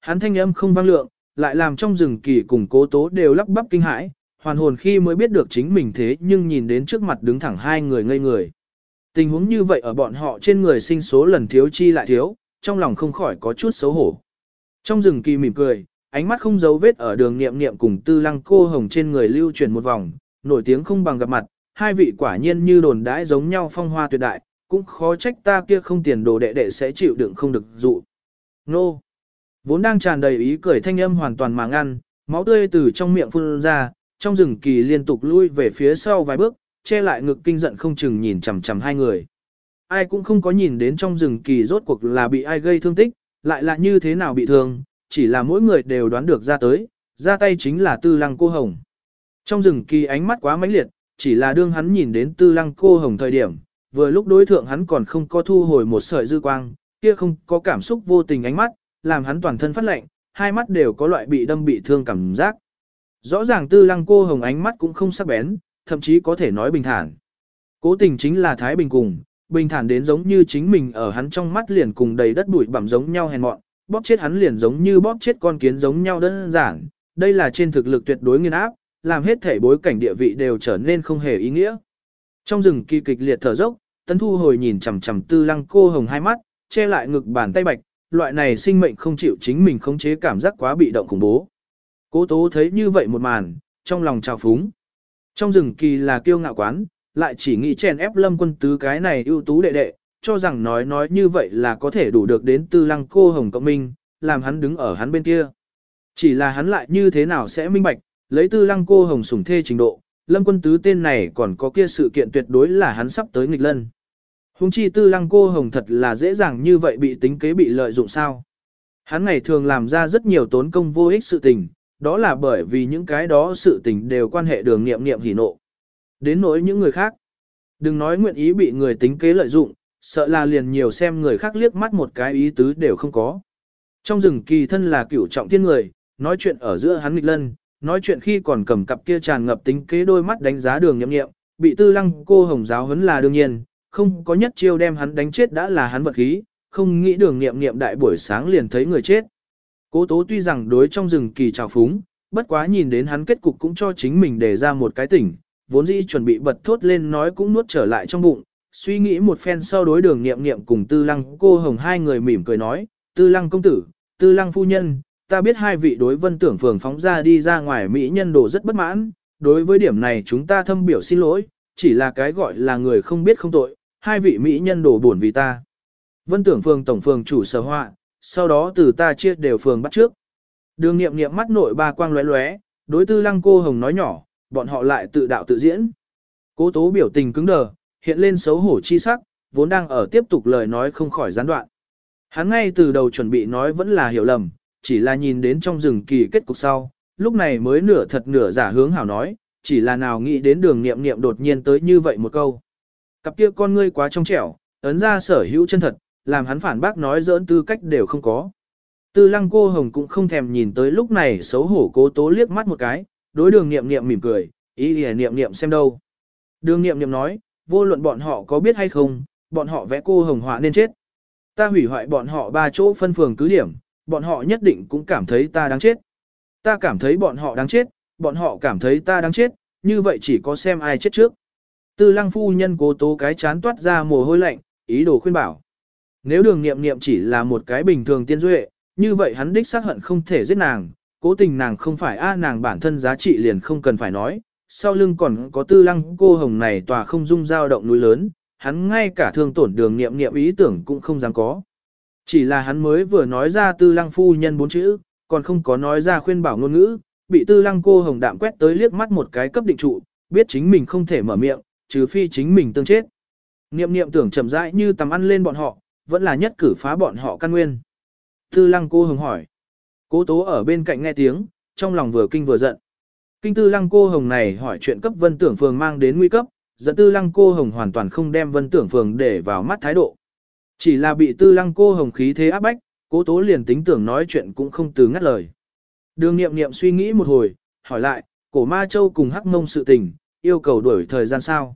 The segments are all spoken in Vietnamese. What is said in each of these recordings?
Hắn thanh âm không vang lượng, lại làm trong rừng kỳ cùng cố tố đều lắp bắp kinh hãi, hoàn hồn khi mới biết được chính mình thế nhưng nhìn đến trước mặt đứng thẳng hai người ngây người. Tình huống như vậy ở bọn họ trên người sinh số lần thiếu chi lại thiếu, trong lòng không khỏi có chút xấu hổ. Trong rừng kỳ mỉm cười, ánh mắt không giấu vết ở đường niệm niệm cùng tư lăng cô hồng trên người lưu chuyển một vòng, nổi tiếng không bằng gặp mặt, hai vị quả nhiên như đồn đãi giống nhau phong hoa tuyệt đại, cũng khó trách ta kia không tiền đồ đệ đệ sẽ chịu đựng không được dụ. Nô! Vốn đang tràn đầy ý cười thanh âm hoàn toàn mà ngăn, máu tươi từ trong miệng phun ra, trong rừng kỳ liên tục lui về phía sau vài bước, che lại ngực kinh giận không chừng nhìn chằm chằm hai người. Ai cũng không có nhìn đến trong rừng kỳ rốt cuộc là bị ai gây thương tích, lại là như thế nào bị thương, chỉ là mỗi người đều đoán được ra tới, ra tay chính là tư lăng cô hồng. Trong rừng kỳ ánh mắt quá mãnh liệt, chỉ là đương hắn nhìn đến tư lăng cô hồng thời điểm, vừa lúc đối thượng hắn còn không có thu hồi một sợi dư quang, kia không có cảm xúc vô tình ánh mắt, làm hắn toàn thân phát lạnh, hai mắt đều có loại bị đâm bị thương cảm giác. Rõ ràng tư lăng cô hồng ánh mắt cũng không sắc bén, thậm chí có thể nói bình thản. Cố tình chính là Thái Bình cùng, bình thản đến giống như chính mình ở hắn trong mắt liền cùng đầy đất bụi bặm giống nhau hèn mọn, bóp chết hắn liền giống như bóp chết con kiến giống nhau đơn giản, đây là trên thực lực tuyệt đối nghiên áp, làm hết thể bối cảnh địa vị đều trở nên không hề ý nghĩa. Trong rừng kỳ kịch liệt thở dốc, Tấn Thu hồi nhìn chằm chằm Tư Lăng cô hồng hai mắt, che lại ngực bàn tay bạch, loại này sinh mệnh không chịu chính mình khống chế cảm giác quá bị động khủng bố. Cố Tố thấy như vậy một màn, trong lòng trào phúng. Trong rừng kỳ là kiêu ngạo quán, lại chỉ nghĩ chèn ép lâm quân tứ cái này ưu tú đệ đệ, cho rằng nói nói như vậy là có thể đủ được đến tư lăng cô hồng cộng minh, làm hắn đứng ở hắn bên kia. Chỉ là hắn lại như thế nào sẽ minh bạch, lấy tư lăng cô hồng sủng thê trình độ, lâm quân tứ tên này còn có kia sự kiện tuyệt đối là hắn sắp tới nghịch lân. Hùng chi tư lăng cô hồng thật là dễ dàng như vậy bị tính kế bị lợi dụng sao. Hắn ngày thường làm ra rất nhiều tốn công vô ích sự tình, đó là bởi vì những cái đó sự tình đều quan hệ đường nghiệm nghiệm hỉ nộ. Đến nỗi những người khác. Đừng nói nguyện ý bị người tính kế lợi dụng, sợ là liền nhiều xem người khác liếc mắt một cái ý tứ đều không có. Trong rừng kỳ thân là cửu trọng thiên người, nói chuyện ở giữa hắn nghịch lân, nói chuyện khi còn cầm cặp kia tràn ngập tính kế đôi mắt đánh giá đường nhậm nghiệm, bị tư lăng cô hồng giáo huấn là đương nhiên, không có nhất chiêu đem hắn đánh chết đã là hắn vật khí, không nghĩ đường nghiệm nghiệm đại buổi sáng liền thấy người chết. Cố tố tuy rằng đối trong rừng kỳ trào phúng, bất quá nhìn đến hắn kết cục cũng cho chính mình để ra một cái tỉnh, vốn dĩ chuẩn bị bật thốt lên nói cũng nuốt trở lại trong bụng, suy nghĩ một phen sau đối đường nghiệm nghiệm cùng tư lăng cô hồng hai người mỉm cười nói, tư lăng công tử, tư lăng phu nhân, ta biết hai vị đối vân tưởng phường phóng ra đi ra ngoài Mỹ nhân đồ rất bất mãn, đối với điểm này chúng ta thâm biểu xin lỗi, chỉ là cái gọi là người không biết không tội, hai vị Mỹ nhân đổ buồn vì ta. Vân tưởng phường tổng phường chủ sở họa, sau đó từ ta chia đều phường bắt trước. Đường nghiệm nghiệm mắt nội ba quang lóe lóe, đối tư lăng cô hồng nói nhỏ, bọn họ lại tự đạo tự diễn. Cố tố biểu tình cứng đờ, hiện lên xấu hổ chi sắc, vốn đang ở tiếp tục lời nói không khỏi gián đoạn. Hắn ngay từ đầu chuẩn bị nói vẫn là hiểu lầm, chỉ là nhìn đến trong rừng kỳ kết cục sau, lúc này mới nửa thật nửa giả hướng hảo nói, chỉ là nào nghĩ đến đường nghiệm nghiệm đột nhiên tới như vậy một câu. Cặp kia con ngươi quá trong trẻo, ấn ra sở hữu chân thật, làm hắn phản bác nói dỡn tư cách đều không có. Tư lăng cô hồng cũng không thèm nhìn tới lúc này xấu hổ cố tố liếc mắt một cái, đối đường nghiệm nghiệm mỉm cười, ý thì niệm niệm xem đâu. Đường nghiệm nghiệm nói, vô luận bọn họ có biết hay không, bọn họ vẽ cô hồng họa nên chết. Ta hủy hoại bọn họ ba chỗ phân phường cứ điểm, bọn họ nhất định cũng cảm thấy ta đáng chết. Ta cảm thấy bọn họ đáng chết, bọn họ cảm thấy ta đáng chết, như vậy chỉ có xem ai chết trước. Tư lăng phu nhân cố tố cái chán toát ra mồ hôi lạnh, ý đồ khuyên bảo. Nếu đường nghiệm nghiệm chỉ là một cái bình thường tiên duệ, như vậy hắn đích xác hận không thể giết nàng, cố tình nàng không phải a nàng bản thân giá trị liền không cần phải nói, sau lưng còn có tư lăng cô hồng này tòa không dung dao động núi lớn, hắn ngay cả thương tổn đường nghiệm nghiệm ý tưởng cũng không dám có. Chỉ là hắn mới vừa nói ra tư lăng phu nhân bốn chữ, còn không có nói ra khuyên bảo ngôn ngữ, bị tư lăng cô hồng đạm quét tới liếc mắt một cái cấp định trụ, biết chính mình không thể mở miệng, trừ phi chính mình tương chết. Niệm niệm tưởng chậm rãi như tầm ăn lên bọn họ, vẫn là nhất cử phá bọn họ căn nguyên. Tư lăng cô hồng hỏi. Cố tố ở bên cạnh nghe tiếng, trong lòng vừa kinh vừa giận. Kinh tư lăng cô hồng này hỏi chuyện cấp vân tưởng phường mang đến nguy cấp, dẫn tư lăng cô hồng hoàn toàn không đem vân tưởng phường để vào mắt thái độ. Chỉ là bị tư lăng cô hồng khí thế áp bách, cố tố liền tính tưởng nói chuyện cũng không từ ngắt lời. Đường nghiệm nghiệm suy nghĩ một hồi, hỏi lại, cổ ma châu cùng hắc mông sự tình, yêu cầu đuổi thời gian sao.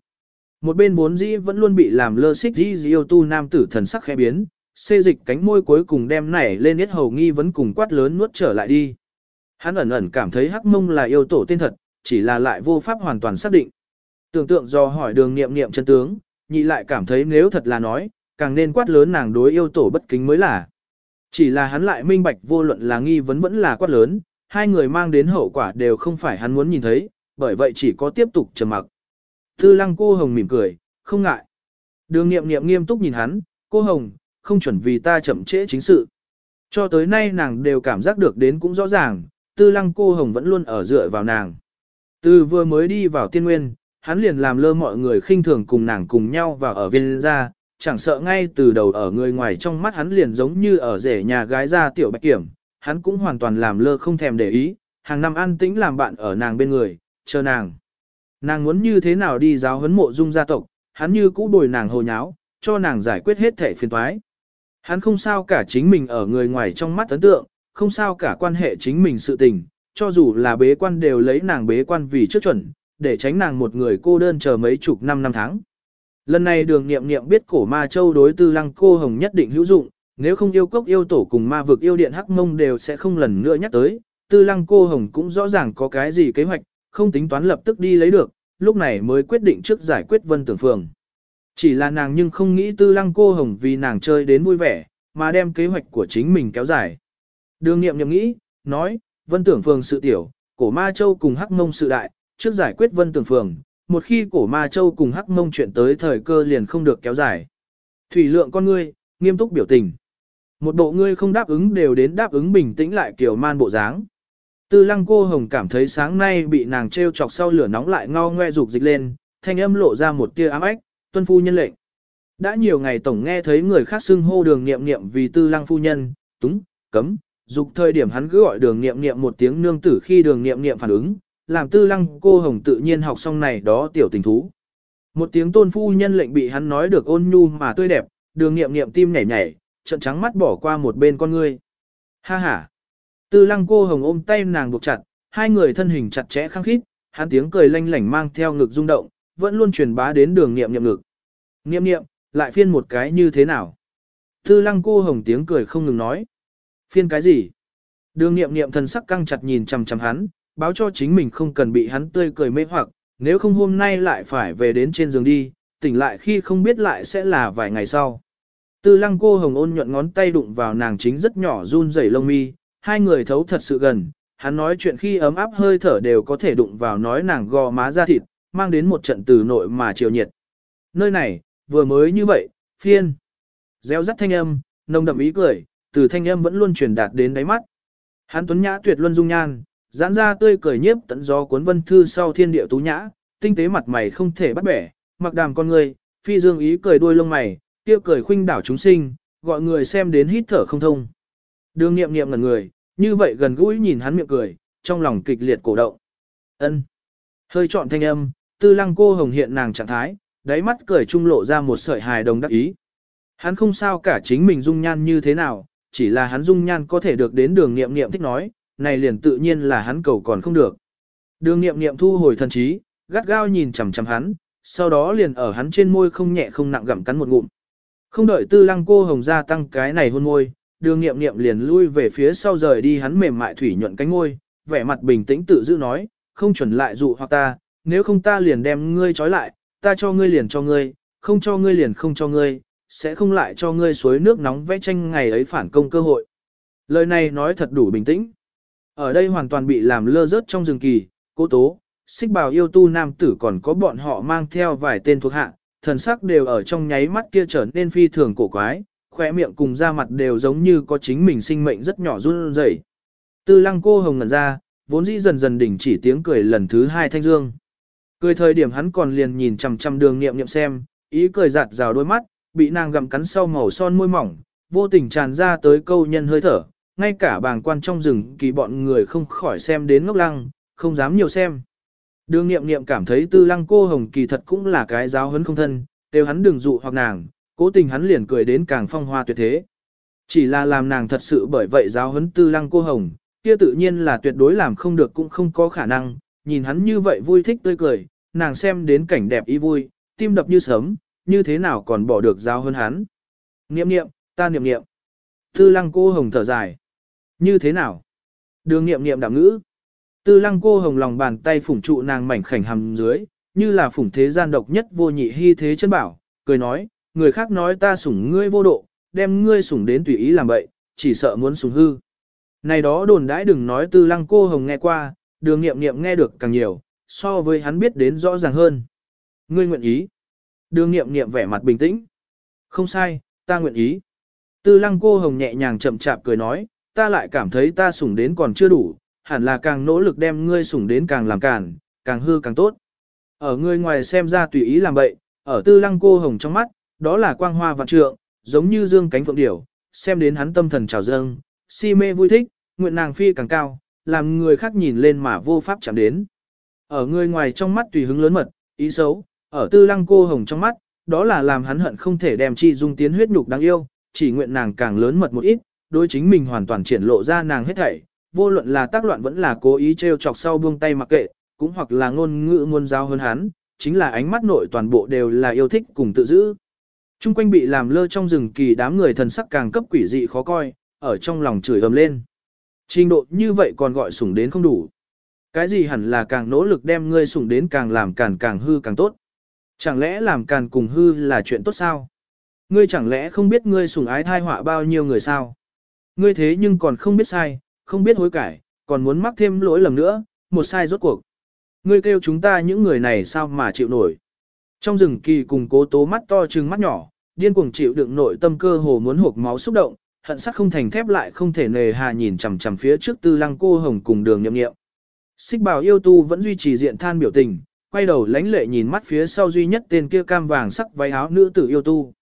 Một bên vốn dĩ vẫn luôn bị làm lơ xích dĩ yêu tu nam tử thần sắc khẽ biến, xê dịch cánh môi cuối cùng đem nảy lên yết hầu nghi vấn cùng quát lớn nuốt trở lại đi. Hắn ẩn ẩn cảm thấy hắc mông là yêu tổ tên thật, chỉ là lại vô pháp hoàn toàn xác định. Tưởng tượng do hỏi đường nghiệm nghiệm chân tướng, nhị lại cảm thấy nếu thật là nói, càng nên quát lớn nàng đối yêu tổ bất kính mới là. Chỉ là hắn lại minh bạch vô luận là nghi vấn vẫn là quát lớn, hai người mang đến hậu quả đều không phải hắn muốn nhìn thấy, bởi vậy chỉ có tiếp tục trầm mặc. Tư lăng cô hồng mỉm cười, không ngại. Đường nghiệm nghiệm nghiêm túc nhìn hắn, cô hồng, không chuẩn vì ta chậm trễ chính sự. Cho tới nay nàng đều cảm giác được đến cũng rõ ràng, tư lăng cô hồng vẫn luôn ở dựa vào nàng. Từ vừa mới đi vào tiên nguyên, hắn liền làm lơ mọi người khinh thường cùng nàng cùng nhau vào ở viên gia, chẳng sợ ngay từ đầu ở người ngoài trong mắt hắn liền giống như ở rể nhà gái ra tiểu bạch kiểm, hắn cũng hoàn toàn làm lơ không thèm để ý, hàng năm an tĩnh làm bạn ở nàng bên người, chờ nàng. Nàng muốn như thế nào đi giáo huấn mộ dung gia tộc, hắn như cũ bồi nàng hồ nháo, cho nàng giải quyết hết thể phiền toái. Hắn không sao cả chính mình ở người ngoài trong mắt ấn tượng, không sao cả quan hệ chính mình sự tình, cho dù là bế quan đều lấy nàng bế quan vì trước chuẩn, để tránh nàng một người cô đơn chờ mấy chục năm năm tháng. Lần này đường nghiệm nghiệm biết cổ ma châu đối tư lăng cô hồng nhất định hữu dụng, nếu không yêu cốc yêu tổ cùng ma vực yêu điện hắc mông đều sẽ không lần nữa nhắc tới, tư lăng cô hồng cũng rõ ràng có cái gì kế hoạch, không tính toán lập tức đi lấy được, lúc này mới quyết định trước giải quyết vân tưởng phường. Chỉ là nàng nhưng không nghĩ tư lăng cô hồng vì nàng chơi đến vui vẻ, mà đem kế hoạch của chính mình kéo dài. Đường nghiệm nhậm nghĩ, nói, vân tưởng phường sự tiểu, cổ ma châu cùng hắc mông sự đại, trước giải quyết vân tưởng phường, một khi cổ ma châu cùng hắc mông chuyện tới thời cơ liền không được kéo dài. Thủy lượng con ngươi, nghiêm túc biểu tình. Một bộ ngươi không đáp ứng đều đến đáp ứng bình tĩnh lại kiểu man bộ dáng. Tư lăng cô hồng cảm thấy sáng nay bị nàng treo chọc sau lửa nóng lại ngao ngoe rục dịch lên, thanh âm lộ ra một tia ám ách, tuân phu nhân lệnh. Đã nhiều ngày tổng nghe thấy người khác xưng hô đường nghiệm nghiệm vì tư lăng phu nhân, túng, cấm, dục thời điểm hắn cứ gọi đường nghiệm nghiệm một tiếng nương tử khi đường nghiệm nghiệm phản ứng, làm tư lăng cô hồng tự nhiên học xong này đó tiểu tình thú. Một tiếng tôn phu nhân lệnh bị hắn nói được ôn nhu mà tươi đẹp, đường nghiệm nghiệm tim nhảy nhảy, trận trắng mắt bỏ qua một bên con ngươi. Ha ha! Tư lăng cô hồng ôm tay nàng buộc chặt, hai người thân hình chặt chẽ khăng khít, hắn tiếng cười lanh lảnh mang theo ngực rung động, vẫn luôn truyền bá đến đường nghiệm nghiệm ngực. Nghiệm nghiệm, lại phiên một cái như thế nào? Tư lăng cô hồng tiếng cười không ngừng nói. Phiên cái gì? Đường nghiệm nghiệm thần sắc căng chặt nhìn chằm chằm hắn, báo cho chính mình không cần bị hắn tươi cười mê hoặc, nếu không hôm nay lại phải về đến trên giường đi, tỉnh lại khi không biết lại sẽ là vài ngày sau. Tư lăng cô hồng ôn nhuận ngón tay đụng vào nàng chính rất nhỏ run rẩy lông mi, hai người thấu thật sự gần, hắn nói chuyện khi ấm áp hơi thở đều có thể đụng vào nói nàng gò má ra thịt, mang đến một trận từ nội mà chiều nhiệt. Nơi này, vừa mới như vậy, phiên. Gieo rắt thanh âm, nồng đậm ý cười, từ thanh âm vẫn luôn truyền đạt đến đáy mắt. Hắn tuấn nhã tuyệt luân dung nhan, giãn ra tươi cười nhiếp tận gió cuốn vân thư sau thiên địa tú nhã, tinh tế mặt mày không thể bắt bẻ, mặc đàm con người, phi dương ý cười đuôi lông mày, kia cười khuynh đảo chúng sinh, gọi người xem đến hít thở không thông. Đường nghiệm nghiệm ngẩn người, như vậy gần gũi nhìn hắn miệng cười, trong lòng kịch liệt cổ động. ân Hơi chọn thanh âm, tư lăng cô hồng hiện nàng trạng thái, đáy mắt cười trung lộ ra một sợi hài đồng đắc ý. Hắn không sao cả chính mình dung nhan như thế nào, chỉ là hắn dung nhan có thể được đến đường nghiệm nghiệm thích nói, này liền tự nhiên là hắn cầu còn không được. Đường nghiệm nghiệm thu hồi thần trí, gắt gao nhìn chằm chằm hắn, sau đó liền ở hắn trên môi không nhẹ không nặng gặm cắn một ngụm. Không đợi tư lăng cô hồng ra tăng cái này hôn môi, đường nghiệm nghiệm liền lui về phía sau rời đi hắn mềm mại thủy nhuận cánh môi, vẻ mặt bình tĩnh tự giữ nói, không chuẩn lại dụ hoặc ta, nếu không ta liền đem ngươi trói lại, ta cho ngươi liền cho ngươi, không cho ngươi liền không cho ngươi, sẽ không lại cho ngươi suối nước nóng vẽ tranh ngày ấy phản công cơ hội. Lời này nói thật đủ bình tĩnh. Ở đây hoàn toàn bị làm lơ rớt trong rừng kỳ, cố tố, xích bào yêu tu nam tử còn có bọn họ mang theo vài tên thuộc hạ, thần sắc đều ở trong nháy mắt kia trở nên phi thường cổ quái, khóe miệng cùng da mặt đều giống như có chính mình sinh mệnh rất nhỏ run rẩy. Tư lăng cô hồng ngẩn ra, vốn dĩ dần dần đỉnh chỉ tiếng cười lần thứ hai thanh dương. Cười thời điểm hắn còn liền nhìn chằm chằm đường nghiệm nghiệm xem, ý cười giạt rào đôi mắt, bị nàng gặm cắn sau màu son môi mỏng, vô tình tràn ra tới câu nhân hơi thở, ngay cả bàng quan trong rừng kỳ bọn người không khỏi xem đến ngốc lăng, không dám nhiều xem. Đường nghiệm nghiệm cảm thấy tư lăng cô hồng kỳ thật cũng là cái giáo huấn không thân, đều hắn đừng dụ hoặc nàng, cố tình hắn liền cười đến càng phong hoa tuyệt thế. Chỉ là làm nàng thật sự bởi vậy giáo huấn tư lăng cô hồng, kia tự nhiên là tuyệt đối làm không được cũng không có khả năng, nhìn hắn như vậy vui thích tươi cười, nàng xem đến cảnh đẹp ý vui, tim đập như sớm, như thế nào còn bỏ được giáo hơn hắn. Niệm niệm, Ta niệm niệm. Tư lăng cô hồng thở dài. Như thế nào? Đường niệm niệm đạm ngữ. Tư lăng cô hồng lòng bàn tay phủng trụ nàng mảnh khảnh hầm dưới, như là phủng thế gian độc nhất vô nhị hy thế chân bảo, cười nói, người khác nói ta sủng ngươi vô độ, đem ngươi sủng đến tùy ý làm bậy, chỉ sợ muốn sủng hư. Này đó đồn đãi đừng nói tư lăng cô hồng nghe qua, đường nghiệm nghiệm nghe được càng nhiều, so với hắn biết đến rõ ràng hơn. Ngươi nguyện ý. Đường nghiệm nghiệm vẻ mặt bình tĩnh. Không sai, ta nguyện ý. Tư lăng cô hồng nhẹ nhàng chậm chạp cười nói, ta lại cảm thấy ta sủng đến còn chưa đủ, hẳn là càng nỗ lực đem ngươi sủng đến càng làm càn, càng hư càng tốt. Ở ngươi ngoài xem ra tùy ý làm bậy, ở tư lăng cô hồng trong mắt, đó là quang hoa vạn trượng, giống như dương cánh phượng điểu, xem đến hắn tâm thần trào dâng, si mê vui thích, nguyện nàng phi càng cao, làm người khác nhìn lên mà vô pháp chạm đến. Ở người ngoài trong mắt tùy hứng lớn mật, ý xấu, ở tư lăng cô hồng trong mắt, đó là làm hắn hận không thể đem chi dung tiến huyết nhục đáng yêu, chỉ nguyện nàng càng lớn mật một ít, đối chính mình hoàn toàn triển lộ ra nàng hết thảy, vô luận là tác loạn vẫn là cố ý trêu chọc sau buông tay mặc kệ, cũng hoặc là ngôn ngữ muôn giáo hơn hắn, chính là ánh mắt nội toàn bộ đều là yêu thích cùng tự giữ. Trung quanh bị làm lơ trong rừng kỳ đám người thần sắc càng cấp quỷ dị khó coi, ở trong lòng chửi ầm lên. Trình độ như vậy còn gọi sủng đến không đủ. Cái gì hẳn là càng nỗ lực đem ngươi sủng đến càng làm càng càng hư càng tốt. Chẳng lẽ làm càng cùng hư là chuyện tốt sao? Ngươi chẳng lẽ không biết ngươi sủng ái thai họa bao nhiêu người sao? Ngươi thế nhưng còn không biết sai, không biết hối cải, còn muốn mắc thêm lỗi lầm nữa, một sai rốt cuộc. Ngươi kêu chúng ta những người này sao mà chịu nổi. Trong rừng kỳ cùng cố tố mắt to trừng mắt nhỏ, điên cuồng chịu đựng nội tâm cơ hồ muốn hộp máu xúc động, hận sắc không thành thép lại không thể nề hà nhìn chằm chằm phía trước tư lăng cô hồng cùng đường nhậm nghiệm. Xích bào yêu tu vẫn duy trì diện than biểu tình, quay đầu lánh lệ nhìn mắt phía sau duy nhất tên kia cam vàng sắc váy áo nữ tử yêu tu.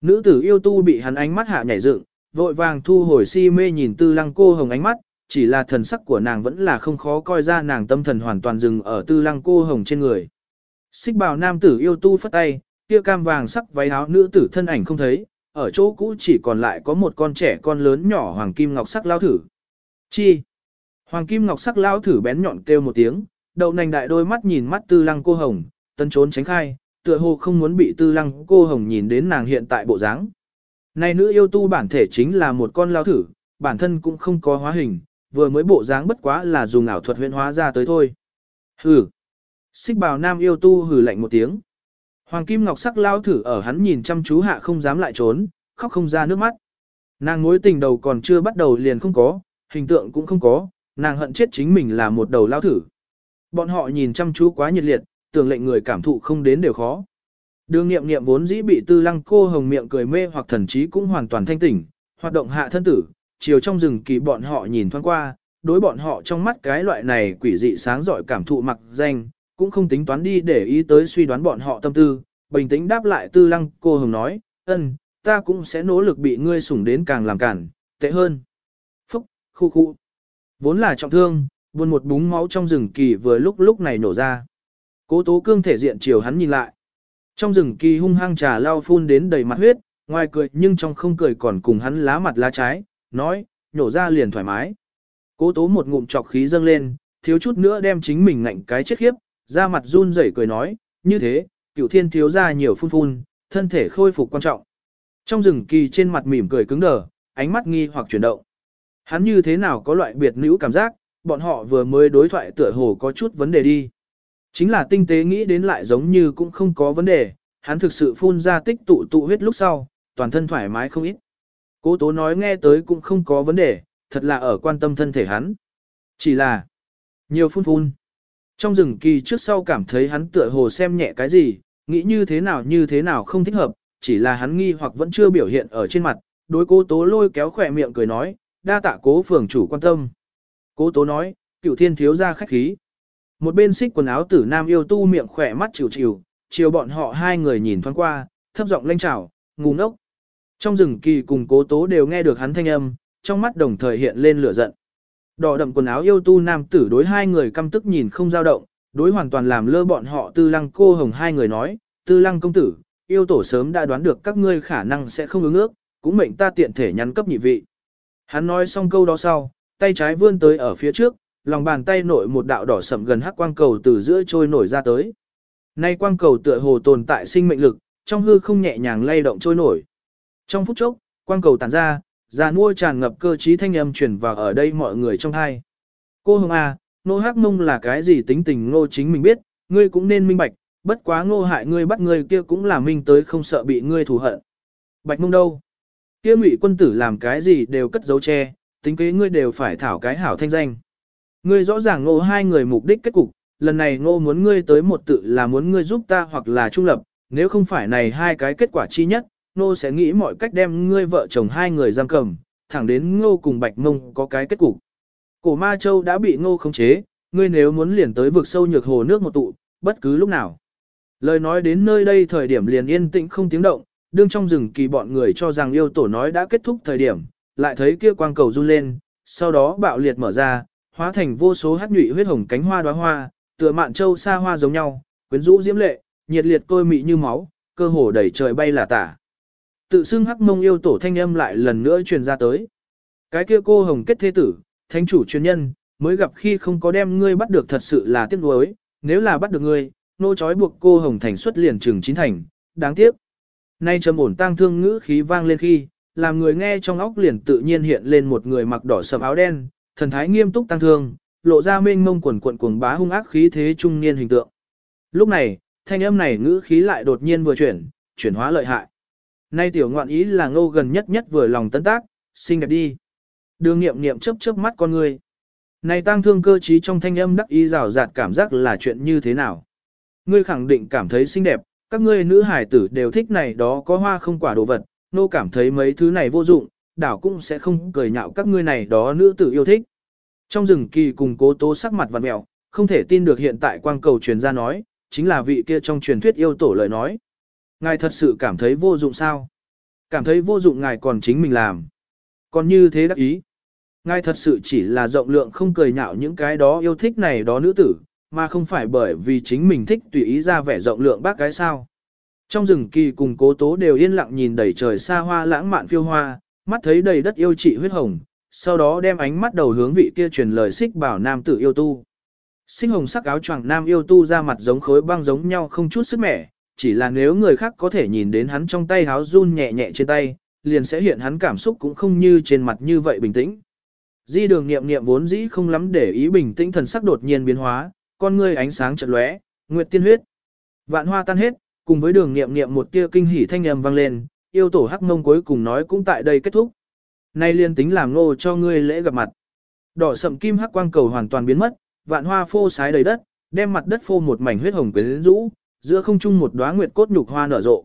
Nữ tử yêu tu bị hắn ánh mắt hạ nhảy dựng, vội vàng thu hồi si mê nhìn tư lăng cô hồng ánh mắt, chỉ là thần sắc của nàng vẫn là không khó coi ra nàng tâm thần hoàn toàn dừng ở tư lăng cô hồng trên người. Xích bào nam tử yêu tu phất tay, kia cam vàng sắc váy áo nữ tử thân ảnh không thấy, ở chỗ cũ chỉ còn lại có một con trẻ con lớn nhỏ hoàng kim ngọc sắc lao thử. Chi? Hoàng kim ngọc sắc lao thử bén nhọn kêu một tiếng, đậu nành đại đôi mắt nhìn mắt tư lăng cô hồng, tân trốn tránh khai, tựa hồ không muốn bị tư lăng cô hồng nhìn đến nàng hiện tại bộ dáng. Này nữ yêu tu bản thể chính là một con lao thử, bản thân cũng không có hóa hình, vừa mới bộ dáng bất quá là dùng ảo thuật huyễn hóa ra tới thôi. Hừ. Xích bào nam yêu tu hừ lạnh một tiếng. Hoàng kim ngọc sắc lao thử ở hắn nhìn chăm chú hạ không dám lại trốn, khóc không ra nước mắt. Nàng mối tình đầu còn chưa bắt đầu liền không có, hình tượng cũng không có, nàng hận chết chính mình là một đầu lao thử. Bọn họ nhìn chăm chú quá nhiệt liệt, tưởng lệnh người cảm thụ không đến đều khó. Đường nghiệm nghiệm vốn dĩ bị tư lăng cô hồng miệng cười mê hoặc thần trí cũng hoàn toàn thanh tỉnh, hoạt động hạ thân tử, chiều trong rừng kỳ bọn họ nhìn thoáng qua, đối bọn họ trong mắt cái loại này quỷ dị sáng giỏi cảm thụ mặc danh, cũng không tính toán đi để ý tới suy đoán bọn họ tâm tư, bình tĩnh đáp lại tư lăng cô hồng nói, ân, ta cũng sẽ nỗ lực bị ngươi sủng đến càng làm cản, tệ hơn. Phúc, khu khu. Vốn là trọng thương, buồn một búng máu trong rừng kỳ vừa lúc lúc này nổ ra. Cố tố cương thể diện chiều hắn nhìn lại. Trong rừng kỳ hung hăng trà lao phun đến đầy mặt huyết, ngoài cười nhưng trong không cười còn cùng hắn lá mặt lá trái, nói, nhổ ra liền thoải mái. Cố tố một ngụm chọc khí dâng lên, thiếu chút nữa đem chính mình ngạnh cái chết khiếp, ra mặt run rẩy cười nói, như thế, cửu thiên thiếu ra nhiều phun phun, thân thể khôi phục quan trọng. Trong rừng kỳ trên mặt mỉm cười cứng đờ, ánh mắt nghi hoặc chuyển động. Hắn như thế nào có loại biệt nữ cảm giác, bọn họ vừa mới đối thoại tựa hồ có chút vấn đề đi. Chính là tinh tế nghĩ đến lại giống như cũng không có vấn đề, hắn thực sự phun ra tích tụ tụ huyết lúc sau, toàn thân thoải mái không ít. Cố tố nói nghe tới cũng không có vấn đề, thật là ở quan tâm thân thể hắn. Chỉ là nhiều phun phun. Trong rừng kỳ trước sau cảm thấy hắn tựa hồ xem nhẹ cái gì, nghĩ như thế nào như thế nào không thích hợp, chỉ là hắn nghi hoặc vẫn chưa biểu hiện ở trên mặt, đối cố tố lôi kéo khỏe miệng cười nói, đa tạ cố phường chủ quan tâm. Cố tố nói, cựu thiên thiếu ra khách khí. Một bên xích quần áo tử nam yêu tu miệng khỏe mắt chịu chịu, chiều bọn họ hai người nhìn thoáng qua, thấp giọng lanh trào, ngu ngốc. Trong rừng kỳ cùng cố tố đều nghe được hắn thanh âm, trong mắt đồng thời hiện lên lửa giận. Đỏ đậm quần áo yêu tu nam tử đối hai người căm tức nhìn không dao động, đối hoàn toàn làm lơ bọn họ tư lăng cô hồng hai người nói, tư lăng công tử, yêu tổ sớm đã đoán được các ngươi khả năng sẽ không ứng ước, cũng mệnh ta tiện thể nhắn cấp nhị vị. Hắn nói xong câu đó sau, tay trái vươn tới ở phía trước, lòng bàn tay nội một đạo đỏ sậm gần hắc quang cầu từ giữa trôi nổi ra tới. Nay quang cầu tựa hồ tồn tại sinh mệnh lực, trong hư không nhẹ nhàng lay động trôi nổi. Trong phút chốc, Quang cầu tản ra, già mua tràn ngập cơ trí thanh âm truyền vào ở đây mọi người trong hai. Cô Hồng à, nô hắc mông là cái gì tính tình ngô chính mình biết, ngươi cũng nên minh bạch, bất quá ngô hại ngươi bắt ngươi kia cũng là minh tới không sợ bị ngươi thù hận. Bạch mông đâu? Kia ngụy quân tử làm cái gì đều cất dấu che, tính kế ngươi đều phải thảo cái hảo thanh danh. Ngươi rõ ràng ngô hai người mục đích kết cục, lần này ngô muốn ngươi tới một tự là muốn ngươi giúp ta hoặc là trung lập, nếu không phải này hai cái kết quả chi nhất, Nô sẽ nghĩ mọi cách đem ngươi vợ chồng hai người giam cầm, thẳng đến ngô cùng bạch mông có cái kết cục. Cổ ma châu đã bị ngô khống chế, ngươi nếu muốn liền tới vực sâu nhược hồ nước một tụ, bất cứ lúc nào. Lời nói đến nơi đây thời điểm liền yên tĩnh không tiếng động, đương trong rừng kỳ bọn người cho rằng yêu tổ nói đã kết thúc thời điểm, lại thấy kia quang cầu run lên, sau đó bạo liệt mở ra, hóa thành vô số hát nhụy huyết hồng cánh hoa đóa hoa, tựa mạn châu xa hoa giống nhau, quyến rũ diễm lệ, nhiệt liệt tôi mị như máu, cơ hồ đẩy trời bay là tả. Tự xưng hắc mông yêu tổ thanh âm lại lần nữa truyền ra tới. Cái kia cô hồng kết thế tử, thánh chủ chuyên nhân, mới gặp khi không có đem ngươi bắt được thật sự là tiếc nuối, nếu là bắt được ngươi, nô chói buộc cô hồng thành xuất liền trường chín thành, đáng tiếc. Nay trầm ổn tang thương ngữ khí vang lên khi, làm người nghe trong óc liền tự nhiên hiện lên một người mặc đỏ sầm áo đen, thần thái nghiêm túc tăng thương, lộ ra mênh mông quần quần cuồng bá hung ác khí thế trung niên hình tượng. Lúc này, thanh âm này ngữ khí lại đột nhiên vừa chuyển, chuyển hóa lợi hại. Nay tiểu ngoạn ý là ngô gần nhất nhất vừa lòng tấn tác, xinh đẹp đi. Đường nghiệm nghiệm chớp chớp mắt con người. Này tăng thương cơ trí trong thanh âm đắc ý rào rạt cảm giác là chuyện như thế nào. Ngươi khẳng định cảm thấy xinh đẹp, các ngươi nữ hải tử đều thích này đó có hoa không quả đồ vật, nô cảm thấy mấy thứ này vô dụng, đảo cũng sẽ không cười nhạo các ngươi này đó nữ tử yêu thích. Trong rừng kỳ cùng cố tố sắc mặt vặn mẹo, không thể tin được hiện tại quang cầu truyền ra nói, chính là vị kia trong truyền thuyết yêu tổ lời nói. Ngài thật sự cảm thấy vô dụng sao? Cảm thấy vô dụng ngài còn chính mình làm. Còn như thế đắc ý. Ngài thật sự chỉ là rộng lượng không cười nhạo những cái đó yêu thích này đó nữ tử, mà không phải bởi vì chính mình thích tùy ý ra vẻ rộng lượng bác cái sao. Trong rừng kỳ cùng cố tố đều yên lặng nhìn đầy trời xa hoa lãng mạn phiêu hoa, mắt thấy đầy đất yêu trị huyết hồng, sau đó đem ánh mắt đầu hướng vị kia truyền lời xích bảo nam tử yêu tu. Sinh hồng sắc áo choàng nam yêu tu ra mặt giống khối băng giống nhau không chút sức mẻ, chỉ là nếu người khác có thể nhìn đến hắn trong tay háo run nhẹ nhẹ trên tay, liền sẽ hiện hắn cảm xúc cũng không như trên mặt như vậy bình tĩnh. Di đường niệm niệm vốn dĩ không lắm để ý bình tĩnh thần sắc đột nhiên biến hóa, con ngươi ánh sáng chợt lóe, nguyệt tiên huyết. Vạn hoa tan hết, cùng với đường niệm niệm một tia kinh hỉ thanh âm vang lên, yêu tổ hắc mông cuối cùng nói cũng tại đây kết thúc. Nay liên tính làm nô cho ngươi lễ gặp mặt. Đỏ sậm kim hắc quang cầu hoàn toàn biến mất, vạn hoa phô sái đầy đất, đem mặt đất phô một mảnh huyết hồng quyến rũ, giữa không trung một đóa nguyệt cốt nhục hoa nở rộ.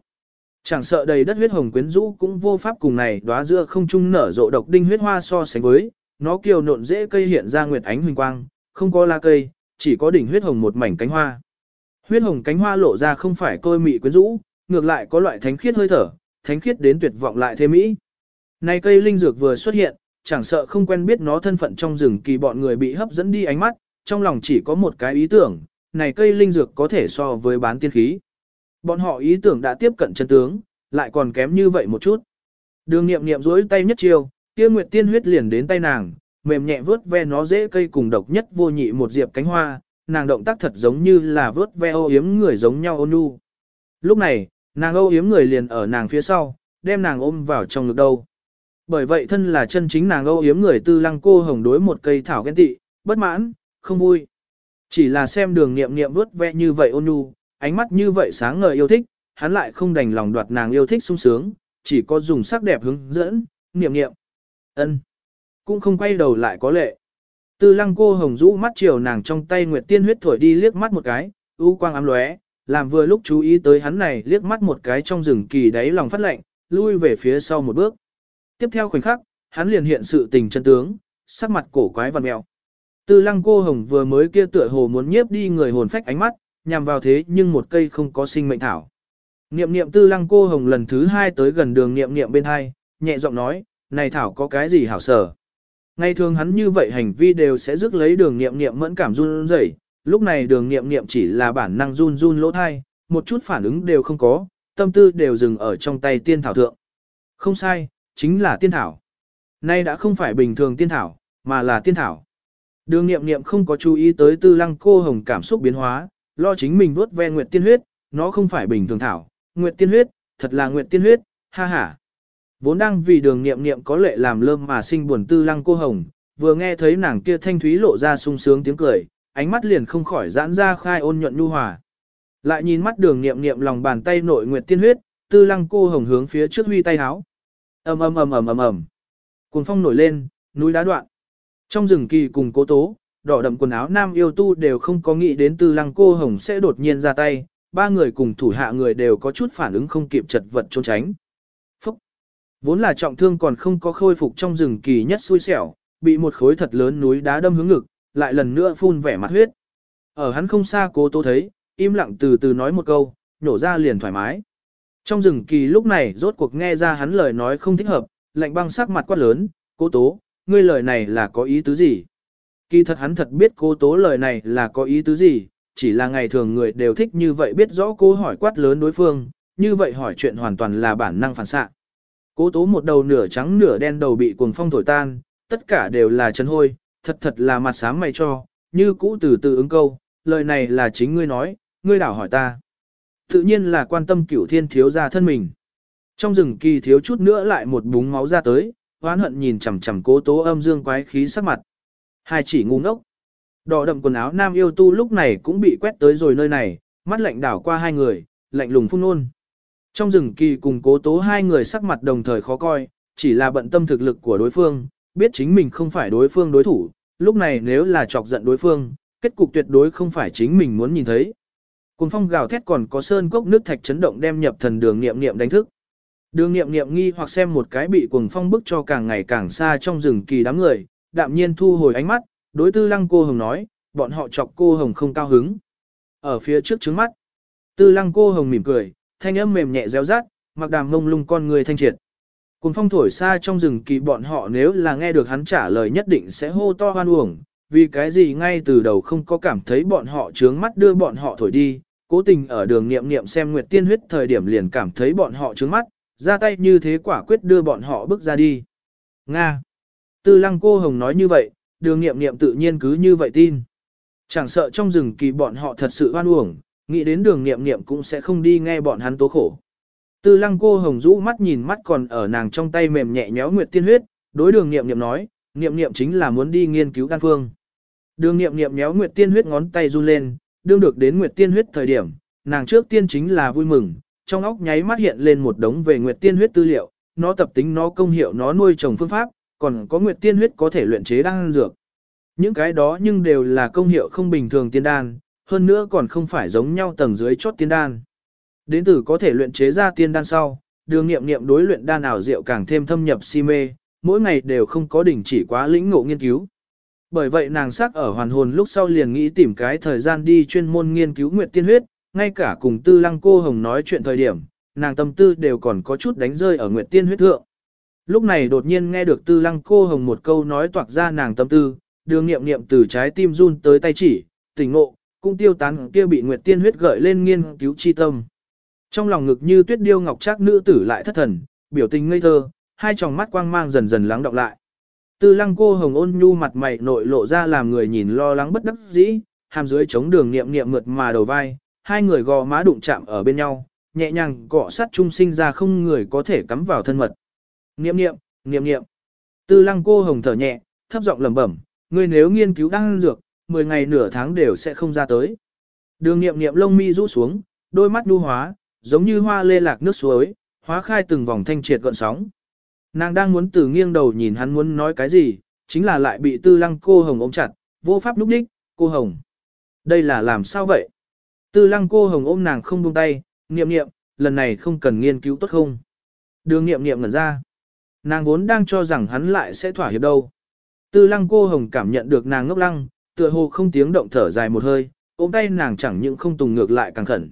Chẳng sợ đầy đất huyết hồng quyến rũ cũng vô pháp cùng này đóa giữa không trung nở rộ độc đinh huyết hoa so sánh với, nó kiều nộn dễ cây hiện ra nguyệt ánh huỳnh quang, không có la cây, chỉ có đỉnh huyết hồng một mảnh cánh hoa. Huyết hồng cánh hoa lộ ra không phải côi mị quyến rũ, ngược lại có loại thánh khiết hơi thở, thánh khiết đến tuyệt vọng lại thêm mỹ. Này cây linh dược vừa xuất hiện, chẳng sợ không quen biết nó thân phận trong rừng kỳ bọn người bị hấp dẫn đi ánh mắt, trong lòng chỉ có một cái ý tưởng, này cây linh dược có thể so với bán tiên khí. Bọn họ ý tưởng đã tiếp cận chân tướng, lại còn kém như vậy một chút. Đường nghiệm nghiệm rối tay nhất chiêu, kia nguyệt tiên huyết liền đến tay nàng, mềm nhẹ vớt ve nó dễ cây cùng độc nhất vô nhị một diệp cánh hoa, nàng động tác thật giống như là vớt ve ô yếm người giống nhau ôn nhu. Lúc này, nàng âu yếm người liền ở nàng phía sau, đem nàng ôm vào trong ngực đâu. Bởi vậy thân là chân chính nàng âu yếm người tư lăng cô hồng đối một cây thảo ghen tị, bất mãn, không vui. Chỉ là xem đường nghiệm nghiệm vớt ve như vậy ôn nhu, ánh mắt như vậy sáng ngời yêu thích, hắn lại không đành lòng đoạt nàng yêu thích sung sướng, chỉ có dùng sắc đẹp hướng dẫn, nghiệm nghiệm. ân Cũng không quay đầu lại có lệ. Tư lăng cô hồng rũ mắt chiều nàng trong tay nguyệt tiên huyết thổi đi liếc mắt một cái, ưu quang ám lóe, làm vừa lúc chú ý tới hắn này liếc mắt một cái trong rừng kỳ đáy lòng phát lệnh, lui về phía sau một bước. Tiếp theo khoảnh khắc, hắn liền hiện sự tình chân tướng, sắc mặt cổ quái vằn mèo. Tư lăng cô hồng vừa mới kia tựa hồ muốn nhiếp đi người hồn phách ánh mắt, nhằm vào thế nhưng một cây không có sinh mệnh thảo. Niệm niệm tư lăng cô hồng lần thứ hai tới gần đường niệm niệm bên hai, nhẹ giọng nói, này thảo có cái gì hảo sở. Ngày thường hắn như vậy hành vi đều sẽ rước lấy đường niệm niệm mẫn cảm run rẩy, lúc này đường niệm niệm chỉ là bản năng run run lỗ thai, một chút phản ứng đều không có, tâm tư đều dừng ở trong tay tiên thảo thượng. Không sai, chính là tiên thảo. Nay đã không phải bình thường tiên thảo, mà là tiên thảo. Đường nghiệm nghiệm không có chú ý tới tư lăng cô hồng cảm xúc biến hóa, lo chính mình vuốt ve nguyệt tiên huyết, nó không phải bình thường thảo, nguyệt tiên huyết, thật là nguyệt tiên huyết, ha ha. Vốn đang vì đường nghiệm nghiệm có lệ làm lơm mà sinh buồn tư lăng cô hồng, vừa nghe thấy nàng kia thanh thúy lộ ra sung sướng tiếng cười, ánh mắt liền không khỏi giãn ra khai ôn nhuận nhu hòa. Lại nhìn mắt đường nghiệm nghiệm lòng bàn tay nội nguyệt tiên huyết, tư lăng cô hồng hướng phía trước huy tay háo. ầm ầm ầm ầm ầm ầm. Cuồng phong nổi lên, núi đá đoạn. Trong rừng kỳ cùng cố tố, đỏ đậm quần áo nam yêu tu đều không có nghĩ đến tư lăng cô hồng sẽ đột nhiên ra tay, ba người cùng thủ hạ người đều có chút phản ứng không kịp chật vật trốn tránh. Phúc! Vốn là trọng thương còn không có khôi phục trong rừng kỳ nhất xui xẻo, bị một khối thật lớn núi đá đâm hướng ngực, lại lần nữa phun vẻ mặt huyết. Ở hắn không xa cố tố thấy, im lặng từ từ nói một câu, nhổ ra liền thoải mái. Trong rừng kỳ lúc này rốt cuộc nghe ra hắn lời nói không thích hợp, lạnh băng sắc mặt quát lớn, cố tố, ngươi lời này là có ý tứ gì? Kỳ thật hắn thật biết cô tố lời này là có ý tứ gì, chỉ là ngày thường người đều thích như vậy biết rõ cô hỏi quát lớn đối phương, như vậy hỏi chuyện hoàn toàn là bản năng phản xạ. Cố tố một đầu nửa trắng nửa đen đầu bị cuồng phong thổi tan, tất cả đều là chân hôi, thật thật là mặt sáng mày cho, như cũ từ từ ứng câu, lời này là chính ngươi nói, ngươi đảo hỏi ta. Tự nhiên là quan tâm cửu thiên thiếu ra thân mình. Trong rừng kỳ thiếu chút nữa lại một búng máu ra tới, hoán hận nhìn chằm chằm cố tố âm dương quái khí sắc mặt. Hai chỉ ngu ngốc. Đỏ đậm quần áo nam yêu tu lúc này cũng bị quét tới rồi nơi này, mắt lạnh đảo qua hai người, lạnh lùng phun nôn. Trong rừng kỳ cùng cố tố hai người sắc mặt đồng thời khó coi, chỉ là bận tâm thực lực của đối phương, biết chính mình không phải đối phương đối thủ, lúc này nếu là chọc giận đối phương, kết cục tuyệt đối không phải chính mình muốn nhìn thấy. Cùng phong gào thét còn có sơn cốc nước thạch chấn động đem nhập thần đường niệm niệm đánh thức. Đường nghiệm nghiệm nghi hoặc xem một cái bị cuồng phong bức cho càng ngày càng xa trong rừng kỳ đám người, đạm nhiên thu hồi ánh mắt, đối tư lăng cô hồng nói, bọn họ chọc cô hồng không cao hứng. Ở phía trước trứng mắt, tư lăng cô hồng mỉm cười, thanh âm mềm nhẹ réo rát, mặc đàm ngông lung con người thanh triệt. cuồng phong thổi xa trong rừng kỳ bọn họ nếu là nghe được hắn trả lời nhất định sẽ hô to hoan uổng, vì cái gì ngay từ đầu không có cảm thấy bọn họ trướng mắt đưa bọn họ thổi đi, cố tình ở đường nghiệm nghiệm xem Nguyệt Tiên huyết thời điểm liền cảm thấy bọn họ trướng mắt, ra tay như thế quả quyết đưa bọn họ bước ra đi. Nga. Tư lăng cô hồng nói như vậy, đường nghiệm nghiệm tự nhiên cứ như vậy tin. Chẳng sợ trong rừng kỳ bọn họ thật sự hoan uổng, nghĩ đến đường nghiệm nghiệm cũng sẽ không đi nghe bọn hắn tố khổ. Tư lăng cô hồng rũ mắt nhìn mắt còn ở nàng trong tay mềm nhẹ nhéo nguyệt tiên huyết, đối đường nghiệm nghiệm nói, nghiệm nghiệm chính là muốn đi nghiên cứu đan phương. Đường nghiệm nghiệm nhéo nguyệt tiên huyết ngón tay run lên, đương được đến nguyệt tiên huyết thời điểm, nàng trước tiên chính là vui mừng, trong óc nháy mắt hiện lên một đống về nguyệt tiên huyết tư liệu, nó tập tính nó công hiệu nó nuôi trồng phương pháp, còn có nguyệt tiên huyết có thể luyện chế đan dược. Những cái đó nhưng đều là công hiệu không bình thường tiên đan, hơn nữa còn không phải giống nhau tầng dưới chốt tiên đan. Đến từ có thể luyện chế ra tiên đan sau, đường nghiệm nghiệm đối luyện đan ảo diệu càng thêm thâm nhập si mê, mỗi ngày đều không có đỉnh chỉ quá lĩnh ngộ nghiên cứu. Bởi vậy nàng sắc ở hoàn hồn lúc sau liền nghĩ tìm cái thời gian đi chuyên môn nghiên cứu nguyệt tiên huyết, ngay cả cùng tư lăng cô hồng nói chuyện thời điểm, nàng tâm tư đều còn có chút đánh rơi ở nguyệt tiên huyết thượng. Lúc này đột nhiên nghe được tư lăng cô hồng một câu nói toạc ra nàng tâm tư, đường nghiệm nghiệm từ trái tim run tới tay chỉ, tỉnh ngộ, cũng tiêu tán kia bị nguyệt tiên huyết gợi lên nghiên cứu chi tâm. Trong lòng ngực như tuyết điêu ngọc trác nữ tử lại thất thần, biểu tình ngây thơ, hai tròng mắt quang mang dần dần lắng đọng lại. Tư lăng cô hồng ôn nhu mặt mày nội lộ ra làm người nhìn lo lắng bất đắc dĩ, hàm dưới chống đường niệm niệm mượt mà đầu vai, hai người gò má đụng chạm ở bên nhau, nhẹ nhàng cọ sát chung sinh ra không người có thể cắm vào thân mật. Niệm niệm, niệm niệm. Tư lăng cô hồng thở nhẹ, thấp giọng lẩm bẩm, ngươi nếu nghiên cứu đang dược, 10 ngày nửa tháng đều sẽ không ra tới. Đường niệm niệm lông mi rũ xuống, đôi mắt nu hóa, giống như hoa lê lạc nước suối, hóa khai từng vòng thanh triệt gợn sóng. Nàng đang muốn từ nghiêng đầu nhìn hắn muốn nói cái gì, chính là lại bị tư lăng cô hồng ôm chặt, vô pháp núp đích, cô hồng. Đây là làm sao vậy? Tư lăng cô hồng ôm nàng không buông tay, niệm niệm, lần này không cần nghiên cứu tốt không? Đường niệm niệm ngẩn ra. Nàng vốn đang cho rằng hắn lại sẽ thỏa hiệp đâu. Tư lăng cô hồng cảm nhận được nàng ngốc lăng, tựa hồ không tiếng động thở dài một hơi, ôm tay nàng chẳng những không tùng ngược lại càng khẩn.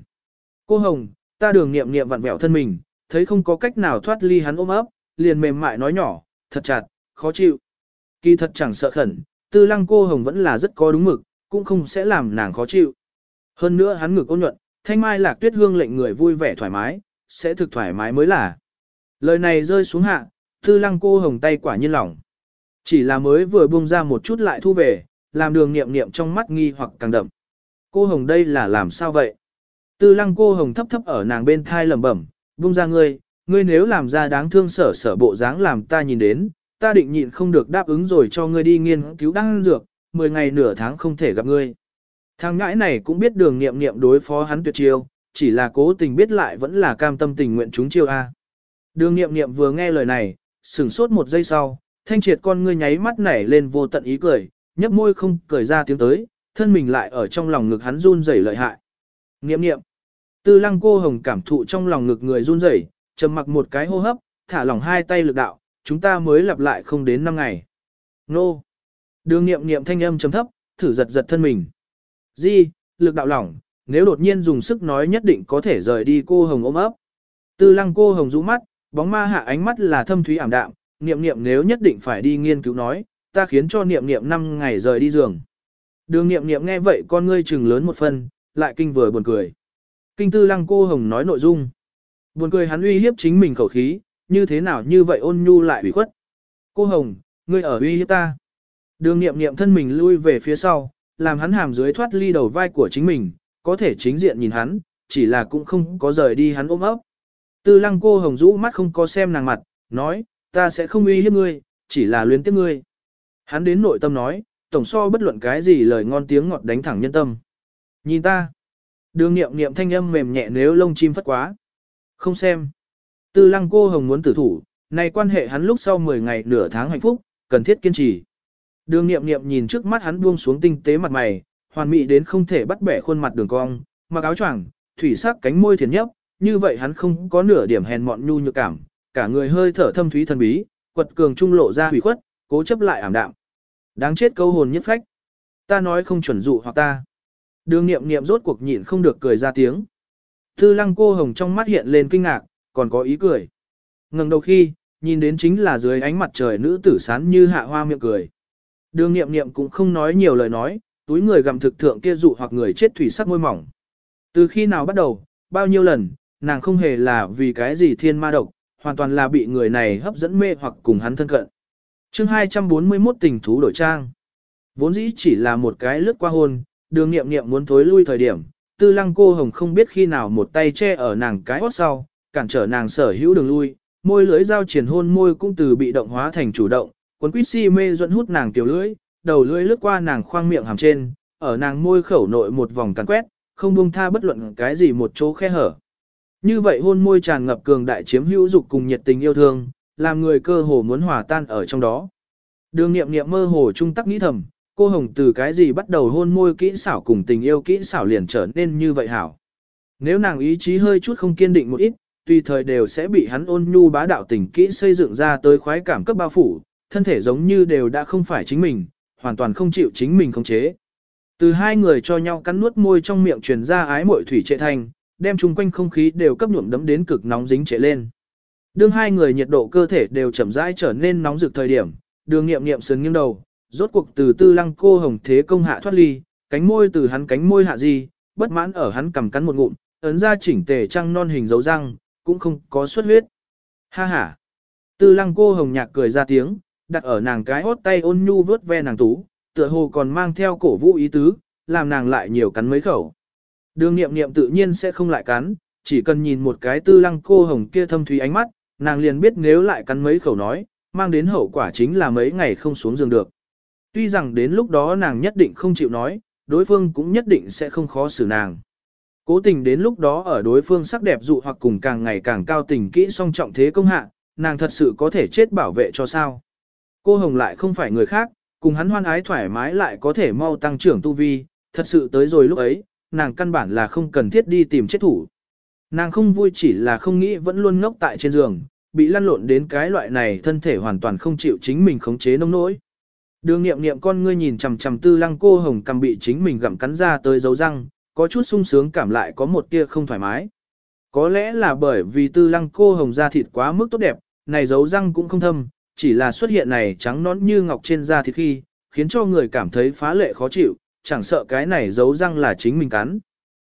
Cô hồng, ta đường niệm niệm vặn vẹo thân mình, thấy không có cách nào thoát ly hắn ôm ấp, liền mềm mại nói nhỏ, thật chặt, khó chịu. Kỳ thật chẳng sợ khẩn, tư lăng cô hồng vẫn là rất có đúng mực, cũng không sẽ làm nàng khó chịu. Hơn nữa hắn ngực ôn nhuận, thanh mai lạc tuyết hương lệnh người vui vẻ thoải mái, sẽ thực thoải mái mới là. Lời này rơi xuống hạ, tư lăng cô hồng tay quả nhiên lỏng. Chỉ là mới vừa buông ra một chút lại thu về, làm đường niệm niệm trong mắt nghi hoặc càng đậm. Cô hồng đây là làm sao vậy? Tư lăng cô hồng thấp thấp ở nàng bên thai lẩm bẩm, buông ra ngươi, ngươi nếu làm ra đáng thương sở sở bộ dáng làm ta nhìn đến, ta định nhịn không được đáp ứng rồi cho ngươi đi nghiên cứu đăng dược, 10 ngày nửa tháng không thể gặp ngươi. Thằng ngãi này cũng biết đường nghiệm nghiệm đối phó hắn tuyệt chiêu, chỉ là cố tình biết lại vẫn là cam tâm tình nguyện chúng chiêu A. Đường nghiệm nghiệm vừa nghe lời này, sửng sốt một giây sau, thanh triệt con ngươi nháy mắt nảy lên vô tận ý cười, nhấp môi không cười ra tiếng tới, thân mình lại ở trong lòng ngực hắn run rẩy lợi hại. Nghiệm nghiệm. Tư lăng cô hồng cảm thụ trong lòng ngực người run rẩy, trầm mặc một cái hô hấp, thả lỏng hai tay lực đạo, chúng ta mới lặp lại không đến năm ngày. Nô. Đường nghiệm nghiệm thanh âm trầm thấp, thử giật giật thân mình. Di, lực đạo lỏng, nếu đột nhiên dùng sức nói nhất định có thể rời đi cô hồng ôm ấp. Tư lăng cô hồng rũ mắt, bóng ma hạ ánh mắt là thâm thúy ảm đạm, niệm niệm nếu nhất định phải đi nghiên cứu nói, ta khiến cho niệm niệm 5 ngày rời đi giường. Đường niệm niệm nghe vậy con ngươi trừng lớn một phần lại kinh vừa buồn cười. Kinh tư lăng cô hồng nói nội dung. Buồn cười hắn uy hiếp chính mình khẩu khí, như thế nào như vậy ôn nhu lại ủy khuất. Cô hồng, ngươi ở uy hiếp ta. Đường niệm niệm thân mình lui về phía sau, làm hắn hàm dưới thoát ly đầu vai của chính mình, có thể chính diện nhìn hắn, chỉ là cũng không có rời đi hắn ôm ấp. Tư lăng cô hồng rũ mắt không có xem nàng mặt, nói, ta sẽ không uy hiếp ngươi, chỉ là luyến tiếc ngươi. Hắn đến nội tâm nói, tổng so bất luận cái gì lời ngon tiếng ngọt đánh thẳng nhân tâm. Nhìn ta. Đường nghiệm nghiệm thanh âm mềm nhẹ nếu lông chim phất quá. Không xem. Tư lăng cô hồng muốn tử thủ, này quan hệ hắn lúc sau 10 ngày nửa tháng hạnh phúc, cần thiết kiên trì. Đường nghiệm nghiệm nhìn trước mắt hắn buông xuống tinh tế mặt mày, hoàn mỹ đến không thể bắt bẻ khuôn mặt đường cong, mặc áo choàng, thủy sắc cánh môi thiền nhấp, như vậy hắn không có nửa điểm hèn mọn nhu nhược cảm, cả người hơi thở thâm thúy thần bí, quật cường trung lộ ra hủy khuất, cố chấp lại ảm đạm. Đáng chết câu hồn nhất phách. Ta nói không chuẩn dụ hoặc ta. Đường nghiệm nghiệm rốt cuộc nhịn không được cười ra tiếng. Tư lăng cô hồng trong mắt hiện lên kinh ngạc, còn có ý cười. Ngừng đầu khi, nhìn đến chính là dưới ánh mặt trời nữ tử sán như hạ hoa miệng cười. Đường nghiệm nghiệm cũng không nói nhiều lời nói, túi người gặm thực thượng kia dụ hoặc người chết thủy sắc môi mỏng. Từ khi nào bắt đầu, bao nhiêu lần, nàng không hề là vì cái gì thiên ma độc, hoàn toàn là bị người này hấp dẫn mê hoặc cùng hắn thân cận. chương 241 tình thú đổi trang. Vốn dĩ chỉ là một cái lướt qua hôn, đường nghiệm nghiệm muốn thối lui thời điểm, tư lăng cô hồng không biết khi nào một tay che ở nàng cái hót sau, cản trở nàng sở hữu đường lui, môi lưỡi giao triển hôn môi cũng từ bị động hóa thành chủ động, cuốn quýt si mê dẫn hút nàng tiểu lưỡi, đầu lưỡi lướt qua nàng khoang miệng hàm trên, ở nàng môi khẩu nội một vòng càn quét, không buông tha bất luận cái gì một chỗ khe hở. Như vậy hôn môi tràn ngập cường đại chiếm hữu dục cùng nhiệt tình yêu thương, làm người cơ hồ muốn hòa tan ở trong đó. Đường nghiệm nghiệm mơ hồ trung tắc nghĩ thầm, cô Hồng từ cái gì bắt đầu hôn môi kỹ xảo cùng tình yêu kỹ xảo liền trở nên như vậy hảo. Nếu nàng ý chí hơi chút không kiên định một ít, tùy thời đều sẽ bị hắn ôn nhu bá đạo tình kỹ xây dựng ra tới khoái cảm cấp bao phủ, thân thể giống như đều đã không phải chính mình, hoàn toàn không chịu chính mình khống chế. Từ hai người cho nhau cắn nuốt môi trong miệng truyền ra ái muội thủy trệ thành, đem chung quanh không khí đều cấp nhuộm đấm đến cực nóng dính trệ lên. Đương hai người nhiệt độ cơ thể đều chậm rãi trở nên nóng rực thời điểm, đường nghiệm nghiệm sườn nghiêng đầu, rốt cuộc từ tư lăng cô hồng thế công hạ thoát ly, cánh môi từ hắn cánh môi hạ gì, bất mãn ở hắn cầm cắn một ngụm, ấn ra chỉnh tề trăng non hình dấu răng, cũng không có xuất huyết. Ha ha! Tư lăng cô hồng nhạc cười ra tiếng, đặt ở nàng cái hốt tay ôn nhu vớt ve nàng tú, tựa hồ còn mang theo cổ vũ ý tứ, làm nàng lại nhiều cắn mấy khẩu. Đường nghiệm nghiệm tự nhiên sẽ không lại cắn, chỉ cần nhìn một cái tư lăng cô hồng kia thâm thúy ánh mắt, nàng liền biết nếu lại cắn mấy khẩu nói, mang đến hậu quả chính là mấy ngày không xuống giường được. Tuy rằng đến lúc đó nàng nhất định không chịu nói, đối phương cũng nhất định sẽ không khó xử nàng. Cố tình đến lúc đó ở đối phương sắc đẹp dụ hoặc cùng càng ngày càng cao tình kỹ song trọng thế công hạ, nàng thật sự có thể chết bảo vệ cho sao. Cô Hồng lại không phải người khác, cùng hắn hoan ái thoải mái lại có thể mau tăng trưởng tu vi, thật sự tới rồi lúc ấy, nàng căn bản là không cần thiết đi tìm chết thủ. Nàng không vui chỉ là không nghĩ vẫn luôn ngốc tại trên giường, bị lăn lộn đến cái loại này thân thể hoàn toàn không chịu chính mình khống chế nông nỗi. Đường nghiệm nghiệm con ngươi nhìn chằm chằm tư lăng cô hồng cầm bị chính mình gặm cắn ra tới dấu răng, có chút sung sướng cảm lại có một tia không thoải mái. Có lẽ là bởi vì tư lăng cô hồng da thịt quá mức tốt đẹp, này dấu răng cũng không thâm, chỉ là xuất hiện này trắng nón như ngọc trên da thịt khi, khiến cho người cảm thấy phá lệ khó chịu, chẳng sợ cái này giấu răng là chính mình cắn.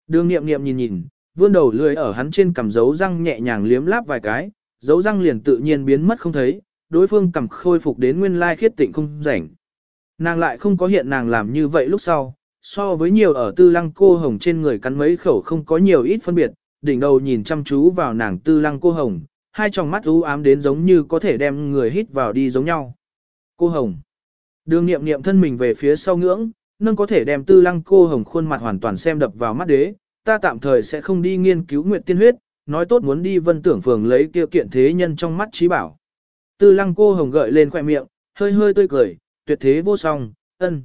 Đường nghiệm nghiệm nhìn nhìn, vươn đầu lưỡi ở hắn trên cằm giấu răng nhẹ nhàng liếm láp vài cái, giấu răng liền tự nhiên biến mất không thấy, đối phương cầm khôi phục đến nguyên lai khiết tịnh không rảnh. Nàng lại không có hiện nàng làm như vậy lúc sau, so với nhiều ở tư lăng cô hồng trên người cắn mấy khẩu không có nhiều ít phân biệt, đỉnh đầu nhìn chăm chú vào nàng tư lăng cô hồng, hai tròng mắt u ám đến giống như có thể đem người hít vào đi giống nhau. Cô Hồng. Đường nghiệm nghiệm thân mình về phía sau ngưỡng, nâng có thể đem tư lăng cô Hồng khuôn mặt hoàn toàn xem đập vào mắt đế, ta tạm thời sẽ không đi nghiên cứu nguyện tiên huyết, nói tốt muốn đi vân tưởng phường lấy kia kiện thế nhân trong mắt trí bảo. Tư lăng cô Hồng gợi lên khoẻ miệng, hơi hơi tươi cười, tuyệt thế vô song, ân.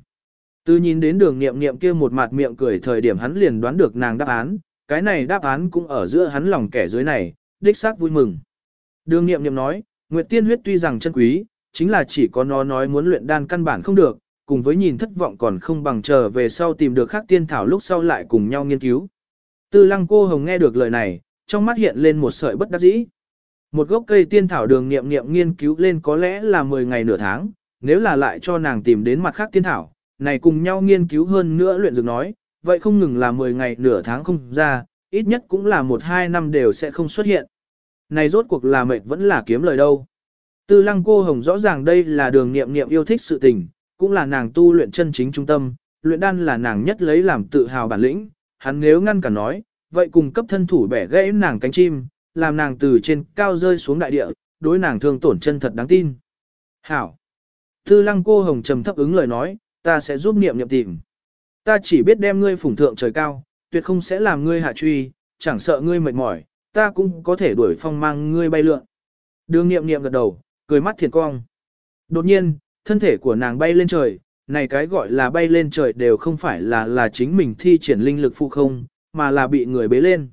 Từ nhìn đến đường nghiệm nghiệm kia một mặt miệng cười thời điểm hắn liền đoán được nàng đáp án, cái này đáp án cũng ở giữa hắn lòng kẻ dưới này, đích xác vui mừng. Đường nghiệm nghiệm nói, Nguyệt tiên huyết tuy rằng chân quý, chính là chỉ có nó nói muốn luyện đan căn bản không được, cùng với nhìn thất vọng còn không bằng chờ về sau tìm được khác tiên thảo lúc sau lại cùng nhau nghiên cứu. Tư lăng cô hồng nghe được lời này, trong mắt hiện lên một sợi bất đắc dĩ. Một gốc cây tiên thảo đường nghiệm nghiệm nghiên cứu lên có lẽ là 10 ngày nửa tháng, nếu là lại cho nàng tìm đến mặt khác tiên thảo, này cùng nhau nghiên cứu hơn nữa luyện dược nói, vậy không ngừng là 10 ngày nửa tháng không ra, ít nhất cũng là 1-2 năm đều sẽ không xuất hiện. Này rốt cuộc là mệt vẫn là kiếm lời đâu. Tư lăng cô hồng rõ ràng đây là đường nghiệm nghiệm yêu thích sự tình, cũng là nàng tu luyện chân chính trung tâm, luyện đan là nàng nhất lấy làm tự hào bản lĩnh, hắn nếu ngăn cả nói, vậy cùng cấp thân thủ bẻ gãy nàng cánh chim, làm nàng từ trên cao rơi xuống đại địa, đối nàng thương tổn chân thật đáng tin. Hảo! Tư lăng cô hồng trầm thấp ứng lời nói, ta sẽ giúp niệm niệm tìm. Ta chỉ biết đem ngươi phủng thượng trời cao, tuyệt không sẽ làm ngươi hạ truy, chẳng sợ ngươi mệt mỏi, ta cũng có thể đuổi phong mang ngươi bay lượn. Đường niệm niệm gật đầu, cười mắt thiền cong. Đột nhiên, thân thể của nàng bay lên trời, này cái gọi là bay lên trời đều không phải là là chính mình thi triển linh lực phụ không, mà là bị người bế lên.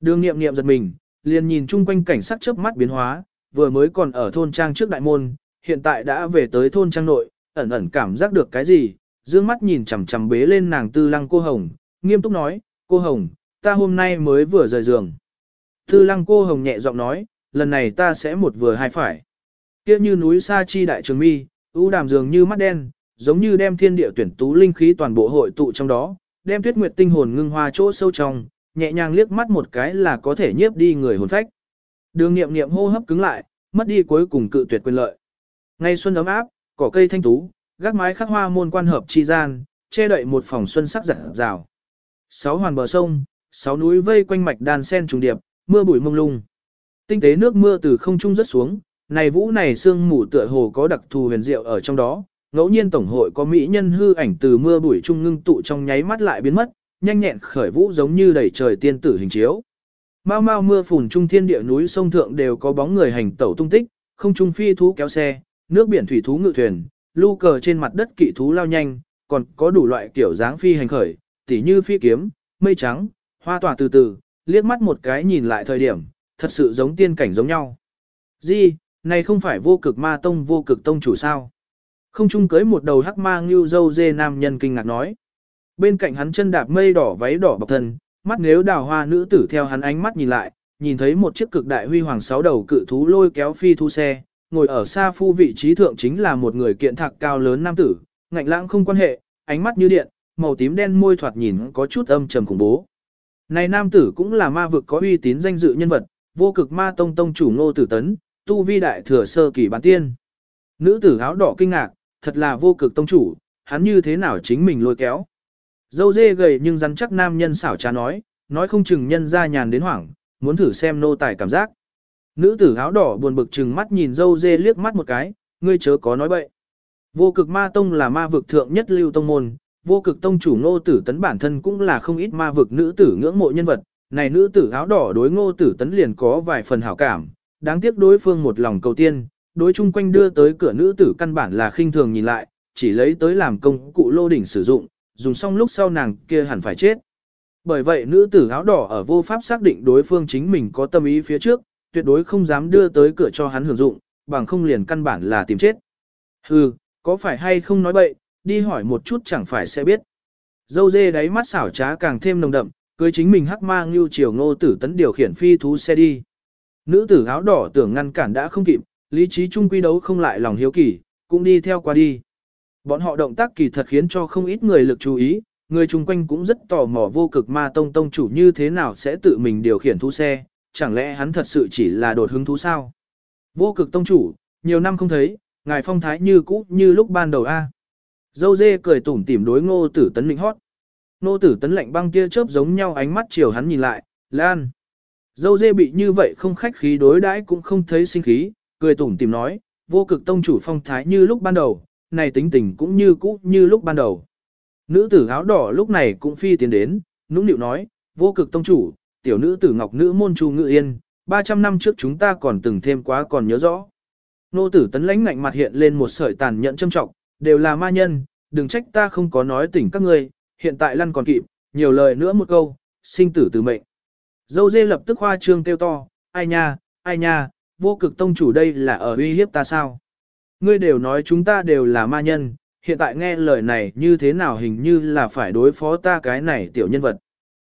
Đường nghiệm nghiệm giật mình, liền nhìn chung quanh cảnh sắc chớp mắt biến hóa, vừa mới còn ở thôn trang trước đại môn, hiện tại đã về tới thôn trang nội, ẩn ẩn cảm giác được cái gì, dương mắt nhìn chằm chằm bế lên nàng tư lăng cô Hồng, nghiêm túc nói, cô Hồng, ta hôm nay mới vừa rời giường. Tư lăng cô Hồng nhẹ giọng nói, lần này ta sẽ một vừa hai phải. Kia như núi sa chi đại trường mi, ưu đàm dường như mắt đen, giống như đem thiên địa tuyển tú linh khí toàn bộ hội tụ trong đó, đem tuyết nguyệt tinh hồn ngưng hoa chỗ sâu trong, nhẹ nhàng liếc mắt một cái là có thể nhiếp đi người hồn phách. Đường nghiệm nghiệm hô hấp cứng lại, mất đi cuối cùng cự tuyệt quyền lợi. Ngay xuân ấm áp, cỏ cây thanh tú, gác mái khắc hoa môn quan hợp chi gian, che đậy một phòng xuân sắc rạng rào. Sáu hoàn bờ sông, sáu núi vây quanh mạch đàn sen trùng điệp, mưa bụi mông lung. Tinh tế nước mưa từ không trung rớt xuống, này vũ này sương mù tựa hồ có đặc thù huyền diệu ở trong đó, ngẫu nhiên tổng hội có mỹ nhân hư ảnh từ mưa bụi trung ngưng tụ trong nháy mắt lại biến mất, nhanh nhẹn khởi vũ giống như đầy trời tiên tử hình chiếu. Mau mau mưa phùn trung thiên địa núi sông thượng đều có bóng người hành tẩu tung tích, không trung phi thú kéo xe, nước biển thủy thú ngự thuyền, lưu cờ trên mặt đất kỵ thú lao nhanh, còn có đủ loại kiểu dáng phi hành khởi, tỉ như phi kiếm, mây trắng, hoa tỏa từ từ, liếc mắt một cái nhìn lại thời điểm, thật sự giống tiên cảnh giống nhau. Di, này không phải vô cực ma tông vô cực tông chủ sao? Không chung cưới một đầu hắc ma ngưu dâu dê nam nhân kinh ngạc nói. Bên cạnh hắn chân đạp mây đỏ váy đỏ bọc thân, mắt nếu đào hoa nữ tử theo hắn ánh mắt nhìn lại, nhìn thấy một chiếc cực đại huy hoàng sáu đầu cự thú lôi kéo phi thu xe, ngồi ở xa phu vị trí thượng chính là một người kiện thạc cao lớn nam tử, ngạnh lãng không quan hệ, ánh mắt như điện, màu tím đen môi thoạt nhìn có chút âm trầm khủng bố. Này nam tử cũng là ma vực có uy tín danh dự nhân vật, vô cực ma tông tông chủ ngô tử tấn, tu vi đại thừa sơ kỳ bán tiên. Nữ tử áo đỏ kinh ngạc, thật là vô cực tông chủ, hắn như thế nào chính mình lôi kéo. Dâu dê gầy nhưng rắn chắc nam nhân xảo trá nói, nói không chừng nhân ra nhàn đến hoảng, muốn thử xem nô tài cảm giác. Nữ tử áo đỏ buồn bực chừng mắt nhìn dâu dê liếc mắt một cái, ngươi chớ có nói bậy. Vô cực ma tông là ma vực thượng nhất lưu tông môn, vô cực tông chủ ngô tử tấn bản thân cũng là không ít ma vực nữ tử ngưỡng mộ nhân vật, này nữ tử áo đỏ đối ngô tử tấn liền có vài phần hảo cảm, đáng tiếc đối phương một lòng cầu tiên, đối chung quanh đưa tới cửa nữ tử căn bản là khinh thường nhìn lại, chỉ lấy tới làm công cụ lô đỉnh sử dụng, dùng xong lúc sau nàng kia hẳn phải chết. Bởi vậy nữ tử áo đỏ ở vô pháp xác định đối phương chính mình có tâm ý phía trước, tuyệt đối không dám đưa tới cửa cho hắn hưởng dụng, bằng không liền căn bản là tìm chết. Hừ, có phải hay không nói bậy, đi hỏi một chút chẳng phải sẽ biết. Dâu dê đáy mắt xảo trá càng thêm nồng đậm, cưới chính mình hắc mang như chiều ngô tử tấn điều khiển phi thú xe đi. Nữ tử áo đỏ tưởng ngăn cản đã không kịp, lý trí chung quy đấu không lại lòng hiếu kỳ, cũng đi theo qua đi. Bọn họ động tác kỳ thật khiến cho không ít người lực chú ý, người chung quanh cũng rất tò mò vô cực ma tông tông chủ như thế nào sẽ tự mình điều khiển thú xe, chẳng lẽ hắn thật sự chỉ là đột hứng thú sao? Vô cực tông chủ, nhiều năm không thấy, ngài phong thái như cũ như lúc ban đầu a. Dâu dê cười tủm tỉm đối ngô tử tấn định hót. Ngô tử tấn lạnh băng tia chớp giống nhau ánh mắt chiều hắn nhìn lại, Lan. Dâu dê bị như vậy không khách khí đối đãi cũng không thấy sinh khí, cười tủm tỉm nói, vô cực tông chủ phong thái như lúc ban đầu, này tính tình cũng như cũ như lúc ban đầu. Nữ tử áo đỏ lúc này cũng phi tiến đến, nũng nịu nói, vô cực tông chủ, tiểu nữ tử ngọc nữ môn chu ngự yên, 300 năm trước chúng ta còn từng thêm quá còn nhớ rõ. Nô tử tấn lãnh ngạnh mặt hiện lên một sợi tàn nhẫn châm trọng, đều là ma nhân, đừng trách ta không có nói tỉnh các ngươi, hiện tại lăn còn kịp, nhiều lời nữa một câu, sinh tử từ mệnh. Dâu dê lập tức hoa trương kêu to, ai nha, ai nha, vô cực tông chủ đây là ở uy hiếp ta sao? Ngươi đều nói chúng ta đều là ma nhân, hiện tại nghe lời này như thế nào hình như là phải đối phó ta cái này tiểu nhân vật.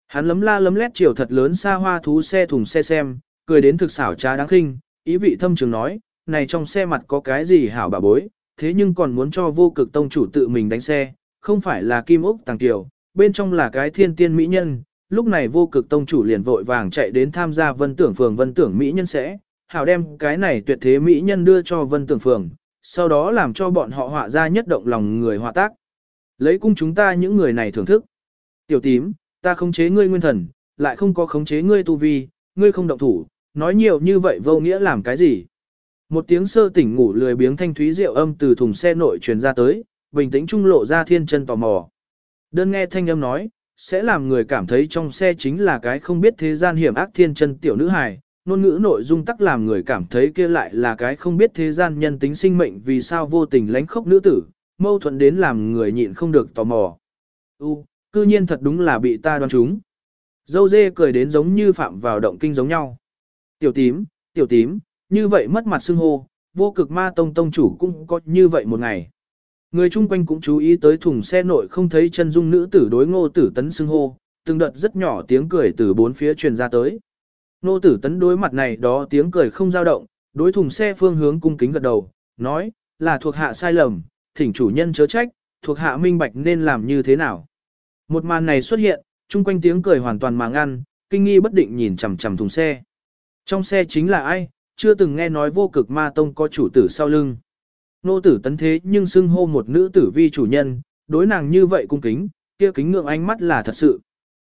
Hắn lấm la lấm lét chiều thật lớn xa hoa thú xe thùng xe xem, cười đến thực xảo trá đáng khinh, ý vị thâm trường nói, này trong xe mặt có cái gì hảo bà bối, thế nhưng còn muốn cho vô cực tông chủ tự mình đánh xe, không phải là kim ốc tàng tiểu, bên trong là cái thiên tiên mỹ nhân, lúc này vô cực tông chủ liền vội vàng chạy đến tham gia vân tưởng phường vân tưởng mỹ nhân sẽ, hảo đem cái này tuyệt thế mỹ nhân đưa cho vân tưởng phường, sau đó làm cho bọn họ họa ra nhất động lòng người họa tác. Lấy cung chúng ta những người này thưởng thức. Tiểu tím, ta khống chế ngươi nguyên thần, lại không có khống chế ngươi tu vi, ngươi không động thủ, nói nhiều như vậy vô nghĩa làm cái gì. Một tiếng sơ tỉnh ngủ lười biếng thanh thúy rượu âm từ thùng xe nội truyền ra tới, bình tĩnh trung lộ ra thiên chân tò mò. Đơn nghe thanh âm nói, sẽ làm người cảm thấy trong xe chính là cái không biết thế gian hiểm ác thiên chân tiểu nữ hài, ngôn ngữ nội dung tắc làm người cảm thấy kia lại là cái không biết thế gian nhân tính sinh mệnh vì sao vô tình lánh khốc nữ tử, mâu thuẫn đến làm người nhịn không được tò mò. U, cư nhiên thật đúng là bị ta đoán trúng. Dâu dê cười đến giống như phạm vào động kinh giống nhau. Tiểu tím, tiểu tím, như vậy mất mặt xưng hô, vô cực ma tông tông chủ cũng có như vậy một ngày. Người chung quanh cũng chú ý tới thùng xe nội không thấy chân dung nữ tử đối ngô tử tấn xưng hô, từng đợt rất nhỏ tiếng cười từ bốn phía truyền ra tới. Ngô tử tấn đối mặt này đó tiếng cười không dao động, đối thùng xe phương hướng cung kính gật đầu, nói, là thuộc hạ sai lầm, thỉnh chủ nhân chớ trách, thuộc hạ minh bạch nên làm như thế nào. Một màn này xuất hiện, chung quanh tiếng cười hoàn toàn mà ngăn, kinh nghi bất định nhìn chằm chằm thùng xe. Trong xe chính là ai, chưa từng nghe nói vô cực ma tông có chủ tử sau lưng. Nô tử tấn thế nhưng xưng hô một nữ tử vi chủ nhân, đối nàng như vậy cung kính, kia kính ngưỡng ánh mắt là thật sự.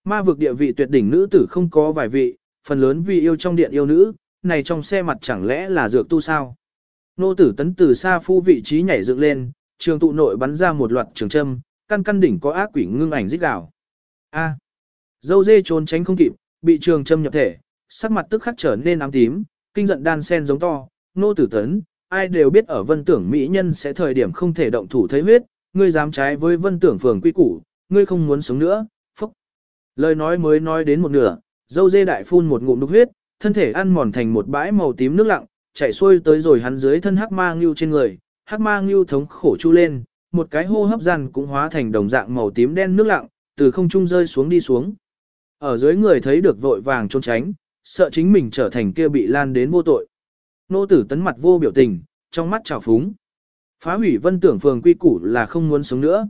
Ma vực địa vị tuyệt đỉnh nữ tử không có vài vị, phần lớn vì yêu trong điện yêu nữ, này trong xe mặt chẳng lẽ là dược tu sao. Nô tử tấn từ xa phu vị trí nhảy dựng lên, trường tụ nội bắn ra một loạt trường châm, căn căn đỉnh có ác quỷ ngưng ảnh rít gào. A. Dâu dê trốn tránh không kịp, bị trường châm nhập thể, sắc mặt tức khắc trở nên ám tím, kinh giận đan sen giống to, nô tử tấn, ai đều biết ở vân tưởng mỹ nhân sẽ thời điểm không thể động thủ thấy huyết, ngươi dám trái với vân tưởng phường quy củ, ngươi không muốn sống nữa, phúc. Lời nói mới nói đến một nửa, dâu dê đại phun một ngụm đục huyết, thân thể ăn mòn thành một bãi màu tím nước lặng, chảy xuôi tới rồi hắn dưới thân hắc ma ngưu trên người, hắc ma ngưu thống khổ chu lên, một cái hô hấp rằn cũng hóa thành đồng dạng màu tím đen nước lặng, từ không trung rơi xuống đi xuống. Ở dưới người thấy được vội vàng trốn tránh, sợ chính mình trở thành kia bị lan đến vô tội. Nô tử tấn mặt vô biểu tình, trong mắt trào phúng. Phá hủy vân tưởng phường quy củ là không muốn sống nữa.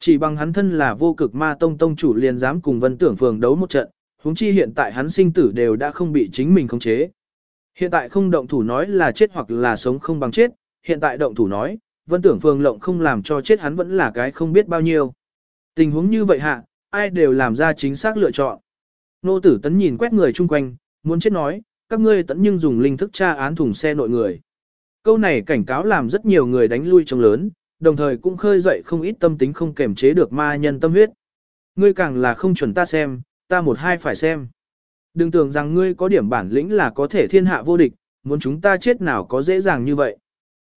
Chỉ bằng hắn thân là vô cực ma tông tông chủ liền dám cùng vân tưởng phường đấu một trận, huống chi hiện tại hắn sinh tử đều đã không bị chính mình khống chế. Hiện tại không động thủ nói là chết hoặc là sống không bằng chết, hiện tại động thủ nói, vân tưởng phường lộng không làm cho chết hắn vẫn là cái không biết bao nhiêu. Tình huống như vậy hạ, ai đều làm ra chính xác lựa chọn. Nô tử tấn nhìn quét người chung quanh, muốn chết nói, các ngươi tẫn nhưng dùng linh thức tra án thùng xe nội người. Câu này cảnh cáo làm rất nhiều người đánh lui trong lớn, đồng thời cũng khơi dậy không ít tâm tính không kềm chế được ma nhân tâm huyết. Ngươi càng là không chuẩn ta xem, ta một hai phải xem. Đừng tưởng rằng ngươi có điểm bản lĩnh là có thể thiên hạ vô địch, muốn chúng ta chết nào có dễ dàng như vậy.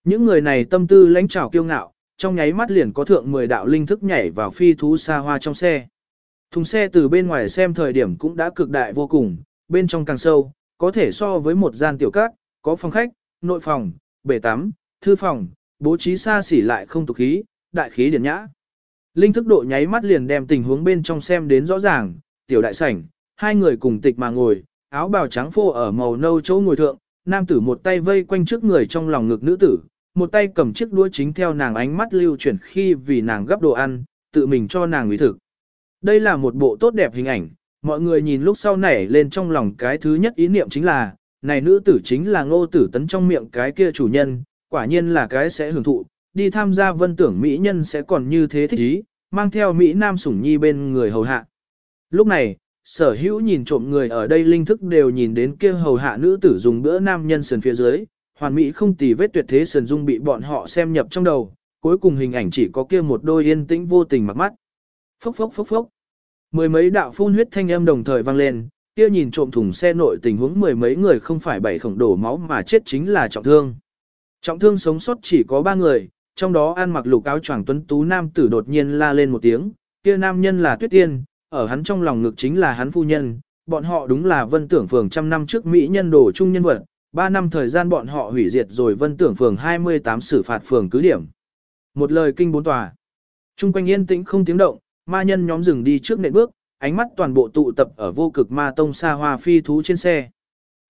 Những người này tâm tư lãnh trào kiêu ngạo, trong nháy mắt liền có thượng 10 đạo linh thức nhảy vào phi thú xa hoa trong xe. Thùng xe từ bên ngoài xem thời điểm cũng đã cực đại vô cùng, bên trong càng sâu, có thể so với một gian tiểu các, có phòng khách, nội phòng, bể tắm, thư phòng, bố trí xa xỉ lại không tục khí, đại khí điển nhã. Linh thức độ nháy mắt liền đem tình huống bên trong xem đến rõ ràng, tiểu đại sảnh, hai người cùng tịch mà ngồi, áo bào trắng phô ở màu nâu chỗ ngồi thượng, nam tử một tay vây quanh trước người trong lòng ngực nữ tử, một tay cầm chiếc đũa chính theo nàng ánh mắt lưu chuyển khi vì nàng gấp đồ ăn, tự mình cho nàng ủy thực. Đây là một bộ tốt đẹp hình ảnh, mọi người nhìn lúc sau nảy lên trong lòng cái thứ nhất ý niệm chính là, này nữ tử chính là ngô tử tấn trong miệng cái kia chủ nhân, quả nhiên là cái sẽ hưởng thụ, đi tham gia vân tưởng Mỹ nhân sẽ còn như thế thích ý, mang theo Mỹ Nam sủng nhi bên người hầu hạ. Lúc này, sở hữu nhìn trộm người ở đây linh thức đều nhìn đến kia hầu hạ nữ tử dùng bữa nam nhân sườn phía dưới, hoàn mỹ không tì vết tuyệt thế sườn dung bị bọn họ xem nhập trong đầu, cuối cùng hình ảnh chỉ có kia một đôi yên tĩnh vô tình mặc mắt. Phốc phốc phốc phốc. Mười mấy đạo phun huyết thanh âm đồng thời vang lên, kia nhìn trộm thùng xe nội tình huống mười mấy người không phải bảy khổng đổ máu mà chết chính là trọng thương. Trọng thương sống sót chỉ có ba người, trong đó ăn mặc lục áo choàng tuấn tú nam tử đột nhiên la lên một tiếng, kia nam nhân là Tuyết Tiên, ở hắn trong lòng ngực chính là hắn phu nhân, bọn họ đúng là vân tưởng phường trăm năm trước Mỹ nhân đổ chung nhân vật, ba năm thời gian bọn họ hủy diệt rồi vân tưởng phường 28 xử phạt phường cứ điểm. Một lời kinh bốn tòa. Trung quanh yên tĩnh không tiếng động, ma nhân nhóm dừng đi trước nệm bước, ánh mắt toàn bộ tụ tập ở vô cực ma tông xa hoa phi thú trên xe.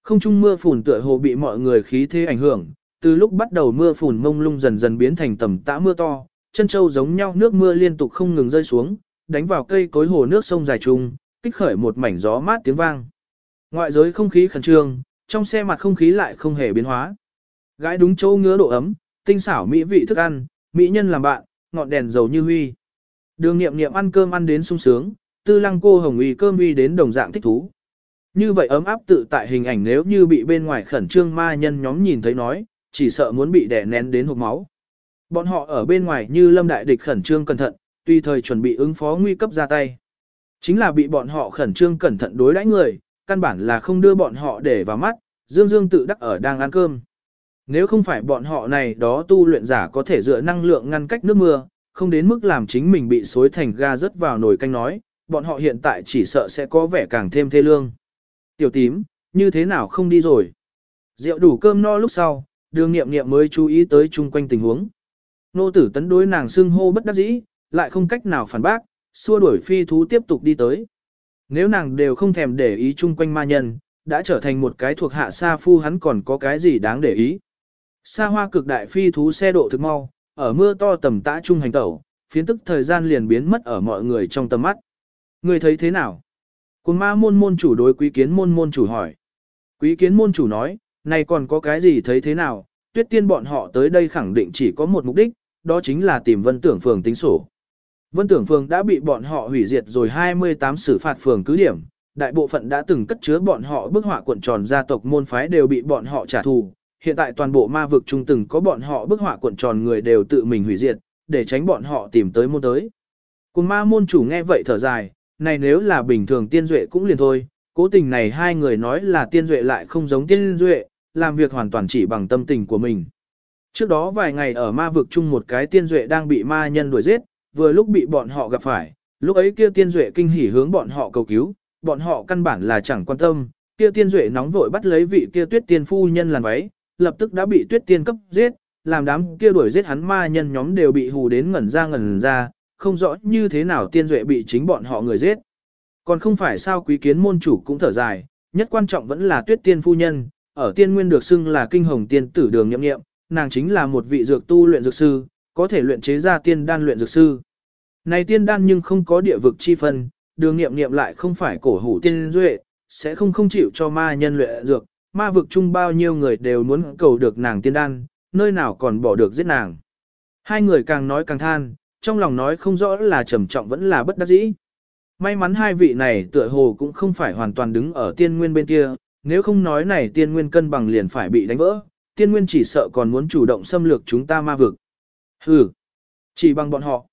Không trung mưa phùn tựa hồ bị mọi người khí thế ảnh hưởng, từ lúc bắt đầu mưa phùn mông lung dần dần biến thành tầm tã mưa to, chân châu giống nhau nước mưa liên tục không ngừng rơi xuống, đánh vào cây cối hồ nước sông dài trung, kích khởi một mảnh gió mát tiếng vang. Ngoại giới không khí khẩn trương, trong xe mặt không khí lại không hề biến hóa. Gái đúng chỗ ngứa độ ấm, tinh xảo mỹ vị thức ăn, mỹ nhân làm bạn, ngọn đèn dầu như huy. Đường nghiệm nghiệm ăn cơm ăn đến sung sướng, tư lăng cô hồng uy cơm uy đến đồng dạng thích thú. Như vậy ấm áp tự tại hình ảnh nếu như bị bên ngoài khẩn trương ma nhân nhóm nhìn thấy nói, chỉ sợ muốn bị đè nén đến hộp máu. Bọn họ ở bên ngoài như lâm đại địch khẩn trương cẩn thận, tùy thời chuẩn bị ứng phó nguy cấp ra tay. Chính là bị bọn họ khẩn trương cẩn thận đối đãi người, căn bản là không đưa bọn họ để vào mắt, dương dương tự đắc ở đang ăn cơm. Nếu không phải bọn họ này đó tu luyện giả có thể dựa năng lượng ngăn cách nước mưa, không đến mức làm chính mình bị xối thành ga rớt vào nồi canh nói, bọn họ hiện tại chỉ sợ sẽ có vẻ càng thêm thê lương. Tiểu tím, như thế nào không đi rồi? Rượu đủ cơm no lúc sau, đường nghiệm nghiệm mới chú ý tới chung quanh tình huống. Nô tử tấn đối nàng xưng hô bất đắc dĩ, lại không cách nào phản bác, xua đuổi phi thú tiếp tục đi tới. Nếu nàng đều không thèm để ý chung quanh ma nhân, đã trở thành một cái thuộc hạ sa phu hắn còn có cái gì đáng để ý. Sa hoa cực đại phi thú xe độ thực mau, ở mưa to tầm tã trung hành tẩu, phiến tức thời gian liền biến mất ở mọi người trong tầm mắt. Người thấy thế nào? Cùng ma môn môn chủ đối quý kiến môn môn chủ hỏi. Quý kiến môn chủ nói, này còn có cái gì thấy thế nào? Tuyết tiên bọn họ tới đây khẳng định chỉ có một mục đích, đó chính là tìm vân tưởng phường tính sổ. Vân tưởng phường đã bị bọn họ hủy diệt rồi 28 xử phạt phường cứ điểm, đại bộ phận đã từng cất chứa bọn họ bức họa cuộn tròn gia tộc môn phái đều bị bọn họ trả thù. Hiện tại toàn bộ ma vực trung từng có bọn họ bức họa cuộn tròn người đều tự mình hủy diệt, để tránh bọn họ tìm tới môn tới. Cùng ma môn chủ nghe vậy thở dài, này nếu là bình thường tiên duệ cũng liền thôi, cố tình này hai người nói là tiên duệ lại không giống tiên duệ, làm việc hoàn toàn chỉ bằng tâm tình của mình. Trước đó vài ngày ở ma vực chung một cái tiên duệ đang bị ma nhân đuổi giết, vừa lúc bị bọn họ gặp phải, lúc ấy kia tiên duệ kinh hỉ hướng bọn họ cầu cứu, bọn họ căn bản là chẳng quan tâm, kia tiên duệ nóng vội bắt lấy vị kia tuyết tiên phu nhân làn váy, lập tức đã bị tuyết tiên cấp giết, làm đám kia đuổi giết hắn ma nhân nhóm đều bị hù đến ngẩn ra ngẩn ra, không rõ như thế nào tiên duệ bị chính bọn họ người giết. Còn không phải sao quý kiến môn chủ cũng thở dài, nhất quan trọng vẫn là tuyết tiên phu nhân, ở tiên nguyên được xưng là kinh hồng tiên tử đường nhậm nghiệm, nàng chính là một vị dược tu luyện dược sư, có thể luyện chế ra tiên đan luyện dược sư. Này tiên đan nhưng không có địa vực chi phân, đường nghiệm nghiệm lại không phải cổ hủ tiên duệ, sẽ không không chịu cho ma nhân luyện dược, ma vực chung bao nhiêu người đều muốn cầu được nàng tiên đan, nơi nào còn bỏ được giết nàng. Hai người càng nói càng than, trong lòng nói không rõ là trầm trọng vẫn là bất đắc dĩ. May mắn hai vị này tựa hồ cũng không phải hoàn toàn đứng ở tiên nguyên bên kia, nếu không nói này tiên nguyên cân bằng liền phải bị đánh vỡ, tiên nguyên chỉ sợ còn muốn chủ động xâm lược chúng ta ma vực. Hừ, chỉ bằng bọn họ.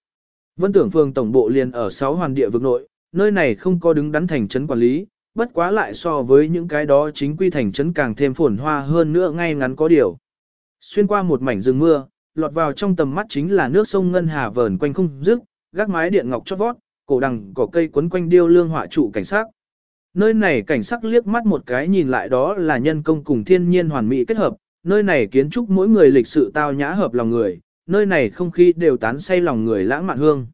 Vân tưởng phường tổng bộ liền ở 6 hoàn địa vực nội, nơi này không có đứng đắn thành trấn quản lý, bất quá lại so với những cái đó chính quy thành trấn càng thêm phồn hoa hơn nữa ngay ngắn có điều. Xuyên qua một mảnh rừng mưa, lọt vào trong tầm mắt chính là nước sông Ngân Hà vờn quanh không dứt, gác mái điện ngọc chót vót, cổ đằng cỏ cây quấn quanh điêu lương họa trụ cảnh sắc. Nơi này cảnh sắc liếc mắt một cái nhìn lại đó là nhân công cùng thiên nhiên hoàn mỹ kết hợp, nơi này kiến trúc mỗi người lịch sự tao nhã hợp lòng người, nơi này không khí đều tán say lòng người lãng mạn hương.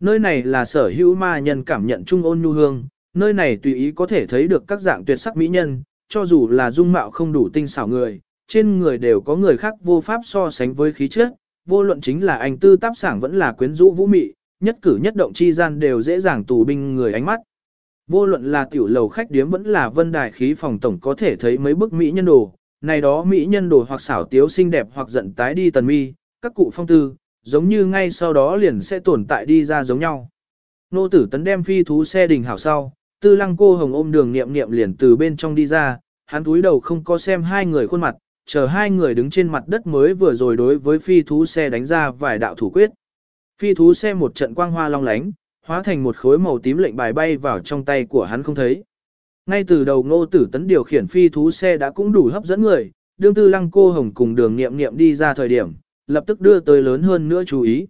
Nơi này là sở hữu ma nhân cảm nhận trung ôn nhu hương, nơi này tùy ý có thể thấy được các dạng tuyệt sắc mỹ nhân, cho dù là dung mạo không đủ tinh xảo người, trên người đều có người khác vô pháp so sánh với khí chất, vô luận chính là anh tư táp sảng vẫn là quyến rũ vũ mị, nhất cử nhất động chi gian đều dễ dàng tù binh người ánh mắt. Vô luận là tiểu lầu khách điếm vẫn là vân đài khí phòng tổng có thể thấy mấy bức mỹ nhân đồ, này đó mỹ nhân đồ hoặc xảo tiếu xinh đẹp hoặc giận tái đi tần mi, các cụ phong tư, giống như ngay sau đó liền sẽ tồn tại đi ra giống nhau. Nô tử tấn đem phi thú xe đình hảo sau, tư lăng cô hồng ôm đường nghiệm nghiệm liền từ bên trong đi ra, hắn túi đầu không có xem hai người khuôn mặt, chờ hai người đứng trên mặt đất mới vừa rồi đối với phi thú xe đánh ra vài đạo thủ quyết. Phi thú xe một trận quang hoa long lánh, hóa thành một khối màu tím lệnh bài bay vào trong tay của hắn không thấy. Ngay từ đầu ngô tử tấn điều khiển phi thú xe đã cũng đủ hấp dẫn người, đương tư lăng cô hồng cùng đường nghiệm nghiệm đi ra thời điểm, lập tức đưa tới lớn hơn nữa chú ý.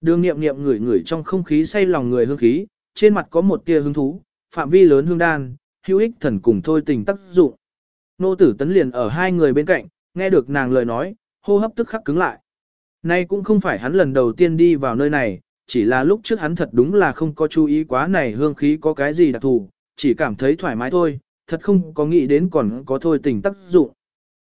Đường nghiệm nghiệm ngửi ngửi trong không khí say lòng người hương khí, trên mặt có một tia hứng thú, phạm vi lớn hương đan, hữu ích thần cùng thôi tình tác dụng. Nô tử tấn liền ở hai người bên cạnh, nghe được nàng lời nói, hô hấp tức khắc cứng lại. Nay cũng không phải hắn lần đầu tiên đi vào nơi này, chỉ là lúc trước hắn thật đúng là không có chú ý quá này hương khí có cái gì đặc thù, chỉ cảm thấy thoải mái thôi, thật không có nghĩ đến còn có thôi tình tác dụng.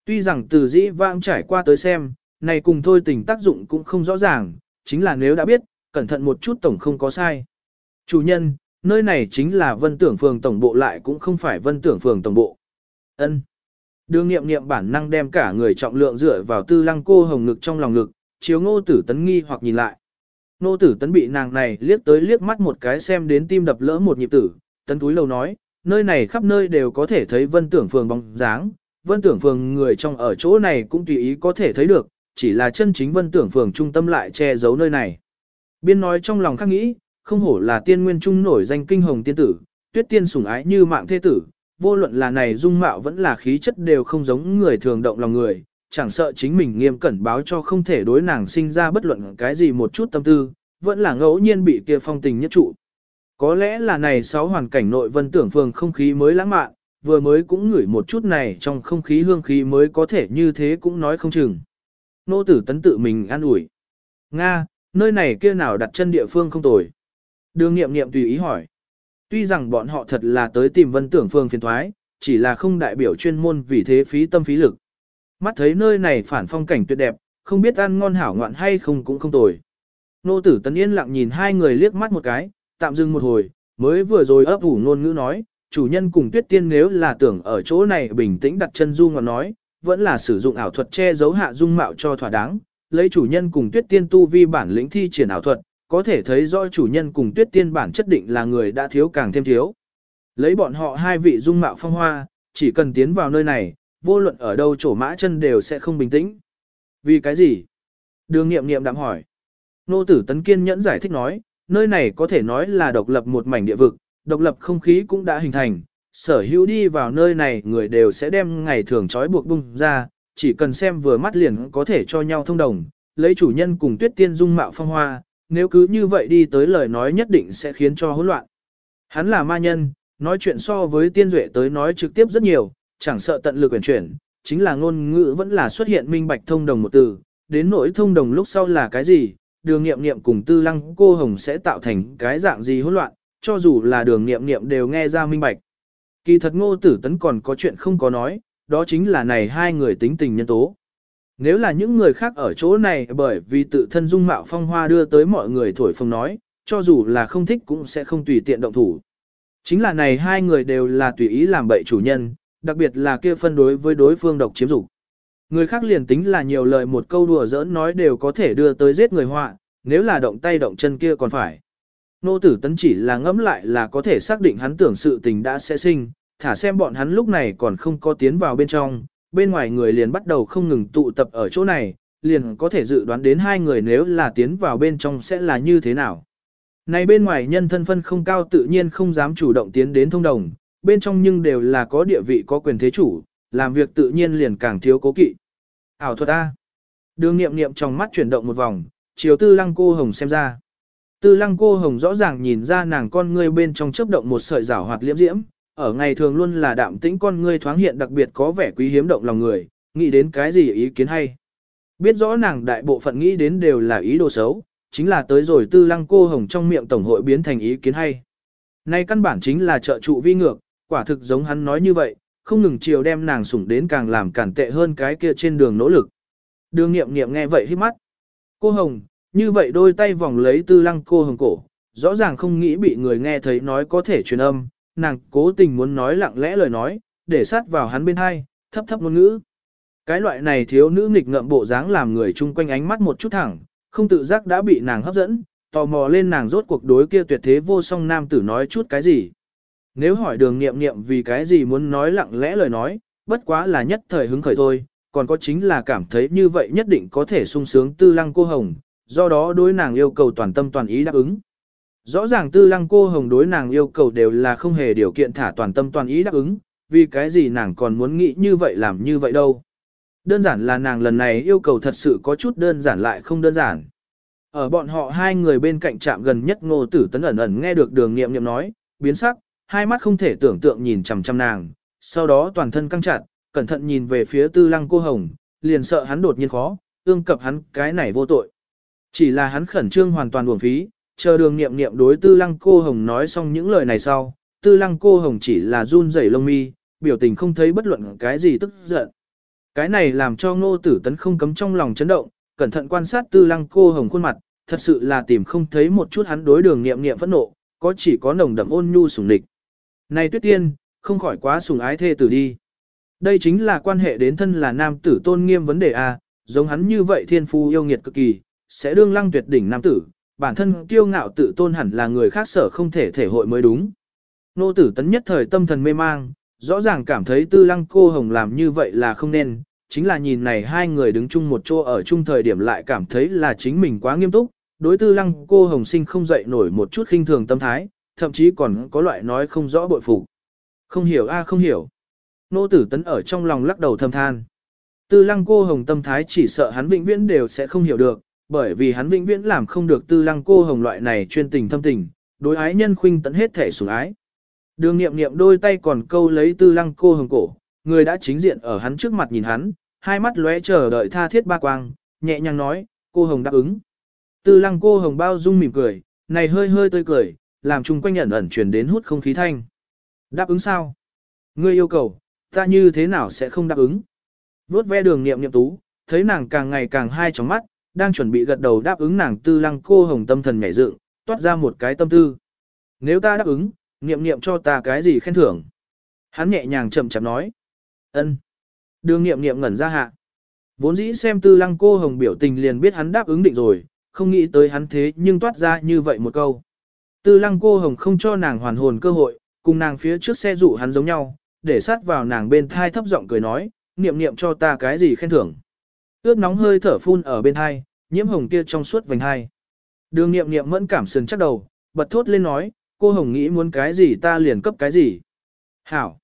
Tuy rằng từ dĩ vãng trải qua tới xem, này cùng thôi tình tác dụng cũng không rõ ràng, chính là nếu đã biết, cẩn thận một chút tổng không có sai. Chủ nhân, nơi này chính là vân tưởng phường tổng bộ lại cũng không phải vân tưởng phường tổng bộ. ân Đường nghiệm nghiệm bản năng đem cả người trọng lượng dựa vào tư lăng cô hồng ngực trong lòng ngực, chiếu ngô tử tấn nghi hoặc nhìn lại. Ngô tử tấn bị nàng này liếc tới liếc mắt một cái xem đến tim đập lỡ một nhịp tử, tấn túi lầu nói, nơi này khắp nơi đều có thể thấy vân tưởng phường bóng dáng, vân tưởng phường người trong ở chỗ này cũng tùy ý có thể thấy được, chỉ là chân chính vân tưởng phường trung tâm lại che giấu nơi này. Biên nói trong lòng khác nghĩ, không hổ là tiên nguyên trung nổi danh kinh hồng tiên tử, tuyết tiên sủng ái như mạng thế tử, vô luận là này dung mạo vẫn là khí chất đều không giống người thường động lòng người, chẳng sợ chính mình nghiêm cẩn báo cho không thể đối nàng sinh ra bất luận cái gì một chút tâm tư, vẫn là ngẫu nhiên bị kia phong tình nhất trụ. Có lẽ là này sáu hoàn cảnh nội vân tưởng phường không khí mới lãng mạn, vừa mới cũng ngửi một chút này trong không khí hương khí mới có thể như thế cũng nói không chừng. Nô tử tấn tự mình an ủi. Nga, nơi này kia nào đặt chân địa phương không tồi. Đường nghiệm nghiệm tùy ý hỏi. Tuy rằng bọn họ thật là tới tìm vân tưởng phương phiền thoái, chỉ là không đại biểu chuyên môn vì thế phí tâm phí lực. Mắt thấy nơi này phản phong cảnh tuyệt đẹp, không biết ăn ngon hảo ngoạn hay không cũng không tồi. Nô tử tấn yên lặng nhìn hai người liếc mắt một cái, tạm dừng một hồi, mới vừa rồi ấp ủ ngôn ngữ nói, chủ nhân cùng tuyết tiên nếu là tưởng ở chỗ này bình tĩnh đặt chân du ngọn nói, vẫn là sử dụng ảo thuật che giấu hạ dung mạo cho thỏa đáng, lấy chủ nhân cùng tuyết tiên tu vi bản lĩnh thi triển ảo thuật, có thể thấy rõ chủ nhân cùng tuyết tiên bản chất định là người đã thiếu càng thêm thiếu. Lấy bọn họ hai vị dung mạo phong hoa, chỉ cần tiến vào nơi này, vô luận ở đâu chỗ mã chân đều sẽ không bình tĩnh. Vì cái gì? Đường nghiệm nghiệm đạm hỏi. Nô tử tấn kiên nhẫn giải thích nói, nơi này có thể nói là độc lập một mảnh địa vực, độc lập không khí cũng đã hình thành, sở hữu đi vào nơi này người đều sẽ đem ngày thường trói buộc bung ra, chỉ cần xem vừa mắt liền có thể cho nhau thông đồng, lấy chủ nhân cùng tuyết tiên dung mạo phong hoa, nếu cứ như vậy đi tới lời nói nhất định sẽ khiến cho hỗn loạn. Hắn là ma nhân, nói chuyện so với tiên duệ tới nói trực tiếp rất nhiều, chẳng sợ tận lực quyển chuyển, chính là ngôn ngữ vẫn là xuất hiện minh bạch thông đồng một từ, đến nỗi thông đồng lúc sau là cái gì, đường nghiệm nghiệm cùng tư lăng cô hồng sẽ tạo thành cái dạng gì hỗn loạn, cho dù là đường nghiệm nghiệm đều nghe ra minh bạch. Kỳ thật ngô tử tấn còn có chuyện không có nói, đó chính là này hai người tính tình nhân tố. Nếu là những người khác ở chỗ này bởi vì tự thân dung mạo phong hoa đưa tới mọi người thổi phồng nói, cho dù là không thích cũng sẽ không tùy tiện động thủ. Chính là này hai người đều là tùy ý làm bậy chủ nhân, đặc biệt là kia phân đối với đối phương độc chiếm dục. Người khác liền tính là nhiều lời một câu đùa giỡn nói đều có thể đưa tới giết người họa, nếu là động tay động chân kia còn phải. Nô tử tấn chỉ là ngẫm lại là có thể xác định hắn tưởng sự tình đã sẽ sinh, thả xem bọn hắn lúc này còn không có tiến vào bên trong, bên ngoài người liền bắt đầu không ngừng tụ tập ở chỗ này, liền có thể dự đoán đến hai người nếu là tiến vào bên trong sẽ là như thế nào. Này bên ngoài nhân thân phân không cao tự nhiên không dám chủ động tiến đến thông đồng, bên trong nhưng đều là có địa vị có quyền thế chủ, làm việc tự nhiên liền càng thiếu cố kỵ. Ảo thuật A. Đường nghiệm nghiệm trong mắt chuyển động một vòng, chiều tư lăng cô hồng xem ra. Tư lăng cô hồng rõ ràng nhìn ra nàng con ngươi bên trong chớp động một sợi rảo hoạt liễm diễm, ở ngày thường luôn là đạm tĩnh con ngươi thoáng hiện đặc biệt có vẻ quý hiếm động lòng người, nghĩ đến cái gì ý kiến hay. Biết rõ nàng đại bộ phận nghĩ đến đều là ý đồ xấu, chính là tới rồi tư lăng cô hồng trong miệng tổng hội biến thành ý kiến hay. Nay căn bản chính là trợ trụ vi ngược, quả thực giống hắn nói như vậy, không ngừng chiều đem nàng sủng đến càng làm cản tệ hơn cái kia trên đường nỗ lực. Đường nghiệm nghiệm nghe vậy hít mắt. Cô Hồng, như vậy đôi tay vòng lấy tư lăng cô Hồng cổ, rõ ràng không nghĩ bị người nghe thấy nói có thể truyền âm, nàng cố tình muốn nói lặng lẽ lời nói, để sát vào hắn bên hai, thấp thấp ngôn ngữ. Cái loại này thiếu nữ nghịch ngợm bộ dáng làm người chung quanh ánh mắt một chút thẳng, không tự giác đã bị nàng hấp dẫn, tò mò lên nàng rốt cuộc đối kia tuyệt thế vô song nam tử nói chút cái gì. Nếu hỏi đường nghiệm nghiệm vì cái gì muốn nói lặng lẽ lời nói, bất quá là nhất thời hứng khởi thôi, còn có chính là cảm thấy như vậy nhất định có thể sung sướng tư lăng cô hồng, do đó đối nàng yêu cầu toàn tâm toàn ý đáp ứng. Rõ ràng tư lăng cô hồng đối nàng yêu cầu đều là không hề điều kiện thả toàn tâm toàn ý đáp ứng, vì cái gì nàng còn muốn nghĩ như vậy làm như vậy đâu. Đơn giản là nàng lần này yêu cầu thật sự có chút đơn giản lại không đơn giản. Ở bọn họ hai người bên cạnh chạm gần nhất ngô tử tấn ẩn ẩn nghe được đường nghiệm nghiệm nói, biến sắc, hai mắt không thể tưởng tượng nhìn chằm chằm nàng, sau đó toàn thân căng chặt, cẩn thận nhìn về phía tư lăng cô hồng, liền sợ hắn đột nhiên khó, ương cập hắn cái này vô tội. Chỉ là hắn khẩn trương hoàn toàn uổng phí, chờ đường nghiệm nghiệm đối tư lăng cô hồng nói xong những lời này sau, tư lăng cô hồng chỉ là run rẩy lông mi, biểu tình không thấy bất luận cái gì tức giận. Cái này làm cho ngô tử tấn không cấm trong lòng chấn động, cẩn thận quan sát tư lăng cô hồng khuôn mặt, thật sự là tìm không thấy một chút hắn đối đường nghiệm nghiệm phẫn nộ, có chỉ có nồng đậm ôn nhu sủng địch. Này tuyết tiên, không khỏi quá sủng ái thê tử đi. Đây chính là quan hệ đến thân là nam tử tôn nghiêm vấn đề A, giống hắn như vậy thiên phu yêu nghiệt cực kỳ, sẽ đương lăng tuyệt đỉnh nam tử, bản thân kiêu ngạo tự tôn hẳn là người khác sở không thể thể hội mới đúng. Nô tử tấn nhất thời tâm thần mê mang, rõ ràng cảm thấy tư lăng cô hồng làm như vậy là không nên, chính là nhìn này hai người đứng chung một chỗ ở chung thời điểm lại cảm thấy là chính mình quá nghiêm túc, đối tư lăng cô hồng sinh không dậy nổi một chút khinh thường tâm thái, thậm chí còn có loại nói không rõ bội phục. Không hiểu a không hiểu. Nô tử tấn ở trong lòng lắc đầu thầm than. Tư lăng cô hồng tâm thái chỉ sợ hắn vĩnh viễn đều sẽ không hiểu được, bởi vì hắn vĩnh viễn làm không được tư lăng cô hồng loại này chuyên tình thâm tình, đối ái nhân khuynh tận hết thể sủng ái. Đường nghiệm nghiệm đôi tay còn câu lấy tư lăng cô hồng cổ, người đã chính diện ở hắn trước mặt nhìn hắn, hai mắt lóe chờ đợi tha thiết ba quang, nhẹ nhàng nói, cô hồng đáp ứng. Tư lăng cô hồng bao dung mỉm cười, này hơi hơi tươi cười, làm chung quanh ẩn ẩn truyền đến hút không khí thanh. Đáp ứng sao? Ngươi yêu cầu, ta như thế nào sẽ không đáp ứng? Vốt ve đường nghiệm nghiệm tú, thấy nàng càng ngày càng hai trong mắt, đang chuẩn bị gật đầu đáp ứng nàng tư lăng cô hồng tâm thần nhảy dựng, toát ra một cái tâm tư. Nếu ta đáp ứng, nghiệm nghiệm cho ta cái gì khen thưởng? Hắn nhẹ nhàng chậm chậm nói. ân. Đường nghiệm nghiệm ngẩn ra hạ. Vốn dĩ xem tư lăng cô hồng biểu tình liền biết hắn đáp ứng định rồi, không nghĩ tới hắn thế nhưng toát ra như vậy một câu. Tư lăng cô hồng không cho nàng hoàn hồn cơ hội, cùng nàng phía trước xe dụ hắn giống nhau, để sát vào nàng bên thai thấp giọng cười nói, niệm niệm cho ta cái gì khen thưởng. Ước nóng hơi thở phun ở bên thai, nhiễm hồng kia trong suốt vành hai. Đường niệm niệm mẫn cảm sườn chắc đầu, bật thốt lên nói, cô hồng nghĩ muốn cái gì ta liền cấp cái gì. Hảo.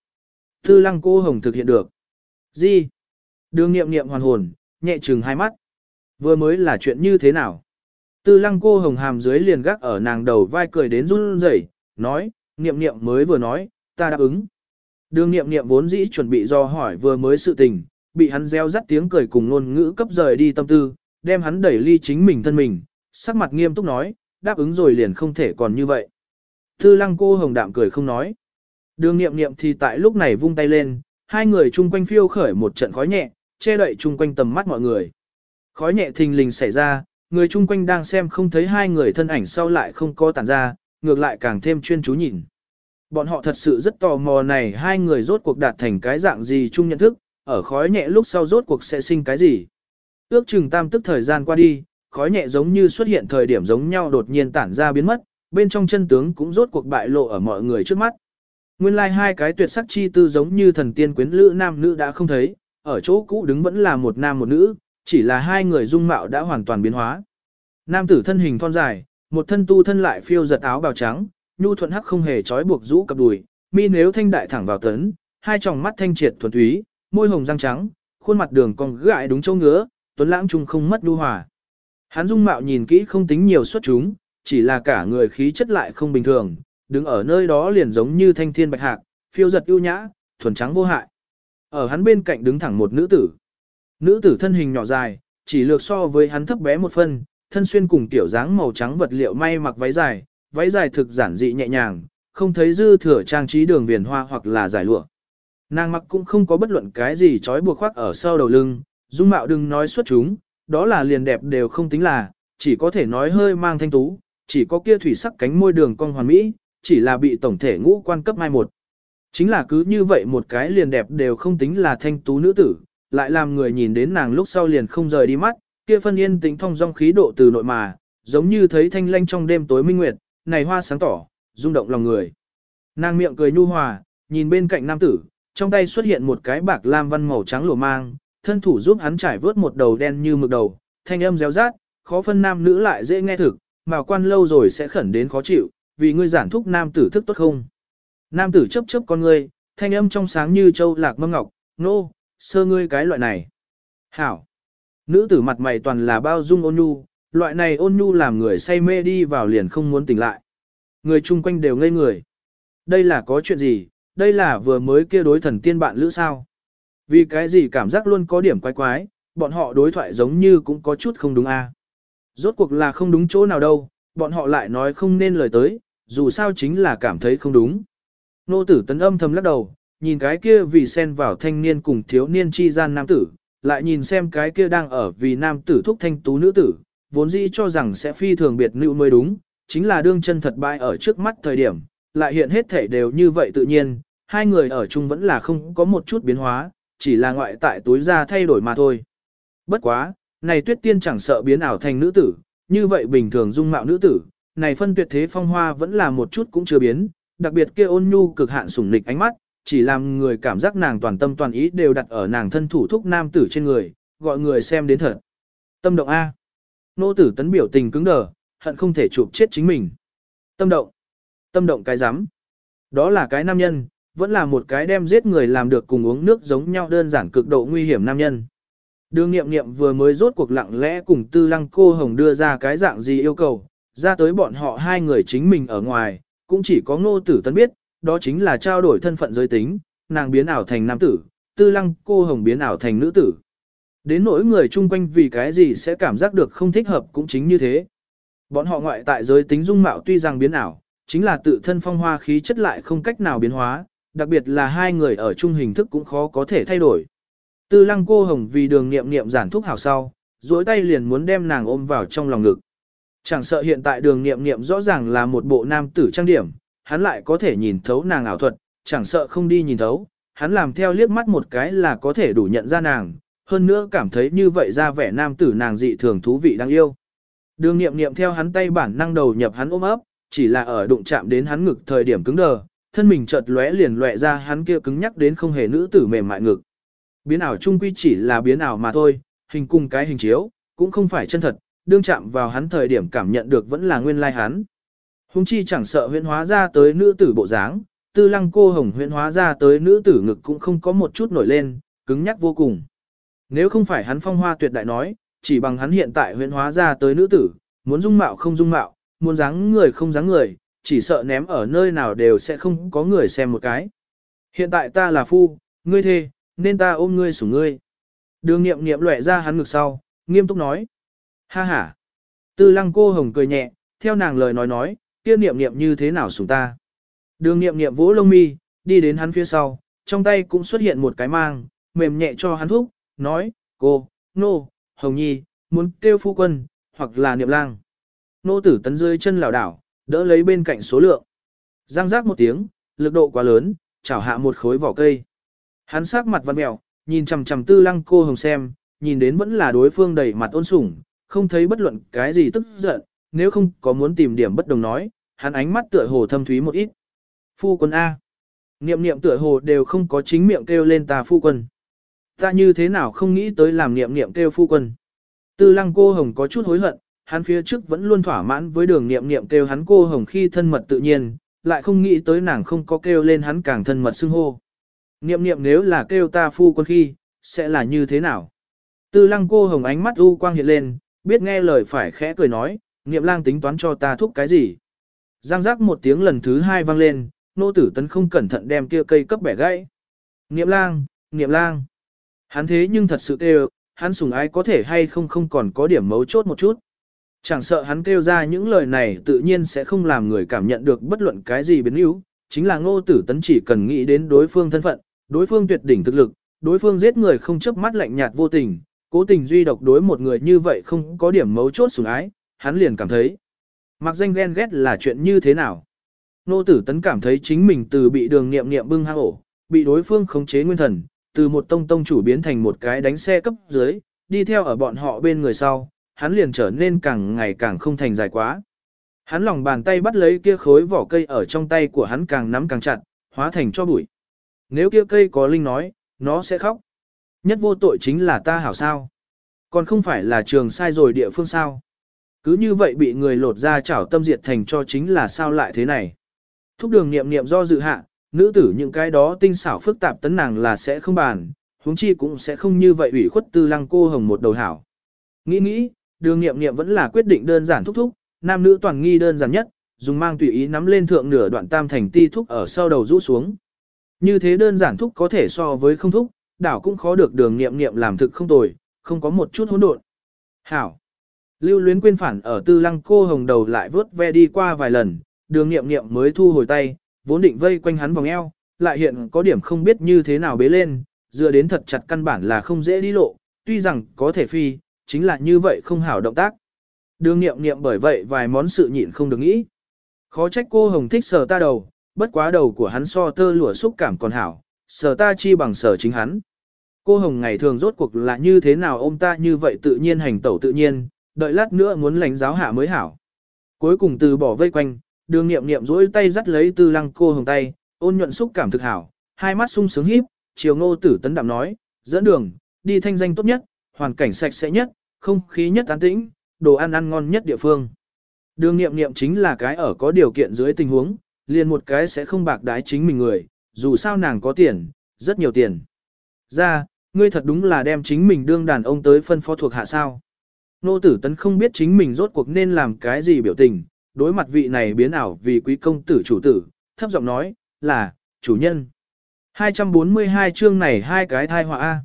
Tư lăng cô hồng thực hiện được. Gì? Đường niệm niệm hoàn hồn, nhẹ chừng hai mắt. Vừa mới là chuyện như thế nào? Tư lăng cô hồng hàm dưới liền gác ở nàng đầu vai cười đến run rẩy, nói, niệm niệm mới vừa nói, ta đáp ứng. Đường niệm niệm vốn dĩ chuẩn bị do hỏi vừa mới sự tình, bị hắn gieo rắt tiếng cười cùng ngôn ngữ cấp rời đi tâm tư, đem hắn đẩy ly chính mình thân mình, sắc mặt nghiêm túc nói, đáp ứng rồi liền không thể còn như vậy. Tư lăng cô hồng đạm cười không nói. Đường niệm niệm thì tại lúc này vung tay lên, hai người chung quanh phiêu khởi một trận khói nhẹ, che đậy chung quanh tầm mắt mọi người. Khói nhẹ thình lình xảy ra, người chung quanh đang xem không thấy hai người thân ảnh sau lại không có tản ra, ngược lại càng thêm chuyên chú nhìn. Bọn họ thật sự rất tò mò này hai người rốt cuộc đạt thành cái dạng gì chung nhận thức, ở khói nhẹ lúc sau rốt cuộc sẽ sinh cái gì. Ước chừng tam tức thời gian qua đi, khói nhẹ giống như xuất hiện thời điểm giống nhau đột nhiên tản ra biến mất, bên trong chân tướng cũng rốt cuộc bại lộ ở mọi người trước mắt. Nguyên lai like hai cái tuyệt sắc chi tư giống như thần tiên quyến lữ nam nữ đã không thấy, ở chỗ cũ đứng vẫn là một nam một nữ, chỉ là hai người dung mạo đã hoàn toàn biến hóa. Nam tử thân hình thon dài, một thân tu thân lại phiêu giật áo bào trắng, nhu thuận hắc không hề trói buộc rũ cặp đùi, mi nếu thanh đại thẳng vào tấn, hai tròng mắt thanh triệt thuần túy, môi hồng răng trắng, khuôn mặt đường cong gãi đúng châu ngứa, tuấn lãng trung không mất nhu hòa. Hắn dung mạo nhìn kỹ không tính nhiều xuất chúng, chỉ là cả người khí chất lại không bình thường, đứng ở nơi đó liền giống như thanh thiên bạch hạc, phiêu giật ưu nhã, thuần trắng vô hại. Ở hắn bên cạnh đứng thẳng một nữ tử. Nữ tử thân hình nhỏ dài, chỉ lược so với hắn thấp bé một phân, thân xuyên cùng tiểu dáng màu trắng vật liệu may mặc váy dài, váy dài thực giản dị nhẹ nhàng, không thấy dư thừa trang trí đường viền hoa hoặc là giải lụa. Nàng mặc cũng không có bất luận cái gì trói buộc khoác ở sau đầu lưng, dung mạo đừng nói xuất chúng, đó là liền đẹp đều không tính là, chỉ có thể nói hơi mang thanh tú, chỉ có kia thủy sắc cánh môi đường cong hoàn mỹ, chỉ là bị tổng thể ngũ quan cấp mai một. Chính là cứ như vậy một cái liền đẹp đều không tính là thanh tú nữ tử, lại làm người nhìn đến nàng lúc sau liền không rời đi mắt, kia phân yên tĩnh thông dong khí độ từ nội mà, giống như thấy thanh lanh trong đêm tối minh nguyệt, này hoa sáng tỏ, rung động lòng người. Nàng miệng cười nhu hòa, nhìn bên cạnh nam tử, trong tay xuất hiện một cái bạc lam văn màu trắng lụa mang, thân thủ giúp hắn trải vớt một đầu đen như mực đầu, thanh âm réo rát, khó phân nam nữ lại dễ nghe thực, mà quan lâu rồi sẽ khẩn đến khó chịu, vì ngươi giản thúc nam tử thức tốt không. Nam tử chấp chấp con ngươi, thanh âm trong sáng như châu lạc mâm ngọc, nô, sơ ngươi cái loại này. Hảo. Nữ tử mặt mày toàn là bao dung ôn nhu, loại này ôn nhu làm người say mê đi vào liền không muốn tỉnh lại. Người chung quanh đều ngây người. Đây là có chuyện gì, đây là vừa mới kia đối thần tiên bạn lữ sao. Vì cái gì cảm giác luôn có điểm quái quái, bọn họ đối thoại giống như cũng có chút không đúng a. À. Rốt cuộc là không đúng chỗ nào đâu, bọn họ lại nói không nên lời tới, dù sao chính là cảm thấy không đúng. Nô tử tấn âm thầm lắc đầu, nhìn cái kia vì xen vào thanh niên cùng thiếu niên chi gian nam tử, lại nhìn xem cái kia đang ở vì nam tử thúc thanh tú nữ tử, vốn dĩ cho rằng sẽ phi thường biệt nữ mới đúng, chính là đương chân thật bại ở trước mắt thời điểm, lại hiện hết thể đều như vậy tự nhiên, hai người ở chung vẫn là không có một chút biến hóa, chỉ là ngoại tại túi ra thay đổi mà thôi. Bất quá, này tuyết tiên chẳng sợ biến ảo thành nữ tử, như vậy bình thường dung mạo nữ tử, này phân tuyệt thế phong hoa vẫn là một chút cũng chưa biến, đặc biệt kia ôn nhu cực hạn sủng nịch ánh mắt, chỉ làm người cảm giác nàng toàn tâm toàn ý đều đặt ở nàng thân thủ thúc nam tử trên người, gọi người xem đến thật. Tâm động A. Nô tử tấn biểu tình cứng đờ, hận không thể chụp chết chính mình. Tâm động. Tâm động cái rắm Đó là cái nam nhân, vẫn là một cái đem giết người làm được cùng uống nước giống nhau đơn giản cực độ nguy hiểm nam nhân. Đường nghiệm nghiệm vừa mới rốt cuộc lặng lẽ cùng tư lăng cô hồng đưa ra cái dạng gì yêu cầu, ra tới bọn họ hai người chính mình ở ngoài, cũng chỉ có ngô tử tấn biết, đó chính là trao đổi thân phận giới tính, nàng biến ảo thành nam tử, tư lăng cô hồng biến ảo thành nữ tử. Đến nỗi người chung quanh vì cái gì sẽ cảm giác được không thích hợp cũng chính như thế. Bọn họ ngoại tại giới tính dung mạo tuy rằng biến ảo, chính là tự thân phong hoa khí chất lại không cách nào biến hóa, đặc biệt là hai người ở chung hình thức cũng khó có thể thay đổi. Tư lăng cô hồng vì đường nghiệm nghiệm giản thúc hảo sau, duỗi tay liền muốn đem nàng ôm vào trong lòng ngực. Chẳng sợ hiện tại đường nghiệm nghiệm rõ ràng là một bộ nam tử trang điểm, hắn lại có thể nhìn thấu nàng ảo thuật, chẳng sợ không đi nhìn thấu, hắn làm theo liếc mắt một cái là có thể đủ nhận ra nàng, hơn nữa cảm thấy như vậy ra vẻ nam tử nàng dị thường thú vị đáng yêu. Đường nghiệm nghiệm theo hắn tay bản năng đầu nhập hắn ôm ấp, chỉ là ở đụng chạm đến hắn ngực thời điểm cứng đờ, thân mình chợt lóe liền lóe ra hắn kia cứng nhắc đến không hề nữ tử mềm mại ngực. Biến ảo trung quy chỉ là biến ảo mà thôi, hình cùng cái hình chiếu, cũng không phải chân thật, đương chạm vào hắn thời điểm cảm nhận được vẫn là nguyên lai hắn. Hùng chi chẳng sợ huyễn hóa ra tới nữ tử bộ dáng, tư lăng cô hồng huyễn hóa ra tới nữ tử ngực cũng không có một chút nổi lên, cứng nhắc vô cùng. Nếu không phải hắn phong hoa tuyệt đại nói, chỉ bằng hắn hiện tại huyễn hóa ra tới nữ tử, muốn dung mạo không dung mạo, muốn dáng người không dáng người, chỉ sợ ném ở nơi nào đều sẽ không có người xem một cái. Hiện tại ta là phu, ngươi thê, nên ta ôm ngươi sủng ngươi. Đường nghiệm nghiệm lệ ra hắn ngực sau, nghiêm túc nói. Ha ha. Tư lăng cô hồng cười nhẹ, theo nàng lời nói nói, kia niệm niệm như thế nào sủng ta. Đường niệm niệm vỗ lông mi, đi đến hắn phía sau, trong tay cũng xuất hiện một cái mang, mềm nhẹ cho hắn thúc, nói, cô, nô, hồng nhi, muốn kêu phu quân, hoặc là niệm lang. Nô tử tấn rơi chân lảo đảo, đỡ lấy bên cạnh số lượng. Giang giác một tiếng, lực độ quá lớn, chảo hạ một khối vỏ cây. Hắn sắc mặt văn mèo, nhìn chằm chằm tư lăng cô hồng xem, nhìn đến vẫn là đối phương đầy mặt ôn sủng, không thấy bất luận cái gì tức giận, nếu không có muốn tìm điểm bất đồng nói, hắn ánh mắt tựa hồ thâm thúy một ít. Phu quân A. Niệm niệm tựa hồ đều không có chính miệng kêu lên ta phu quân. Ta như thế nào không nghĩ tới làm niệm niệm kêu phu quân. Tư lăng cô hồng có chút hối hận, hắn phía trước vẫn luôn thỏa mãn với đường niệm niệm kêu hắn cô hồng khi thân mật tự nhiên, lại không nghĩ tới nàng không có kêu lên hắn càng thân mật xưng hô. Niệm niệm nếu là kêu ta phu quân khi, sẽ là như thế nào? Tư lăng cô hồng ánh mắt u quang hiện lên, biết nghe lời phải khẽ cười nói, niệm lang tính toán cho ta thúc cái gì? Giang giác một tiếng lần thứ hai vang lên, nô tử tấn không cẩn thận đem kia cây cấp bẻ gãy. Niệm lang, niệm lang. Hắn thế nhưng thật sự kêu, hắn sùng ái có thể hay không không còn có điểm mấu chốt một chút. Chẳng sợ hắn kêu ra những lời này tự nhiên sẽ không làm người cảm nhận được bất luận cái gì biến yếu, chính là ngô tử tấn chỉ cần nghĩ đến đối phương thân phận, đối phương tuyệt đỉnh thực lực, đối phương giết người không chớp mắt lạnh nhạt vô tình, cố tình duy độc đối một người như vậy không có điểm mấu chốt sủng ái, hắn liền cảm thấy. Mặc danh ghen ghét là chuyện như thế nào? Nô tử tấn cảm thấy chính mình từ bị đường nghiệm nghiệm bưng hang ổ, bị đối phương khống chế nguyên thần, từ một tông tông chủ biến thành một cái đánh xe cấp dưới, đi theo ở bọn họ bên người sau, hắn liền trở nên càng ngày càng không thành dài quá. Hắn lòng bàn tay bắt lấy kia khối vỏ cây ở trong tay của hắn càng nắm càng chặt, hóa thành cho bụi. Nếu kia cây có linh nói, nó sẽ khóc. Nhất vô tội chính là ta hảo sao. Còn không phải là trường sai rồi địa phương sao. Cứ như vậy bị người lột ra chảo tâm diệt thành cho chính là sao lại thế này. Thúc đường niệm niệm do dự hạ, nữ tử những cái đó tinh xảo phức tạp tấn nàng là sẽ không bàn, huống chi cũng sẽ không như vậy ủy khuất tư lăng cô hồng một đầu hảo. Nghĩ nghĩ, đường nghiệm nghiệm vẫn là quyết định đơn giản thúc thúc, nam nữ toàn nghi đơn giản nhất, dùng mang tùy ý nắm lên thượng nửa đoạn tam thành ti thúc ở sau đầu rũ xuống. Như thế đơn giản thúc có thể so với không thúc, đảo cũng khó được đường nghiệm nghiệm làm thực không tồi, không có một chút hỗn độn. Hảo. Lưu luyến quên phản ở tư lăng cô hồng đầu lại vớt ve đi qua vài lần, đường nghiệm nghiệm mới thu hồi tay, vốn định vây quanh hắn vòng eo, lại hiện có điểm không biết như thế nào bế lên, dựa đến thật chặt căn bản là không dễ đi lộ, tuy rằng có thể phi, chính là như vậy không hảo động tác. Đường nghiệm nghiệm bởi vậy vài món sự nhịn không được nghĩ. Khó trách cô Hồng thích sờ ta đầu, bất quá đầu của hắn so tơ lụa xúc cảm còn hảo, sờ ta chi bằng sờ chính hắn. Cô Hồng ngày thường rốt cuộc là như thế nào ôm ta như vậy tự nhiên hành tẩu tự nhiên, đợi lát nữa muốn lãnh giáo hạ mới hảo. Cuối cùng từ bỏ vây quanh, đường nghiệm nghiệm duỗi tay dắt lấy tư lăng cô Hồng tay, ôn nhuận xúc cảm thực hảo, hai mắt sung sướng híp, chiều ngô tử tấn đạm nói, dẫn đường, đi thanh danh tốt nhất, hoàn cảnh sạch sẽ nhất, không khí nhất an tĩnh, đồ ăn ăn ngon nhất địa phương. Đường nghiệm nghiệm chính là cái ở có điều kiện dưới tình huống, liền một cái sẽ không bạc đái chính mình người, dù sao nàng có tiền, rất nhiều tiền. Ra, ngươi thật đúng là đem chính mình đương đàn ông tới phân phó thuộc hạ sao. Nô tử tấn không biết chính mình rốt cuộc nên làm cái gì biểu tình, đối mặt vị này biến ảo vì quý công tử chủ tử, thấp giọng nói, là, chủ nhân. 242 chương này hai cái thai họa A.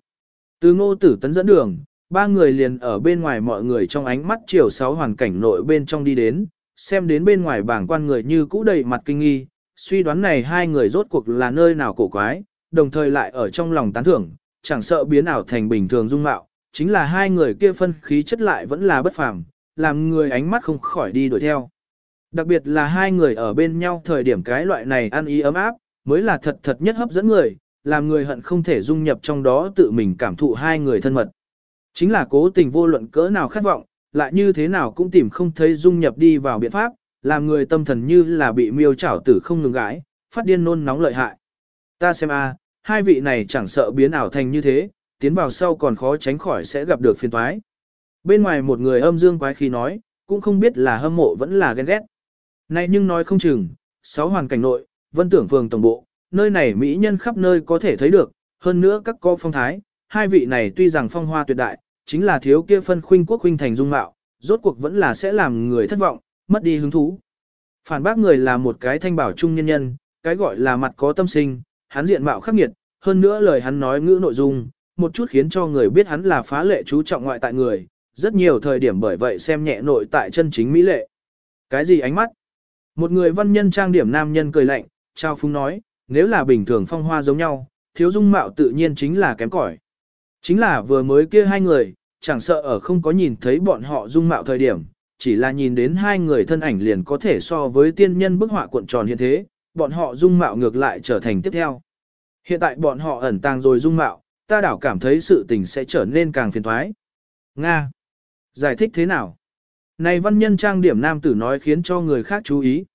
Từ ngô tử tấn dẫn đường, ba người liền ở bên ngoài mọi người trong ánh mắt chiều sáu hoàn cảnh nội bên trong đi đến, xem đến bên ngoài bảng quan người như cũ đầy mặt kinh nghi, suy đoán này hai người rốt cuộc là nơi nào cổ quái, đồng thời lại ở trong lòng tán thưởng, chẳng sợ biến ảo thành bình thường dung mạo, chính là hai người kia phân khí chất lại vẫn là bất phàm, làm người ánh mắt không khỏi đi đuổi theo. Đặc biệt là hai người ở bên nhau thời điểm cái loại này ăn ý ấm áp, mới là thật thật nhất hấp dẫn người, làm người hận không thể dung nhập trong đó tự mình cảm thụ hai người thân mật. Chính là cố tình vô luận cỡ nào khát vọng, lại như thế nào cũng tìm không thấy dung nhập đi vào biện pháp, làm người tâm thần như là bị miêu chảo tử không ngừng gãi, phát điên nôn nóng lợi hại. Ta xem a, à, hai vị này chẳng sợ biến ảo thành như thế, tiến vào sau còn khó tránh khỏi sẽ gặp được phiền toái. Bên ngoài một người âm dương quái khí nói, cũng không biết là hâm mộ vẫn là ghen ghét. Này nhưng nói không chừng, sáu hoàn cảnh nội, vân tưởng phường tổng bộ, nơi này mỹ nhân khắp nơi có thể thấy được, hơn nữa các có phong thái, hai vị này tuy rằng phong hoa tuyệt đại, chính là thiếu kia phân khuynh quốc khuynh thành dung mạo, rốt cuộc vẫn là sẽ làm người thất vọng, mất đi hứng thú. Phản bác người là một cái thanh bảo trung nhân nhân, cái gọi là mặt có tâm sinh, hắn diện mạo khắc nghiệt, hơn nữa lời hắn nói ngữ nội dung, một chút khiến cho người biết hắn là phá lệ chú trọng ngoại tại người, rất nhiều thời điểm bởi vậy xem nhẹ nội tại chân chính mỹ lệ. Cái gì ánh mắt? Một người văn nhân trang điểm nam nhân cười lạnh, trao phúng nói, nếu là bình thường phong hoa giống nhau, thiếu dung mạo tự nhiên chính là kém cỏi. Chính là vừa mới kia hai người, chẳng sợ ở không có nhìn thấy bọn họ dung mạo thời điểm, chỉ là nhìn đến hai người thân ảnh liền có thể so với tiên nhân bức họa cuộn tròn hiện thế, bọn họ dung mạo ngược lại trở thành tiếp theo. Hiện tại bọn họ ẩn tàng rồi dung mạo, ta đảo cảm thấy sự tình sẽ trở nên càng phiền thoái. Nga. Giải thích thế nào? Này văn nhân trang điểm nam tử nói khiến cho người khác chú ý.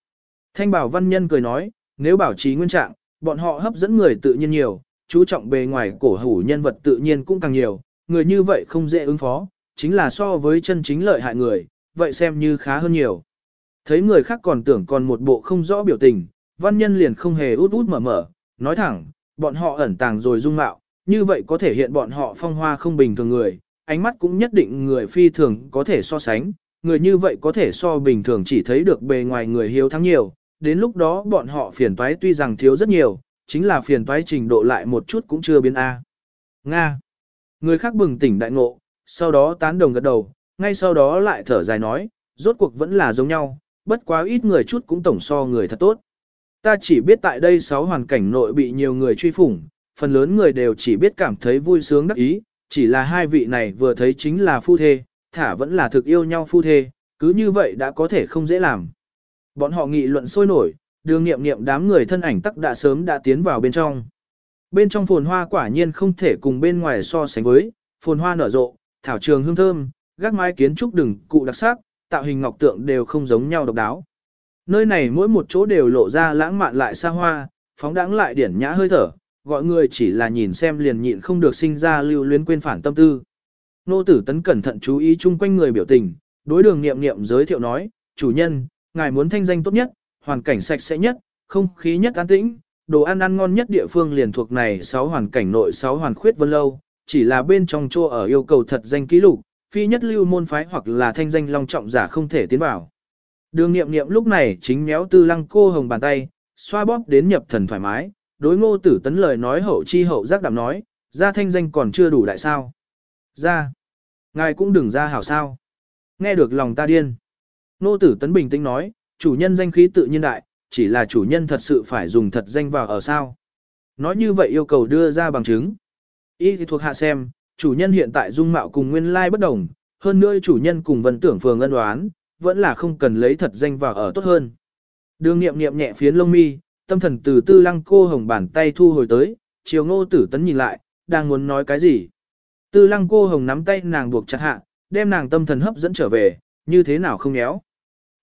Thanh bảo văn nhân cười nói, nếu bảo trì nguyên trạng, bọn họ hấp dẫn người tự nhiên nhiều, chú trọng bề ngoài cổ hủ nhân vật tự nhiên cũng càng nhiều, người như vậy không dễ ứng phó, chính là so với chân chính lợi hại người, vậy xem như khá hơn nhiều. Thấy người khác còn tưởng còn một bộ không rõ biểu tình, văn nhân liền không hề út út mở mở, nói thẳng, bọn họ ẩn tàng rồi dung mạo, như vậy có thể hiện bọn họ phong hoa không bình thường người, ánh mắt cũng nhất định người phi thường có thể so sánh, người như vậy có thể so bình thường chỉ thấy được bề ngoài người hiếu thắng nhiều, đến lúc đó bọn họ phiền toái tuy rằng thiếu rất nhiều, chính là phiền toái trình độ lại một chút cũng chưa biến A. Nga. Người khác bừng tỉnh đại ngộ, sau đó tán đồng gật đầu, ngay sau đó lại thở dài nói, rốt cuộc vẫn là giống nhau, bất quá ít người chút cũng tổng so người thật tốt. Ta chỉ biết tại đây sáu hoàn cảnh nội bị nhiều người truy phủng, phần lớn người đều chỉ biết cảm thấy vui sướng đắc ý, chỉ là hai vị này vừa thấy chính là phu thê, thả vẫn là thực yêu nhau phu thê, cứ như vậy đã có thể không dễ làm. Bọn họ nghị luận sôi nổi, đường nghiệm nghiệm đám người thân ảnh tắc đã sớm đã tiến vào bên trong. Bên trong phồn hoa quả nhiên không thể cùng bên ngoài so sánh với, phồn hoa nở rộ, thảo trường hương thơm, gác mái kiến trúc đừng cụ đặc sắc, tạo hình ngọc tượng đều không giống nhau độc đáo. Nơi này mỗi một chỗ đều lộ ra lãng mạn lại xa hoa, phóng đãng lại điển nhã hơi thở, gọi người chỉ là nhìn xem liền nhịn không được sinh ra lưu luyến quên phản tâm tư. Nô tử tấn cẩn thận chú ý chung quanh người biểu tình, đối đường nghiệm nghiệm giới thiệu nói, chủ nhân, ngài muốn thanh danh tốt nhất, hoàn cảnh sạch sẽ nhất, không khí nhất an tĩnh, đồ ăn ăn ngon nhất địa phương liền thuộc này 6 hoàn cảnh nội 6 hoàn khuyết vân lâu, chỉ là bên trong chỗ ở yêu cầu thật danh ký lục, phi nhất lưu môn phái hoặc là thanh danh long trọng giả không thể tiến vào. Đường nghiệm nghiệm lúc này chính méo tư lăng cô hồng bàn tay, xoa bóp đến nhập thần thoải mái, đối ngô tử tấn lời nói hậu chi hậu giác đạm nói, ra thanh danh còn chưa đủ đại sao. Ra, ngài cũng đừng ra hảo sao. Nghe được lòng ta điên nô tử tấn bình tĩnh nói, chủ nhân danh khí tự nhiên đại, chỉ là chủ nhân thật sự phải dùng thật danh vào ở sao. Nói như vậy yêu cầu đưa ra bằng chứng. Y thì thuộc hạ xem, chủ nhân hiện tại dung mạo cùng nguyên lai bất đồng, hơn nữa chủ nhân cùng vân tưởng phường ân đoán, vẫn là không cần lấy thật danh vào ở tốt hơn. Đường nghiệm nghiệm nhẹ phiến lông mi, tâm thần từ tư lăng cô hồng bàn tay thu hồi tới, chiều ngô tử tấn nhìn lại, đang muốn nói cái gì. Tư lăng cô hồng nắm tay nàng buộc chặt hạ, đem nàng tâm thần hấp dẫn trở về, như thế nào không nhéo.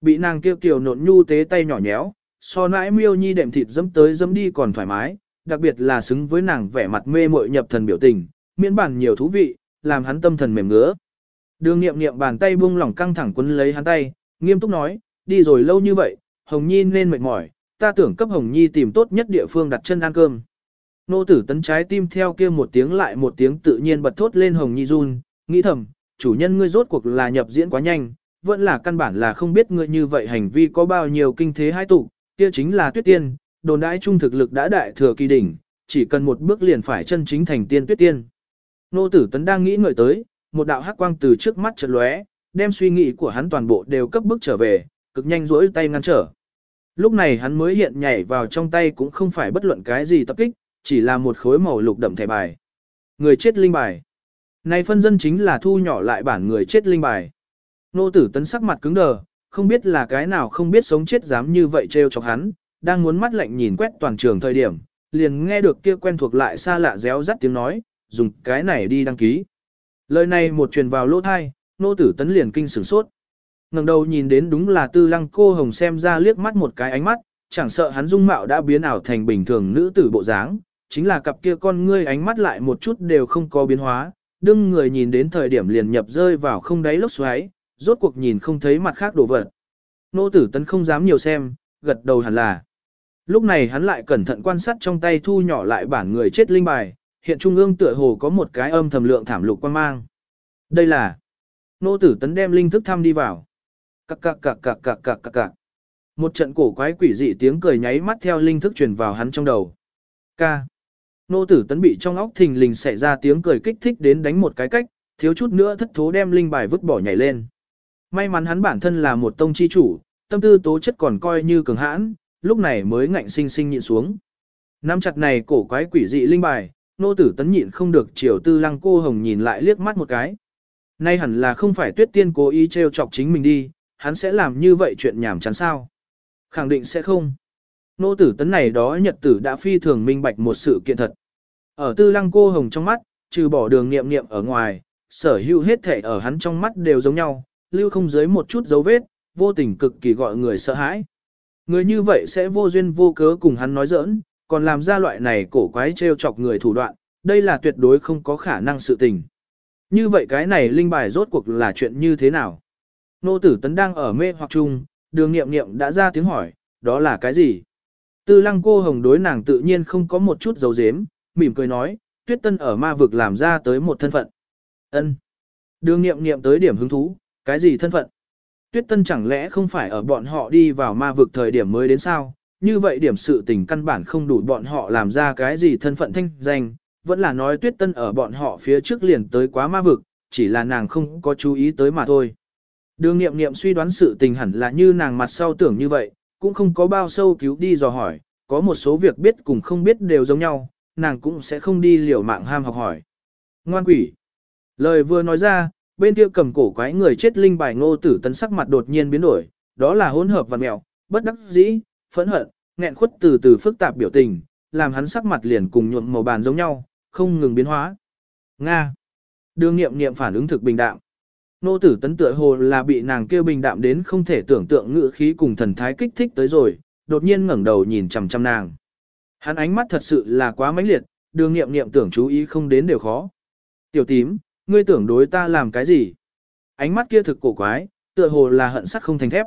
Bị nàng kêu kiều nộn nhu tế tay nhỏ nhéo, so nãi miêu nhi đệm thịt dẫm tới dẫm đi còn thoải mái, đặc biệt là xứng với nàng vẻ mặt mê mội nhập thần biểu tình, miễn bản nhiều thú vị, làm hắn tâm thần mềm ngứa. Đường nghiệm nghiệm bàn tay buông lỏng căng thẳng quấn lấy hắn tay, nghiêm túc nói, đi rồi lâu như vậy, Hồng Nhi nên mệt mỏi, ta tưởng cấp Hồng Nhi tìm tốt nhất địa phương đặt chân ăn cơm. Nô tử tấn trái tim theo kia một tiếng lại một tiếng tự nhiên bật thốt lên Hồng Nhi run, nghĩ thầm, chủ nhân ngươi rốt cuộc là nhập diễn quá nhanh, vẫn là căn bản là không biết ngươi như vậy hành vi có bao nhiêu kinh thế hai tụ, kia chính là tuyết tiên, đồn đãi trung thực lực đã đại thừa kỳ đỉnh, chỉ cần một bước liền phải chân chính thành tiên tuyết tiên. Nô tử tấn đang nghĩ ngợi tới, một đạo hắc quang từ trước mắt chợt lóe, đem suy nghĩ của hắn toàn bộ đều cấp bước trở về, cực nhanh duỗi tay ngăn trở. Lúc này hắn mới hiện nhảy vào trong tay cũng không phải bất luận cái gì tập kích, chỉ là một khối màu lục đậm thẻ bài. Người chết linh bài. Này phân dân chính là thu nhỏ lại bản người chết linh bài. Nô tử tấn sắc mặt cứng đờ, không biết là cái nào không biết sống chết dám như vậy trêu chọc hắn, đang muốn mắt lạnh nhìn quét toàn trường thời điểm, liền nghe được kia quen thuộc lại xa lạ réo rắt tiếng nói, dùng cái này đi đăng ký. Lời này một truyền vào lỗ thai, nô tử tấn liền kinh sửng sốt. ngẩng đầu nhìn đến đúng là tư lăng cô hồng xem ra liếc mắt một cái ánh mắt, chẳng sợ hắn dung mạo đã biến ảo thành bình thường nữ tử bộ dáng, chính là cặp kia con ngươi ánh mắt lại một chút đều không có biến hóa, đương người nhìn đến thời điểm liền nhập rơi vào không đáy lốc xoáy, rốt cuộc nhìn không thấy mặt khác đồ vật. Nô tử tấn không dám nhiều xem, gật đầu hẳn là. Lúc này hắn lại cẩn thận quan sát trong tay thu nhỏ lại bản người chết linh bài, hiện trung ương tựa hồ có một cái âm thầm lượng thảm lục quan mang. Đây là nô tử tấn đem linh thức thăm đi vào. Cạc cạc cạc cạc cạc cạc cạc cạc. Một trận cổ quái quỷ dị tiếng cười nháy mắt theo linh thức truyền vào hắn trong đầu. Ca. Nô tử tấn bị trong óc thình lình xảy ra tiếng cười kích thích đến đánh một cái cách, thiếu chút nữa thất thố đem linh bài vứt bỏ nhảy lên. May mắn hắn bản thân là một tông chi chủ, tâm tư tố chất còn coi như cường hãn, lúc này mới ngạnh sinh sinh nhịn xuống. Nắm chặt này cổ quái quỷ dị linh bài, nô tử tấn nhịn không được chiều tư lăng cô hồng nhìn lại liếc mắt một cái. Nay hẳn là không phải tuyết tiên cố ý trêu chọc chính mình đi, hắn sẽ làm như vậy chuyện nhảm chán sao. Khẳng định sẽ không. Nô tử tấn này đó nhật tử đã phi thường minh bạch một sự kiện thật. Ở tư lăng cô hồng trong mắt, trừ bỏ đường nghiệm nghiệm ở ngoài, sở hữu hết thể ở hắn trong mắt đều giống nhau, lưu không dưới một chút dấu vết, vô tình cực kỳ gọi người sợ hãi. Người như vậy sẽ vô duyên vô cớ cùng hắn nói giỡn, còn làm ra loại này cổ quái trêu chọc người thủ đoạn, đây là tuyệt đối không có khả năng sự tình. Như vậy cái này linh bài rốt cuộc là chuyện như thế nào? Nô tử tấn đang ở mê hoặc chung, đường nghiệm nghiệm đã ra tiếng hỏi, đó là cái gì? Tư lăng cô hồng đối nàng tự nhiên không có một chút dấu dếm, mỉm cười nói, tuyết tân ở ma vực làm ra tới một thân phận. ân Đường nghiệm nghiệm tới điểm hứng thú, cái gì thân phận? Tuyết tân chẳng lẽ không phải ở bọn họ đi vào ma vực thời điểm mới đến sao? Như vậy điểm sự tình căn bản không đủ bọn họ làm ra cái gì thân phận thanh danh, vẫn là nói tuyết tân ở bọn họ phía trước liền tới quá ma vực, chỉ là nàng không có chú ý tới mà thôi. Đường nghiệm nghiệm suy đoán sự tình hẳn là như nàng mặt sau tưởng như vậy, cũng không có bao sâu cứu đi dò hỏi, có một số việc biết cùng không biết đều giống nhau, nàng cũng sẽ không đi liều mạng ham học hỏi. Ngoan quỷ. Lời vừa nói ra, bên kia cầm cổ quái người chết linh bài ngô tử tấn sắc mặt đột nhiên biến đổi, đó là hỗn hợp và mẹo, bất đắc dĩ, phẫn hận, nghẹn khuất từ từ phức tạp biểu tình, làm hắn sắc mặt liền cùng nhuộm màu bàn giống nhau, không ngừng biến hóa. Nga. Đường nghiệm nghiệm phản ứng thực bình đạm. Nô tử tấn tựa hồ là bị nàng kêu bình đạm đến không thể tưởng tượng ngữ khí cùng thần thái kích thích tới rồi, đột nhiên ngẩng đầu nhìn chằm chằm nàng. Hắn ánh mắt thật sự là quá mãnh liệt, đường nghiệm nghiệm tưởng chú ý không đến đều khó. Tiểu tím, ngươi tưởng đối ta làm cái gì? Ánh mắt kia thực cổ quái, tựa hồ là hận sắt không thành thép.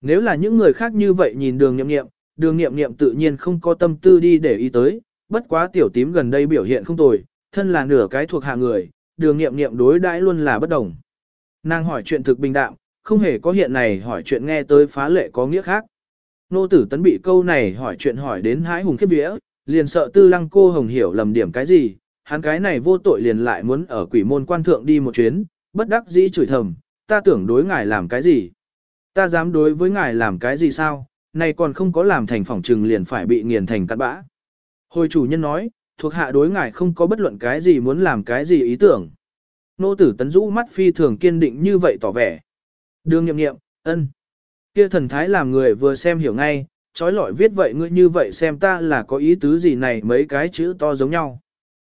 Nếu là những người khác như vậy nhìn đường nghiệm nghiệm, đường nghiệm nghiệm tự nhiên không có tâm tư đi để ý tới, bất quá tiểu tím gần đây biểu hiện không tồi, thân là nửa cái thuộc hạ người, đường nghiệm nghiệm đối đãi luôn là bất đồng. Nàng hỏi chuyện thực bình đạm, không hề có hiện này hỏi chuyện nghe tới phá lệ có nghĩa khác. Nô tử tấn bị câu này hỏi chuyện hỏi đến hái hùng khiếp vía, liền sợ tư lăng cô hồng hiểu lầm điểm cái gì, hắn cái này vô tội liền lại muốn ở quỷ môn quan thượng đi một chuyến, bất đắc dĩ chửi thầm, ta tưởng đối ngài làm cái gì. Ta dám đối với ngài làm cái gì sao, này còn không có làm thành phỏng trừng liền phải bị nghiền thành cát bã. Hồi chủ nhân nói, thuộc hạ đối ngài không có bất luận cái gì muốn làm cái gì ý tưởng. Nô tử tấn rũ mắt phi thường kiên định như vậy tỏ vẻ. Đường nhậm nghiệm, ân. Kia thần thái làm người vừa xem hiểu ngay, trói lọi viết vậy ngươi như vậy xem ta là có ý tứ gì này mấy cái chữ to giống nhau.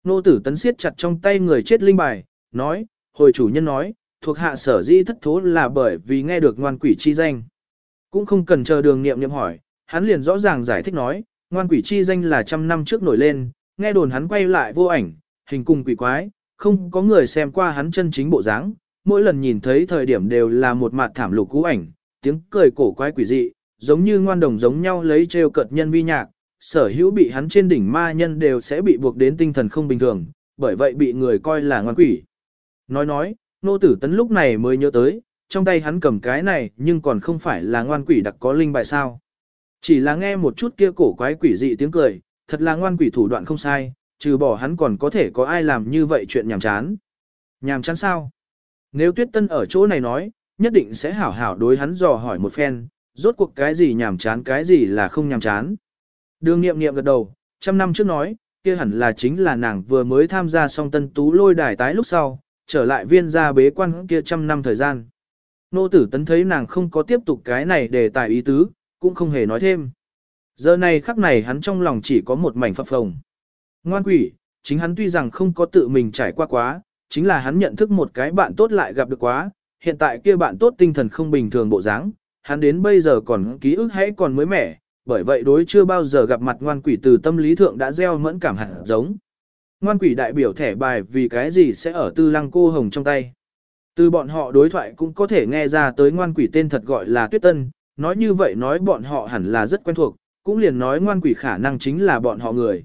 Nô tử tấn siết chặt trong tay người chết linh bài, nói, hồi chủ nhân nói, thuộc hạ sở di thất thố là bởi vì nghe được ngoan quỷ chi danh. Cũng không cần chờ đường nghiệm nghiệm hỏi, hắn liền rõ ràng giải thích nói, ngoan quỷ chi danh là trăm năm trước nổi lên, nghe đồn hắn quay lại vô ảnh, hình cùng quỷ quái, không có người xem qua hắn chân chính bộ dáng, mỗi lần nhìn thấy thời điểm đều là một mặt thảm lục cú ảnh, tiếng cười cổ quái quỷ dị, giống như ngoan đồng giống nhau lấy trêu cợt nhân vi nhạc, sở hữu bị hắn trên đỉnh ma nhân đều sẽ bị buộc đến tinh thần không bình thường, bởi vậy bị người coi là ngoan quỷ. Nói nói, nô tử tấn lúc này mới nhớ tới, trong tay hắn cầm cái này nhưng còn không phải là ngoan quỷ đặc có linh bài sao. Chỉ là nghe một chút kia cổ quái quỷ dị tiếng cười, thật là ngoan quỷ thủ đoạn không sai, trừ bỏ hắn còn có thể có ai làm như vậy chuyện nhàm chán. Nhàm chán sao? Nếu tuyết tân ở chỗ này nói, nhất định sẽ hảo hảo đối hắn dò hỏi một phen, rốt cuộc cái gì nhàm chán cái gì là không nhàm chán. Đường nghiệm nghiệm gật đầu, trăm năm trước nói, kia hẳn là chính là nàng vừa mới tham gia xong tân tú lôi đài tái lúc sau, trở lại viên gia bế quan kia trăm năm thời gian. Nô tử tấn thấy nàng không có tiếp tục cái này để tài ý tứ, cũng không hề nói thêm. Giờ này khắc này hắn trong lòng chỉ có một mảnh phập phồng. Ngoan quỷ, chính hắn tuy rằng không có tự mình trải qua quá, chính là hắn nhận thức một cái bạn tốt lại gặp được quá, hiện tại kia bạn tốt tinh thần không bình thường bộ dáng, hắn đến bây giờ còn ký ức hãy còn mới mẻ, bởi vậy đối chưa bao giờ gặp mặt ngoan quỷ từ tâm lý thượng đã gieo mẫn cảm hẳn giống. Ngoan quỷ đại biểu thẻ bài vì cái gì sẽ ở tư lăng cô hồng trong tay. Từ bọn họ đối thoại cũng có thể nghe ra tới ngoan quỷ tên thật gọi là Tuyết Tân, nói như vậy nói bọn họ hẳn là rất quen thuộc, cũng liền nói ngoan quỷ khả năng chính là bọn họ người.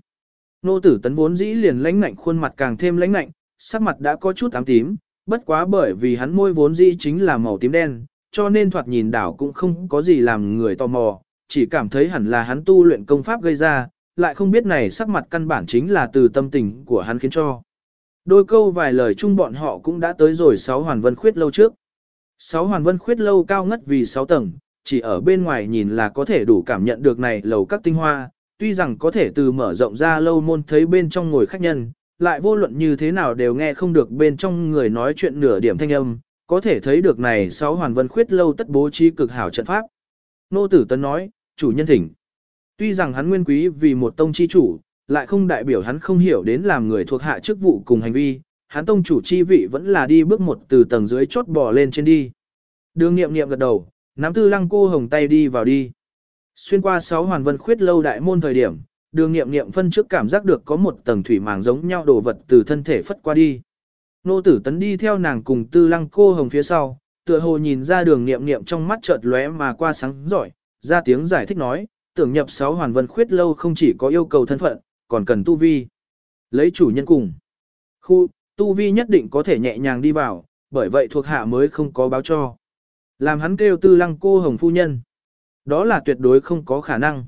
Nô tử tấn vốn dĩ liền lãnh ngạnh khuôn mặt càng thêm lãnh ngạnh, sắc mặt đã có chút ám tím, bất quá bởi vì hắn môi vốn dĩ chính là màu tím đen, cho nên thoạt nhìn đảo cũng không có gì làm người tò mò, chỉ cảm thấy hẳn là hắn tu luyện công pháp gây ra, lại không biết này sắc mặt căn bản chính là từ tâm tình của hắn khiến cho. Đôi câu vài lời chung bọn họ cũng đã tới rồi sáu hoàn vân khuyết lâu trước. Sáu hoàn vân khuyết lâu cao ngất vì sáu tầng, chỉ ở bên ngoài nhìn là có thể đủ cảm nhận được này lầu các tinh hoa, tuy rằng có thể từ mở rộng ra lâu môn thấy bên trong ngồi khách nhân, lại vô luận như thế nào đều nghe không được bên trong người nói chuyện nửa điểm thanh âm, có thể thấy được này sáu hoàn vân khuyết lâu tất bố trí cực hảo trận pháp. Nô tử tấn nói, chủ nhân thỉnh. Tuy rằng hắn nguyên quý vì một tông chi chủ, lại không đại biểu hắn không hiểu đến làm người thuộc hạ chức vụ cùng hành vi, hắn tông chủ chi vị vẫn là đi bước một từ tầng dưới chốt bò lên trên đi. Đường nghiệm nghiệm gật đầu, nắm tư lăng cô hồng tay đi vào đi. Xuyên qua sáu hoàn vân khuyết lâu đại môn thời điểm, đường nghiệm nghiệm phân trước cảm giác được có một tầng thủy màng giống nhau đồ vật từ thân thể phất qua đi. Nô tử tấn đi theo nàng cùng tư lăng cô hồng phía sau, tựa hồ nhìn ra đường nghiệm nghiệm trong mắt chợt lóe mà qua sáng giỏi, ra tiếng giải thích nói, tưởng nhập sáu hoàn vân khuyết lâu không chỉ có yêu cầu thân phận, còn cần tu vi. Lấy chủ nhân cùng. Khu, tu vi nhất định có thể nhẹ nhàng đi vào, bởi vậy thuộc hạ mới không có báo cho. Làm hắn kêu tư lăng cô hồng phu nhân. Đó là tuyệt đối không có khả năng.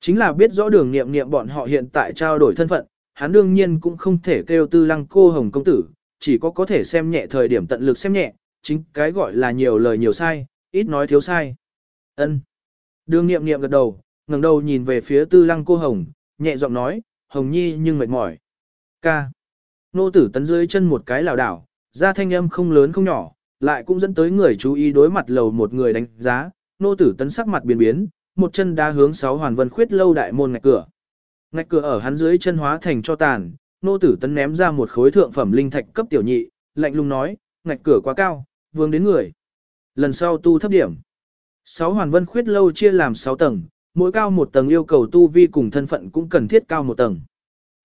Chính là biết rõ đường nghiệm nghiệm bọn họ hiện tại trao đổi thân phận, hắn đương nhiên cũng không thể kêu tư lăng cô hồng công tử, chỉ có có thể xem nhẹ thời điểm tận lực xem nhẹ, chính cái gọi là nhiều lời nhiều sai, ít nói thiếu sai. Ân. Đường nghiệm nghiệm gật đầu, ngẩng đầu nhìn về phía tư lăng cô hồng, nhẹ giọng nói, hồng nhi nhưng mệt mỏi. Ca. Nô tử tấn dưới chân một cái lảo đảo, ra thanh âm không lớn không nhỏ, lại cũng dẫn tới người chú ý đối mặt lầu một người đánh giá, nô tử tấn sắc mặt biến biến, một chân đá hướng sáu hoàn vân khuyết lâu đại môn ngạch cửa. Ngạch cửa ở hắn dưới chân hóa thành cho tàn, nô tử tấn ném ra một khối thượng phẩm linh thạch cấp tiểu nhị, lạnh lùng nói, ngạch cửa quá cao, vương đến người. Lần sau tu thấp điểm. Sáu hoàn vân khuyết lâu chia làm 6 tầng, mỗi cao một tầng yêu cầu tu vi cùng thân phận cũng cần thiết cao một tầng.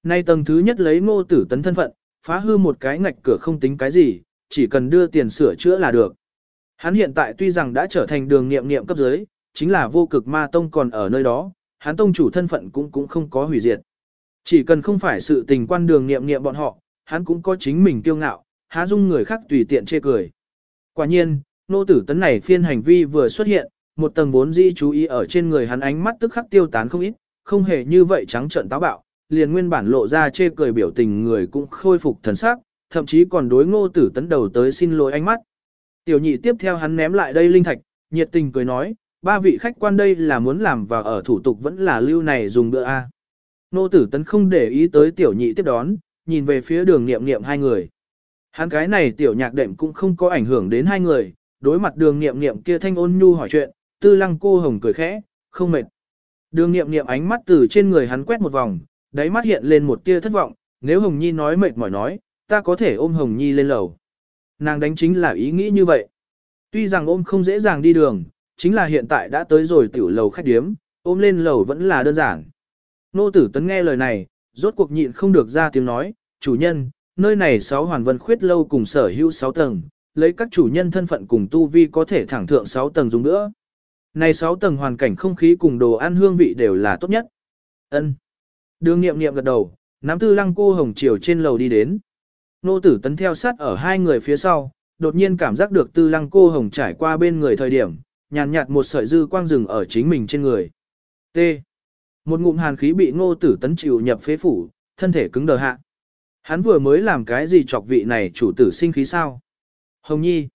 Nay tầng thứ nhất lấy ngô tử tấn thân phận, phá hư một cái ngạch cửa không tính cái gì, chỉ cần đưa tiền sửa chữa là được. Hắn hiện tại tuy rằng đã trở thành đường nghiệm nghiệm cấp dưới, chính là vô cực ma tông còn ở nơi đó, hắn tông chủ thân phận cũng cũng không có hủy diệt. Chỉ cần không phải sự tình quan đường nghiệm nghiệm bọn họ, hắn cũng có chính mình kiêu ngạo, há dung người khác tùy tiện chê cười. Quả nhiên, nô tử tấn này phiên hành vi vừa xuất hiện, một tầng vốn dĩ chú ý ở trên người hắn ánh mắt tức khắc tiêu tán không ít, không hề như vậy trắng trợn táo bạo, liền nguyên bản lộ ra chê cười biểu tình người cũng khôi phục thần sắc, thậm chí còn đối ngô tử tấn đầu tới xin lỗi ánh mắt. Tiểu nhị tiếp theo hắn ném lại đây linh thạch, nhiệt tình cười nói, ba vị khách quan đây là muốn làm và ở thủ tục vẫn là lưu này dùng bữa A. nô tử tấn không để ý tới tiểu nhị tiếp đón, nhìn về phía đường nghiệm nghiệm hai người. Hắn cái này tiểu nhạc đệm cũng không có ảnh hưởng đến hai người, đối mặt đường nghiệm nghiệm kia thanh ôn nhu hỏi chuyện, tư lăng cô hồng cười khẽ, không mệt. Đường nghiệm nghiệm ánh mắt từ trên người hắn quét một vòng, đáy mắt hiện lên một tia thất vọng, nếu Hồng Nhi nói mệt mỏi nói, ta có thể ôm Hồng Nhi lên lầu. Nàng đánh chính là ý nghĩ như vậy. Tuy rằng ôm không dễ dàng đi đường, chính là hiện tại đã tới rồi tiểu lầu khách điếm, ôm lên lầu vẫn là đơn giản. Nô tử tấn nghe lời này, rốt cuộc nhịn không được ra tiếng nói, chủ nhân, nơi này sáu hoàn vân khuyết lâu cùng sở hữu sáu tầng, lấy các chủ nhân thân phận cùng tu vi có thể thẳng thượng sáu tầng dùng nữa. Này sáu tầng hoàn cảnh không khí cùng đồ ăn hương vị đều là tốt nhất. Ân. Đường nghiệm nghiệm gật đầu, nắm tư lăng cô hồng chiều trên lầu đi đến. Nô tử tấn theo sát ở hai người phía sau, đột nhiên cảm giác được tư lăng cô hồng trải qua bên người thời điểm, nhàn nhạt một sợi dư quang rừng ở chính mình trên người. T. Một ngụm hàn khí bị ngô tử tấn chịu nhập phế phủ, thân thể cứng đờ hạ. Hắn vừa mới làm cái gì chọc vị này chủ tử sinh khí sao? Hồng Nhi.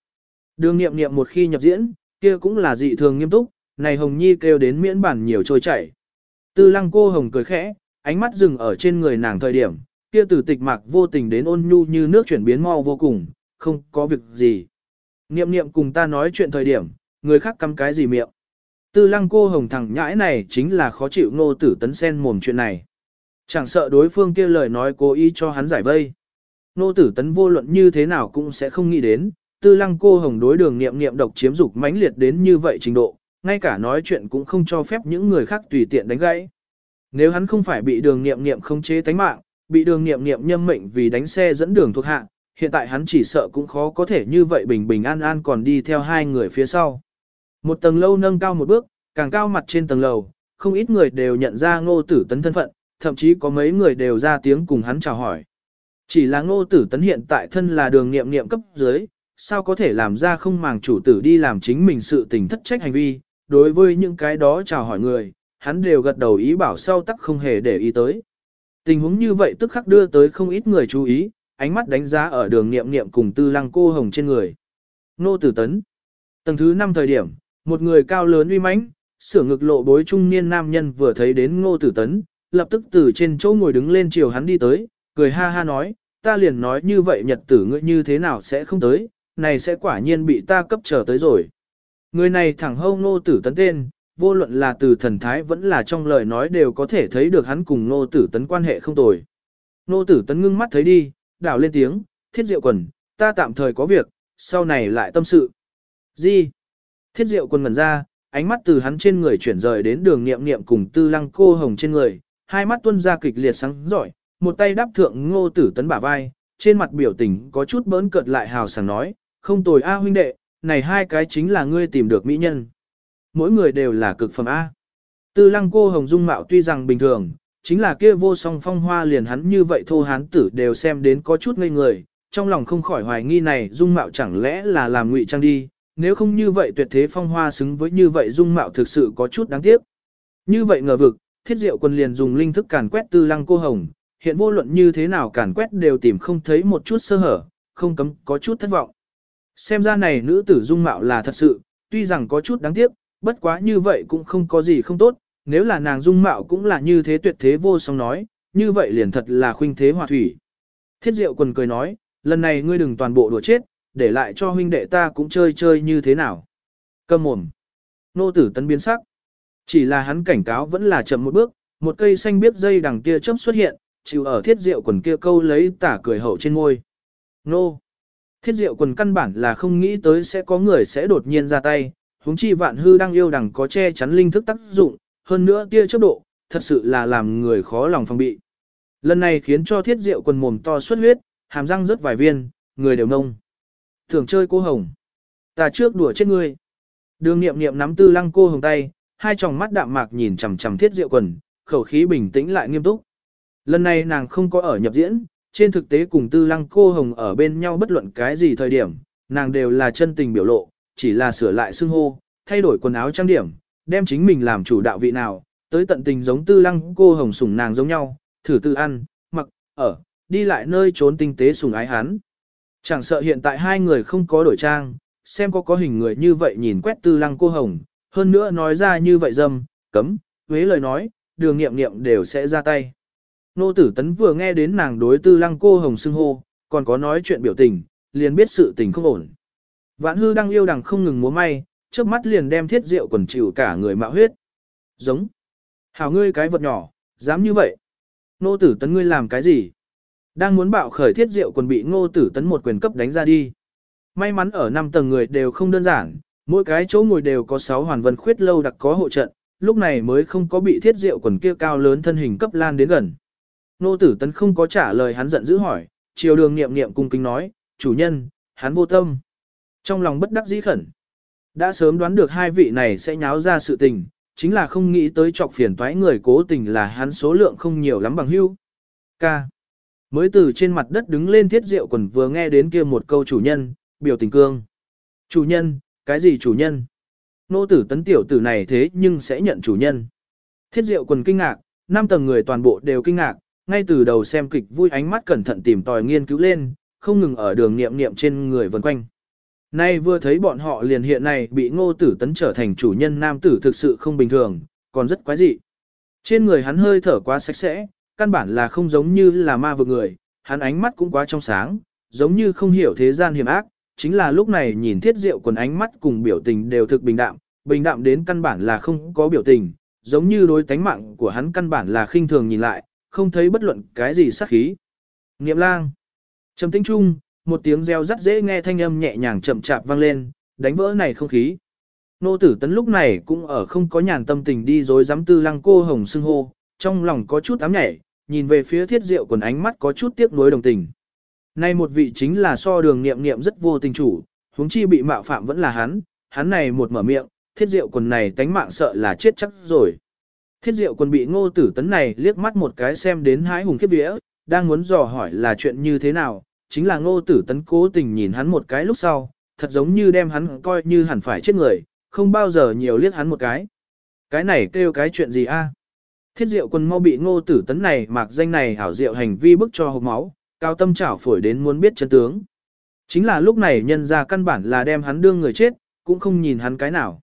Đường nghiệm nghiệm một khi nhập diễn, kia cũng là dị thường nghiêm túc, này Hồng Nhi kêu đến miễn bản nhiều trôi chảy. Tư lăng cô Hồng cười khẽ, ánh mắt dừng ở trên người nàng thời điểm, kia từ tịch mạc vô tình đến ôn nhu như nước chuyển biến mau vô cùng, không có việc gì. Niệm niệm cùng ta nói chuyện thời điểm, người khác cắm cái gì miệng. Tư lăng cô hồng thẳng nhãi này chính là khó chịu ngô tử tấn sen mồm chuyện này. Chẳng sợ đối phương kia lời nói cố ý cho hắn giải vây nô tử tấn vô luận như thế nào cũng sẽ không nghĩ đến, tư lăng cô hồng đối đường niệm niệm độc chiếm dục mãnh liệt đến như vậy trình độ, ngay cả nói chuyện cũng không cho phép những người khác tùy tiện đánh gãy. Nếu hắn không phải bị đường nghiệm nghiệm không chế tánh mạng, bị đường nghiệm nghiệm nhâm mệnh vì đánh xe dẫn đường thuộc hạ, hiện tại hắn chỉ sợ cũng khó có thể như vậy bình bình an an còn đi theo hai người phía sau. Một tầng lâu nâng cao một bước, càng cao mặt trên tầng lầu, không ít người đều nhận ra ngô tử tấn thân phận, thậm chí có mấy người đều ra tiếng cùng hắn chào hỏi. Chỉ là ngô tử tấn hiện tại thân là đường nghiệm nghiệm cấp dưới, sao có thể làm ra không màng chủ tử đi làm chính mình sự tình thất trách hành vi, đối với những cái đó chào hỏi người, hắn đều gật đầu ý bảo sau tắc không hề để ý tới. Tình huống như vậy tức khắc đưa tới không ít người chú ý, ánh mắt đánh giá ở đường nghiệm nghiệm cùng tư lăng cô hồng trên người. Nô tử tấn. Tầng thứ 5 thời điểm, một người cao lớn uy mãnh, sửa ngực lộ bối trung niên nam nhân vừa thấy đến ngô tử tấn, lập tức từ trên chỗ ngồi đứng lên chiều hắn đi tới, cười ha ha nói, ta liền nói như vậy nhật tử ngươi như thế nào sẽ không tới, này sẽ quả nhiên bị ta cấp trở tới rồi. Người này thẳng hâu ngô tử tấn tên, vô luận là từ thần thái vẫn là trong lời nói đều có thể thấy được hắn cùng nô tử tấn quan hệ không tồi. Nô tử tấn ngưng mắt thấy đi, đảo lên tiếng, thiết diệu quần, ta tạm thời có việc, sau này lại tâm sự. Gì? Thiết diệu quần ngẩn ra, ánh mắt từ hắn trên người chuyển rời đến đường niệm niệm cùng tư lăng cô hồng trên người, hai mắt tuân ra kịch liệt sáng giỏi, một tay đáp thượng ngô tử tấn bả vai, trên mặt biểu tình có chút bỡn cợt lại hào sảng nói, không tồi a huynh đệ, này hai cái chính là ngươi tìm được mỹ nhân mỗi người đều là cực phẩm A. Tư lăng cô hồng dung mạo tuy rằng bình thường, chính là kia vô song phong hoa liền hắn như vậy thô hán tử đều xem đến có chút ngây người, trong lòng không khỏi hoài nghi này dung mạo chẳng lẽ là làm ngụy trang đi, nếu không như vậy tuyệt thế phong hoa xứng với như vậy dung mạo thực sự có chút đáng tiếc. Như vậy ngờ vực, thiết diệu quân liền dùng linh thức càn quét tư lăng cô hồng, hiện vô luận như thế nào càn quét đều tìm không thấy một chút sơ hở, không cấm có chút thất vọng. Xem ra này nữ tử dung mạo là thật sự, tuy rằng có chút đáng tiếc, bất quá như vậy cũng không có gì không tốt, nếu là nàng dung mạo cũng là như thế tuyệt thế vô song nói, như vậy liền thật là khuynh thế hòa thủy. Thiết diệu quần cười nói, lần này ngươi đừng toàn bộ đùa chết, để lại cho huynh đệ ta cũng chơi chơi như thế nào. Cầm mồm. Nô tử tấn biến sắc. Chỉ là hắn cảnh cáo vẫn là chậm một bước, một cây xanh biết dây đằng kia chớp xuất hiện, chịu ở thiết diệu quần kia câu lấy tả cười hậu trên ngôi. Nô. Thiết diệu quần căn bản là không nghĩ tới sẽ có người sẽ đột nhiên ra tay, huống chi vạn hư đang yêu đằng có che chắn linh thức tác dụng, hơn nữa tia chớp độ, thật sự là làm người khó lòng phòng bị. Lần này khiến cho thiết diệu quần mồm to xuất huyết, hàm răng rất vài viên, người đều nông. Thường chơi cô hồng. Ta trước đùa chết ngươi. Đường nghiệm nghiệm nắm tư lăng cô hồng tay, hai tròng mắt đạm mạc nhìn chằm chằm thiết diệu quần, khẩu khí bình tĩnh lại nghiêm túc. Lần này nàng không có ở nhập diễn, trên thực tế cùng tư lăng cô hồng ở bên nhau bất luận cái gì thời điểm, nàng đều là chân tình biểu lộ, chỉ là sửa lại xưng hô, thay đổi quần áo trang điểm, đem chính mình làm chủ đạo vị nào, tới tận tình giống tư lăng cô hồng sủng nàng giống nhau, thử tư ăn, mặc, ở, đi lại nơi trốn tinh tế sủng ái hắn. Chẳng sợ hiện tại hai người không có đổi trang, xem có có hình người như vậy nhìn quét tư lăng cô hồng, hơn nữa nói ra như vậy dâm, cấm, huế lời nói, đường nghiệm nghiệm đều sẽ ra tay. Nô tử tấn vừa nghe đến nàng đối tư lăng cô hồng xưng hô, còn có nói chuyện biểu tình, liền biết sự tình không ổn. Vạn hư đang yêu đằng không ngừng múa may, trước mắt liền đem thiết rượu quần chịu cả người mạo huyết. Giống. Hảo ngươi cái vật nhỏ, dám như vậy. Nô tử tấn ngươi làm cái gì? Đang muốn bạo khởi thiết rượu quần bị ngô tử tấn một quyền cấp đánh ra đi. May mắn ở năm tầng người đều không đơn giản, mỗi cái chỗ ngồi đều có 6 hoàn vân khuyết lâu đặc có hộ trận, lúc này mới không có bị thiết rượu quần kia cao lớn thân hình cấp lan đến gần. Nô tử tấn không có trả lời hắn giận dữ hỏi, chiều đường niệm niệm cung kính nói, chủ nhân, hắn vô tâm. Trong lòng bất đắc dĩ khẩn. Đã sớm đoán được hai vị này sẽ nháo ra sự tình, chính là không nghĩ tới chọc phiền toái người cố tình là hắn số lượng không nhiều lắm bằng hưu. Ca. Mới từ trên mặt đất đứng lên thiết rượu quần vừa nghe đến kia một câu chủ nhân, biểu tình cương. Chủ nhân, cái gì chủ nhân? Nô tử tấn tiểu tử này thế nhưng sẽ nhận chủ nhân. Thiết diệu quần kinh ngạc, năm tầng người toàn bộ đều kinh ngạc, ngay từ đầu xem kịch vui ánh mắt cẩn thận tìm tòi nghiên cứu lên, không ngừng ở đường niệm niệm trên người vần quanh. Nay vừa thấy bọn họ liền hiện này bị ngô tử tấn trở thành chủ nhân nam tử thực sự không bình thường, còn rất quái dị. Trên người hắn hơi thở quá sạch sẽ, căn bản là không giống như là ma vực người, hắn ánh mắt cũng quá trong sáng, giống như không hiểu thế gian hiểm ác, chính là lúc này nhìn thiết diệu quần ánh mắt cùng biểu tình đều thực bình đạm, bình đạm đến căn bản là không có biểu tình, giống như đối tánh mạng của hắn căn bản là khinh thường nhìn lại, không thấy bất luận cái gì sát khí. Niệm lang. Trầm tĩnh trung, một tiếng reo rắt dễ nghe thanh âm nhẹ nhàng chậm chạp vang lên, đánh vỡ này không khí. Nô tử tấn lúc này cũng ở không có nhàn tâm tình đi dối dám tư lăng cô hồng xưng hô, trong lòng có chút ám nhảy, nhìn về phía thiết diệu quần ánh mắt có chút tiếc nuối đồng tình. Nay một vị chính là so đường Niệm Niệm rất vô tình chủ, huống chi bị mạo phạm vẫn là hắn, hắn này một mở miệng, thiết diệu quần này tánh mạng sợ là chết chắc rồi. Thiết diệu Quân bị ngô tử tấn này liếc mắt một cái xem đến hái hùng khiếp vía, đang muốn dò hỏi là chuyện như thế nào, chính là ngô tử tấn cố tình nhìn hắn một cái lúc sau, thật giống như đem hắn coi như hẳn phải chết người, không bao giờ nhiều liếc hắn một cái. Cái này kêu cái chuyện gì a? Thiết diệu quân mau bị ngô tử tấn này mạc danh này hảo diệu hành vi bức cho hộp máu, cao tâm trảo phổi đến muốn biết chân tướng. Chính là lúc này nhân ra căn bản là đem hắn đương người chết, cũng không nhìn hắn cái nào.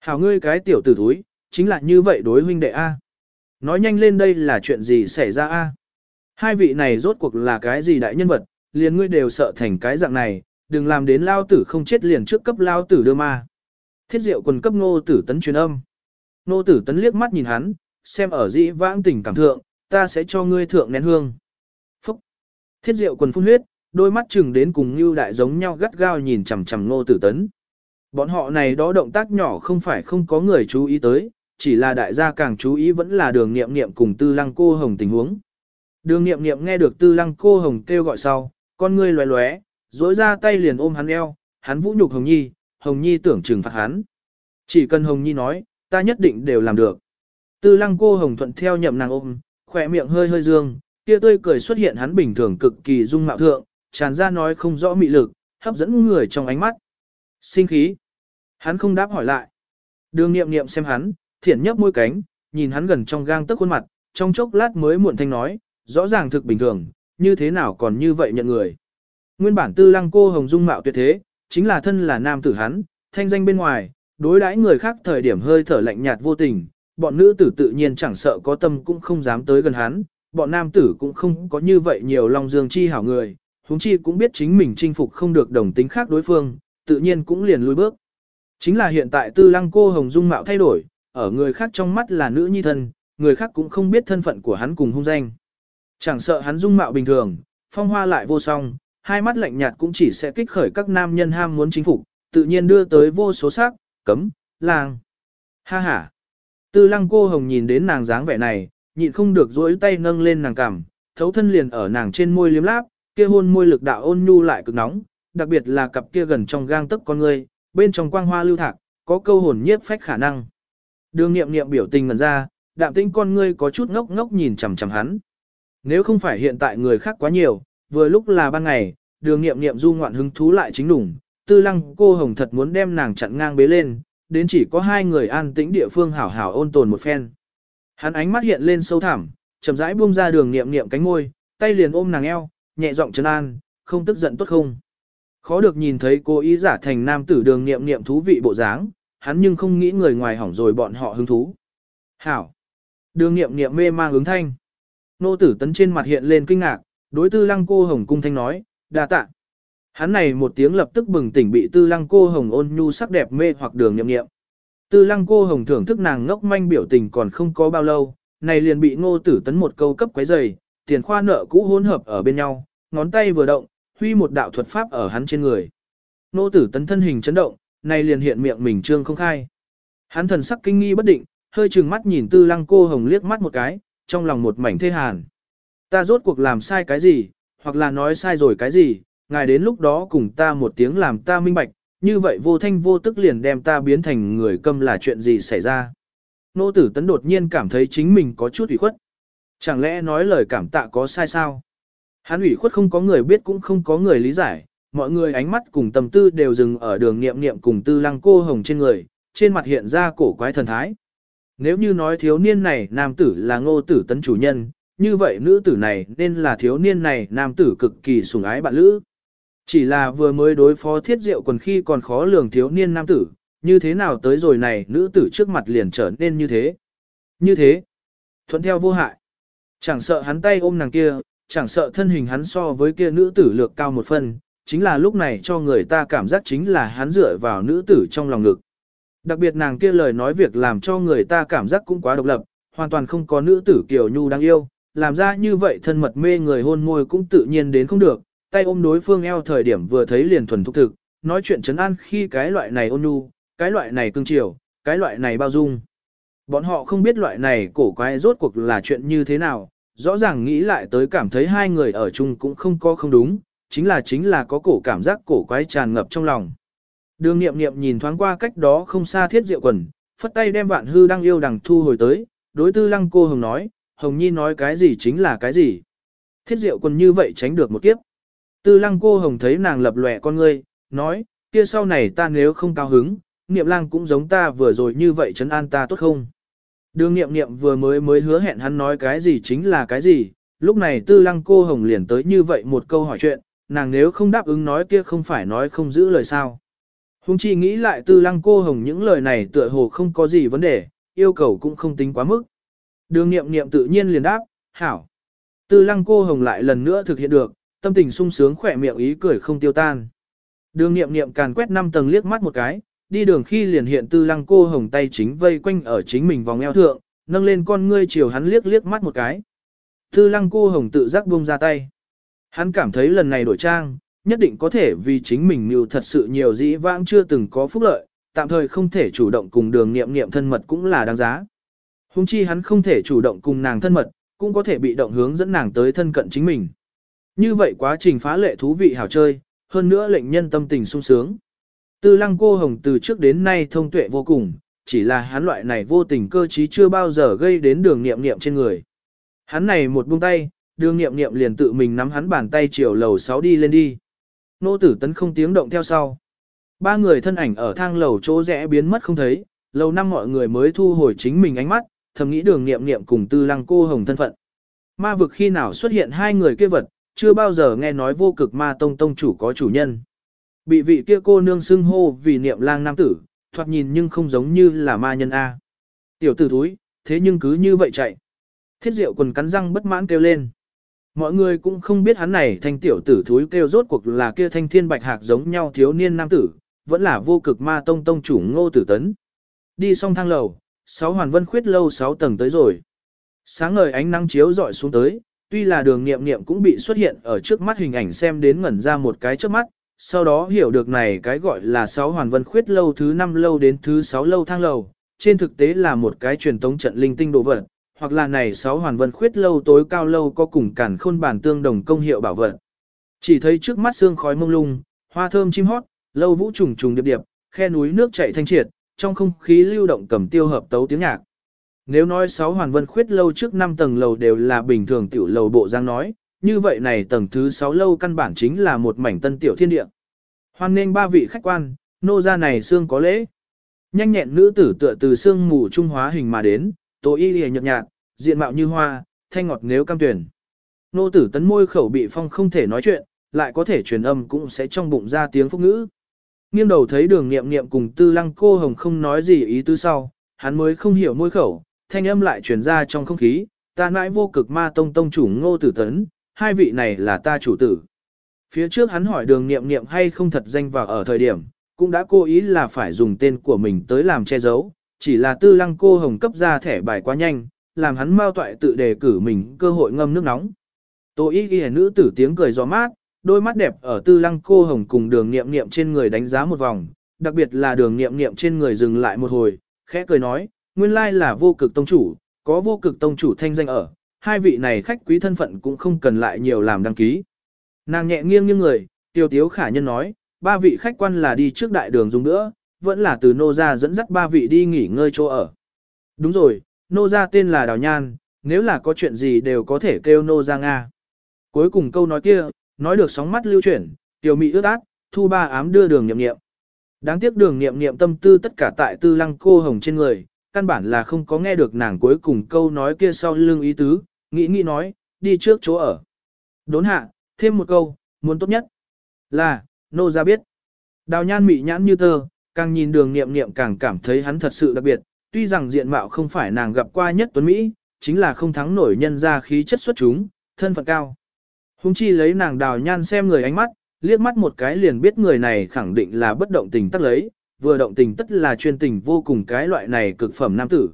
Hảo ngươi cái tiểu tử thúi, chính là như vậy đối huynh đệ A. Nói nhanh lên đây là chuyện gì xảy ra A. Hai vị này rốt cuộc là cái gì đại nhân vật, liền ngươi đều sợ thành cái dạng này, đừng làm đến lao tử không chết liền trước cấp lao tử đưa ma. Thiết diệu quần cấp nô tử tấn truyền âm. Nô tử tấn liếc mắt nhìn hắn, xem ở dĩ vãng tình cảm thượng, ta sẽ cho ngươi thượng nén hương. Phúc! Thiết diệu quần phun huyết, đôi mắt chừng đến cùng như đại giống nhau gắt gao nhìn chằm chằm nô tử tấn. Bọn họ này đó động tác nhỏ không phải không có người chú ý tới, chỉ là đại gia càng chú ý vẫn là đường nghiệm nghiệm cùng tư lăng cô hồng tình huống. Đường nghiệm nghiệm nghe được tư lăng cô hồng kêu gọi sau, con ngươi loé loé, dối ra tay liền ôm hắn eo, hắn vũ nhục Hồng Nhi, Hồng Nhi tưởng trừng phạt hắn. Chỉ cần Hồng Nhi nói, ta nhất định đều làm được. Tư lăng cô Hồng thuận theo nhậm nàng ôm, khỏe miệng hơi hơi dương, kia tươi cười xuất hiện hắn bình thường cực kỳ dung mạo thượng, tràn ra nói không rõ mị lực, hấp dẫn người trong ánh mắt. Sinh khí. Hắn không đáp hỏi lại. Đường nghiệm nghiệm xem hắn, thiển nhấp môi cánh, nhìn hắn gần trong gang tức khuôn mặt, trong chốc lát mới muộn thanh nói, rõ ràng thực bình thường, như thế nào còn như vậy nhận người. Nguyên bản tư lăng cô hồng dung mạo tuyệt thế, chính là thân là nam tử hắn, thanh danh bên ngoài, đối đãi người khác thời điểm hơi thở lạnh nhạt vô tình, bọn nữ tử tự nhiên chẳng sợ có tâm cũng không dám tới gần hắn, bọn nam tử cũng không có như vậy nhiều lòng dương chi hảo người, huống chi cũng biết chính mình chinh phục không được đồng tính khác đối phương, tự nhiên cũng liền lùi bước. Chính là hiện tại tư lăng cô hồng dung mạo thay đổi, ở người khác trong mắt là nữ nhi thân, người khác cũng không biết thân phận của hắn cùng hung danh. Chẳng sợ hắn dung mạo bình thường, phong hoa lại vô song, hai mắt lạnh nhạt cũng chỉ sẽ kích khởi các nam nhân ham muốn chính phục, tự nhiên đưa tới vô số sắc, cấm, làng. Ha ha. Tư lăng cô hồng nhìn đến nàng dáng vẻ này, nhịn không được dỗi tay nâng lên nàng cằm, thấu thân liền ở nàng trên môi liếm láp, kia hôn môi lực đạo ôn nhu lại cực nóng, đặc biệt là cặp kia gần trong gang tấc con người, bên trong quang hoa lưu thạc, có câu hồn nhiếp phách khả năng. Đường nghiệm nghiệm biểu tình ngần ra, đạm tĩnh con ngươi có chút ngốc ngốc nhìn chằm chằm hắn. Nếu không phải hiện tại người khác quá nhiều, vừa lúc là ban ngày, đường nghiệm nghiệm du ngoạn hứng thú lại chính đủng, tư lăng cô hồng thật muốn đem nàng chặn ngang bế lên, đến chỉ có hai người an tĩnh địa phương hảo hảo ôn tồn một phen. Hắn ánh mắt hiện lên sâu thẳm, chậm rãi buông ra đường nghiệm nghiệm cánh môi, tay liền ôm nàng eo, nhẹ giọng trấn an, không tức giận tốt không. Khó được nhìn thấy cô ý giả thành nam tử đường nghiệm nghiệm thú vị bộ dáng, hắn nhưng không nghĩ người ngoài hỏng rồi bọn họ hứng thú. Hảo. Đường nghiệm nghiệm mê mang ứng thanh. Nô tử tấn trên mặt hiện lên kinh ngạc, đối tư lăng cô hồng cung thanh nói, đa tạ. Hắn này một tiếng lập tức bừng tỉnh bị tư lăng cô hồng ôn nhu sắc đẹp mê hoặc đường nghiệm nghiệm. Tư lăng cô hồng thưởng thức nàng ngốc manh biểu tình còn không có bao lâu, này liền bị ngô tử tấn một câu cấp quấy dày, tiền khoa nợ cũ hỗn hợp ở bên nhau, ngón tay vừa động, huy một đạo thuật pháp ở hắn trên người. Ngô tử tấn thân hình chấn động, nay liền hiện miệng mình trương không khai. Hắn thần sắc kinh nghi bất định, hơi chừng mắt nhìn tư lăng cô hồng liếc mắt một cái, trong lòng một mảnh thê hàn. Ta rốt cuộc làm sai cái gì, hoặc là nói sai rồi cái gì, ngài đến lúc đó cùng ta một tiếng làm ta minh bạch, như vậy vô thanh vô tức liền đem ta biến thành người câm là chuyện gì xảy ra. Nô tử tấn đột nhiên cảm thấy chính mình có chút ủy khuất. Chẳng lẽ nói lời cảm tạ có sai sao? Hắn ủy khuất không có người biết cũng không có người lý giải, mọi người ánh mắt cùng tâm tư đều dừng ở đường nghiệm nghiệm cùng tư lăng cô hồng trên người, trên mặt hiện ra cổ quái thần thái. Nếu như nói thiếu niên này nam tử là ngô tử tấn chủ nhân, như vậy nữ tử này nên là thiếu niên này nam tử cực kỳ sủng ái bạn lữ. Chỉ là vừa mới đối phó thiết diệu quần khi còn khó lường thiếu niên nam tử, như thế nào tới rồi này nữ tử trước mặt liền trở nên như thế. Như thế, thuận theo vô hại. Chẳng sợ hắn tay ôm nàng kia, chẳng sợ thân hình hắn so với kia nữ tử lược cao một phần chính là lúc này cho người ta cảm giác chính là hắn dựa vào nữ tử trong lòng ngực. Đặc biệt nàng kia lời nói việc làm cho người ta cảm giác cũng quá độc lập, hoàn toàn không có nữ tử kiều nhu đáng yêu, làm ra như vậy thân mật mê người hôn môi cũng tự nhiên đến không được, tay ôm đối phương eo thời điểm vừa thấy liền thuần thúc thực, nói chuyện trấn an khi cái loại này ôn nhu, cái loại này cương chiều, cái loại này bao dung. Bọn họ không biết loại này cổ quái rốt cuộc là chuyện như thế nào, rõ ràng nghĩ lại tới cảm thấy hai người ở chung cũng không có không đúng, chính là chính là có cổ cảm giác cổ quái tràn ngập trong lòng. Đường nghiệm nghiệm nhìn thoáng qua cách đó không xa thiết diệu quần, phất tay đem vạn hư đang yêu đằng thu hồi tới, đối tư lăng cô hồng nói, hồng nhi nói cái gì chính là cái gì. Thiết diệu quần như vậy tránh được một kiếp. Tư lăng cô hồng thấy nàng lập lòe con ngươi, nói, kia sau này ta nếu không cao hứng, niệm lang cũng giống ta vừa rồi như vậy chấn an ta tốt không. Đường niệm niệm vừa mới mới hứa hẹn hắn nói cái gì chính là cái gì, lúc này tư lăng cô hồng liền tới như vậy một câu hỏi chuyện, nàng nếu không đáp ứng nói kia không phải nói không giữ lời sao. Hùng chi nghĩ lại tư lăng cô hồng những lời này tựa hồ không có gì vấn đề, yêu cầu cũng không tính quá mức. Đường nghiệm nghiệm tự nhiên liền đáp, hảo. Tư lăng cô hồng lại lần nữa thực hiện được, tâm tình sung sướng khỏe miệng ý cười không tiêu tan. Đường nghiệm nghiệm càn quét năm tầng liếc mắt một cái, đi đường khi liền hiện tư lăng cô hồng tay chính vây quanh ở chính mình vòng eo thượng, nâng lên con ngươi chiều hắn liếc liếc mắt một cái. Tư lăng cô hồng tự giác buông ra tay. Hắn cảm thấy lần này đổi trang, nhất định có thể vì chính mình nhiều thật sự nhiều dĩ vãng chưa từng có phúc lợi, tạm thời không thể chủ động cùng đường nghiệm nghiệm thân mật cũng là đáng giá. Hùng chi hắn không thể chủ động cùng nàng thân mật, cũng có thể bị động hướng dẫn nàng tới thân cận chính mình. Như vậy quá trình phá lệ thú vị hảo chơi, hơn nữa lệnh nhân tâm tình sung sướng. Tư lăng cô hồng từ trước đến nay thông tuệ vô cùng, chỉ là hắn loại này vô tình cơ trí chưa bao giờ gây đến đường nghiệm nghiệm trên người. Hắn này một buông tay, đường nghiệm nghiệm liền tự mình nắm hắn bàn tay chiều lầu 6 đi lên đi. Nô tử tấn không tiếng động theo sau. Ba người thân ảnh ở thang lầu chỗ rẽ biến mất không thấy, lâu năm mọi người mới thu hồi chính mình ánh mắt, thầm nghĩ đường nghiệm nghiệm cùng tư lăng cô hồng thân phận. Ma vực khi nào xuất hiện hai người kia vật, chưa bao giờ nghe nói vô cực ma tông tông chủ có chủ nhân. Bị vị kia cô nương xưng hô vì niệm lang nam tử, thoạt nhìn nhưng không giống như là ma nhân A. Tiểu tử thúi, thế nhưng cứ như vậy chạy. Thiết diệu quần cắn răng bất mãn kêu lên. Mọi người cũng không biết hắn này thanh tiểu tử thúi kêu rốt cuộc là kia thanh thiên bạch hạc giống nhau thiếu niên nam tử, vẫn là vô cực ma tông tông chủ ngô tử tấn. Đi xong thang lầu, sáu hoàn vân khuyết lâu sáu tầng tới rồi. Sáng ngời ánh nắng chiếu dọi xuống tới, tuy là đường nghiệm nghiệm cũng bị xuất hiện ở trước mắt hình ảnh xem đến ngẩn ra một cái trước mắt, sau đó hiểu được này cái gọi là sáu hoàn vân khuyết lâu thứ năm lâu đến thứ sáu lâu thang lầu, trên thực tế là một cái truyền tống trận linh tinh đồ vật, hoặc là này sáu hoàn vân khuyết lâu tối cao lâu có cùng cản khôn bản tương đồng công hiệu bảo vật. Chỉ thấy trước mắt xương khói mông lung, hoa thơm chim hót, lâu vũ trùng trùng điệp điệp, khe núi nước chảy thanh triệt, trong không khí lưu động cầm tiêu hợp tấu tiếng nhạc. Nếu nói sáu hoàn vân khuyết lâu trước năm tầng lầu đều là bình thường tiểu lầu bộ giang nói, như vậy này tầng thứ 6 lâu căn bản chính là một mảnh tân tiểu thiên địa. Hoan nghênh ba vị khách quan, nô gia này xương có lễ. Nhanh nhẹn nữ tử tựa từ xương mù trung hóa hình mà đến, tổ y lìa nhợt nhạt, diện mạo như hoa, thanh ngọt nếu cam tuyển. Nô tử tấn môi khẩu bị phong không thể nói chuyện, lại có thể truyền âm cũng sẽ trong bụng ra tiếng phúc ngữ. Nghiêng đầu thấy đường nghiệm nghiệm cùng tư lăng cô hồng không nói gì ý tư sau, hắn mới không hiểu môi khẩu, thanh âm lại truyền ra trong không khí, ta nãi vô cực ma tông tông chủ ngô tử tấn, hai vị này là ta chủ tử. Phía trước hắn hỏi đường nghiệm nghiệm hay không thật danh vào ở thời điểm, cũng đã cố ý là phải dùng tên của mình tới làm che giấu, chỉ là tư lăng cô hồng cấp ra thẻ bài quá nhanh, làm hắn mau toại tự đề cử mình cơ hội ngâm nước nóng. Tô ý ghi nữ tử tiếng cười gió mát, đôi mắt đẹp ở tư lăng cô hồng cùng đường nghiệm nghiệm trên người đánh giá một vòng, đặc biệt là đường nghiệm nghiệm trên người dừng lại một hồi, khẽ cười nói, nguyên lai là vô cực tông chủ, có vô cực tông chủ thanh danh ở, hai vị này khách quý thân phận cũng không cần lại nhiều làm đăng ký. Nàng nhẹ nghiêng như người, tiêu tiếu khả nhân nói, ba vị khách quan là đi trước đại đường dùng nữa, vẫn là từ nô gia dẫn dắt ba vị đi nghỉ ngơi chỗ ở. Đúng rồi, nô gia tên là Đào Nhan, nếu là có chuyện gì đều có thể kêu nô gia Nga. Cuối cùng câu nói kia, nói được sóng mắt lưu chuyển, tiểu mị ướt át, thu ba ám đưa đường nhậm nghiệm. Đáng tiếc đường nghiệm nghiệm tâm tư tất cả tại tư lăng cô hồng trên người, căn bản là không có nghe được nàng cuối cùng câu nói kia sau lưng ý tứ, nghĩ nghĩ nói, đi trước chỗ ở. Đốn hạ, thêm một câu, muốn tốt nhất. Là, nô Gia biết. Đào nhan mị nhãn như tơ, càng nhìn đường nghiệm nghiệm càng cảm thấy hắn thật sự đặc biệt, tuy rằng diện mạo không phải nàng gặp qua nhất tuấn Mỹ, chính là không thắng nổi nhân ra khí chất xuất chúng, thân phận cao. Hùng chi lấy nàng đào nhan xem người ánh mắt, liếc mắt một cái liền biết người này khẳng định là bất động tình tất lấy, vừa động tình tất là chuyên tình vô cùng cái loại này cực phẩm nam tử.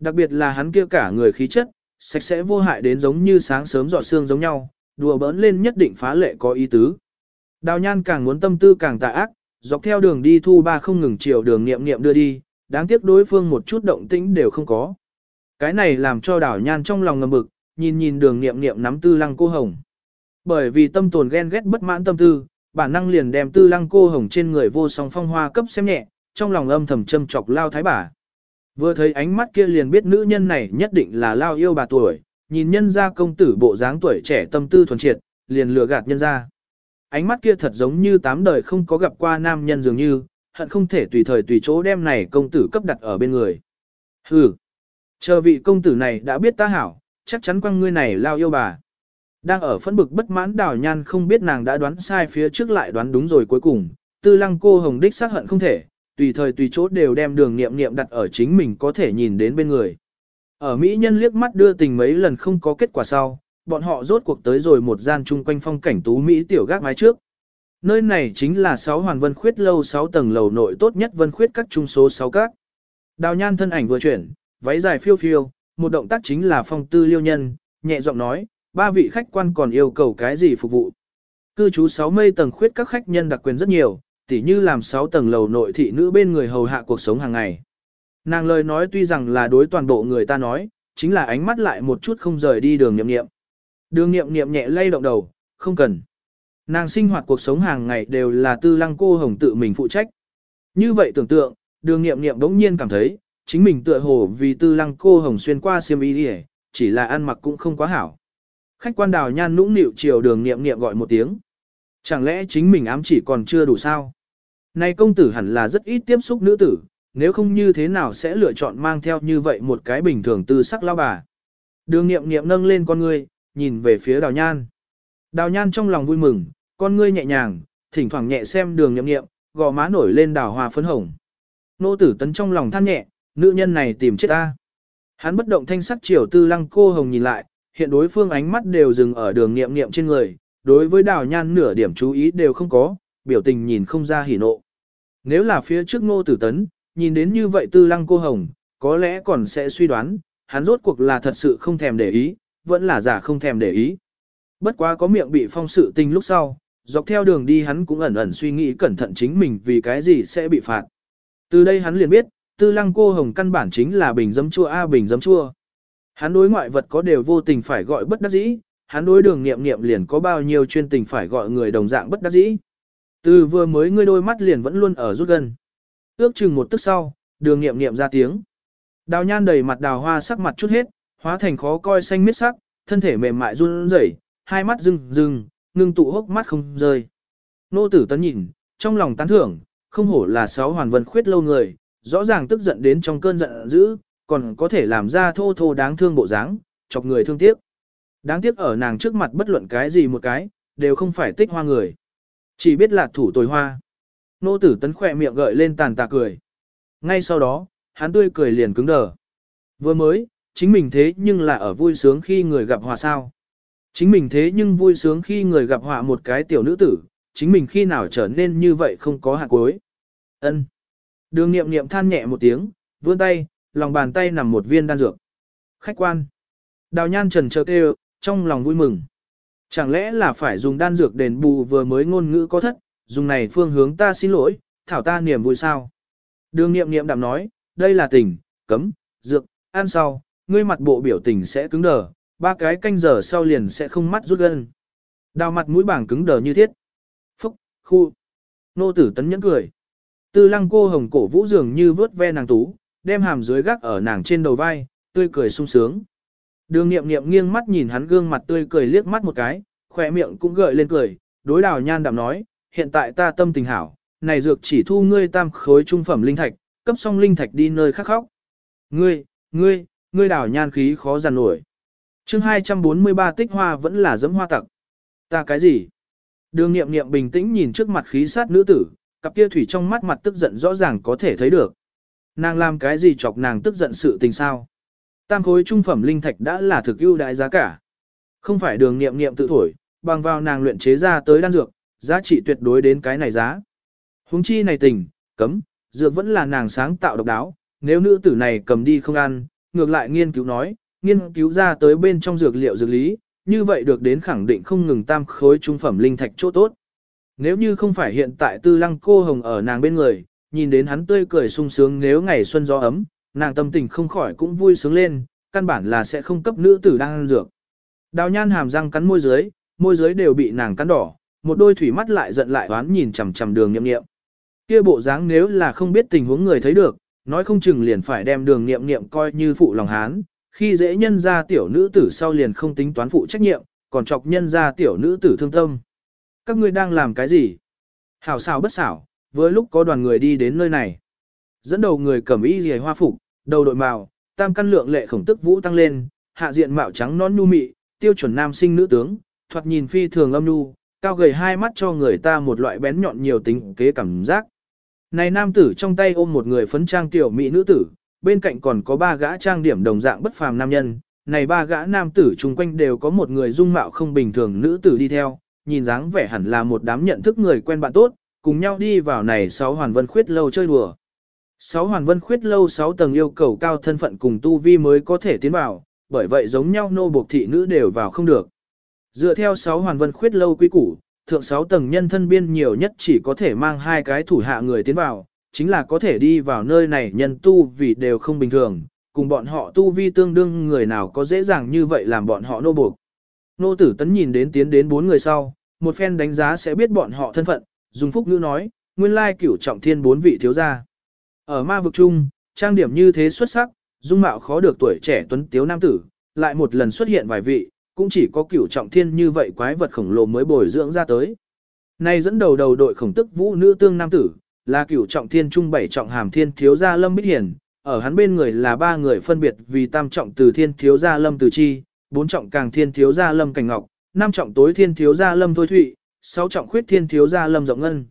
Đặc biệt là hắn kia cả người khí chất, sạch sẽ vô hại đến giống như sáng sớm dọ xương giống nhau, đùa bỡn lên nhất định phá lệ có ý tứ. Đào nhan càng muốn tâm tư càng tà ác, dọc theo đường đi thu ba không ngừng chiều đường nghiệm nghiệm đưa đi, đáng tiếc đối phương một chút động tĩnh đều không có. Cái này làm cho đảo nhan trong lòng ngầm bực, nhìn nhìn đường nghiệm nghiệm nắm tư lăng cô hồng. Bởi vì tâm tồn ghen ghét bất mãn tâm tư, bản năng liền đem tư lăng cô hồng trên người vô song phong hoa cấp xem nhẹ, trong lòng âm thầm châm chọc lao thái bà. Vừa thấy ánh mắt kia liền biết nữ nhân này nhất định là lao yêu bà tuổi, nhìn nhân ra công tử bộ dáng tuổi trẻ tâm tư thuần triệt, liền lừa gạt nhân ra. Ánh mắt kia thật giống như tám đời không có gặp qua nam nhân dường như, hận không thể tùy thời tùy chỗ đem này công tử cấp đặt ở bên người. Hừ, chờ vị công tử này đã biết ta hảo, chắc chắn quăng ngươi này lao yêu bà. Đang ở phẫn bực bất mãn đào nhan không biết nàng đã đoán sai phía trước lại đoán đúng rồi cuối cùng, tư lăng cô hồng đích xác hận không thể, tùy thời tùy chỗ đều đem đường nghiệm nghiệm đặt ở chính mình có thể nhìn đến bên người. Ở Mỹ nhân liếc mắt đưa tình mấy lần không có kết quả sau, bọn họ rốt cuộc tới rồi một gian chung quanh phong cảnh tú Mỹ tiểu gác mái trước. Nơi này chính là 6 hoàn vân khuyết lâu 6 tầng lầu nội tốt nhất vân khuyết các trung số 6 các. Đào nhan thân ảnh vừa chuyển, váy dài phiêu phiêu, một động tác chính là phong tư liêu nhân, nhẹ giọng nói, ba vị khách quan còn yêu cầu cái gì phục vụ. Cư trú 6 mây tầng khuyết các khách nhân đặc quyền rất nhiều, tỉ như làm 6 tầng lầu nội thị nữ bên người hầu hạ cuộc sống hàng ngày. Nàng lời nói tuy rằng là đối toàn bộ người ta nói, chính là ánh mắt lại một chút không rời đi đường nhậm nghiệm. Đường nghiệm nghiệm nhẹ lay động đầu, không cần. Nàng sinh hoạt cuộc sống hàng ngày đều là tư lăng cô hồng tự mình phụ trách. Như vậy tưởng tượng, đường nghiệm nghiệm bỗng nhiên cảm thấy, chính mình tựa hồ vì tư lăng cô hồng xuyên qua xiêm y đi chỉ là ăn mặc cũng không quá hảo. Khách quan đào nhan nũng nịu chiều đường nghiệm nghiệm gọi một tiếng. Chẳng lẽ chính mình ám chỉ còn chưa đủ sao? Này công tử hẳn là rất ít tiếp xúc nữ tử, nếu không như thế nào sẽ lựa chọn mang theo như vậy một cái bình thường tư sắc lao bà. Đường nghiệm nghiệm nâng lên con ngươi, nhìn về phía đào nhan. Đào nhan trong lòng vui mừng, con ngươi nhẹ nhàng, thỉnh thoảng nhẹ xem đường nhậm nghiệm, gò má nổi lên đào hoa phấn hồng. Nô tử tấn trong lòng than nhẹ, nữ nhân này tìm chết ta. Hắn bất động thanh sắc chiều tư lăng cô hồng nhìn lại, hiện đối phương ánh mắt đều dừng ở đường nghiệm nghiệm trên người, đối với đào nhan nửa điểm chú ý đều không có, biểu tình nhìn không ra hỉ nộ. Nếu là phía trước ngô tử tấn, nhìn đến như vậy tư lăng cô hồng, có lẽ còn sẽ suy đoán, hắn rốt cuộc là thật sự không thèm để ý, vẫn là giả không thèm để ý. Bất quá có miệng bị phong sự tình lúc sau, dọc theo đường đi hắn cũng ẩn ẩn suy nghĩ cẩn thận chính mình vì cái gì sẽ bị phạt. Từ đây hắn liền biết, tư lăng cô hồng căn bản chính là bình dấm chua A bình dấm chua. Hắn đối ngoại vật có đều vô tình phải gọi bất đắc dĩ, hắn đối đường nghiệm nghiệm liền có bao nhiêu chuyên tình phải gọi người đồng dạng bất đắc dĩ. Từ vừa mới ngươi đôi mắt liền vẫn luôn ở rút gần. Ước chừng một tức sau, đường nghiệm nghiệm ra tiếng. Đào nhan đầy mặt đào hoa sắc mặt chút hết, hóa thành khó coi xanh miết sắc, thân thể mềm mại run rẩy, hai mắt rưng rưng, ngưng tụ hốc mắt không rơi. Nô tử tấn nhìn, trong lòng tán thưởng, không hổ là sáu hoàn vân khuyết lâu người, rõ ràng tức giận đến trong cơn giận dữ, còn có thể làm ra thô thô đáng thương bộ dáng, chọc người thương tiếc. Đáng tiếc ở nàng trước mặt bất luận cái gì một cái, đều không phải tích hoa người. Chỉ biết là thủ tồi hoa. Nô tử tấn khỏe miệng gợi lên tàn tạ cười. Ngay sau đó, hắn tươi cười liền cứng đờ. Vừa mới, chính mình thế nhưng là ở vui sướng khi người gặp hòa sao. Chính mình thế nhưng vui sướng khi người gặp họa một cái tiểu nữ tử, chính mình khi nào trở nên như vậy không có hạ cuối. Ân. Đường nghiệm nghiệm than nhẹ một tiếng, vươn tay, lòng bàn tay nằm một viên đan dược. Khách quan. Đào nhan trần chờ kêu, trong lòng vui mừng. Chẳng lẽ là phải dùng đan dược đền bù vừa mới ngôn ngữ có thất, dùng này phương hướng ta xin lỗi, thảo ta niềm vui sao. Đường nghiệm nghiệm đạm nói, đây là tình, cấm, dược, ăn sau, ngươi mặt bộ biểu tình sẽ cứng đờ, ba cái canh giờ sau liền sẽ không mắt rút gân. Đào mặt mũi bảng cứng đờ như thiết. Phúc, khu. Nô tử tấn nhẫn cười. Tư lăng cô hồng cổ vũ dường như vớt ve nàng tú, đem hàm dưới gác ở nàng trên đầu vai, tươi cười sung sướng. Đường nghiệm nghiệm nghiêng mắt nhìn hắn gương mặt tươi cười liếc mắt một cái, khỏe miệng cũng gợi lên cười, đối đào nhan đạm nói, hiện tại ta tâm tình hảo, này dược chỉ thu ngươi tam khối trung phẩm linh thạch, cấp xong linh thạch đi nơi khác khóc. Ngươi, ngươi, ngươi đảo nhan khí khó giàn nổi chương 243 tích hoa vẫn là dấm hoa tặc. Ta cái gì? Đường nghiệm nghiệm bình tĩnh nhìn trước mặt khí sát nữ tử, cặp kia thủy trong mắt mặt tức giận rõ ràng có thể thấy được. Nàng làm cái gì chọc nàng tức giận sự tình sao? Tam khối trung phẩm linh thạch đã là thực ưu đại giá cả. Không phải đường nghiệm nghiệm tự thổi, bằng vào nàng luyện chế ra tới đan dược, giá trị tuyệt đối đến cái này giá. Huống chi này tình, cấm, dược vẫn là nàng sáng tạo độc đáo, nếu nữ tử này cầm đi không ăn, ngược lại nghiên cứu nói, nghiên cứu ra tới bên trong dược liệu dược lý, như vậy được đến khẳng định không ngừng tam khối trung phẩm linh thạch chỗ tốt. Nếu như không phải hiện tại tư lăng cô hồng ở nàng bên người, nhìn đến hắn tươi cười sung sướng nếu ngày xuân gió ấm, nàng tâm tình không khỏi cũng vui sướng lên, căn bản là sẽ không cấp nữ tử đang ăn dược. Đào nhan hàm răng cắn môi dưới, môi dưới đều bị nàng cắn đỏ, một đôi thủy mắt lại giận lại oán nhìn chằm chằm đường nhậm nghiệm. Kia bộ dáng nếu là không biết tình huống người thấy được, nói không chừng liền phải đem đường nghiệm nghiệm coi như phụ lòng hán, khi dễ nhân ra tiểu nữ tử sau liền không tính toán phụ trách nhiệm, còn chọc nhân ra tiểu nữ tử thương tâm. Các ngươi đang làm cái gì? Hảo xảo bất xảo, với lúc có đoàn người đi đến nơi này. Dẫn đầu người cầm y rìa hoa phục, đầu đội màu, tam căn lượng lệ khổng tức vũ tăng lên, hạ diện mạo trắng non nu mị, tiêu chuẩn nam sinh nữ tướng, thoạt nhìn phi thường âm nu, cao gầy hai mắt cho người ta một loại bén nhọn nhiều tính kế cảm giác. Này nam tử trong tay ôm một người phấn trang tiểu mỹ nữ tử, bên cạnh còn có ba gã trang điểm đồng dạng bất phàm nam nhân, này ba gã nam tử chung quanh đều có một người dung mạo không bình thường nữ tử đi theo, nhìn dáng vẻ hẳn là một đám nhận thức người quen bạn tốt, cùng nhau đi vào này sáu hoàn vân khuyết lâu chơi đùa. Sáu hoàn vân khuyết lâu sáu tầng yêu cầu cao thân phận cùng tu vi mới có thể tiến vào, bởi vậy giống nhau nô buộc thị nữ đều vào không được. Dựa theo sáu hoàn vân khuyết lâu quy củ, thượng sáu tầng nhân thân biên nhiều nhất chỉ có thể mang hai cái thủ hạ người tiến vào, chính là có thể đi vào nơi này nhân tu vì đều không bình thường, cùng bọn họ tu vi tương đương người nào có dễ dàng như vậy làm bọn họ nô buộc. Nô tử tấn nhìn đến tiến đến bốn người sau, một phen đánh giá sẽ biết bọn họ thân phận, dùng phúc ngữ nói, nguyên lai cửu trọng thiên bốn vị thiếu gia. Ở ma vực chung, trang điểm như thế xuất sắc, dung mạo khó được tuổi trẻ tuấn tiếu nam tử, lại một lần xuất hiện vài vị, cũng chỉ có cửu trọng thiên như vậy quái vật khổng lồ mới bồi dưỡng ra tới. Nay dẫn đầu đầu đội khổng tức vũ nữ tương nam tử, là cửu trọng thiên trung bảy trọng hàm thiên thiếu gia lâm bích hiển, ở hắn bên người là ba người phân biệt vì tam trọng từ thiên thiếu gia lâm từ chi, bốn trọng càng thiên thiếu gia lâm cảnh ngọc, năm trọng tối thiên thiếu gia lâm thôi thụy, sáu trọng khuyết thiên thiếu gia lâm rộng ngân.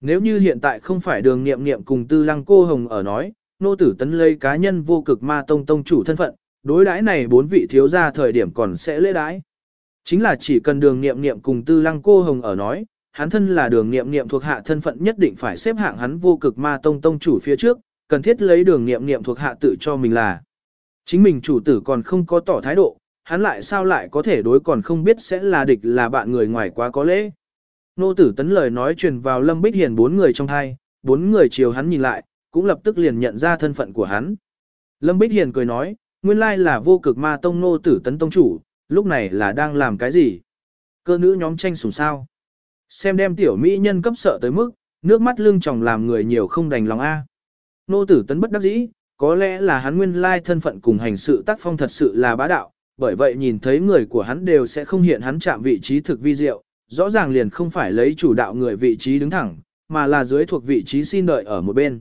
Nếu như hiện tại không phải đường nghiệm nghiệm cùng tư lăng cô hồng ở nói, nô tử tấn lấy cá nhân vô cực ma tông tông chủ thân phận, đối đãi này bốn vị thiếu gia thời điểm còn sẽ lễ đãi. Chính là chỉ cần đường nghiệm nghiệm cùng tư lăng cô hồng ở nói, hắn thân là đường nghiệm nghiệm thuộc hạ thân phận nhất định phải xếp hạng hắn vô cực ma tông tông chủ phía trước, cần thiết lấy đường nghiệm nghiệm thuộc hạ tự cho mình là. Chính mình chủ tử còn không có tỏ thái độ, hắn lại sao lại có thể đối còn không biết sẽ là địch là bạn người ngoài quá có lễ. Nô tử tấn lời nói truyền vào Lâm Bích Hiền bốn người trong hai, bốn người chiều hắn nhìn lại, cũng lập tức liền nhận ra thân phận của hắn. Lâm Bích Hiền cười nói, nguyên lai là vô cực ma tông nô tử tấn tông chủ, lúc này là đang làm cái gì? Cơ nữ nhóm tranh sùng sao? Xem đem tiểu mỹ nhân cấp sợ tới mức, nước mắt lưng tròng làm người nhiều không đành lòng a. Nô tử tấn bất đắc dĩ, có lẽ là hắn nguyên lai thân phận cùng hành sự tác phong thật sự là bá đạo, bởi vậy nhìn thấy người của hắn đều sẽ không hiện hắn chạm vị trí thực vi diệu, rõ ràng liền không phải lấy chủ đạo người vị trí đứng thẳng, mà là dưới thuộc vị trí xin đợi ở một bên.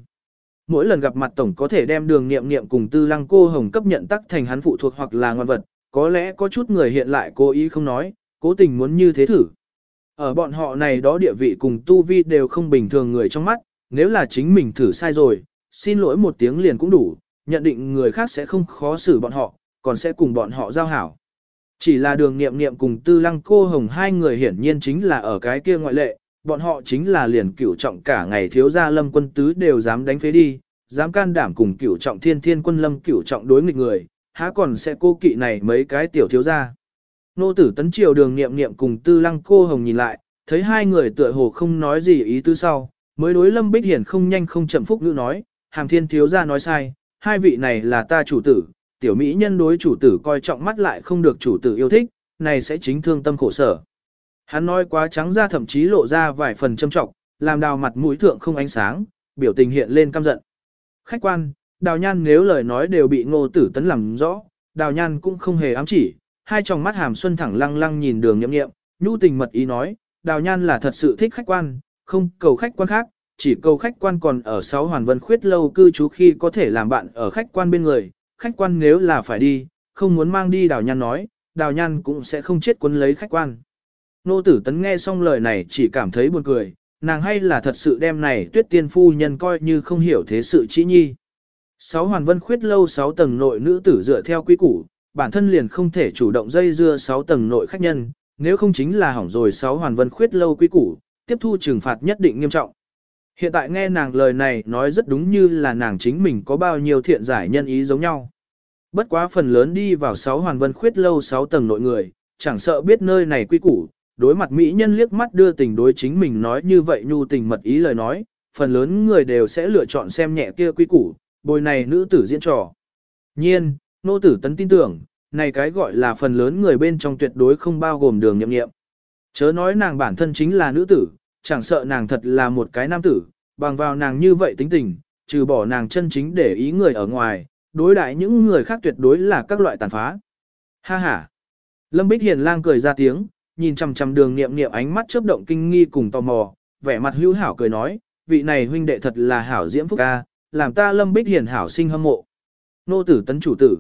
Mỗi lần gặp mặt tổng có thể đem đường nghiệm nghiệm cùng tư lăng cô hồng cấp nhận tắc thành hắn phụ thuộc hoặc là ngoan vật, có lẽ có chút người hiện lại cố ý không nói, cố tình muốn như thế thử. Ở bọn họ này đó địa vị cùng tu vi đều không bình thường người trong mắt, nếu là chính mình thử sai rồi, xin lỗi một tiếng liền cũng đủ, nhận định người khác sẽ không khó xử bọn họ, còn sẽ cùng bọn họ giao hảo. Chỉ là đường nghiệm nghiệm cùng tư lăng cô hồng hai người hiển nhiên chính là ở cái kia ngoại lệ, bọn họ chính là liền cửu trọng cả ngày thiếu gia lâm quân tứ đều dám đánh phế đi, dám can đảm cùng cửu trọng thiên thiên quân lâm cửu trọng đối nghịch người, há còn sẽ cô kỵ này mấy cái tiểu thiếu gia. Nô tử tấn triều đường nghiệm nghiệm cùng tư lăng cô hồng nhìn lại, thấy hai người tựa hồ không nói gì ý tư sau, mới đối lâm bích hiển không nhanh không chậm phúc ngữ nói, hàm thiên thiếu gia nói sai, hai vị này là ta chủ tử, tiểu mỹ nhân đối chủ tử coi trọng mắt lại không được chủ tử yêu thích, này sẽ chính thương tâm khổ sở. Hắn nói quá trắng ra thậm chí lộ ra vài phần châm trọng, làm đào mặt mũi thượng không ánh sáng, biểu tình hiện lên căm giận. Khách quan, đào nhan nếu lời nói đều bị ngô tử tấn làm rõ, đào nhan cũng không hề ám chỉ, hai tròng mắt hàm xuân thẳng lăng lăng nhìn đường nhậm nghiệm, nhu tình mật ý nói, đào nhan là thật sự thích khách quan, không cầu khách quan khác, chỉ cầu khách quan còn ở sáu hoàn vân khuyết lâu cư trú khi có thể làm bạn ở khách quan bên người, khách quan nếu là phải đi, không muốn mang đi đào nhan nói, đào nhan cũng sẽ không chết quấn lấy khách quan. Nô tử tấn nghe xong lời này chỉ cảm thấy buồn cười, nàng hay là thật sự đem này tuyết tiên phu nhân coi như không hiểu thế sự chỉ nhi. Sáu hoàn vân khuyết lâu sáu tầng nội nữ tử dựa theo quy củ, bản thân liền không thể chủ động dây dưa sáu tầng nội khách nhân, nếu không chính là hỏng rồi sáu hoàn vân khuyết lâu quy củ, tiếp thu trừng phạt nhất định nghiêm trọng. Hiện tại nghe nàng lời này nói rất đúng như là nàng chính mình có bao nhiêu thiện giải nhân ý giống nhau. Bất quá phần lớn đi vào sáu hoàn vân khuyết lâu sáu tầng nội người, chẳng sợ biết nơi này quy củ, đối mặt mỹ nhân liếc mắt đưa tình đối chính mình nói như vậy nhu tình mật ý lời nói, phần lớn người đều sẽ lựa chọn xem nhẹ kia quy củ, bồi này nữ tử diễn trò. Nhiên, nô tử tấn tin tưởng, này cái gọi là phần lớn người bên trong tuyệt đối không bao gồm đường nhậm nghiệm. Chớ nói nàng bản thân chính là nữ tử, chẳng sợ nàng thật là một cái nam tử, bằng vào nàng như vậy tính tình, trừ bỏ nàng chân chính để ý người ở ngoài, đối đại những người khác tuyệt đối là các loại tàn phá. Ha ha! Lâm Bích Hiền lang cười ra tiếng, nhìn chằm chằm đường nghiệm nghiệm ánh mắt chớp động kinh nghi cùng tò mò, vẻ mặt hữu hảo cười nói, vị này huynh đệ thật là hảo diễm phúc ca, làm ta Lâm Bích Hiền hảo sinh hâm mộ. Nô tử tấn chủ tử.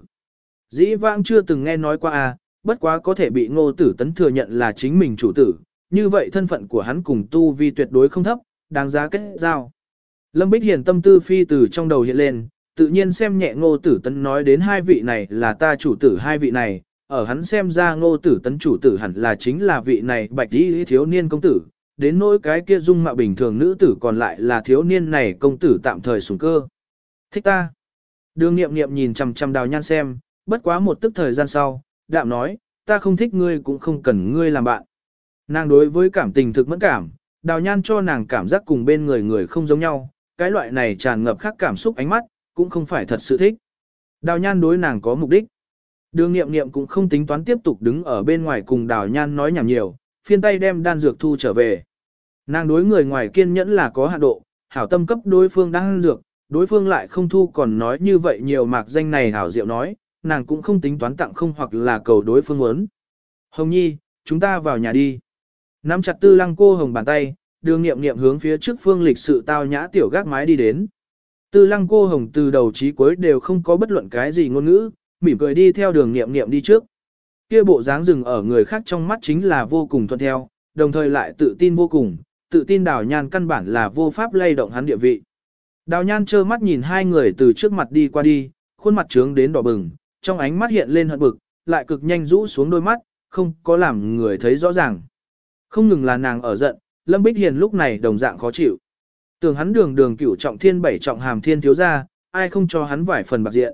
Dĩ vãng chưa từng nghe nói qua a, bất quá có thể bị ngô tử tấn thừa nhận là chính mình chủ tử, như vậy thân phận của hắn cùng tu vi tuyệt đối không thấp, đáng giá kết giao. Lâm Bích Hiền tâm tư phi từ trong đầu hiện lên, tự nhiên xem nhẹ ngô tử tấn nói đến hai vị này là ta chủ tử hai vị này, ở hắn xem ra ngô tử tấn chủ tử hẳn là chính là vị này bạch y thiếu niên công tử, đến nỗi cái kia dung mạo bình thường nữ tử còn lại là thiếu niên này công tử tạm thời sủng cơ. Thích ta. Đường nghiệm nghiệm nhìn chằm chằm đào nhan xem, bất quá một tức thời gian sau, đạm nói, ta không thích ngươi cũng không cần ngươi làm bạn. Nàng đối với cảm tình thực mẫn cảm, đào nhan cho nàng cảm giác cùng bên người người không giống nhau, cái loại này tràn ngập khác cảm xúc ánh mắt, cũng không phải thật sự thích. Đào nhan đối nàng có mục đích. Đường nghiệm nghiệm cũng không tính toán tiếp tục đứng ở bên ngoài cùng đào nhan nói nhảm nhiều, phiên tay đem đan dược thu trở về. Nàng đối người ngoài kiên nhẫn là có hạ độ, hảo tâm cấp đối phương đan dược, đối phương lại không thu còn nói như vậy nhiều mạc danh này hảo diệu nói, nàng cũng không tính toán tặng không hoặc là cầu đối phương muốn. Hồng Nhi, chúng ta vào nhà đi. Nắm chặt tư lăng cô hồng bàn tay, đường nghiệm nghiệm hướng phía trước phương lịch sự tao nhã tiểu gác mái đi đến. Tư lăng cô hồng từ đầu chí cuối đều không có bất luận cái gì ngôn ngữ, mỉm cười đi theo đường nghiệm nghiệm đi trước. Kia bộ dáng rừng ở người khác trong mắt chính là vô cùng thuận theo, đồng thời lại tự tin vô cùng, tự tin đào nhan căn bản là vô pháp lay động hắn địa vị. Đào nhan trơ mắt nhìn hai người từ trước mặt đi qua đi, khuôn mặt trướng đến đỏ bừng, trong ánh mắt hiện lên hận bực, lại cực nhanh rũ xuống đôi mắt, không có làm người thấy rõ ràng. Không ngừng là nàng ở giận, Lâm Bích Hiền lúc này đồng dạng khó chịu. Tưởng hắn đường đường cửu trọng thiên bảy trọng hàm thiên thiếu ra, ai không cho hắn vải phần bạc diện.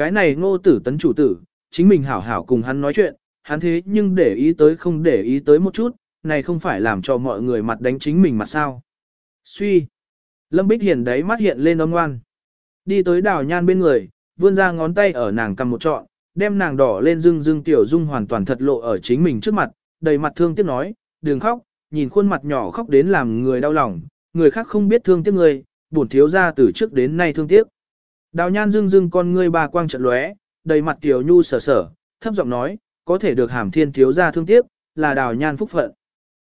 Cái này ngô tử tấn chủ tử, chính mình hảo hảo cùng hắn nói chuyện, hắn thế nhưng để ý tới không để ý tới một chút, này không phải làm cho mọi người mặt đánh chính mình mặt sao. Suy. Lâm Bích Hiền đấy mắt hiện lên ôn ngoan. Đi tới đào nhan bên người, vươn ra ngón tay ở nàng cầm một trọn, đem nàng đỏ lên dưng dưng tiểu dung hoàn toàn thật lộ ở chính mình trước mặt, đầy mặt thương tiếc nói, đừng khóc, nhìn khuôn mặt nhỏ khóc đến làm người đau lòng, người khác không biết thương tiếc người, bổn thiếu ra từ trước đến nay thương tiếc. Đào nhan dưng dưng con ngươi bà quang trận lóe, đầy mặt tiểu nhu sở sở, thấp giọng nói, có thể được hàm thiên thiếu ra thương tiếc, là đào nhan phúc phận.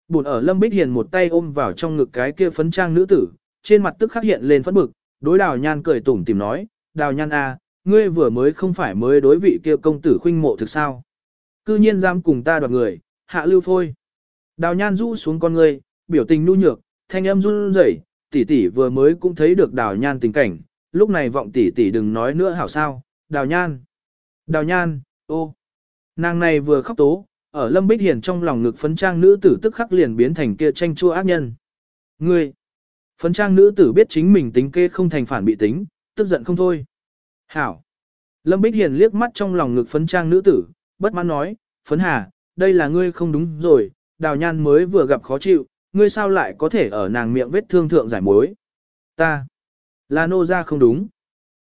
Bùn ở Lâm Bích Hiền một tay ôm vào trong ngực cái kia phấn trang nữ tử, trên mặt tức khắc hiện lên phẫn bực, đối đào nhan cười tủm tìm nói, đào nhan a, à, ngươi vừa mới không phải mới đối vị kia công tử khuynh mộ thực sao. Cư nhiên dám cùng ta đoạt người, hạ lưu phôi. Đào nhan rũ xuống con ngươi, biểu tình nu nhược, thanh âm run rẩy, tỷ tỷ vừa mới cũng thấy được đào nhan tình cảnh, lúc này vọng tỷ tỷ đừng nói nữa hảo sao, đào nhan. Đào nhan, ô. Nàng này vừa khóc tố, ở Lâm Bích Hiền trong lòng ngực phấn trang nữ tử tức khắc liền biến thành kia tranh chua ác nhân. Ngươi, phấn trang nữ tử biết chính mình tính kê không thành phản bị tính, tức giận không thôi. Hảo. Lâm Bích Hiền liếc mắt trong lòng ngực phấn trang nữ tử, bất mãn nói, phấn hà, đây là ngươi không đúng rồi, đào nhan mới vừa gặp khó chịu, ngươi sao lại có thể ở nàng miệng vết thương thượng giải mối. Ta, là nô ra không đúng.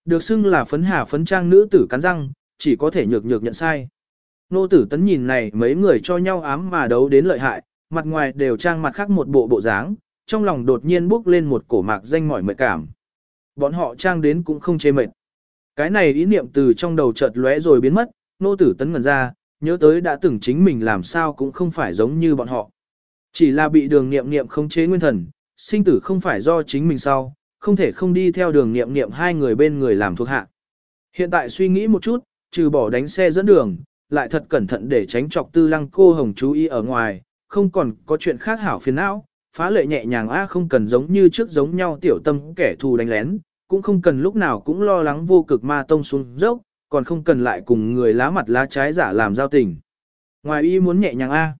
Được xưng là phấn hà phấn trang nữ tử cắn răng, chỉ có thể nhược nhược nhận sai. Nô tử tấn nhìn này mấy người cho nhau ám mà đấu đến lợi hại, mặt ngoài đều trang mặt khác một bộ bộ dáng, trong lòng đột nhiên bước lên một cổ mạc danh mỏi mệt cảm. Bọn họ trang đến cũng không chê mệt. Cái này ý niệm từ trong đầu chợt lóe rồi biến mất, nô tử tấn ngẩn ra, nhớ tới đã từng chính mình làm sao cũng không phải giống như bọn họ. Chỉ là bị đường niệm niệm không chế nguyên thần, sinh tử không phải do chính mình sao, không thể không đi theo đường niệm niệm hai người bên người làm thuộc hạ. Hiện tại suy nghĩ một chút, trừ bỏ đánh xe dẫn đường, lại thật cẩn thận để tránh chọc tư lăng cô hồng chú ý ở ngoài, không còn có chuyện khác hảo phiền não, phá lệ nhẹ nhàng a không cần giống như trước giống nhau tiểu tâm kẻ thù đánh lén, cũng không cần lúc nào cũng lo lắng vô cực ma tông xuống dốc, còn không cần lại cùng người lá mặt lá trái giả làm giao tình. Ngoài y muốn nhẹ nhàng a.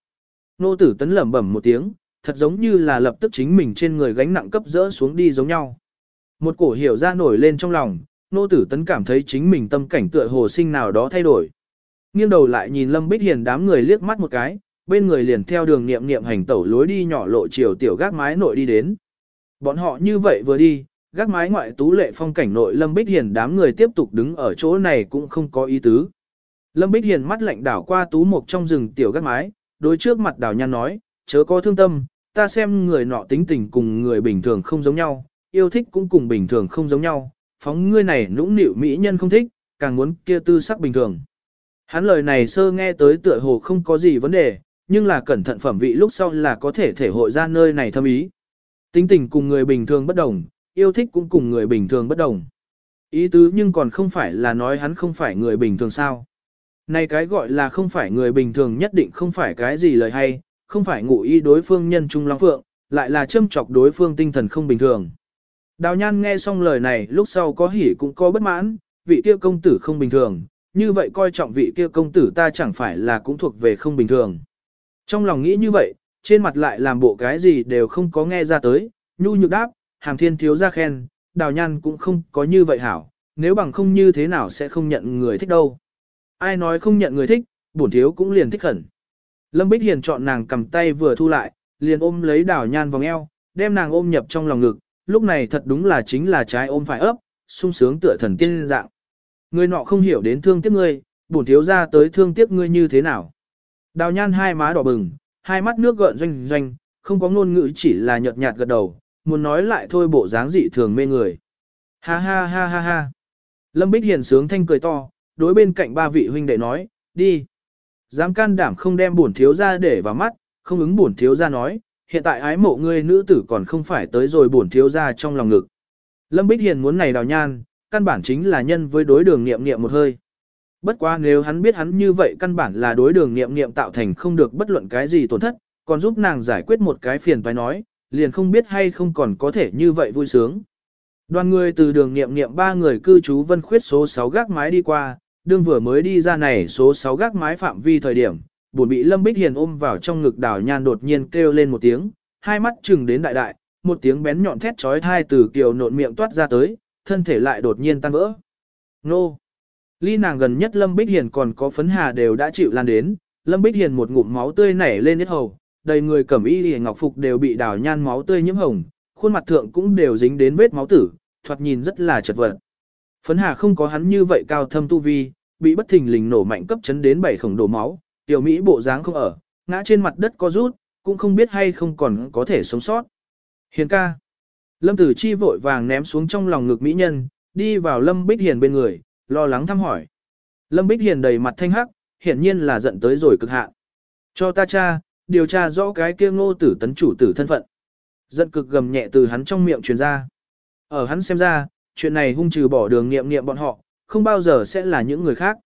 Nô tử tấn lẩm bẩm một tiếng, thật giống như là lập tức chính mình trên người gánh nặng cấp dỡ xuống đi giống nhau. Một cổ hiểu ra nổi lên trong lòng, nô tử tấn cảm thấy chính mình tâm cảnh tựa hồ sinh nào đó thay đổi. Nghiêng đầu lại nhìn Lâm Bích Hiền đám người liếc mắt một cái, bên người liền theo đường niệm niệm hành tẩu lối đi nhỏ lộ chiều tiểu gác mái nội đi đến. Bọn họ như vậy vừa đi, gác mái ngoại tú lệ phong cảnh nội Lâm Bích Hiền đám người tiếp tục đứng ở chỗ này cũng không có ý tứ. Lâm Bích Hiền mắt lạnh đảo qua tú mục trong rừng tiểu gác mái, đối trước mặt đảo nhan nói, chớ có thương tâm, ta xem người nọ tính tình cùng người bình thường không giống nhau, yêu thích cũng cùng bình thường không giống nhau, phóng ngươi này nũng nịu mỹ nhân không thích, càng muốn kia tư sắc bình thường. Hắn lời này sơ nghe tới tựa hồ không có gì vấn đề, nhưng là cẩn thận phẩm vị lúc sau là có thể thể hội ra nơi này thâm ý. Tính tình cùng người bình thường bất đồng, yêu thích cũng cùng người bình thường bất đồng. Ý tứ nhưng còn không phải là nói hắn không phải người bình thường sao. Này cái gọi là không phải người bình thường nhất định không phải cái gì lời hay, không phải ngụ ý đối phương nhân trung long phượng, lại là châm chọc đối phương tinh thần không bình thường. Đào nhan nghe xong lời này lúc sau có hỉ cũng có bất mãn, vị kia công tử không bình thường, như vậy coi trọng vị kia công tử ta chẳng phải là cũng thuộc về không bình thường. Trong lòng nghĩ như vậy, trên mặt lại làm bộ cái gì đều không có nghe ra tới, nhu nhược đáp, hàm thiên thiếu ra khen, đào nhan cũng không có như vậy hảo, nếu bằng không như thế nào sẽ không nhận người thích đâu. Ai nói không nhận người thích, bổn thiếu cũng liền thích khẩn. Lâm Bích Hiền chọn nàng cầm tay vừa thu lại, liền ôm lấy đào nhan vòng eo, đem nàng ôm nhập trong lòng ngực, lúc này thật đúng là chính là trái ôm phải ấp, sung sướng tựa thần tiên dạng. Người nọ không hiểu đến thương tiếc ngươi, bổn thiếu ra tới thương tiếc ngươi như thế nào. Đào nhan hai má đỏ bừng, hai mắt nước gợn doanh doanh, không có ngôn ngữ chỉ là nhợt nhạt gật đầu, muốn nói lại thôi bộ dáng dị thường mê người. Ha ha ha ha ha. Lâm Bích Hiền sướng thanh cười to, đối bên cạnh ba vị huynh đệ nói, đi. Dám can đảm không đem bổn thiếu ra để vào mắt, không ứng bổn thiếu ra nói, hiện tại ái mộ ngươi nữ tử còn không phải tới rồi bổn thiếu ra trong lòng ngực. Lâm Bích Hiền muốn này đào nhan, căn bản chính là nhân với đối đường nghiệm nghiệm một hơi. Bất quá nếu hắn biết hắn như vậy căn bản là đối đường nghiệm nghiệm tạo thành không được bất luận cái gì tổn thất, còn giúp nàng giải quyết một cái phiền phải nói, liền không biết hay không còn có thể như vậy vui sướng. Đoàn người từ đường nghiệm nghiệm ba người cư trú vân khuyết số 6 gác mái đi qua, đương vừa mới đi ra này số 6 gác mái phạm vi thời điểm, buồn bị Lâm Bích Hiền ôm vào trong ngực đào nhan đột nhiên kêu lên một tiếng, hai mắt chừng đến đại đại, một tiếng bén nhọn thét trói thai từ kiều nộn miệng toát ra tới, thân thể lại đột nhiên tan vỡ. Nô! Ly nàng gần nhất Lâm Bích Hiền còn có phấn hà đều đã chịu lan đến, Lâm Bích Hiền một ngụm máu tươi nảy lên hết hầu, đầy người cẩm y liễu ngọc phục đều bị đào nhan máu tươi nhiễm hồng, khuôn mặt thượng cũng đều dính đến vết máu tử, thoạt nhìn rất là chật vật. Phấn hà không có hắn như vậy cao thâm tu vi, bị bất thình lình nổ mạnh cấp chấn đến bảy khổng đổ máu, tiểu Mỹ bộ dáng không ở, ngã trên mặt đất có rút, cũng không biết hay không còn có thể sống sót. Hiền ca. Lâm Tử Chi vội vàng ném xuống trong lòng ngực mỹ nhân, đi vào Lâm Bích Hiền bên người, lo lắng thăm hỏi. Lâm Bích Hiền đầy mặt thanh hắc, hiển nhiên là giận tới rồi cực hạn. Cho ta cha, điều tra rõ cái kia ngô tử tấn chủ tử thân phận. Giận cực gầm nhẹ từ hắn trong miệng truyền ra. Ở hắn xem ra, chuyện này hung trừ bỏ đường nghiệm nghiệm bọn họ, không bao giờ sẽ là những người khác.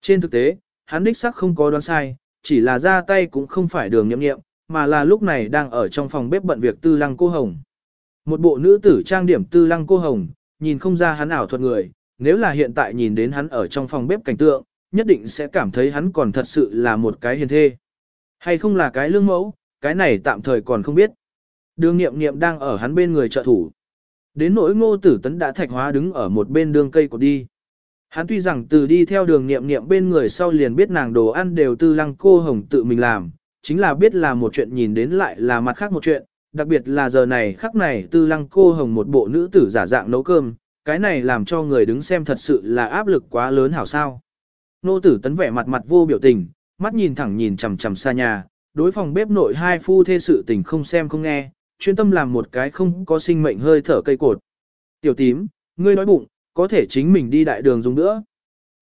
Trên thực tế, hắn đích sắc không có đoán sai, chỉ là ra tay cũng không phải đường nhậm nghiệm, mà là lúc này đang ở trong phòng bếp bận việc tư lăng cô hồng. Một bộ nữ tử trang điểm tư lăng cô hồng, nhìn không ra hắn ảo thuật người, nếu là hiện tại nhìn đến hắn ở trong phòng bếp cảnh tượng, nhất định sẽ cảm thấy hắn còn thật sự là một cái hiền thê. Hay không là cái lương mẫu, cái này tạm thời còn không biết. Đường nghiệm nghiệm đang ở hắn bên người trợ thủ. Đến nỗi ngô tử tấn đã thạch hóa đứng ở một bên đường cây cột đi. Hắn tuy rằng từ đi theo đường nghiệm nghiệm bên người sau liền biết nàng đồ ăn đều tư lăng cô hồng tự mình làm, chính là biết là một chuyện nhìn đến lại là mặt khác một chuyện, đặc biệt là giờ này khắc này tư lăng cô hồng một bộ nữ tử giả dạng nấu cơm, cái này làm cho người đứng xem thật sự là áp lực quá lớn hảo sao. Nô tử tấn vẻ mặt mặt vô biểu tình, mắt nhìn thẳng nhìn chằm chằm xa nhà, đối phòng bếp nội hai phu thê sự tình không xem không nghe, chuyên tâm làm một cái không có sinh mệnh hơi thở cây cột. Tiểu tím, ngươi nói bụng, có thể chính mình đi đại đường dùng nữa.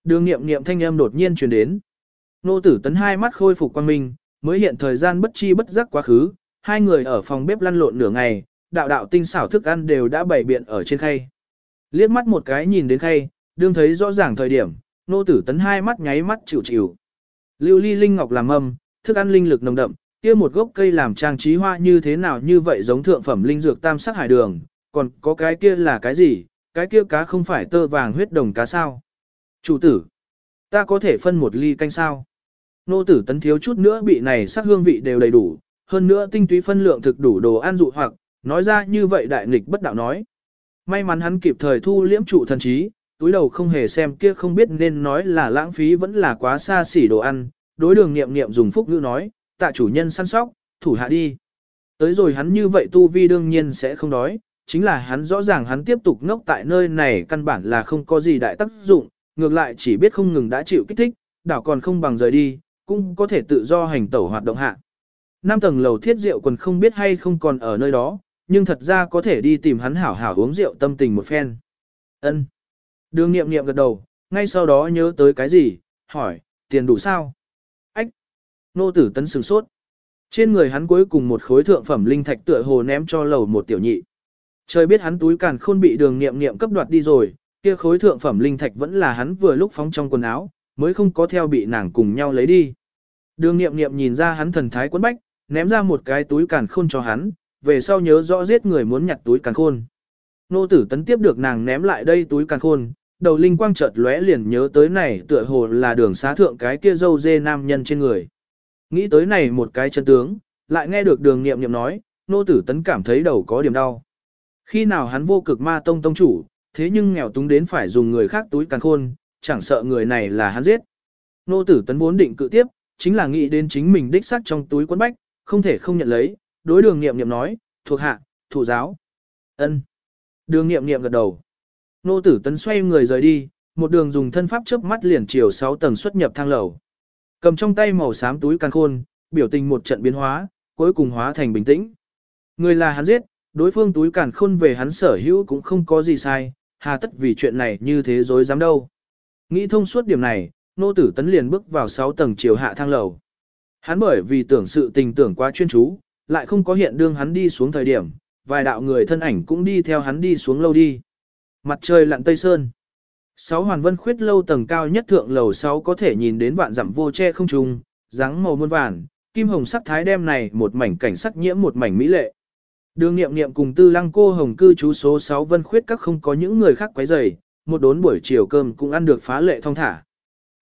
Đường nghiệm nghiệm thanh âm đột nhiên truyền đến. Nô tử tấn hai mắt khôi phục quan minh, mới hiện thời gian bất chi bất giác quá khứ, hai người ở phòng bếp lăn lộn nửa ngày, đạo đạo tinh xảo thức ăn đều đã bày biện ở trên khay. Liếc mắt một cái nhìn đến khay, đương thấy rõ ràng thời điểm, nô tử tấn hai mắt nháy mắt chịu chịu. Lưu ly linh ngọc làm âm, thức ăn linh lực nồng đậm, kia một gốc cây làm trang trí hoa như thế nào như vậy giống thượng phẩm linh dược tam sắc hải đường, còn có cái kia là cái gì, cái kia cá không phải tơ vàng huyết đồng cá sao. Chủ tử, ta có thể phân một ly canh sao. Nô tử tấn thiếu chút nữa bị này sắc hương vị đều đầy đủ, hơn nữa tinh túy phân lượng thực đủ đồ ăn dụ hoặc, nói ra như vậy đại nghịch bất đạo nói. May mắn hắn kịp thời thu liễm trụ thần trí, túi đầu không hề xem kia không biết nên nói là lãng phí vẫn là quá xa xỉ đồ ăn, đối đường nghiệm nghiệm dùng phúc ngữ nói, tạ chủ nhân săn sóc, thủ hạ đi. Tới rồi hắn như vậy tu vi đương nhiên sẽ không đói, chính là hắn rõ ràng hắn tiếp tục ngốc tại nơi này căn bản là không có gì đại tác dụng, ngược lại chỉ biết không ngừng đã chịu kích thích, đảo còn không bằng rời đi, cũng có thể tự do hành tẩu hoạt động hạ. Năm tầng lầu thiết rượu quần không biết hay không còn ở nơi đó, nhưng thật ra có thể đi tìm hắn hảo hảo uống rượu tâm tình một phen. Ân. Đường nghiệm nghiệm gật đầu, ngay sau đó nhớ tới cái gì, hỏi, tiền đủ sao? Ách. Nô tử tấn sừng sốt. Trên người hắn cuối cùng một khối thượng phẩm linh thạch tựa hồ ném cho lầu một tiểu nhị. Trời biết hắn túi càn khôn bị đường nghiệm nghiệm cấp đoạt đi rồi, kia khối thượng phẩm linh thạch vẫn là hắn vừa lúc phóng trong quần áo, mới không có theo bị nàng cùng nhau lấy đi. Đường nghiệm nghiệm nhìn ra hắn thần thái quấn bách, ném ra một cái túi càn khôn cho hắn, về sau nhớ rõ giết người muốn nhặt túi càn khôn. Nô tử tấn tiếp được nàng ném lại đây túi càn khôn, đầu linh quang chợt lóe liền nhớ tới này tựa hồ là đường xá thượng cái kia dâu dê nam nhân trên người. Nghĩ tới này một cái chân tướng, lại nghe được đường nghiệm nghiệm nói, nô tử tấn cảm thấy đầu có điểm đau. Khi nào hắn vô cực ma tông tông chủ, thế nhưng nghèo túng đến phải dùng người khác túi càn khôn, chẳng sợ người này là hắn giết. Nô tử tấn vốn định cự tiếp, chính là nghĩ đến chính mình đích xác trong túi quấn bách, không thể không nhận lấy, đối đường nghiệm nghiệm nói, thuộc hạ, thủ giáo. ân Đường nghiệm nghiệm gật đầu. Nô tử tấn xoay người rời đi, một đường dùng thân pháp chớp mắt liền chiều 6 tầng xuất nhập thang lầu. Cầm trong tay màu xám túi can khôn, biểu tình một trận biến hóa, cuối cùng hóa thành bình tĩnh. Người là hắn giết, đối phương túi càn khôn về hắn sở hữu cũng không có gì sai, hà tất vì chuyện này như thế dối dám đâu. Nghĩ thông suốt điểm này, nô tử tấn liền bước vào 6 tầng chiều hạ thang lầu. Hắn bởi vì tưởng sự tình tưởng quá chuyên chú, lại không có hiện đương hắn đi xuống thời điểm, vài đạo người thân ảnh cũng đi theo hắn đi xuống lâu đi. Mặt trời lặn tây sơn. Sáu hoàn vân khuyết lâu tầng cao nhất thượng lầu 6 có thể nhìn đến vạn dặm vô che không trùng, dáng màu muôn vàn, kim hồng sắc thái đem này một mảnh cảnh sắc nhiễm một mảnh mỹ lệ. Đường nghiệm nghiệm cùng tư lăng cô hồng cư trú số 6 vân khuyết các không có những người khác quấy rầy, một đốn buổi chiều cơm cũng ăn được phá lệ thong thả.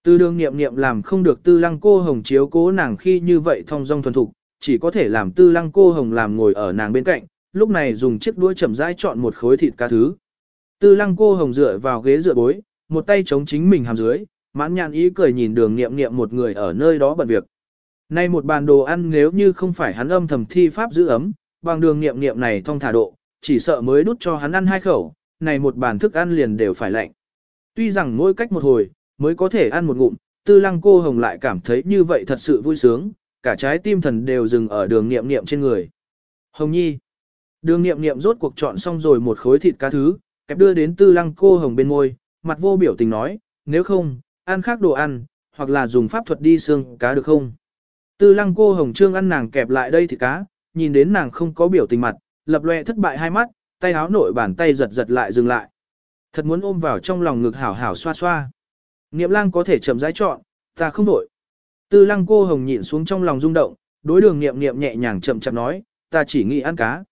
Tư đường nghiệm nghiệm làm không được tư lăng cô hồng chiếu cố nàng khi như vậy thong dong thuần thục, chỉ có thể làm tư lăng cô hồng làm ngồi ở nàng bên cạnh, lúc này dùng chiếc đuôi chậm rãi chọn một khối thịt cá thứ. Tư lăng cô hồng dựa vào ghế dựa bối, một tay chống chính mình hàm dưới, mãn nhàn ý cười nhìn đường nghiệm nghiệm một người ở nơi đó bận việc. Nay một bàn đồ ăn nếu như không phải hắn âm thầm thi pháp giữ ấm, bằng đường nghiệm nghiệm này thông thả độ, chỉ sợ mới đút cho hắn ăn hai khẩu, này một bàn thức ăn liền đều phải lạnh. Tuy rằng mỗi cách một hồi, mới có thể ăn một ngụm, tư lăng cô hồng lại cảm thấy như vậy thật sự vui sướng, cả trái tim thần đều dừng ở đường nghiệm nghiệm trên người. Hồng nhi. Đường nghiệm nghiệm rốt cuộc chọn xong rồi một khối thịt cá thứ, kẹp đưa đến tư lăng cô hồng bên môi, mặt vô biểu tình nói, nếu không, ăn khác đồ ăn, hoặc là dùng pháp thuật đi xương cá được không? Tư lăng cô hồng trương ăn nàng kẹp lại đây thịt cá, nhìn đến nàng không có biểu tình mặt, lập loe thất bại hai mắt, tay áo nội bàn tay giật giật lại dừng lại. Thật muốn ôm vào trong lòng ngực hảo hảo xoa xoa. Niệm lang có thể chậm rãi chọn, ta không đổi. Tư lăng cô hồng nhịn xuống trong lòng rung động, đối đường niệm niệm nhẹ nhàng chậm chậm nói, ta chỉ nghĩ ăn cá.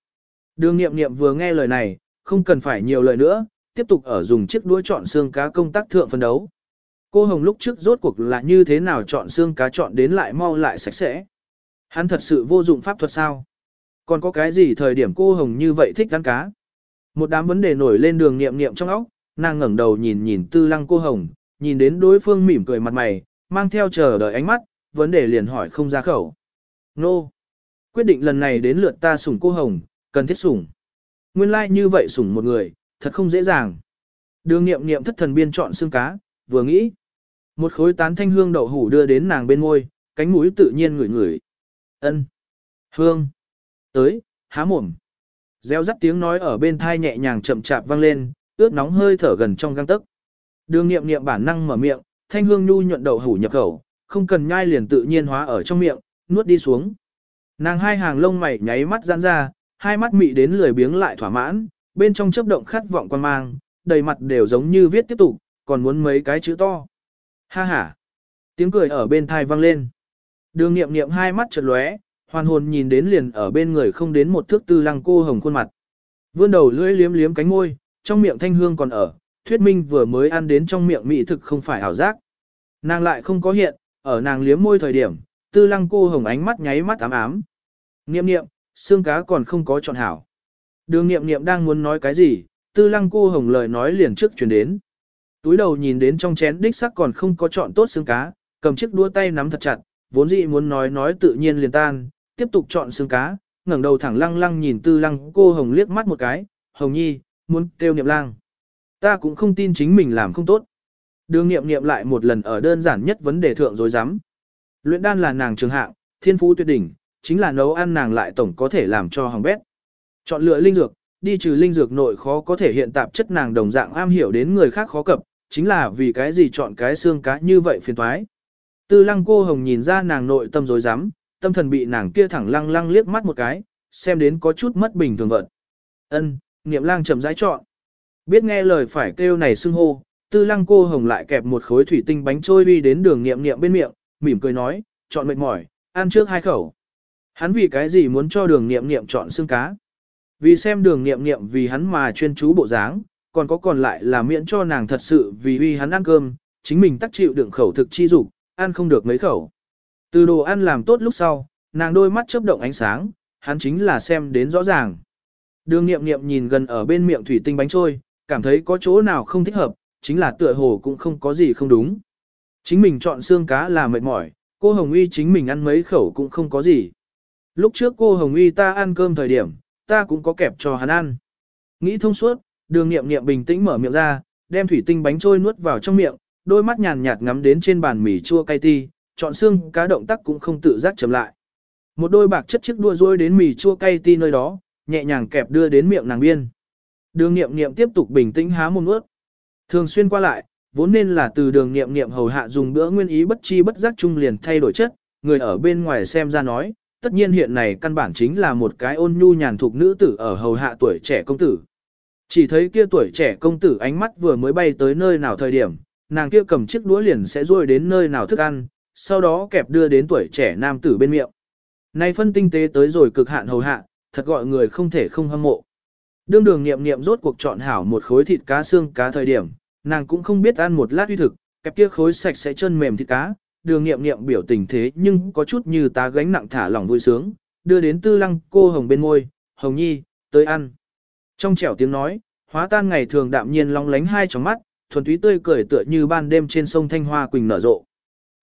Đường niệm niệm vừa nghe lời này, không cần phải nhiều lời nữa, tiếp tục ở dùng chiếc đuôi chọn xương cá công tác thượng phân đấu. Cô Hồng lúc trước rốt cuộc là như thế nào chọn xương cá chọn đến lại mau lại sạch sẽ. Hắn thật sự vô dụng pháp thuật sao? Còn có cái gì thời điểm cô Hồng như vậy thích ăn cá? Một đám vấn đề nổi lên đường niệm niệm trong óc, nàng ngẩng đầu nhìn nhìn tư lăng cô Hồng, nhìn đến đối phương mỉm cười mặt mày, mang theo chờ đợi ánh mắt, vấn đề liền hỏi không ra khẩu. Nô! Quyết định lần này đến lượt ta sủng cô Hồng, cần thiết sủng. Nguyên lai like như vậy sủng một người, thật không dễ dàng. Đường nghiệm nghiệm thất thần biên chọn xương cá, vừa nghĩ. Một khối tán thanh hương đậu hủ đưa đến nàng bên môi, cánh mũi tự nhiên ngửi ngửi. ân Hương. Tới, há mồm. Gieo rắt tiếng nói ở bên thai nhẹ nhàng chậm chạp vang lên, ướt nóng hơi thở gần trong găng tấc. Đường nghiệm nghiệm bản năng mở miệng, thanh hương nhu nhuận đầu hủ nhập khẩu, không cần nhai liền tự nhiên hóa ở trong miệng, nuốt đi xuống. Nàng hai hàng lông mày nháy mắt giãn ra, hai mắt mị đến lười biếng lại thỏa mãn, bên trong chớp động khát vọng quan mang, đầy mặt đều giống như viết tiếp tục, còn muốn mấy cái chữ to. Ha ha. Tiếng cười ở bên thai vang lên. Đường nghiệm nghiệm hai mắt chợt lóe, hoàn hồn nhìn đến liền ở bên người không đến một thước tư lăng cô hồng khuôn mặt. Vươn đầu lưỡi liếm liếm cánh môi, trong miệng thanh hương còn ở, thuyết minh vừa mới ăn đến trong miệng mỹ thực không phải ảo giác. Nàng lại không có hiện, ở nàng liếm môi thời điểm, tư lăng cô hồng ánh mắt nháy mắt ám ám. Niệm niệm, xương cá còn không có chọn hảo. Đường niệm niệm đang muốn nói cái gì, tư lăng cô hồng lời nói liền trước chuyển đến. Túi đầu nhìn đến trong chén đích sắc còn không có chọn tốt xương cá, cầm chiếc đũa tay nắm thật chặt, vốn dĩ muốn nói nói tự nhiên liền tan, tiếp tục chọn xương cá, ngẩng đầu thẳng lăng lăng nhìn tư lăng cô hồng liếc mắt một cái, hồng nhi, muốn kêu niệm lang. Ta cũng không tin chính mình làm không tốt. Đường niệm niệm lại một lần ở đơn giản nhất vấn đề thượng dối rắm Luyện đan là nàng trường hạng, thiên phú tuyệt đỉnh, chính là nấu ăn nàng lại tổng có thể làm cho hỏng bét. Chọn lựa linh dược, đi trừ linh dược nội khó có thể hiện tạp chất nàng đồng dạng am hiểu đến người khác khó cập, chính là vì cái gì chọn cái xương cá như vậy phiền toái. Tư lăng cô hồng nhìn ra nàng nội tâm dối rắm tâm thần bị nàng kia thẳng lăng lăng liếc mắt một cái, xem đến có chút mất bình thường vận. Ân, niệm lang chậm rãi chọn. Biết nghe lời phải kêu này xưng hô, tư lăng cô hồng lại kẹp một khối thủy tinh bánh trôi đi đến đường niệm niệm bên miệng, mỉm cười nói, chọn mệt mỏi, ăn trước hai khẩu. Hắn vì cái gì muốn cho đường niệm niệm chọn xương cá? Vì xem đường niệm niệm vì hắn mà chuyên chú bộ dáng, còn có còn lại là miễn cho nàng thật sự vì uy hắn ăn cơm, chính mình tắc chịu đựng khẩu thực chi dục, ăn không được mấy khẩu. Từ đồ ăn làm tốt lúc sau, nàng đôi mắt chớp động ánh sáng, hắn chính là xem đến rõ ràng. Đường nghiệm nghiệm nhìn gần ở bên miệng thủy tinh bánh trôi, cảm thấy có chỗ nào không thích hợp, chính là tựa hồ cũng không có gì không đúng. Chính mình chọn xương cá là mệt mỏi, cô Hồng Uy chính mình ăn mấy khẩu cũng không có gì. Lúc trước cô Hồng Uy ta ăn cơm thời điểm, ta cũng có kẹp cho hắn ăn. Nghĩ thông suốt, đường nghiệm nghiệm bình tĩnh mở miệng ra, đem thủy tinh bánh trôi nuốt vào trong miệng, đôi mắt nhàn nhạt ngắm đến trên bàn mì chua cay ti, chọn xương cá động tác cũng không tự giác chậm lại. Một đôi bạc chất chiếc đua rôi đến mì chua cay ti nơi đó, nhẹ nhàng kẹp đưa đến miệng nàng biên. Đường nghiệm nghiệm tiếp tục bình tĩnh há mồm ướt. Thường xuyên qua lại, vốn nên là từ đường nghiệm nghiệm hầu hạ dùng bữa nguyên ý bất chi bất giác chung liền thay đổi chất, người ở bên ngoài xem ra nói, tất nhiên hiện này căn bản chính là một cái ôn nhu nhàn thục nữ tử ở hầu hạ tuổi trẻ công tử. Chỉ thấy kia tuổi trẻ công tử ánh mắt vừa mới bay tới nơi nào thời điểm, nàng kia cầm chiếc đũa liền sẽ rôi đến nơi nào thức ăn, sau đó kẹp đưa đến tuổi trẻ nam tử bên miệng. Này phân tinh tế tới rồi cực hạn hầu hạ, thật gọi người không thể không hâm mộ. Đương đường nghiệm nghiệm rốt cuộc chọn hảo một khối thịt cá xương cá thời điểm, nàng cũng không biết ăn một lát uy thực, kẹp kia khối sạch sẽ chân mềm thịt cá, đường nghiệm nghiệm biểu tình thế nhưng có chút như tá gánh nặng thả lỏng vui sướng, đưa đến tư lăng cô hồng bên môi, hồng nhi, tới ăn. Trong trẻo tiếng nói, hóa tan ngày thường đạm nhiên long lánh hai tròng mắt, thuần túy tươi cười tựa như ban đêm trên sông Thanh Hoa quỳnh nở rộ.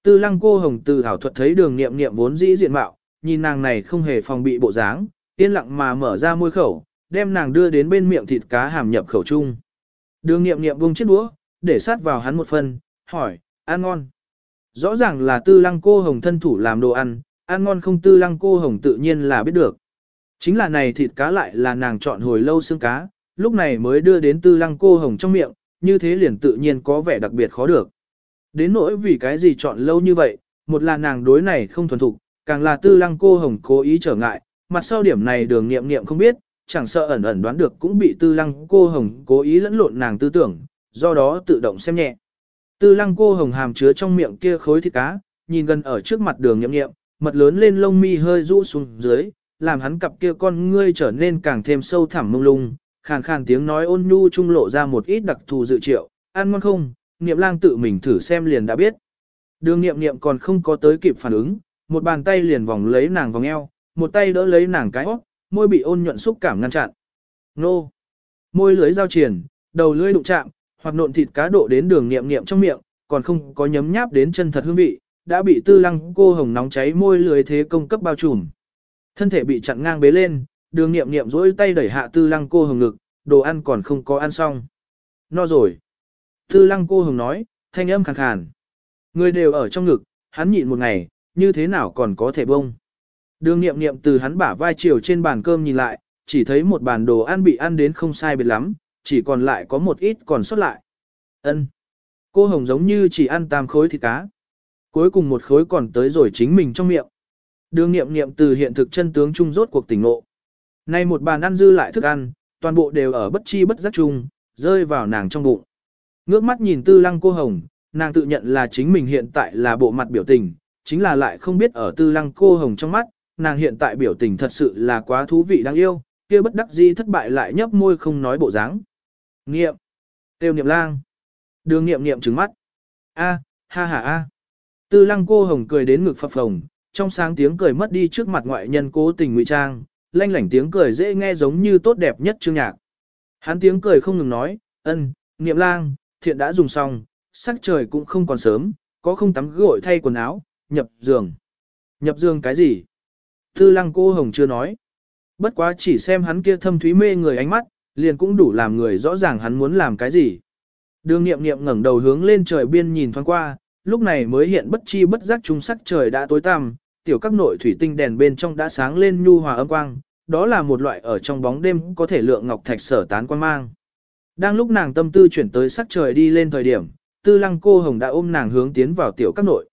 Tư lăng cô hồng từ thảo thuật thấy đường nghiệm nghiệm vốn dĩ diện mạo, nhìn nàng này không hề phòng bị bộ dáng, yên lặng mà mở ra môi khẩu, đem nàng đưa đến bên miệng thịt cá hàm nhập khẩu chung. Đường nghiệm nghiệm buông chiếc đũa, để sát vào hắn một phần, hỏi, ăn ngon. Rõ ràng là tư lăng cô hồng thân thủ làm đồ ăn, ăn ngon không tư lăng cô hồng tự nhiên là biết được. Chính là này thịt cá lại là nàng chọn hồi lâu xương cá, lúc này mới đưa đến tư lăng cô hồng trong miệng, như thế liền tự nhiên có vẻ đặc biệt khó được. Đến nỗi vì cái gì chọn lâu như vậy, một là nàng đối này không thuần thục, càng là tư lăng cô hồng cố ý trở ngại, mặt sau điểm này đường nghiệm nghiệm không biết, chẳng sợ ẩn ẩn đoán được cũng bị tư lăng cô hồng cố ý lẫn lộn nàng tư tưởng, do đó tự động xem nhẹ. Tư lăng cô hồng hàm chứa trong miệng kia khối thịt cá, nhìn gần ở trước mặt đường nghiệm nghiệm, mật lớn lên lông mi hơi rũ xuống dưới, làm hắn cặp kia con ngươi trở nên càng thêm sâu thẳm mông lung, khàn khàn tiếng nói ôn nhu trung lộ ra một ít đặc thù dự triệu, ăn ngon không, niệm lang tự mình thử xem liền đã biết. Đường niệm niệm còn không có tới kịp phản ứng, một bàn tay liền vòng lấy nàng vòng eo, một tay đỡ lấy nàng cái óc, môi bị ôn nhuận xúc cảm ngăn chặn. Nô! Môi lưới giao triển, đầu lưỡi đụng chạm, hoặc nộn thịt cá độ đến đường niệm niệm trong miệng, còn không có nhấm nháp đến chân thật hương vị, đã bị tư lăng cô hồng nóng cháy môi lưới thế công cấp bao trùm. Thân thể bị chặn ngang bế lên, đường niệm niệm dỗi tay đẩy hạ tư lăng cô hồng ngực, đồ ăn còn không có ăn xong. No rồi. Tư lăng cô hồng nói, thanh âm khàn khàn. Người đều ở trong ngực, hắn nhịn một ngày, như thế nào còn có thể bông. Đường niệm niệm từ hắn bả vai chiều trên bàn cơm nhìn lại, chỉ thấy một bàn đồ ăn bị ăn đến không sai biệt lắm, chỉ còn lại có một ít còn sót lại. Ân. Cô Hồng giống như chỉ ăn tam khối thịt cá. Cuối cùng một khối còn tới rồi chính mình trong miệng. Đường niệm niệm từ hiện thực chân tướng trung rốt cuộc tỉnh ngộ. Nay một bàn ăn dư lại thức ăn, toàn bộ đều ở bất chi bất giác chung, rơi vào nàng trong bụng. Ngước mắt nhìn tư lăng cô hồng, nàng tự nhận là chính mình hiện tại là bộ mặt biểu tình, chính là lại không biết ở tư lăng cô hồng trong mắt, nàng hiện tại biểu tình thật sự là quá thú vị đáng yêu, kia bất đắc dĩ thất bại lại nhấp môi không nói bộ dáng. Nghiệm. Tiêu niệm lang. Đường nghiệm nghiệm trứng mắt. A, ha ha a. Tư lăng cô hồng cười đến ngực phập phồng, trong sáng tiếng cười mất đi trước mặt ngoại nhân cố tình ngụy trang, lanh lảnh tiếng cười dễ nghe giống như tốt đẹp nhất chương nhạc. Hắn tiếng cười không ngừng nói, ân, niệm lang, thiện đã dùng xong, sắc trời cũng không còn sớm, có không tắm gội thay quần áo, nhập giường. Nhập giường cái gì? Tư lăng cô hồng chưa nói. Bất quá chỉ xem hắn kia thâm thúy mê người ánh mắt, liền cũng đủ làm người rõ ràng hắn muốn làm cái gì. Đường nghiệm nghiệm ngẩng đầu hướng lên trời biên nhìn thoáng qua, lúc này mới hiện bất chi bất giác trung sắc trời đã tối tăm, tiểu các nội thủy tinh đèn bên trong đã sáng lên nhu hòa âm quang, đó là một loại ở trong bóng đêm có thể lượng ngọc thạch sở tán quan mang. Đang lúc nàng tâm tư chuyển tới sắc trời đi lên thời điểm, tư lăng cô hồng đã ôm nàng hướng tiến vào tiểu các nội.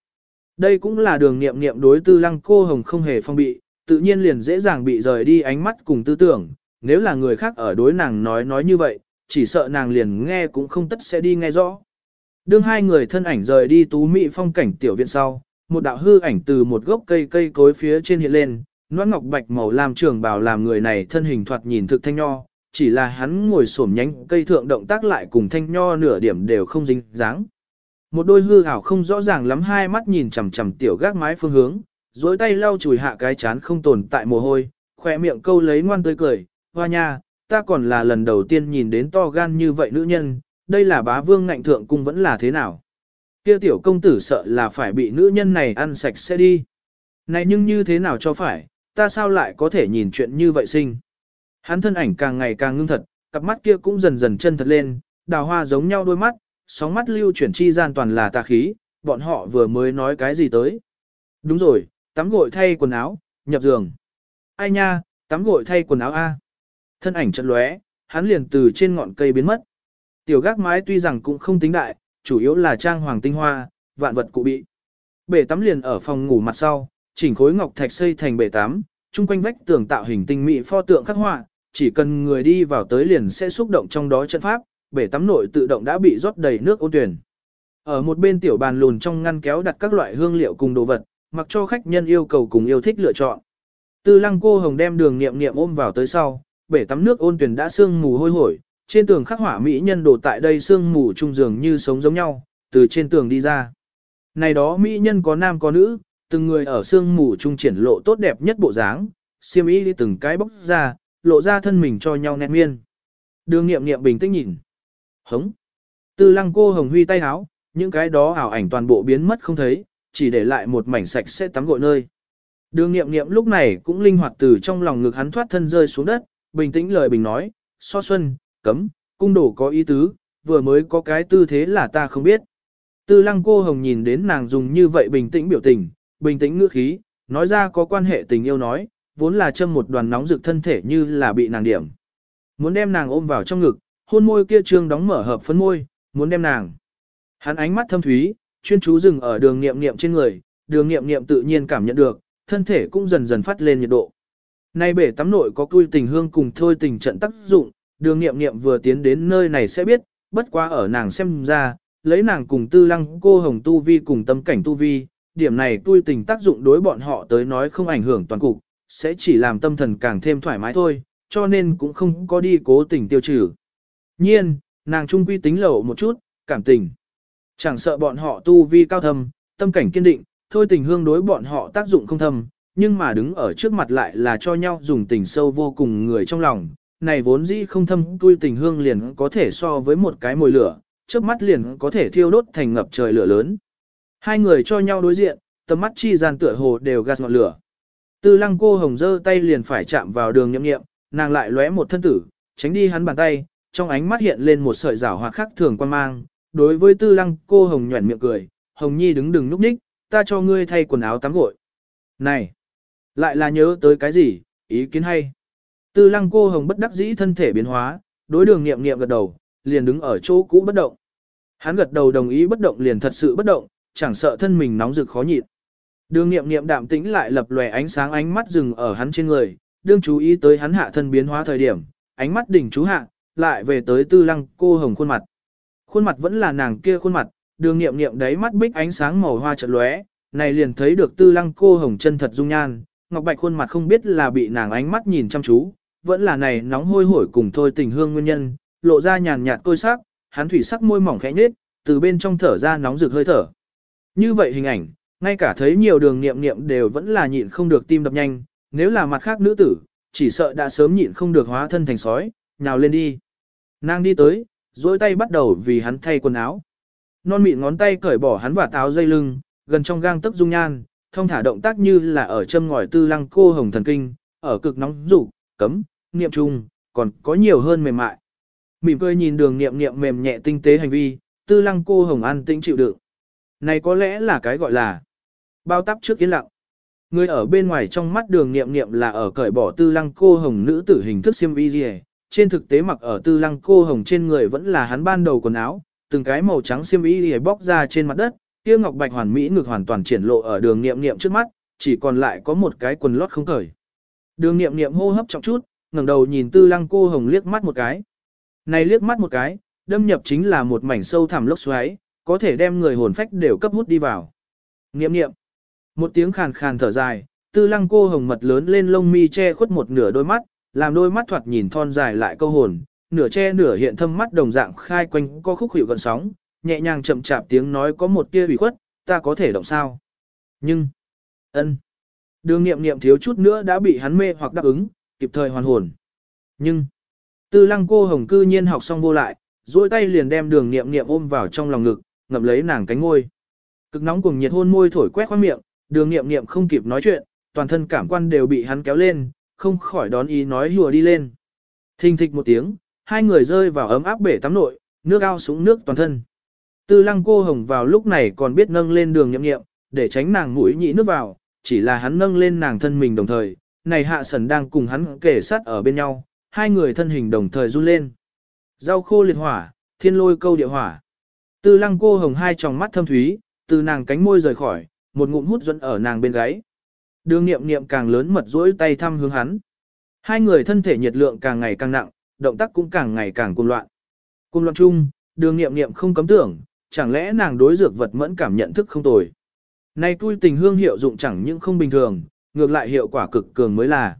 Đây cũng là đường nghiệm nghiệm đối tư lăng cô hồng không hề phong bị, tự nhiên liền dễ dàng bị rời đi ánh mắt cùng tư tưởng, nếu là người khác ở đối nàng nói nói như vậy, chỉ sợ nàng liền nghe cũng không tất sẽ đi nghe rõ. Đương hai người thân ảnh rời đi tú mỹ phong cảnh tiểu viện sau, một đạo hư ảnh từ một gốc cây cây cối phía trên hiện lên, noãn ngọc bạch màu làm trường bào làm người này thân hình thoạt nhìn thực thanh nho, chỉ là hắn ngồi xổm nhánh cây thượng động tác lại cùng thanh nho nửa điểm đều không dính dáng. Một đôi hư ảo không rõ ràng lắm hai mắt nhìn chằm chằm tiểu gác mái phương hướng, dối tay lau chùi hạ cái chán không tồn tại mồ hôi, khỏe miệng câu lấy ngoan tươi cười, hoa nha, ta còn là lần đầu tiên nhìn đến to gan như vậy nữ nhân, đây là bá vương ngạnh thượng cung vẫn là thế nào. Kia tiểu công tử sợ là phải bị nữ nhân này ăn sạch sẽ đi. Này nhưng như thế nào cho phải, ta sao lại có thể nhìn chuyện như vậy sinh. Hắn thân ảnh càng ngày càng ngưng thật, cặp mắt kia cũng dần dần chân thật lên, đào hoa giống nhau đôi mắt, sóng mắt lưu chuyển chi gian toàn là tà khí, bọn họ vừa mới nói cái gì tới. Đúng rồi, tắm gội thay quần áo, nhập giường. Ai nha, tắm gội thay quần áo A. Thân ảnh chật lóe, hắn liền từ trên ngọn cây biến mất. Tiểu gác mái tuy rằng cũng không tính đại, chủ yếu là trang hoàng tinh hoa, vạn vật cụ bị. Bể tắm liền ở phòng ngủ mặt sau, chỉnh khối ngọc thạch xây thành bể tắm, chung quanh vách tường tạo hình tinh mỹ pho tượng khắc họa, chỉ cần người đi vào tới liền sẽ xúc động trong đó chân pháp, bể tắm nội tự động đã bị rót đầy nước ôn tuyển. Ở một bên tiểu bàn lùn trong ngăn kéo đặt các loại hương liệu cùng đồ vật, mặc cho khách nhân yêu cầu cùng yêu thích lựa chọn. Tư lăng cô hồng đem đường niệm niệm ôm vào tới sau, bể tắm nước ôn tuyển đã sương mù hôi hổi, trên tường khắc họa mỹ nhân đồ tại đây sương mù trung giường như sống giống nhau, từ trên tường đi ra. Này đó mỹ nhân có nam có nữ, từng người ở sương mù trung triển lộ tốt đẹp nhất bộ dáng, xiêm y đi từng cái bóc ra, lộ ra thân mình cho nhau nét miên. Đường nghiệm nghiệm bình tĩnh nhìn. Hống. Tư lăng cô hồng huy tay háo, những cái đó ảo ảnh toàn bộ biến mất không thấy, chỉ để lại một mảnh sạch sẽ tắm gội nơi. Đường nghiệm nghiệm lúc này cũng linh hoạt từ trong lòng ngực hắn thoát thân rơi xuống đất, bình tĩnh lời bình nói, so xuân, cấm, cung đổ có ý tứ, vừa mới có cái tư thế là ta không biết. Tư lăng cô hồng nhìn đến nàng dùng như vậy bình tĩnh biểu tình, bình tĩnh ngữ khí, nói ra có quan hệ tình yêu nói, vốn là châm một đoàn nóng rực thân thể như là bị nàng điểm. Muốn đem nàng ôm vào trong ngực, hôn môi kia trương đóng mở hợp phấn môi, muốn đem nàng. Hắn ánh mắt thâm thúy, chuyên chú dừng ở đường nghiệm nghiệm trên người, đường nghiệm nghiệm tự nhiên cảm nhận được, thân thể cũng dần dần phát lên nhiệt độ. Nay bể tắm nội có cui tình hương cùng thôi tình trận tác dụng, đường nghiệm nghiệm vừa tiến đến nơi này sẽ biết, bất quá ở nàng xem ra, lấy nàng cùng tư lăng cô hồng tu vi cùng tâm cảnh tu vi, điểm này cui tình tác dụng đối bọn họ tới nói không ảnh hưởng toàn cục, sẽ chỉ làm tâm thần càng thêm thoải mái thôi, cho nên cũng không có đi cố tình tiêu trừ. Nhiên, nàng trung quy tính lẩu một chút, cảm tình. Chẳng sợ bọn họ tu vi cao thâm, tâm cảnh kiên định, thôi tình hương đối bọn họ tác dụng không thâm, nhưng mà đứng ở trước mặt lại là cho nhau dùng tình sâu vô cùng người trong lòng. Này vốn dĩ không thâm tui tình hương liền có thể so với một cái mồi lửa, trước mắt liền có thể thiêu đốt thành ngập trời lửa lớn. Hai người cho nhau đối diện, tầm mắt chi gian tựa hồ đều gạt ngọn lửa. Tư lăng cô hồng dơ tay liền phải chạm vào đường nhậm nghiệm, nàng lại lóe một thân tử, tránh đi hắn bàn tay, trong ánh mắt hiện lên một sợi rảo hoạt khắc thường quan mang. Đối với tư lăng cô hồng nhuẩn miệng cười, hồng nhi đứng đừng núp ních, ta cho ngươi thay quần áo tắm gội. Này, lại là nhớ tới cái gì, ý kiến hay. Tư lăng cô hồng bất đắc dĩ thân thể biến hóa, đối đường nghiệm nghiệm gật đầu, liền đứng ở chỗ cũ bất động. Hắn gật đầu đồng ý bất động liền thật sự bất động, chẳng sợ thân mình nóng rực khó nhịn. Đường nghiệm nghiệm đạm tĩnh lại lập lòe ánh sáng ánh mắt dừng ở hắn trên người, đương chú ý tới hắn hạ thân biến hóa thời điểm, ánh mắt đỉnh chú hạ, lại về tới tư lăng cô hồng khuôn mặt. Khuôn mặt vẫn là nàng kia khuôn mặt, đường nghiệm nghiệm đáy mắt bích ánh sáng màu hoa chợt lóe, này liền thấy được tư lăng cô hồng chân thật dung nhan, ngọc bạch khuôn mặt không biết là bị nàng ánh mắt nhìn chăm chú, vẫn là này nóng hôi hổi cùng thôi tình hương nguyên nhân, lộ ra nhàn nhạt côi sắc, hắn thủy sắc môi mỏng khẽ nhếch, từ bên trong thở ra nóng rực hơi thở. Như vậy hình ảnh, ngay cả thấy nhiều đường nghiệm nghiệm đều vẫn là nhịn không được tim đập nhanh, nếu là mặt khác nữ tử, chỉ sợ đã sớm nhịn không được hóa thân thành sói, nhào lên đi. Nàng đi tới, dối tay bắt đầu vì hắn thay quần áo. Non mịn ngón tay cởi bỏ hắn và táo dây lưng, gần trong gang tấc dung nhan, thông thả động tác như là ở châm ngòi tư lăng cô hồng thần kinh, ở cực nóng rủ, cấm, niệm trung, còn có nhiều hơn mềm mại. Mỉm cười nhìn đường niệm niệm mềm nhẹ tinh tế hành vi, tư lăng cô hồng an tĩnh chịu đựng. Này có lẽ là cái gọi là bao tắp trước yên lặng. Người ở bên ngoài trong mắt đường niệm niệm là ở cởi bỏ tư lăng cô hồng nữ tử hình thức xiêm y gì trên thực tế mặc ở tư lăng cô hồng trên người vẫn là hắn ban đầu quần áo, từng cái màu trắng xiêm y gì bóc ra trên mặt đất, kia ngọc bạch hoàn mỹ ngực hoàn toàn triển lộ ở đường niệm niệm trước mắt, chỉ còn lại có một cái quần lót không cởi. Đường niệm niệm hô hấp trọng chút, ngẩng đầu nhìn tư lăng cô hồng liếc mắt một cái. Này liếc mắt một cái, đâm nhập chính là một mảnh sâu thẳm lốc xoáy, có thể đem người hồn phách đều cấp hút đi vào. Niệm niệm. Một tiếng khàn khàn thở dài, tư lăng cô hồng mật lớn lên lông mi che khuất một nửa đôi mắt, làm đôi mắt thoạt nhìn thon dài lại câu hồn, nửa che nửa hiện thâm mắt đồng dạng khai quanh có khúc hiệu gần sóng, nhẹ nhàng chậm chạp tiếng nói có một tia ủy khuất, ta có thể động sao. Nhưng, ân, đường nghiệm nghiệm thiếu chút nữa đã bị hắn mê hoặc đáp ứng, kịp thời hoàn hồn. Nhưng, tư lăng cô hồng cư nhiên học xong vô lại, duỗi tay liền đem đường nghiệm nghiệm ôm vào trong lòng ngực, ngậm lấy nàng cánh ngôi. Cực nóng cùng nhiệt hôn môi thổi quét qua miệng, đường nghiệm nghiệm không kịp nói chuyện, toàn thân cảm quan đều bị hắn kéo lên, không khỏi đón ý nói hùa đi lên. Thình thịch một tiếng, hai người rơi vào ấm áp bể tắm nội, nước ao súng nước toàn thân. Tư lăng cô hồng vào lúc này còn biết nâng lên đường nhậm nghiệm, để tránh nàng mũi nhị nước vào, chỉ là hắn nâng lên nàng thân mình đồng thời, này hạ sần đang cùng hắn kể sát ở bên nhau, hai người thân hình đồng thời run lên. Rau khô liệt hỏa, thiên lôi câu địa hỏa. Tư lăng cô hồng hai tròng mắt thâm thúy, từ nàng cánh môi rời khỏi, một ngụm hút dẫn ở nàng bên gáy. Đường nghiệm nghiệm càng lớn mật rỗi tay thăm hướng hắn. Hai người thân thể nhiệt lượng càng ngày càng nặng, động tác cũng càng ngày càng cuồng loạn. Cuồng loạn chung, đường nghiệm nghiệm không cấm tưởng, chẳng lẽ nàng đối dược vật mẫn cảm nhận thức không tồi. nay tui tình hương hiệu dụng chẳng những không bình thường, ngược lại hiệu quả cực cường mới là.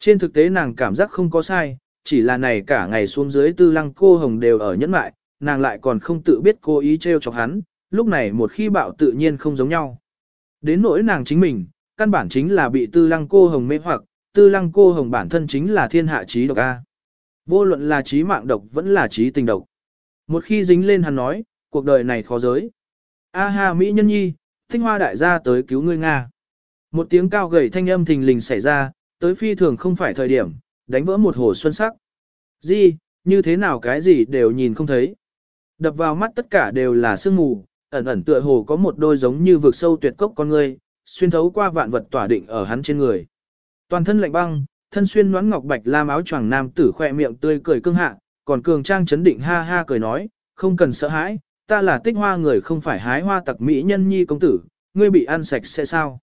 Trên thực tế nàng cảm giác không có sai, chỉ là này cả ngày xuống dưới tư lăng cô hồng đều ở nhẫn mại, nàng lại còn không tự biết cố ý trêu chọc hắn, lúc này một khi bạo tự nhiên không giống nhau. Đến nỗi nàng chính mình, căn bản chính là bị tư lăng cô hồng mê hoặc, tư lăng cô hồng bản thân chính là thiên hạ trí độc A. Vô luận là trí mạng độc vẫn là trí tình độc. Một khi dính lên hắn nói, cuộc đời này khó giới. A ha Mỹ nhân nhi, tinh hoa đại gia tới cứu ngươi Nga. Một tiếng cao gầy thanh âm thình lình xảy ra, tới phi thường không phải thời điểm, đánh vỡ một hồ xuân sắc. Gì, như thế nào cái gì đều nhìn không thấy. Đập vào mắt tất cả đều là sương mù, ẩn ẩn tựa hồ có một đôi giống như vực sâu tuyệt cốc con người, xuyên thấu qua vạn vật tỏa định ở hắn trên người. Toàn thân lạnh băng, thân xuyên nón ngọc bạch lam áo choàng nam tử khoe miệng tươi cười cương hạ, còn cường trang chấn định ha ha cười nói, không cần sợ hãi, ta là tích hoa người không phải hái hoa tặc mỹ nhân nhi công tử, ngươi bị ăn sạch sẽ sao?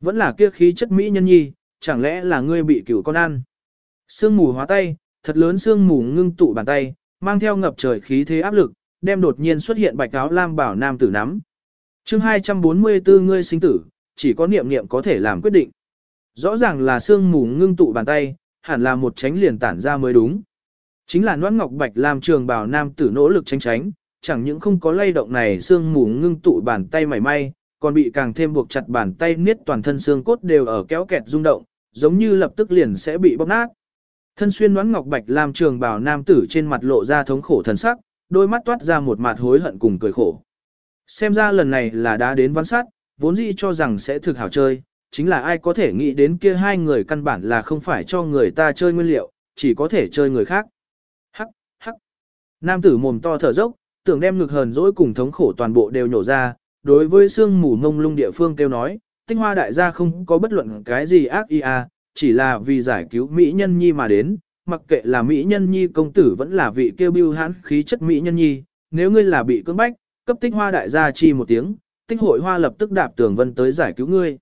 Vẫn là kia khí chất mỹ nhân nhi, chẳng lẽ là ngươi bị cửu con ăn? Sương mù hóa tay, thật lớn sương mù ngưng tụ bàn tay, mang theo ngập trời khí thế áp lực, đem đột nhiên xuất hiện bạch áo lam bảo nam tử nắm. chương 244 ngươi sinh tử, chỉ có niệm niệm có thể làm quyết định. Rõ ràng là sương mù ngưng tụ bàn tay, hẳn là một tránh liền tản ra mới đúng. Chính là Noãn Ngọc Bạch làm trường bảo nam tử nỗ lực tránh tránh, chẳng những không có lay động này sương mù ngưng tụ bàn tay mảy may, còn bị càng thêm buộc chặt bàn tay niết toàn thân xương cốt đều ở kéo kẹt rung động, giống như lập tức liền sẽ bị bóp nát. Thân xuyên Noãn Ngọc Bạch làm trường bảo nam tử trên mặt lộ ra thống khổ thần sắc, đôi mắt toát ra một mặt hối hận cùng cười khổ. Xem ra lần này là đã đến văn sát, vốn dĩ cho rằng sẽ thực hảo chơi, chính là ai có thể nghĩ đến kia hai người căn bản là không phải cho người ta chơi nguyên liệu, chỉ có thể chơi người khác. Hắc, hắc. Nam tử mồm to thở dốc, tưởng đem ngực hờn dỗi cùng thống khổ toàn bộ đều nhổ ra, đối với xương mù ngông lung địa phương kêu nói, tinh hoa đại gia không có bất luận cái gì ác ý à, chỉ là vì giải cứu Mỹ nhân nhi mà đến, mặc kệ là Mỹ nhân nhi công tử vẫn là vị kêu bưu hãn khí chất Mỹ nhân nhi, nếu ngươi là bị cưỡng bách, cấp tích hoa đại gia chi một tiếng, tích hội hoa lập tức đạp tường vân tới giải cứu ngươi.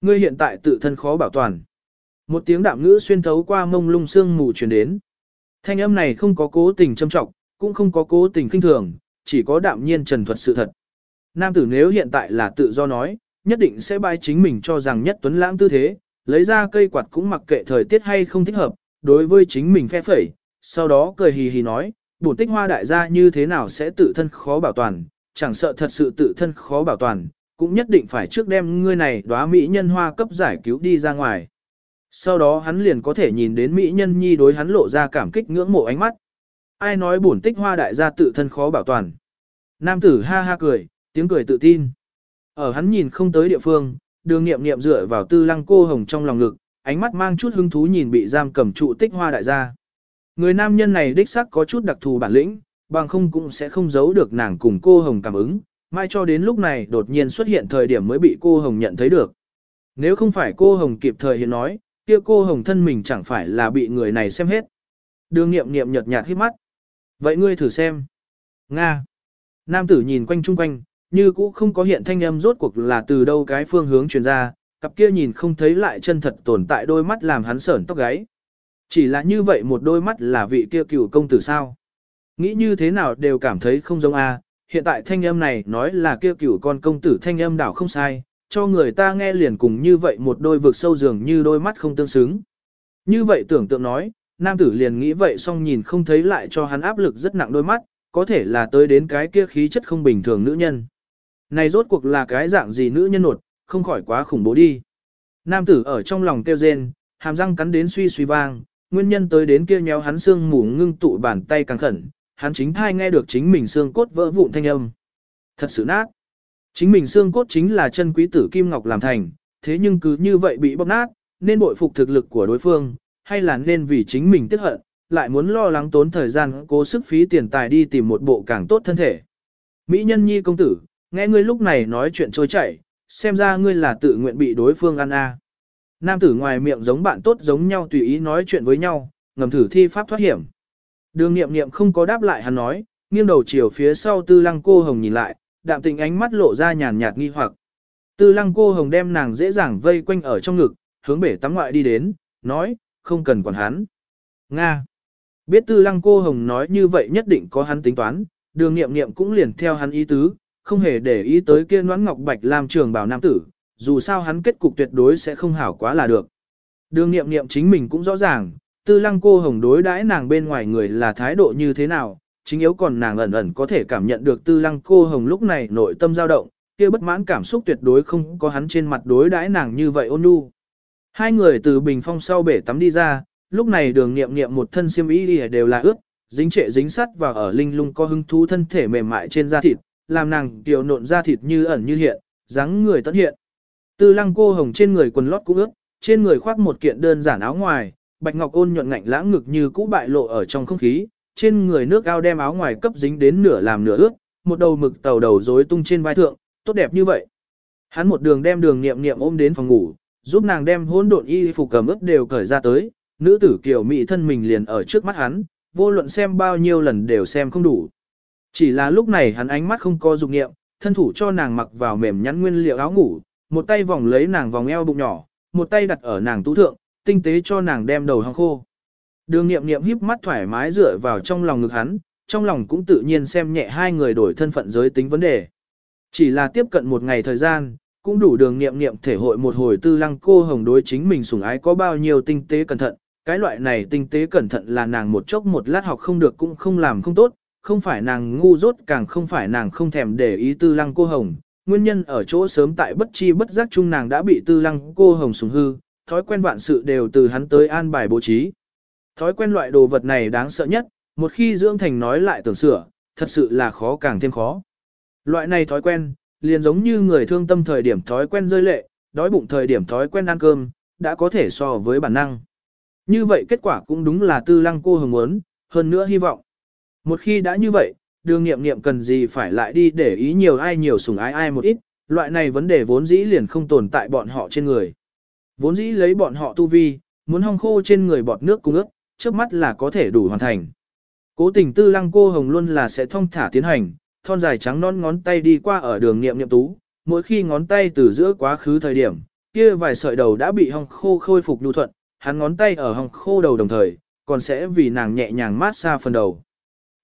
Ngươi hiện tại tự thân khó bảo toàn. Một tiếng đạm ngữ xuyên thấu qua mông lung xương mù truyền đến. Thanh âm này không có cố tình châm trọng, cũng không có cố tình khinh thường, chỉ có đạm nhiên trần thuật sự thật. Nam tử nếu hiện tại là tự do nói, nhất định sẽ bai chính mình cho rằng nhất tuấn lãng tư thế, lấy ra cây quạt cũng mặc kệ thời tiết hay không thích hợp, đối với chính mình phe phẩy, sau đó cười hì hì nói, bổn tích hoa đại gia như thế nào sẽ tự thân khó bảo toàn, chẳng sợ thật sự tự thân khó bảo toàn, cũng nhất định phải trước đem ngươi này đóa mỹ nhân hoa cấp giải cứu đi ra ngoài. Sau đó hắn liền có thể nhìn đến mỹ nhân nhi đối hắn lộ ra cảm kích ngưỡng mộ ánh mắt. Ai nói bổn tích hoa đại gia tự thân khó bảo toàn. Nam tử ha ha cười, tiếng cười tự tin. Ở hắn nhìn không tới địa phương, đường nghiệm nghiệm dựa vào tư lăng cô hồng trong lòng ngực, ánh mắt mang chút hứng thú nhìn bị giam cầm trụ tích hoa đại gia. Người nam nhân này đích xác có chút đặc thù bản lĩnh, bằng không cũng sẽ không giấu được nàng cùng cô hồng cảm ứng, mai cho đến lúc này đột nhiên xuất hiện thời điểm mới bị cô hồng nhận thấy được. Nếu không phải cô hồng kịp thời hiện nói, kia cô hồng thân mình chẳng phải là bị người này xem hết. Đường nghiệm nghiệm nhợt nhạt hít mắt. Vậy ngươi thử xem. Nga. Nam tử nhìn quanh chung quanh, như cũ không có hiện thanh âm rốt cuộc là từ đâu cái phương hướng truyền ra, cặp kia nhìn không thấy lại chân thật tồn tại đôi mắt làm hắn sởn tóc gáy. Chỉ là như vậy một đôi mắt là vị kia cựu công tử sao. Nghĩ như thế nào đều cảm thấy không giống a. hiện tại thanh âm này nói là kia cựu con công tử thanh âm đảo không sai, cho người ta nghe liền cùng như vậy một đôi vực sâu dường như đôi mắt không tương xứng. Như vậy tưởng tượng nói, nam tử liền nghĩ vậy xong nhìn không thấy lại cho hắn áp lực rất nặng đôi mắt, có thể là tới đến cái kia khí chất không bình thường nữ nhân. Này rốt cuộc là cái dạng gì nữ nhân nột, không khỏi quá khủng bố đi. Nam tử ở trong lòng kêu rên, hàm răng cắn đến suy suy vang, nguyên nhân tới đến kia nhéo hắn xương mù ngưng tụ bàn tay càng khẩn, hắn chính thai nghe được chính mình xương cốt vỡ vụn thanh âm. Thật sự nát. Chính mình xương cốt chính là chân quý tử kim ngọc làm thành, thế nhưng cứ như vậy bị bóp nát, nên bội phục thực lực của đối phương, hay là nên vì chính mình tức hận, lại muốn lo lắng tốn thời gian cố sức phí tiền tài đi tìm một bộ càng tốt thân thể. Mỹ nhân nhi công tử, nghe ngươi lúc này nói chuyện trôi chảy, xem ra ngươi là tự nguyện bị đối phương ăn a. Nam tử ngoài miệng giống bạn tốt giống nhau tùy ý nói chuyện với nhau, ngầm thử thi pháp thoát hiểm. Đường nghiệm nghiệm không có đáp lại hắn nói, nghiêng đầu chiều phía sau tư lăng cô hồng nhìn lại, đạm tình ánh mắt lộ ra nhàn nhạt nghi hoặc. Tư lăng cô hồng đem nàng dễ dàng vây quanh ở trong ngực, hướng bể tắm ngoại đi đến, nói, không cần quản hắn. Nga. Biết tư lăng cô hồng nói như vậy nhất định có hắn tính toán, đường nghiệm nghiệm cũng liền theo hắn ý tứ, không hề để ý tới kia noãn ngọc bạch làm trường bảo nam tử, dù sao hắn kết cục tuyệt đối sẽ không hảo quá là được. Đường nghiệm nghiệm chính mình cũng rõ ràng, tư lăng cô hồng đối đãi nàng bên ngoài người là thái độ như thế nào, chính yếu còn nàng ẩn ẩn có thể cảm nhận được tư lăng cô hồng lúc này nội tâm dao động, kia bất mãn cảm xúc tuyệt đối không có hắn trên mặt đối đãi nàng như vậy ôn nhu. Hai người từ bình phong sau bể tắm đi ra, lúc này đường nghiệm nghiệm một thân xiêm y đều là ướt, dính trệ dính sắt và ở linh lung có hứng thú thân thể mềm mại trên da thịt, làm nàng tiểu nộn ra thịt như ẩn như hiện, dáng người tất hiện. Tư lăng cô hồng trên người quần lót cũng ướt, trên người khoác một kiện đơn giản áo ngoài, bạch ngọc ôn nhuận ngạnh lãng ngực như cũ bại lộ ở trong không khí, trên người nước ao đem áo ngoài cấp dính đến nửa làm nửa ướt, một đầu mực tàu đầu rối tung trên vai thượng, tốt đẹp như vậy. Hắn một đường đem đường niệm niệm ôm đến phòng ngủ, giúp nàng đem hỗn độn y phục cầm ướt đều cởi ra tới, nữ tử kiểu mỹ thân mình liền ở trước mắt hắn, vô luận xem bao nhiêu lần đều xem không đủ. Chỉ là lúc này hắn ánh mắt không có dục niệm, thân thủ cho nàng mặc vào mềm nhắn nguyên liệu áo ngủ, một tay vòng lấy nàng vòng eo bụng nhỏ, một tay đặt ở nàng tú thượng, tinh tế cho nàng đem đầu hong khô. Đường nghiệm nghiệm híp mắt thoải mái dựa vào trong lòng ngực hắn, trong lòng cũng tự nhiên xem nhẹ hai người đổi thân phận giới tính vấn đề. Chỉ là tiếp cận một ngày thời gian, cũng đủ đường nghiệm nghiệm thể hội một hồi tư lăng cô hồng đối chính mình sủng ái có bao nhiêu tinh tế cẩn thận. Cái loại này tinh tế cẩn thận là nàng một chốc một lát học không được cũng không làm không tốt, không phải nàng ngu dốt càng không phải nàng không thèm để ý tư lăng cô hồng. Nguyên nhân ở chỗ sớm tại bất chi bất giác chung nàng đã bị tư lăng cô hồng sủng hư, thói quen vạn sự đều từ hắn tới an bài bố trí. Thói quen loại đồ vật này đáng sợ nhất, một khi dưỡng thành nói lại tưởng sửa, thật sự là khó càng thêm khó. Loại này thói quen, liền giống như người thương tâm thời điểm thói quen rơi lệ, đói bụng thời điểm thói quen ăn cơm, đã có thể so với bản năng. Như vậy kết quả cũng đúng là tư lăng cô hồng muốn, hơn nữa hy vọng. Một khi đã như vậy, đường nghiệm nghiệm cần gì phải lại đi để ý nhiều ai nhiều sủng ái ai một ít, loại này vấn đề vốn dĩ liền không tồn tại bọn họ trên người. Vốn dĩ lấy bọn họ tu vi, muốn hong khô trên người bọt nước cung ước, trước mắt là có thể đủ hoàn thành. Cố tình tư lăng cô hồng luôn là sẽ thông thả tiến hành, thon dài trắng non ngón tay đi qua ở đường niệm niệm tú, mỗi khi ngón tay từ giữa quá khứ thời điểm, kia vài sợi đầu đã bị hong khô khôi phục nhu thuận, hắn ngón tay ở hong khô đầu đồng thời, còn sẽ vì nàng nhẹ nhàng mát xa phần đầu.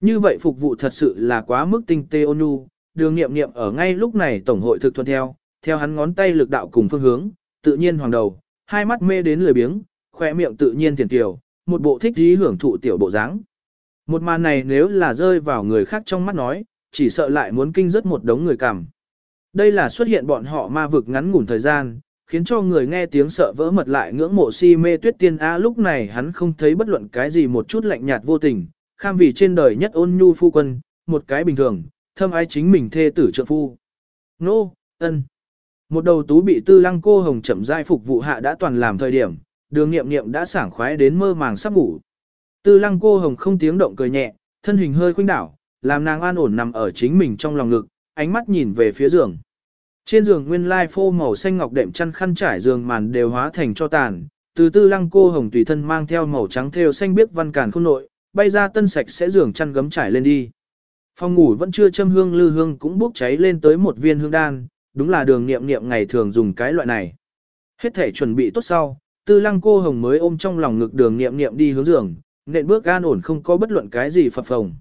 Như vậy phục vụ thật sự là quá mức tinh tế ôn nhu, đường niệm niệm ở ngay lúc này tổng hội thực thuận theo, theo hắn ngón tay lực đạo cùng phương hướng, tự nhiên hoàng đầu, hai mắt mê đến lười biếng, khỏe miệng tự nhiên thiền tiểu, một bộ thích dí hưởng thụ tiểu bộ dáng. Một màn này nếu là rơi vào người khác trong mắt nói, chỉ sợ lại muốn kinh rất một đống người cảm. Đây là xuất hiện bọn họ ma vực ngắn ngủn thời gian, khiến cho người nghe tiếng sợ vỡ mật lại ngưỡng mộ si mê tuyết tiên A lúc này hắn không thấy bất luận cái gì một chút lạnh nhạt vô tình, kham vì trên đời nhất ôn nhu phu quân, một cái bình thường, thâm ai chính mình thê tử trợ phu. Nô, no, ân. Một đầu tú bị tư lăng cô hồng chậm rãi phục vụ hạ đã toàn làm thời điểm, đường nghiệm nghiệm đã sảng khoái đến mơ màng sắp ngủ. Tư lăng cô hồng không tiếng động cười nhẹ, thân hình hơi khuynh đảo, làm nàng an ổn nằm ở chính mình trong lòng ngực, ánh mắt nhìn về phía giường. Trên giường nguyên lai phô màu xanh ngọc đệm chăn khăn trải giường màn đều hóa thành cho tàn, từ tư lăng cô hồng tùy thân mang theo màu trắng theo xanh biếc văn càn khôn nội, bay ra tân sạch sẽ giường chăn gấm trải lên đi. Phòng ngủ vẫn chưa châm hương lư hương cũng bốc cháy lên tới một viên hương đan, đúng là đường nghiệm nghiệm ngày thường dùng cái loại này. Hết thể chuẩn bị tốt sau, tư lăng cô hồng mới ôm trong lòng ngực đường nghiệm nghiệm đi hướng giường, nện bước an ổn không có bất luận cái gì phập phồng.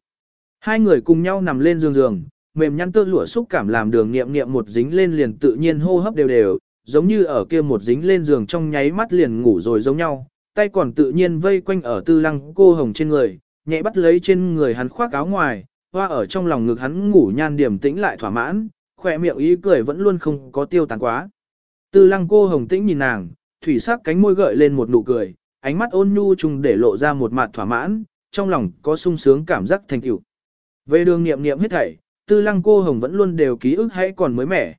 Hai người cùng nhau nằm lên giường giường, mềm nhăn tơ lụa xúc cảm làm đường nghiệm nghiệm một dính lên liền tự nhiên hô hấp đều đều, giống như ở kia một dính lên giường trong nháy mắt liền ngủ rồi giống nhau, tay còn tự nhiên vây quanh ở tư lăng cô hồng trên người, nhẹ bắt lấy trên người hắn khoác áo ngoài, hoa ở trong lòng ngực hắn ngủ nhan điểm tĩnh lại thỏa mãn, khỏe miệng ý cười vẫn luôn không có tiêu tán quá. Tư lăng cô hồng tĩnh nhìn nàng, thủy sắc cánh môi gợi lên một nụ cười, ánh mắt ôn nhu trùng để lộ ra một mặt thỏa mãn, trong lòng có sung sướng cảm giác thành tựu. Về đường niệm niệm hết thảy, tư lăng cô hồng vẫn luôn đều ký ức hãy còn mới mẻ.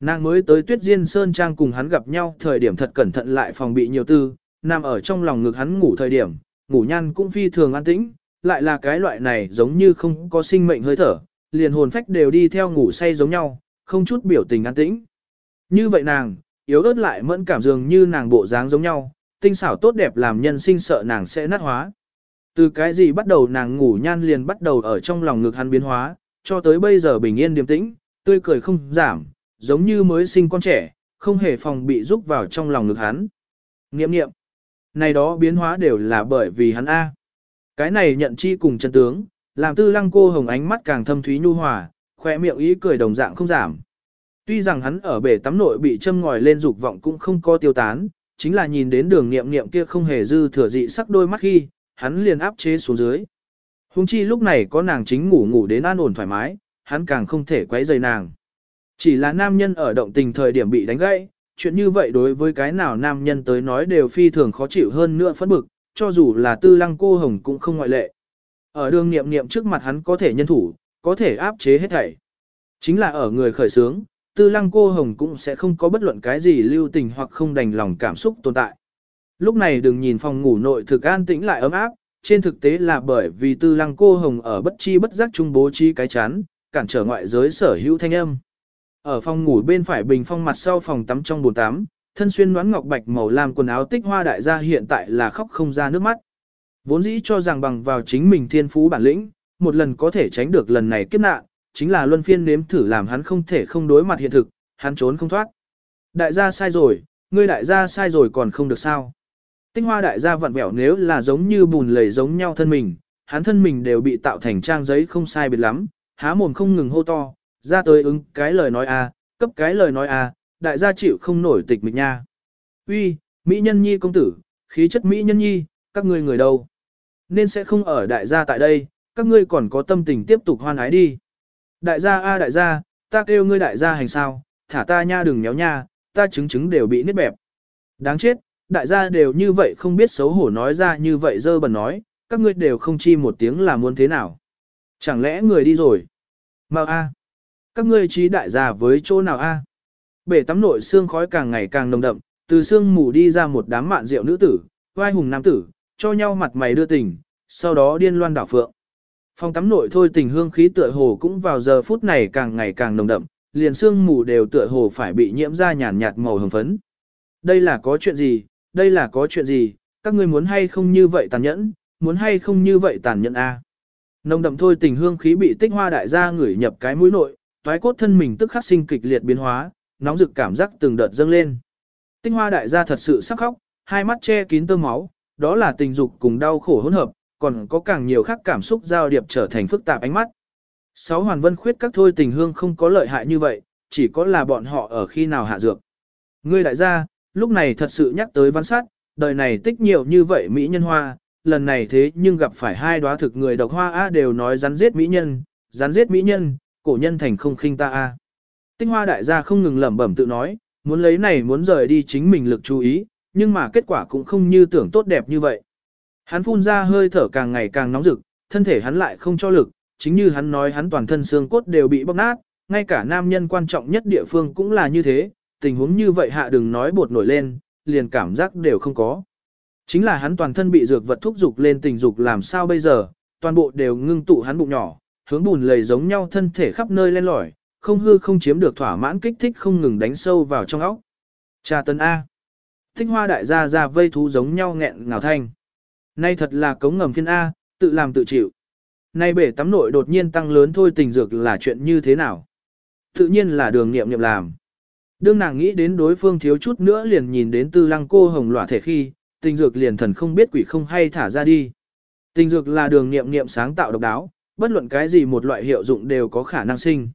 Nàng mới tới tuyết diên sơn trang cùng hắn gặp nhau thời điểm thật cẩn thận lại phòng bị nhiều tư, nằm ở trong lòng ngực hắn ngủ thời điểm, ngủ nhan cũng phi thường an tĩnh, lại là cái loại này giống như không có sinh mệnh hơi thở, liền hồn phách đều đi theo ngủ say giống nhau, không chút biểu tình an tĩnh. Như vậy nàng, yếu ớt lại mẫn cảm dường như nàng bộ dáng giống nhau, tinh xảo tốt đẹp làm nhân sinh sợ nàng sẽ nát hóa. Từ cái gì bắt đầu nàng ngủ nhan liền bắt đầu ở trong lòng ngực hắn biến hóa, cho tới bây giờ bình yên điềm tĩnh, tươi cười không giảm, giống như mới sinh con trẻ, không hề phòng bị rúc vào trong lòng ngực hắn. Nghiệm nghiệm, này đó biến hóa đều là bởi vì hắn A. Cái này nhận chi cùng chân tướng, làm tư lăng cô hồng ánh mắt càng thâm thúy nhu hòa, khỏe miệng ý cười đồng dạng không giảm. Tuy rằng hắn ở bể tắm nội bị châm ngòi lên dục vọng cũng không có tiêu tán, chính là nhìn đến đường nghiệm nghiệm kia không hề dư thừa dị sắc đôi mắt khi, hắn liền áp chế xuống dưới. Hùng chi lúc này có nàng chính ngủ ngủ đến an ổn thoải mái, hắn càng không thể quấy rầy nàng. Chỉ là nam nhân ở động tình thời điểm bị đánh gãy, chuyện như vậy đối với cái nào nam nhân tới nói đều phi thường khó chịu hơn nữa phẫn bực, cho dù là tư lăng cô hồng cũng không ngoại lệ. Ở đường niệm niệm trước mặt hắn có thể nhân thủ, có thể áp chế hết thảy. Chính là ở người khởi sướng, tư lăng cô hồng cũng sẽ không có bất luận cái gì lưu tình hoặc không đành lòng cảm xúc tồn tại. Lúc này đừng nhìn phòng ngủ nội thực an tĩnh lại ấm áp, trên thực tế là bởi vì tư lăng cô hồng ở bất chi bất giác trung bố trí cái chán, cản trở ngoại giới sở hữu thanh âm. Ở phòng ngủ bên phải bình phong mặt sau phòng tắm trong bồn tắm, thân xuyên đoán ngọc bạch màu làm quần áo tích hoa đại gia hiện tại là khóc không ra nước mắt. Vốn dĩ cho rằng bằng vào chính mình thiên phú bản lĩnh, một lần có thể tránh được lần này kiếp nạn, chính là luân phiên nếm thử làm hắn không thể không đối mặt hiện thực, hắn trốn không thoát. Đại gia sai rồi, ngươi đại gia sai rồi còn không được sao. Tinh hoa đại gia vặn vẹo nếu là giống như bùn lầy giống nhau thân mình, hắn thân mình đều bị tạo thành trang giấy không sai biệt lắm, há mồm không ngừng hô to, ra tới ứng cái lời nói a, cấp cái lời nói a, đại gia chịu không nổi tịch mịch nha. Uy, Mỹ nhân nhi công tử, khí chất Mỹ nhân nhi, các ngươi người đâu? Nên sẽ không ở đại gia tại đây, các ngươi còn có tâm tình tiếp tục hoan ái đi. Đại gia a à, đại gia, ta kêu ngươi đại gia hành sao, thả ta nha đừng nhéo nha, ta chứng chứng đều bị nứt bẹp. Đáng chết, đại gia đều như vậy không biết xấu hổ nói ra như vậy dơ bẩn nói, các ngươi đều không chi một tiếng là muốn thế nào. Chẳng lẽ người đi rồi? Mau a, các ngươi trí đại gia với chỗ nào a? Bể tắm nội xương khói càng ngày càng nồng đậm, từ xương mù đi ra một đám mạn rượu nữ tử, vai hùng nam tử, cho nhau mặt mày đưa tình, sau đó điên loan đảo phượng. Phòng tắm nội thôi tình hương khí tựa hồ cũng vào giờ phút này càng ngày càng nồng đậm, liền xương mù đều tựa hồ phải bị nhiễm ra nhàn nhạt màu hồng phấn. Đây là có chuyện gì, đây là có chuyện gì, các ngươi muốn hay không như vậy tàn nhẫn, muốn hay không như vậy tàn nhẫn a. À? Nồng đậm thôi tình hương khí bị tích hoa đại gia ngửi nhập cái mũi nội, toái cốt thân mình tức khắc sinh kịch liệt biến hóa, nóng rực cảm giác từng đợt dâng lên. Tinh hoa đại gia thật sự sắc khóc, hai mắt che kín tơ máu, đó là tình dục cùng đau khổ hỗn hợp, còn có càng nhiều khác cảm xúc giao điệp trở thành phức tạp ánh mắt. Sáu hoàn vân khuyết các thôi tình hương không có lợi hại như vậy, chỉ có là bọn họ ở khi nào hạ dược. Ngươi đại gia, lúc này thật sự nhắc tới văn sát, đời này tích nhiều như vậy mỹ nhân hoa, lần này thế nhưng gặp phải hai đóa thực người độc hoa A đều nói rắn giết mỹ nhân, rắn giết mỹ nhân, cổ nhân thành không khinh ta A. Tinh hoa đại gia không ngừng lẩm bẩm tự nói, muốn lấy này muốn rời đi chính mình lực chú ý, nhưng mà kết quả cũng không như tưởng tốt đẹp như vậy. Hắn phun ra hơi thở càng ngày càng nóng rực, thân thể hắn lại không cho lực, chính như hắn nói hắn toàn thân xương cốt đều bị bóc nát, ngay cả nam nhân quan trọng nhất địa phương cũng là như thế, tình huống như vậy hạ đừng nói bột nổi lên, liền cảm giác đều không có. Chính là hắn toàn thân bị dược vật thúc dục lên tình dục làm sao bây giờ, toàn bộ đều ngưng tụ hắn bụng nhỏ, hướng bùn lầy giống nhau thân thể khắp nơi lên lỏi, không hư không chiếm được thỏa mãn kích thích không ngừng đánh sâu vào trong óc. Cha tấn A. Thích hoa đại gia ra vây thú giống nhau nghẹn ngào thanh. Nay thật là cống ngầm phiên A, tự làm tự chịu. Nay bể tắm nội đột nhiên tăng lớn thôi tình dược là chuyện như thế nào? Tự nhiên là đường nghiệm nghiệm làm. Đương nàng nghĩ đến đối phương thiếu chút nữa liền nhìn đến tư lăng cô hồng lỏa thể khi, tình dược liền thần không biết quỷ không hay thả ra đi. Tình dược là đường nghiệm nghiệm sáng tạo độc đáo, bất luận cái gì một loại hiệu dụng đều có khả năng sinh.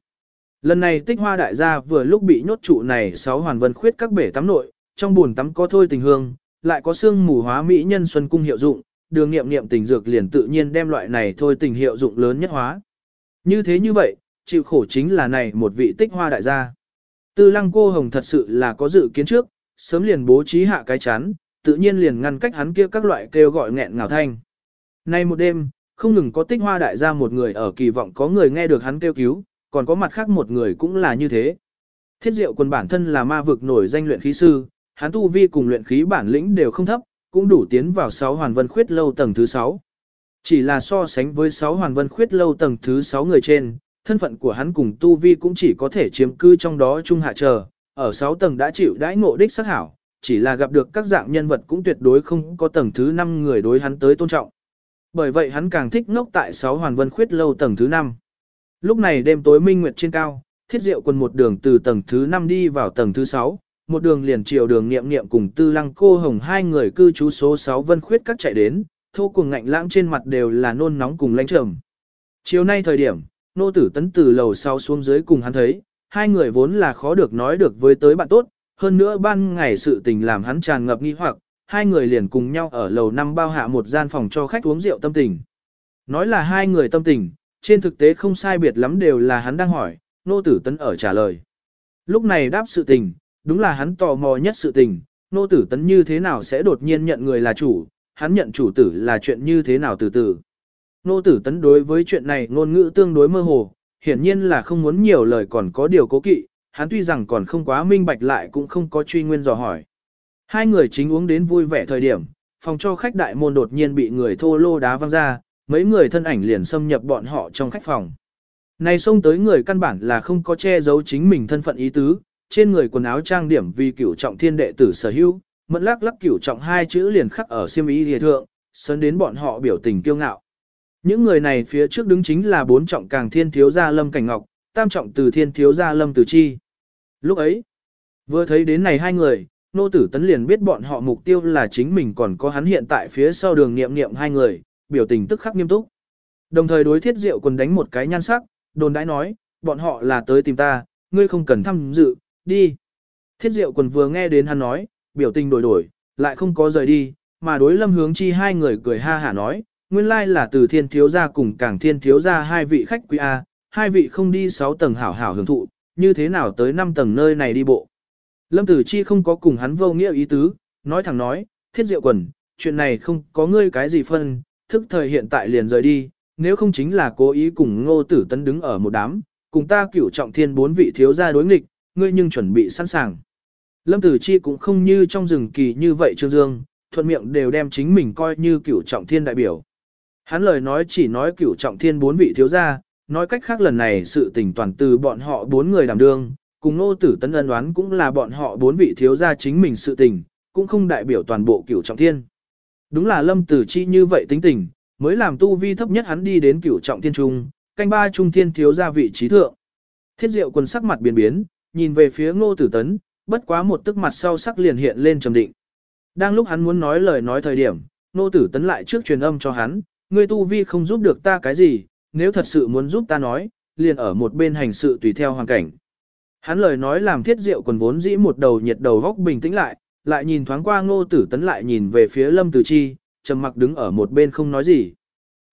Lần này tích hoa đại gia vừa lúc bị nhốt trụ này sáu hoàn vân khuyết các bể tắm nội, trong buồn tắm có thôi tình hương, lại có xương mù hóa mỹ nhân xuân cung hiệu dụng, đường nghiệm nghiệm tình dược liền tự nhiên đem loại này thôi tình hiệu dụng lớn nhất hóa. Như thế như vậy, chịu khổ chính là này một vị tích hoa đại gia. Tư lăng cô hồng thật sự là có dự kiến trước, sớm liền bố trí hạ cái chán, tự nhiên liền ngăn cách hắn kia các loại kêu gọi nghẹn ngào thanh. Nay một đêm, không ngừng có tích hoa đại gia một người ở kỳ vọng có người nghe được hắn kêu cứu, còn có mặt khác một người cũng là như thế. Thiết diệu quân bản thân là ma vực nổi danh luyện khí sư, hắn tu vi cùng luyện khí bản lĩnh đều không thấp, cũng đủ tiến vào 6 hoàn vân khuyết lâu tầng thứ 6. Chỉ là so sánh với 6 hoàn vân khuyết lâu tầng thứ 6 người trên, thân phận của hắn cùng tu vi cũng chỉ có thể chiếm cư trong đó trung hạ chờ, ở 6 tầng đã chịu đãi ngộ đích sắc hảo, chỉ là gặp được các dạng nhân vật cũng tuyệt đối không có tầng thứ 5 người đối hắn tới tôn trọng. Bởi vậy hắn càng thích ngốc tại 6 hoàn vân khuyết lâu tầng thứ 5. Lúc này đêm tối minh nguyệt trên cao, thiết diệu quân một đường từ tầng thứ 5 đi vào tầng thứ 6, một đường liền chiều đường nghiệm nghiệm cùng tư lăng cô hồng hai người cư trú số 6 vân khuyết các chạy đến, thô cùng ngạnh lãng trên mặt đều là nôn nóng cùng lãnh trầm. Chiều nay thời điểm, nô tử tấn từ lầu sau xuống dưới cùng hắn thấy, hai người vốn là khó được nói được với tới bạn tốt, hơn nữa ban ngày sự tình làm hắn tràn ngập nghi hoặc, hai người liền cùng nhau ở lầu năm bao hạ một gian phòng cho khách uống rượu tâm tình. Nói là hai người tâm tình, trên thực tế không sai biệt lắm đều là hắn đang hỏi, nô tử tấn ở trả lời. Lúc này đáp sự tình, đúng là hắn tò mò nhất sự tình, nô tử tấn như thế nào sẽ đột nhiên nhận người là chủ, hắn nhận chủ tử là chuyện như thế nào từ từ. Nô tử tấn đối với chuyện này ngôn ngữ tương đối mơ hồ, hiển nhiên là không muốn nhiều lời còn có điều cố kỵ, hắn tuy rằng còn không quá minh bạch lại cũng không có truy nguyên dò hỏi. Hai người chính uống đến vui vẻ thời điểm, phòng cho khách đại môn đột nhiên bị người thô lô đá văng ra, mấy người thân ảnh liền xâm nhập bọn họ trong khách phòng. Này xông tới người căn bản là không có che giấu chính mình thân phận ý tứ, trên người quần áo trang điểm vì cửu trọng thiên đệ tử sở hữu, mẫn lắc lắc cửu trọng hai chữ liền khắc ở xiêm ý địa thượng, sơn đến bọn họ biểu tình kiêu ngạo. Những người này phía trước đứng chính là bốn trọng càng thiên thiếu gia lâm cảnh ngọc, tam trọng từ thiên thiếu gia lâm từ chi. Lúc ấy, vừa thấy đến này hai người, nô tử tấn liền biết bọn họ mục tiêu là chính mình còn có hắn hiện tại phía sau đường niệm niệm hai người, biểu tình tức khắc nghiêm túc. Đồng thời đối thiết diệu quần đánh một cái nhan sắc, đồn đãi nói, bọn họ là tới tìm ta, ngươi không cần thăm dự, đi. Thiết diệu quần vừa nghe đến hắn nói, biểu tình đổi đổi, lại không có rời đi, mà đối lâm hướng chi hai người cười ha hả nói, nguyên lai là từ thiên thiếu gia cùng Cảng thiên thiếu gia hai vị khách quý A, hai vị không đi sáu tầng hảo hảo hưởng thụ, như thế nào tới năm tầng nơi này đi bộ. Lâm Tử Chi không có cùng hắn vô nghĩa ý tứ, nói thẳng nói, thiết diệu quần, chuyện này không có ngươi cái gì phân, thức thời hiện tại liền rời đi, nếu không chính là cố ý cùng ngô tử tấn đứng ở một đám, cùng ta cửu trọng thiên bốn vị thiếu gia đối nghịch, ngươi nhưng chuẩn bị sẵn sàng. Lâm Tử Chi cũng không như trong rừng kỳ như vậy Trương Dương, thuận miệng đều đem chính mình coi như cửu trọng thiên đại biểu. Hắn lời nói chỉ nói cửu trọng thiên bốn vị thiếu gia, nói cách khác lần này sự tình toàn từ bọn họ bốn người đảm đương, cùng nô tử tấn ân đoán cũng là bọn họ bốn vị thiếu gia chính mình sự tình, cũng không đại biểu toàn bộ cửu trọng thiên. Đúng là lâm tử chi như vậy tính tình, mới làm tu vi thấp nhất hắn đi đến cửu trọng thiên trung, canh ba trung thiên thiếu gia vị trí thượng. Thiết diệu quần sắc mặt biến biến, nhìn về phía ngô tử tấn, bất quá một tức mặt sau sắc liền hiện lên trầm định. Đang lúc hắn muốn nói lời nói thời điểm, ngô tử tấn lại trước truyền âm cho hắn, ngươi tu vi không giúp được ta cái gì, nếu thật sự muốn giúp ta nói, liền ở một bên hành sự tùy theo hoàn cảnh. Hắn lời nói làm thiết diệu còn vốn dĩ một đầu nhiệt đầu góc bình tĩnh lại, lại nhìn thoáng qua ngô tử tấn lại nhìn về phía lâm tử chi, trầm mặc đứng ở một bên không nói gì.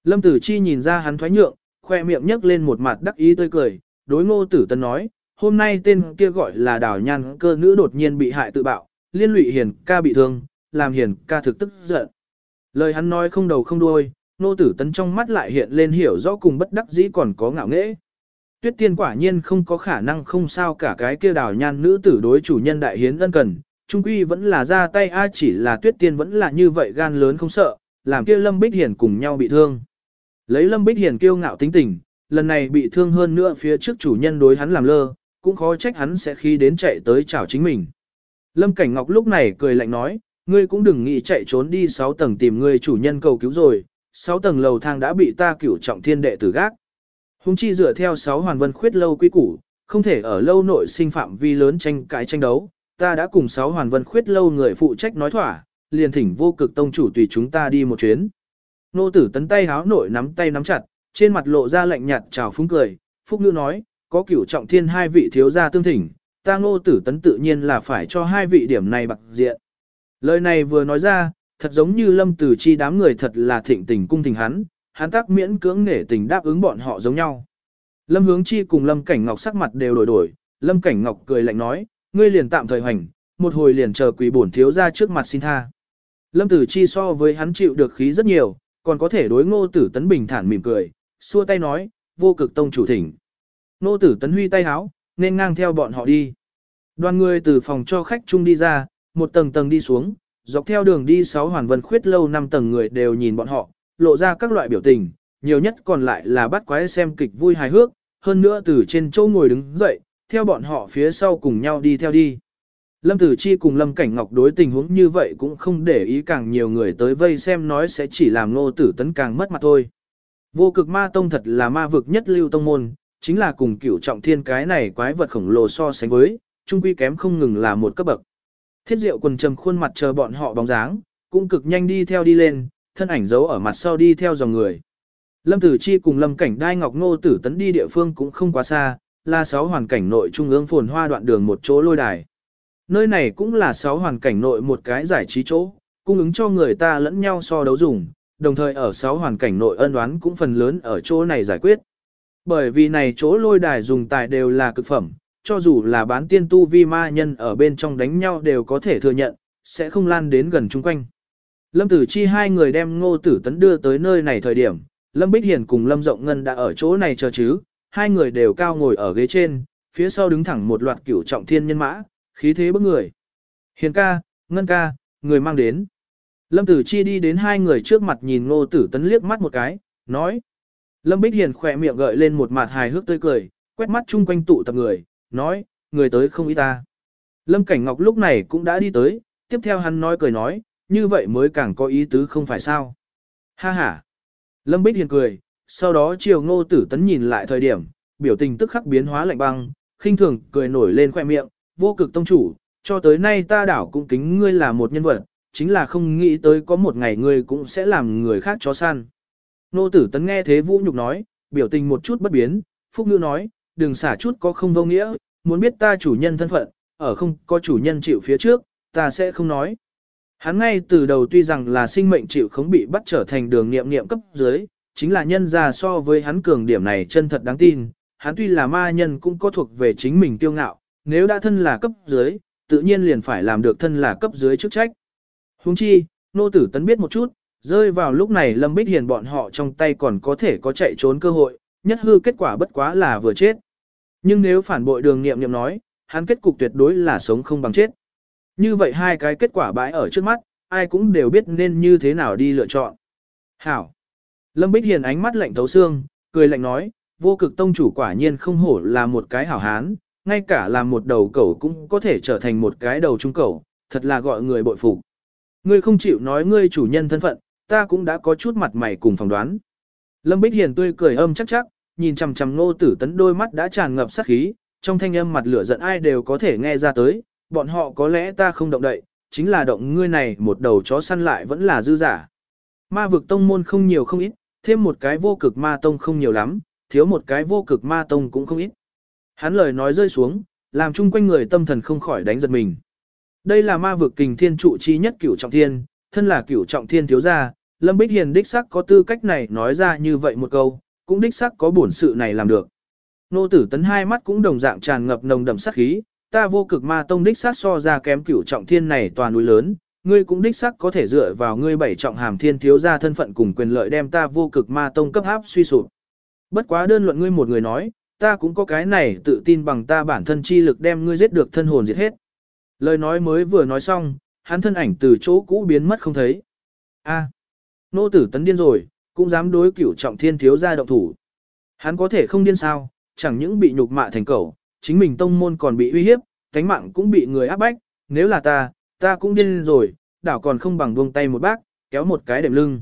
Lâm tử chi nhìn ra hắn thoái nhượng, khoe miệng nhấc lên một mặt đắc ý tươi cười, đối ngô tử tấn nói, hôm nay tên kia gọi là đào nhan cơ nữ đột nhiên bị hại tự bạo, liên lụy hiền ca bị thương, làm hiền ca thực tức giận. Lời hắn nói không đầu không đuôi, Ngô tử tấn trong mắt lại hiện lên hiểu rõ cùng bất đắc dĩ còn có ngạo nghễ. Tuyết tiên quả nhiên không có khả năng không sao cả cái kia đào nhan nữ tử đối chủ nhân đại hiến ân cần, trung quy vẫn là ra tay a chỉ là tuyết tiên vẫn là như vậy gan lớn không sợ, làm kia Lâm Bích Hiền cùng nhau bị thương. Lấy Lâm Bích Hiền kiêu ngạo tính tình, lần này bị thương hơn nữa phía trước chủ nhân đối hắn làm lơ, cũng khó trách hắn sẽ khi đến chạy tới chào chính mình. Lâm Cảnh Ngọc lúc này cười lạnh nói, ngươi cũng đừng nghĩ chạy trốn đi 6 tầng tìm ngươi chủ nhân cầu cứu rồi, 6 tầng lầu thang đã bị ta cửu trọng thiên đệ tử gác. Hùng chi dựa theo 6 hoàn vân khuyết lâu quy củ, không thể ở lâu nội sinh phạm vi lớn tranh cãi tranh đấu, ta đã cùng 6 hoàn vân khuyết lâu người phụ trách nói thỏa, liền thỉnh vô cực tông chủ tùy chúng ta đi một chuyến. Nô tử tấn tay háo nội nắm tay nắm chặt, trên mặt lộ ra lạnh nhạt chào phúng cười, Phúc Nữ nói, có cửu trọng thiên hai vị thiếu gia tương thỉnh, ta ngô tử tấn tự nhiên là phải cho hai vị điểm này bạc diện. Lời này vừa nói ra, thật giống như lâm tử chi đám người thật là thịnh tình cung thỉnh hắn, hắn tác miễn cưỡng nể tình đáp ứng bọn họ giống nhau. Lâm hướng chi cùng lâm cảnh ngọc sắc mặt đều đổi đổi, lâm cảnh ngọc cười lạnh nói, ngươi liền tạm thời hành, một hồi liền chờ quỷ bổn thiếu ra trước mặt xin tha. Lâm tử chi so với hắn chịu được khí rất nhiều, còn có thể đối ngô tử tấn bình thản mỉm cười, xua tay nói, vô cực tông chủ thỉnh. Ngô tử tấn huy tay háo, nên ngang theo bọn họ đi. Đoàn người từ phòng cho khách chung đi ra, một tầng tầng đi xuống, dọc theo đường đi sáu hoàn vân khuyết lâu năm tầng người đều nhìn bọn họ, lộ ra các loại biểu tình, nhiều nhất còn lại là bắt quái xem kịch vui hài hước, hơn nữa từ trên chỗ ngồi đứng dậy, theo bọn họ phía sau cùng nhau đi theo đi. Lâm Tử Chi cùng Lâm Cảnh Ngọc đối tình huống như vậy cũng không để ý càng nhiều người tới vây xem nói sẽ chỉ làm nô tử tấn càng mất mặt thôi. Vô cực ma tông thật là ma vực nhất lưu tông môn, chính là cùng cửu trọng thiên cái này quái vật khổng lồ so sánh với, trung quy kém không ngừng là một cấp bậc. Thiết diệu quần trầm khuôn mặt chờ bọn họ bóng dáng, cũng cực nhanh đi theo đi lên, thân ảnh giấu ở mặt sau đi theo dòng người. Lâm Tử Chi cùng Lâm Cảnh Đai Ngọc Ngô Tử Tấn đi địa phương cũng không quá xa, là sáu hoàn cảnh nội trung ương phồn hoa đoạn đường một chỗ lôi đài. Nơi này cũng là sáu hoàn cảnh nội một cái giải trí chỗ, cung ứng cho người ta lẫn nhau so đấu dùng, đồng thời ở sáu hoàn cảnh nội ân đoán cũng phần lớn ở chỗ này giải quyết. Bởi vì này chỗ lôi đài dùng tài đều là cực phẩm, cho dù là bán tiên tu vi ma nhân ở bên trong đánh nhau đều có thể thừa nhận, sẽ không lan đến gần chung quanh. Lâm Tử Chi hai người đem ngô tử tấn đưa tới nơi này thời điểm, Lâm Bích Hiền cùng Lâm Rộng Ngân đã ở chỗ này chờ chứ, hai người đều cao ngồi ở ghế trên, phía sau đứng thẳng một loạt cửu trọng thiên nhân mã, khí thế bức người. Hiền ca, Ngân ca, người mang đến. Lâm Tử Chi đi đến hai người trước mặt nhìn Ngô Tử Tấn liếc mắt một cái, nói. Lâm Bích Hiền khỏe miệng gợi lên một mặt hài hước tươi cười, quét mắt chung quanh tụ tập người, nói, người tới không ý ta. Lâm Cảnh Ngọc lúc này cũng đã đi tới, tiếp theo hắn nói cười nói, như vậy mới càng có ý tứ không phải sao. Ha ha. Lâm Bích Hiền cười, sau đó chiều Ngô Tử Tấn nhìn lại thời điểm, biểu tình tức khắc biến hóa lạnh băng, khinh thường cười nổi lên khoe miệng, vô cực tông chủ, cho tới nay ta đảo cũng kính ngươi là một nhân vật, chính là không nghĩ tới có một ngày ngươi cũng sẽ làm người khác chó săn. Nô tử tấn nghe thế vũ nhục nói, biểu tình một chút bất biến, phúc Ngư nói, đừng xả chút có không vô nghĩa, muốn biết ta chủ nhân thân phận, ở không có chủ nhân chịu phía trước, ta sẽ không nói. Hắn ngay từ đầu tuy rằng là sinh mệnh chịu không bị bắt trở thành đường nghiệm nghiệm cấp dưới, chính là nhân ra so với hắn cường điểm này chân thật đáng tin, hắn tuy là ma nhân cũng có thuộc về chính mình tiêu ngạo, nếu đã thân là cấp dưới, tự nhiên liền phải làm được thân là cấp dưới chức trách. Huống chi, nô tử tấn biết một chút, rơi vào lúc này Lâm Bích Hiền bọn họ trong tay còn có thể có chạy trốn cơ hội, nhất hư kết quả bất quá là vừa chết. Nhưng nếu phản bội đường nghiệm nghiệm nói, hắn kết cục tuyệt đối là sống không bằng chết. Như vậy hai cái kết quả bãi ở trước mắt, ai cũng đều biết nên như thế nào đi lựa chọn. Hảo. Lâm Bích Hiền ánh mắt lạnh thấu xương, cười lạnh nói, vô cực tông chủ quả nhiên không hổ là một cái hảo hán, ngay cả là một đầu cẩu cũng có thể trở thành một cái đầu trung cẩu, thật là gọi người bội phục. Ngươi không chịu nói ngươi chủ nhân thân phận, ta cũng đã có chút mặt mày cùng phỏng đoán. Lâm Bích Hiền tươi cười âm chắc chắc, nhìn chằm chằm Ngô Tử Tấn đôi mắt đã tràn ngập sát khí, trong thanh âm mặt lửa giận ai đều có thể nghe ra tới, bọn họ có lẽ ta không động đậy, chính là động ngươi này một đầu chó săn lại vẫn là dư giả. Ma vực tông môn không nhiều không ít, thêm một cái vô cực ma tông không nhiều lắm, thiếu một cái vô cực ma tông cũng không ít. Hắn lời nói rơi xuống, làm chung quanh người tâm thần không khỏi đánh giật mình. Đây là ma vực kình thiên trụ chi nhất cửu trọng thiên, thân là cửu trọng thiên thiếu gia, Lâm Bích Hiền đích sắc có tư cách này nói ra như vậy một câu, cũng đích sắc có bổn sự này làm được. Nô tử tấn hai mắt cũng đồng dạng tràn ngập nồng đậm sát khí, ta vô cực ma tông đích xác so ra kém cửu trọng thiên này toàn núi lớn, ngươi cũng đích sắc có thể dựa vào ngươi bảy trọng hàm thiên thiếu gia thân phận cùng quyền lợi đem ta vô cực ma tông cấp áp suy sụp. Bất quá đơn luận ngươi một người nói, ta cũng có cái này tự tin bằng ta bản thân chi lực đem ngươi giết được thân hồn diệt hết. Lời nói mới vừa nói xong, hắn thân ảnh từ chỗ cũ biến mất không thấy. A, nô tử tấn điên rồi, cũng dám đối cửu trọng thiên thiếu gia động thủ. Hắn có thể không điên sao, chẳng những bị nhục mạ thành cẩu, chính mình tông môn còn bị uy hiếp, thánh mạng cũng bị người áp bách, nếu là ta, ta cũng điên rồi, đảo còn không bằng buông tay một bác, kéo một cái đệm lưng.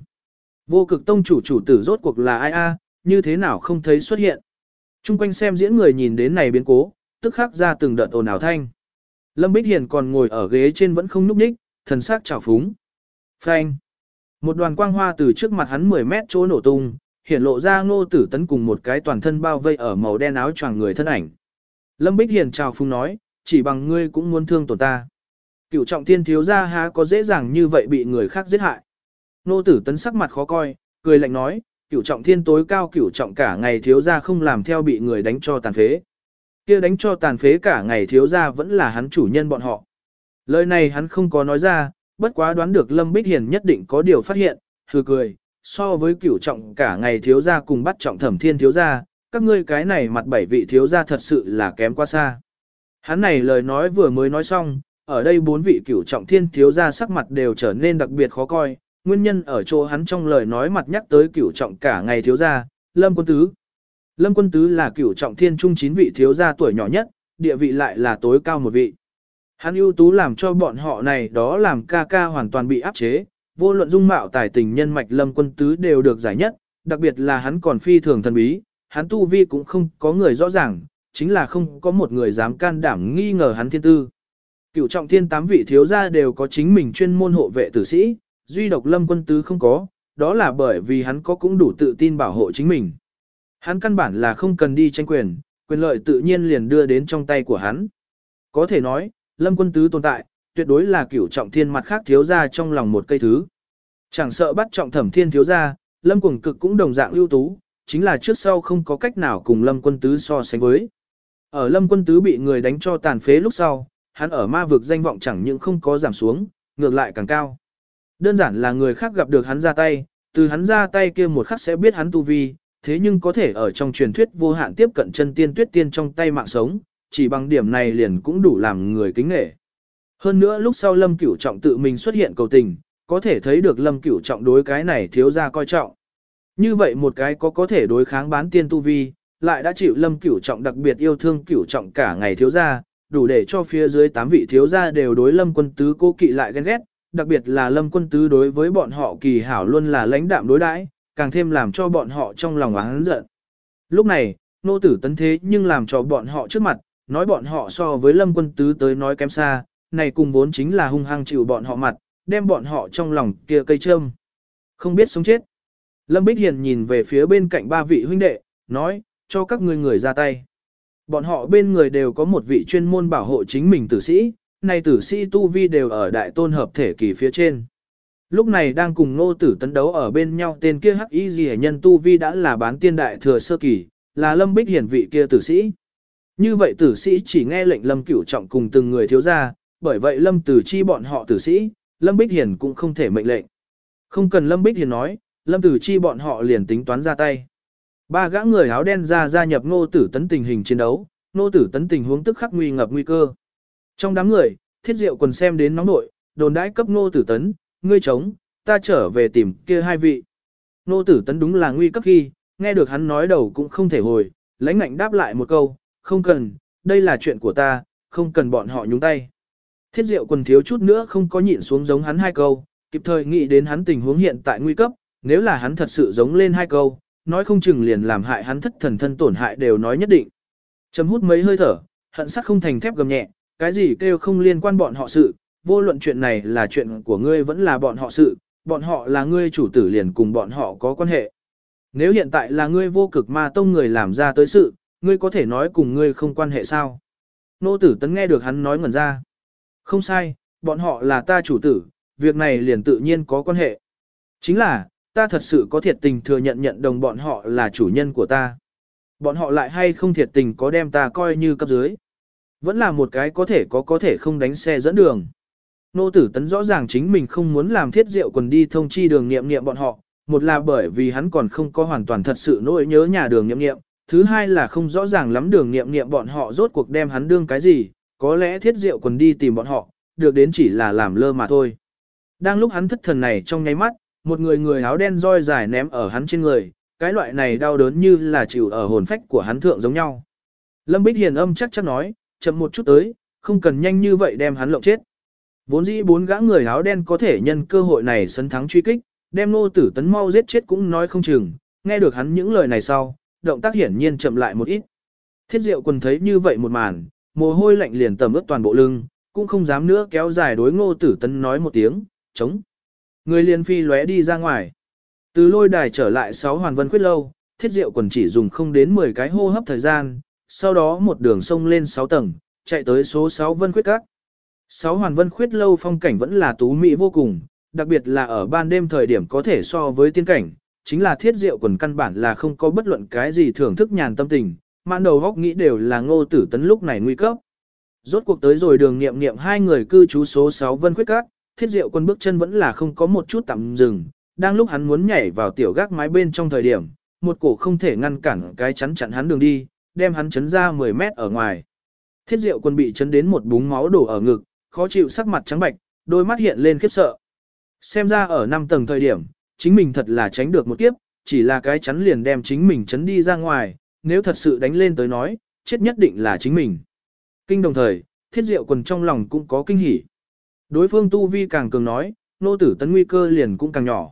Vô cực tông chủ chủ tử rốt cuộc là ai a, như thế nào không thấy xuất hiện. Trung quanh xem diễn người nhìn đến này biến cố, tức khắc ra từng đợt ồn ào thanh. Lâm Bích Hiền còn ngồi ở ghế trên vẫn không nhúc nhích, thần sắc trào phúng. Phanh. Một đoàn quang hoa từ trước mặt hắn 10 mét chỗ nổ tung, hiện lộ ra ngô tử tấn cùng một cái toàn thân bao vây ở màu đen áo choàng người thân ảnh. Lâm Bích Hiền chào phung nói, chỉ bằng ngươi cũng muốn thương tổn ta. Cựu trọng thiên thiếu gia há có dễ dàng như vậy bị người khác giết hại. Nô tử tấn sắc mặt khó coi, cười lạnh nói, cửu trọng thiên tối cao cửu trọng cả ngày thiếu gia không làm theo bị người đánh cho tàn phế. kia đánh cho tàn phế cả ngày thiếu gia vẫn là hắn chủ nhân bọn họ. Lời này hắn không có nói ra, bất quá đoán được Lâm Bích Hiền nhất định có điều phát hiện, hừ cười, so với cửu trọng cả ngày thiếu gia cùng bắt trọng thẩm thiên thiếu gia, các ngươi cái này mặt bảy vị thiếu gia thật sự là kém quá xa. Hắn này lời nói vừa mới nói xong, ở đây bốn vị cửu trọng thiên thiếu gia sắc mặt đều trở nên đặc biệt khó coi, nguyên nhân ở chỗ hắn trong lời nói mặt nhắc tới cửu trọng cả ngày thiếu gia, Lâm Quân Tứ. Lâm Quân Tứ là cửu trọng thiên trung chín vị thiếu gia tuổi nhỏ nhất, địa vị lại là tối cao một vị. Hắn ưu tú làm cho bọn họ này đó làm ca ca hoàn toàn bị áp chế, vô luận dung mạo tài tình nhân mạch Lâm Quân Tứ đều được giải nhất, đặc biệt là hắn còn phi thường thần bí, hắn tu vi cũng không có người rõ ràng, chính là không có một người dám can đảm nghi ngờ hắn thiên tư. Cửu trọng thiên tám vị thiếu gia đều có chính mình chuyên môn hộ vệ tử sĩ, duy độc lâm quân tứ không có, đó là bởi vì hắn có cũng đủ tự tin bảo hộ chính mình. Hắn căn bản là không cần đi tranh quyền, quyền lợi tự nhiên liền đưa đến trong tay của hắn. Có thể nói, lâm quân tứ tồn tại, tuyệt đối là cửu trọng thiên mặt khác thiếu gia trong lòng một cây thứ. Chẳng sợ bắt trọng thẩm thiên thiếu gia, lâm cuồng cực cũng đồng dạng ưu tú, chính là trước sau không có cách nào cùng lâm quân tứ so sánh với. Ở lâm quân tứ bị người đánh cho tàn phế lúc sau, hắn ở ma vực danh vọng chẳng những không có giảm xuống, ngược lại càng cao. Đơn giản là người khác gặp được hắn ra tay, từ hắn ra tay kia một khắc sẽ biết hắn tu vi, thế nhưng có thể ở trong truyền thuyết vô hạn tiếp cận chân tiên tuyết tiên trong tay mạng sống, chỉ bằng điểm này liền cũng đủ làm người kính nghệ. Hơn nữa lúc sau Lâm Cửu Trọng tự mình xuất hiện cầu tình, có thể thấy được Lâm Cửu Trọng đối cái này thiếu ra coi trọng. Như vậy một cái có có thể đối kháng bán tiên tu vi, lại đã chịu Lâm Cửu Trọng đặc biệt yêu thương Cửu Trọng cả ngày thiếu gia, đủ để cho phía dưới tám vị thiếu gia đều đối Lâm Quân Tứ cố kỵ lại ghen ghét, đặc biệt là Lâm Quân Tứ đối với bọn họ kỳ hảo luôn là lãnh đạm đối đãi, càng thêm làm cho bọn họ trong lòng oán giận. Lúc này, nô tử tấn thế nhưng làm cho bọn họ trước mặt, nói bọn họ so với Lâm Quân Tứ tới nói kém xa, này cùng vốn chính là hung hăng chịu bọn họ mặt, đem bọn họ trong lòng kia cây châm. Không biết sống chết. Lâm Bích Hiền nhìn về phía bên cạnh ba vị huynh đệ, nói, cho các ngươi người ra tay. Bọn họ bên người đều có một vị chuyên môn bảo hộ chính mình tử sĩ, này tử sĩ tu vi đều ở đại tôn hợp thể kỳ phía trên. Lúc này đang cùng ngô tử tấn đấu ở bên nhau tên kia hắc y gì nhân tu vi đã là bán tiên đại thừa sơ kỳ, là lâm bích Hiền vị kia tử sĩ. Như vậy tử sĩ chỉ nghe lệnh lâm cửu trọng cùng từng người thiếu gia, bởi vậy lâm tử chi bọn họ tử sĩ, lâm bích Hiền cũng không thể mệnh lệnh. Không cần lâm bích Hiền nói, lâm tử chi bọn họ liền tính toán ra tay. Ba gã người áo đen ra gia nhập ngô tử tấn tình hình chiến đấu, ngô tử tấn tình huống tức khắc nguy ngập nguy cơ. Trong đám người, thiết diệu quần xem đến nóng nội, đồn đãi cấp ngô tử tấn, ngươi chống, ta trở về tìm kia hai vị. Ngô tử tấn đúng là nguy cấp khi, nghe được hắn nói đầu cũng không thể hồi, lãnh ngạnh đáp lại một câu, không cần, đây là chuyện của ta, không cần bọn họ nhúng tay. Thiết diệu quần thiếu chút nữa không có nhịn xuống giống hắn hai câu, kịp thời nghĩ đến hắn tình huống hiện tại nguy cấp, nếu là hắn thật sự giống lên hai câu, nói không chừng liền làm hại hắn thất thần thân tổn hại đều nói nhất định. Chấm hút mấy hơi thở, hận sắc không thành thép gầm nhẹ, cái gì kêu không liên quan bọn họ sự, vô luận chuyện này là chuyện của ngươi vẫn là bọn họ sự, bọn họ là ngươi chủ tử liền cùng bọn họ có quan hệ. Nếu hiện tại là ngươi vô cực ma tông người làm ra tới sự, ngươi có thể nói cùng ngươi không quan hệ sao? Nô tử tấn nghe được hắn nói ngẩn ra. Không sai, bọn họ là ta chủ tử, việc này liền tự nhiên có quan hệ. Chính là, ta thật sự có thiệt tình thừa nhận nhận đồng bọn họ là chủ nhân của ta. Bọn họ lại hay không thiệt tình có đem ta coi như cấp dưới. Vẫn là một cái có thể có có thể không đánh xe dẫn đường. Nô tử tấn rõ ràng chính mình không muốn làm thiết diệu quần đi thông chi đường nghiệm nghiệm bọn họ, một là bởi vì hắn còn không có hoàn toàn thật sự nỗi nhớ nhà đường nghiệm nghiệm, thứ hai là không rõ ràng lắm đường nghiệm nghiệm bọn họ rốt cuộc đem hắn đương cái gì, có lẽ thiết diệu quần đi tìm bọn họ, được đến chỉ là làm lơ mà thôi. Đang lúc hắn thất thần này trong nháy mắt, một người người áo đen roi dài ném ở hắn trên người, cái loại này đau đớn như là chịu ở hồn phách của hắn thượng giống nhau. Lâm Bích Hiền âm chắc chắc nói, chậm một chút tới, không cần nhanh như vậy đem hắn lộng chết. Vốn dĩ bốn gã người áo đen có thể nhân cơ hội này sấn thắng truy kích, đem nô tử tấn mau giết chết cũng nói không chừng, nghe được hắn những lời này sau, động tác hiển nhiên chậm lại một ít. Thiết diệu quần thấy như vậy một màn, mồ hôi lạnh liền tầm ướt toàn bộ lưng, cũng không dám nữa kéo dài đối ngô tử tấn nói một tiếng, chống. Người liền phi lóe đi ra ngoài. Từ lôi đài trở lại sáu hoàn vân khuyết lâu, thiết diệu quần chỉ dùng không đến 10 cái hô hấp thời gian, sau đó một đường sông lên 6 tầng, chạy tới số 6 vân khuyết các. 6 hoàn vân khuyết lâu phong cảnh vẫn là tú mỹ vô cùng, đặc biệt là ở ban đêm thời điểm có thể so với tiên cảnh, chính là thiết diệu quần căn bản là không có bất luận cái gì thưởng thức nhàn tâm tình, mạn đầu góc nghĩ đều là ngô tử tấn lúc này nguy cấp. Rốt cuộc tới rồi đường nghiệm nghiệm hai người cư trú số 6 vân khuyết các, thiết diệu quân bước chân vẫn là không có một chút tạm dừng, đang lúc hắn muốn nhảy vào tiểu gác mái bên trong thời điểm, một cổ không thể ngăn cản cái chắn chặn hắn đường đi, đem hắn chấn ra 10 mét ở ngoài. Thiết diệu quân bị chấn đến một búng máu đổ ở ngực, khó chịu sắc mặt trắng bạch, đôi mắt hiện lên khiếp sợ. Xem ra ở 5 tầng thời điểm, chính mình thật là tránh được một kiếp, chỉ là cái chắn liền đem chính mình chấn đi ra ngoài, nếu thật sự đánh lên tới nói, chết nhất định là chính mình. Kinh đồng thời, thiết diệu quần trong lòng cũng có kinh hỉ. Đối phương tu vi càng cường nói, nô tử tấn nguy cơ liền cũng càng nhỏ.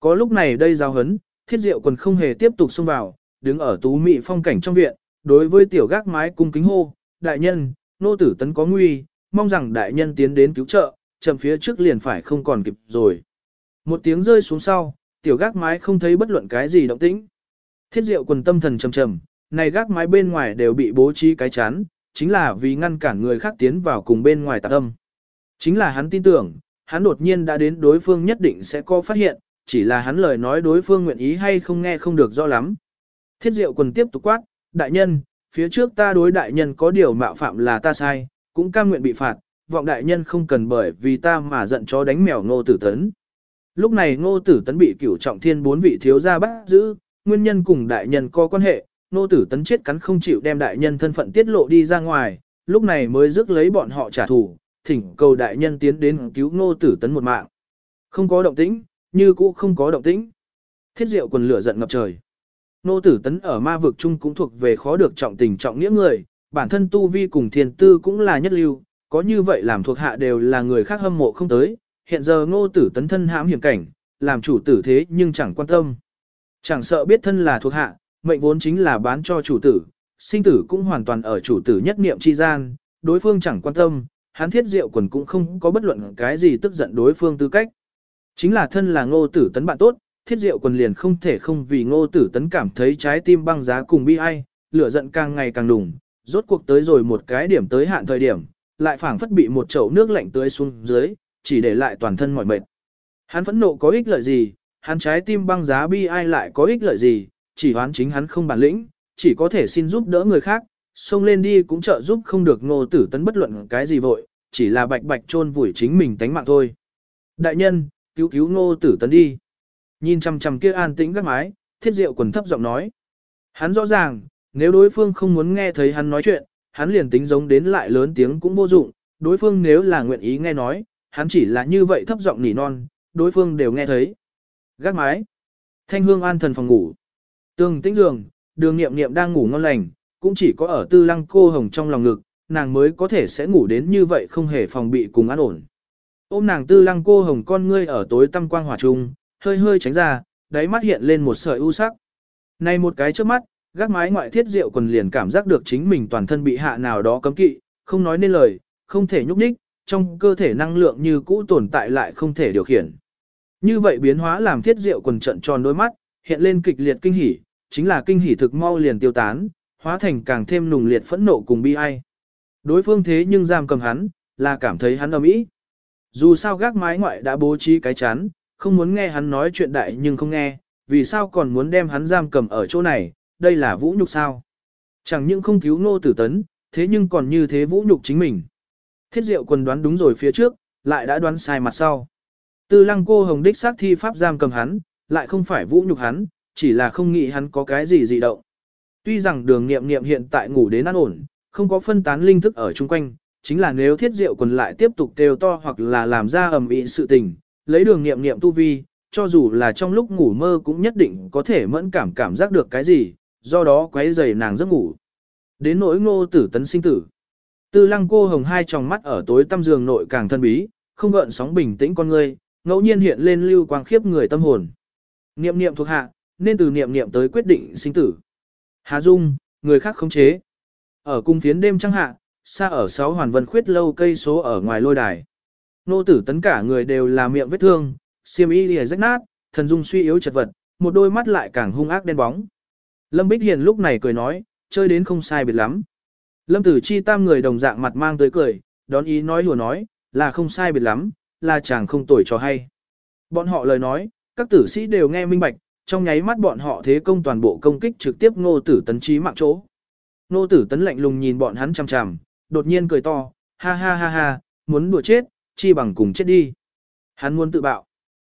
Có lúc này đây giao hấn, thiết diệu quần không hề tiếp tục xông vào, đứng ở tú mị phong cảnh trong viện, đối với tiểu gác mái cung kính hô, đại nhân, nô tử tấn có nguy, mong rằng đại nhân tiến đến cứu trợ, chậm phía trước liền phải không còn kịp rồi. Một tiếng rơi xuống sau, tiểu gác mái không thấy bất luận cái gì động tĩnh. Thiết diệu quần tâm thần trầm trầm, này gác mái bên ngoài đều bị bố trí cái chán, chính là vì ngăn cản người khác tiến vào cùng bên ngoài tạc âm. Chính là hắn tin tưởng, hắn đột nhiên đã đến đối phương nhất định sẽ có phát hiện, chỉ là hắn lời nói đối phương nguyện ý hay không nghe không được rõ lắm. Thiết diệu quần tiếp tục quát, đại nhân, phía trước ta đối đại nhân có điều mạo phạm là ta sai, cũng cam nguyện bị phạt, vọng đại nhân không cần bởi vì ta mà giận chó đánh mèo ngô tử tấn. Lúc này ngô tử tấn bị cửu trọng thiên bốn vị thiếu gia bắt giữ, nguyên nhân cùng đại nhân có quan hệ, ngô tử tấn chết cắn không chịu đem đại nhân thân phận tiết lộ đi ra ngoài, lúc này mới rước lấy bọn họ trả thù, thỉnh cầu đại nhân tiến đến cứu ngô tử tấn một mạng. Không có động tĩnh, như cũ không có động tĩnh. Thiết diệu quần lửa giận ngập trời. Ngô tử tấn ở ma vực chung cũng thuộc về khó được trọng tình trọng nghĩa người, bản thân tu vi cùng thiền tư cũng là nhất lưu, có như vậy làm thuộc hạ đều là người khác hâm mộ không tới, hiện giờ ngô tử tấn thân hãm hiểm cảnh, làm chủ tử thế nhưng chẳng quan tâm. Chẳng sợ biết thân là thuộc hạ, mệnh vốn chính là bán cho chủ tử, sinh tử cũng hoàn toàn ở chủ tử nhất niệm chi gian, đối phương chẳng quan tâm, hắn thiết diệu quần cũng không có bất luận cái gì tức giận đối phương tư cách. Chính là thân là ngô tử tấn bạn tốt, thiết diệu quần liền không thể không vì ngô tử tấn cảm thấy trái tim băng giá cùng bi ai, lửa giận càng ngày càng đủng, rốt cuộc tới rồi một cái điểm tới hạn thời điểm, lại phảng phất bị một chậu nước lạnh tưới xuống dưới, chỉ để lại toàn thân mỏi mệt. Hắn phẫn nộ có ích lợi gì, hắn trái tim băng giá bi ai lại có ích lợi gì, chỉ hoán chính hắn không bản lĩnh, chỉ có thể xin giúp đỡ người khác, xông lên đi cũng trợ giúp không được ngô tử tấn bất luận cái gì vội, chỉ là bạch bạch chôn vùi chính mình tánh mạng thôi. Đại nhân, cứu cứu ngô tử tấn đi. Nhìn chằm chằm kia an tĩnh gác mái, thiết diệu quần thấp giọng nói. Hắn rõ ràng, nếu đối phương không muốn nghe thấy hắn nói chuyện, hắn liền tính giống đến lại lớn tiếng cũng vô dụng, đối phương nếu là nguyện ý nghe nói, hắn chỉ là như vậy thấp giọng nỉ non, đối phương đều nghe thấy. Gác mái. Thanh hương an thần phòng ngủ. Tường tĩnh giường, đường nghiệm nghiệm đang ngủ ngon lành, cũng chỉ có ở tư lăng cô hồng trong lòng ngực, nàng mới có thể sẽ ngủ đến như vậy không hề phòng bị cùng an ổn. Ôm nàng tư lăng cô hồng con ngươi ở tối tăm quang hỏa trung, hơi hơi tránh ra, đáy mắt hiện lên một sợi u sắc. Này một cái trước mắt, gác mái ngoại thiết rượu quần liền cảm giác được chính mình toàn thân bị hạ nào đó cấm kỵ, không nói nên lời, không thể nhúc nhích, trong cơ thể năng lượng như cũ tồn tại lại không thể điều khiển. Như vậy biến hóa làm thiết rượu quần trận tròn đôi mắt, hiện lên kịch liệt kinh hỉ, chính là kinh hỉ thực mau liền tiêu tán, hóa thành càng thêm nùng liệt phẫn nộ cùng bi ai. Đối phương thế nhưng giam cầm hắn, là cảm thấy hắn ầm ĩ. Dù sao gác mái ngoại đã bố trí cái chán, không muốn nghe hắn nói chuyện đại nhưng không nghe, vì sao còn muốn đem hắn giam cầm ở chỗ này, đây là vũ nhục sao. Chẳng những không cứu nô tử tấn, thế nhưng còn như thế vũ nhục chính mình. Thiết diệu quần đoán đúng rồi phía trước, lại đã đoán sai mặt sau. Tư lăng cô hồng đích xác thi pháp giam cầm hắn, lại không phải vũ nhục hắn, chỉ là không nghĩ hắn có cái gì dị động. Tuy rằng đường nghiệm nghiệm hiện tại ngủ đến an ổn, không có phân tán linh thức ở chung quanh, chính là nếu thiết diệu quần lại tiếp tục kêu to hoặc là làm ra ầm ĩ sự tình, lấy đường nghiệm nghiệm tu vi, cho dù là trong lúc ngủ mơ cũng nhất định có thể mẫn cảm cảm giác được cái gì, do đó quấy rầy nàng giấc ngủ. Đến nỗi ngô tử tấn sinh tử. Tư lăng cô hồng hai tròng mắt ở tối tăm giường nội càng thân bí, không gợn sóng bình tĩnh con ngươi, ngẫu nhiên hiện lên lưu quang khiếp người tâm hồn. Niệm niệm thuộc hạ, nên từ niệm niệm tới quyết định sinh tử. Hà Dung, người khác không chế. Ở cung phiến đêm trăng hạ, xa ở sáu hoàn vân khuyết lâu cây số ở ngoài lôi đài. Nô tử tấn cả người đều là miệng vết thương, xiêm y lìa rách nát, thần dung suy yếu chật vật, một đôi mắt lại càng hung ác đen bóng. Lâm Bích Hiền lúc này cười nói, chơi đến không sai biệt lắm. Lâm Tử Chi tam người đồng dạng mặt mang tới cười, đón ý nói hùa nói, là không sai biệt lắm, là chàng không tuổi cho hay. Bọn họ lời nói, các tử sĩ đều nghe minh bạch, trong nháy mắt bọn họ thế công toàn bộ công kích trực tiếp ngô tử tấn trí mạng chỗ. Ngô tử tấn lạnh lùng nhìn bọn hắn chằm chằm, đột nhiên cười to, ha ha ha ha, muốn đùa chết, chi bằng cùng chết đi. Hắn muốn tự bạo.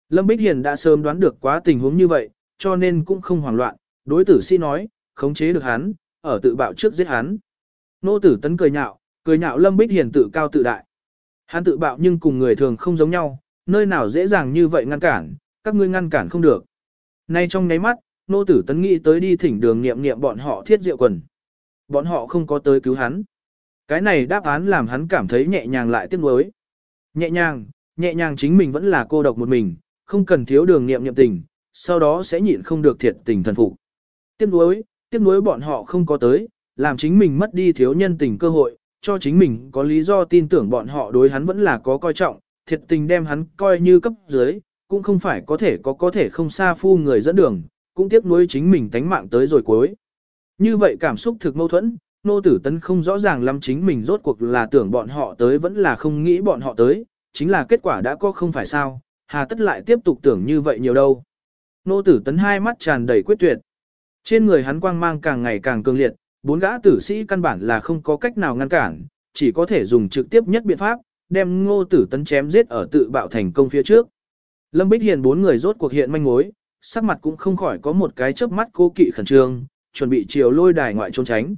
Lâm Bích Hiền đã sớm đoán được quá tình huống như vậy, cho nên cũng không hoảng loạn, đối tử sĩ nói, khống chế được hắn, ở tự bạo trước giết hắn. Nô tử tấn cười nhạo, cười nhạo Lâm Bích Hiền tự cao tự đại. Hắn tự bạo nhưng cùng người thường không giống nhau, nơi nào dễ dàng như vậy ngăn cản, các ngươi ngăn cản không được. Nay trong nháy mắt, nô tử tấn nghĩ tới đi thỉnh đường nghiệm nghiệm bọn họ thiết diệu quần. Bọn họ không có tới cứu hắn. Cái này đáp án làm hắn cảm thấy nhẹ nhàng lại tiếc nuối. Nhẹ nhàng, nhẹ nhàng chính mình vẫn là cô độc một mình, không cần thiếu đường nghiệm nghiệm tình, sau đó sẽ nhịn không được thiệt tình thần phục. Tiếc nuối, tiếc nuối bọn họ không có tới, làm chính mình mất đi thiếu nhân tình cơ hội, cho chính mình có lý do tin tưởng bọn họ đối hắn vẫn là có coi trọng, thiệt tình đem hắn coi như cấp dưới, cũng không phải có thể có có thể không xa phu người dẫn đường, cũng tiếc nuối chính mình tánh mạng tới rồi cuối. Như vậy cảm xúc thực mâu thuẫn, nô tử tấn không rõ ràng lắm chính mình rốt cuộc là tưởng bọn họ tới vẫn là không nghĩ bọn họ tới, chính là kết quả đã có không phải sao, hà tất lại tiếp tục tưởng như vậy nhiều đâu. Nô tử tấn hai mắt tràn đầy quyết tuyệt. Trên người hắn quang mang càng ngày càng cường liệt, bốn gã tử sĩ căn bản là không có cách nào ngăn cản, chỉ có thể dùng trực tiếp nhất biện pháp, đem ngô tử tấn chém giết ở tự bạo thành công phía trước. Lâm Bích Hiền bốn người rốt cuộc hiện manh mối, sắc mặt cũng không khỏi có một cái chớp mắt cố kỵ khẩn trương, chuẩn bị chiều lôi đài ngoại trốn tránh.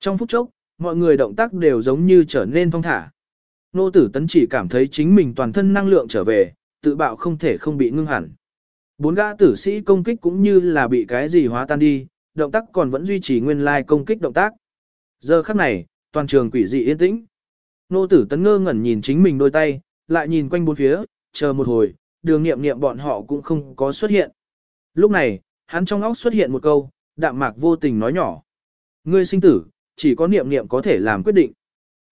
Trong phút chốc, mọi người động tác đều giống như trở nên phong thả. Nô tử tấn chỉ cảm thấy chính mình toàn thân năng lượng trở về, tự bạo không thể không bị ngưng hẳn. Bốn gã tử sĩ công kích cũng như là bị cái gì hóa tan đi, động tác còn vẫn duy trì nguyên lai công kích động tác. Giờ khắc này, toàn trường quỷ dị yên tĩnh. Nô tử tấn ngơ ngẩn nhìn chính mình đôi tay, lại nhìn quanh bốn phía, chờ một hồi, đường nghiệm nghiệm bọn họ cũng không có xuất hiện. Lúc này, hắn trong óc xuất hiện một câu, đạm mạc vô tình nói nhỏ. Ngươi sinh tử, chỉ có niệm niệm có thể làm quyết định.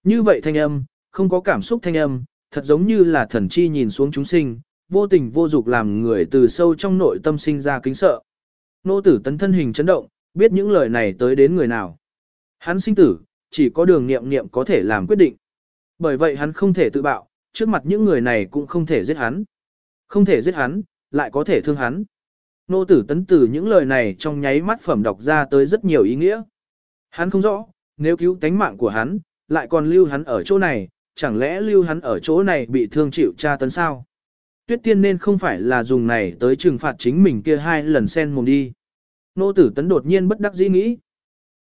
Như vậy thanh âm, không có cảm xúc thanh âm, thật giống như là thần chi nhìn xuống chúng sinh, vô tình vô dục làm người từ sâu trong nội tâm sinh ra kính sợ. Nô tử tấn thân hình chấn động, biết những lời này tới đến người nào. Hắn sinh tử, chỉ có đường niệm niệm có thể làm quyết định. Bởi vậy hắn không thể tự bạo, trước mặt những người này cũng không thể giết hắn. Không thể giết hắn, lại có thể thương hắn. Nô tử tấn tử những lời này trong nháy mắt phẩm đọc ra tới rất nhiều ý nghĩa. Hắn không rõ, nếu cứu tánh mạng của hắn, lại còn lưu hắn ở chỗ này, chẳng lẽ lưu hắn ở chỗ này bị thương chịu tra tấn sao? Tuyết tiên nên không phải là dùng này tới trừng phạt chính mình kia hai lần sen mồm đi. Nô tử tấn đột nhiên bất đắc dĩ nghĩ.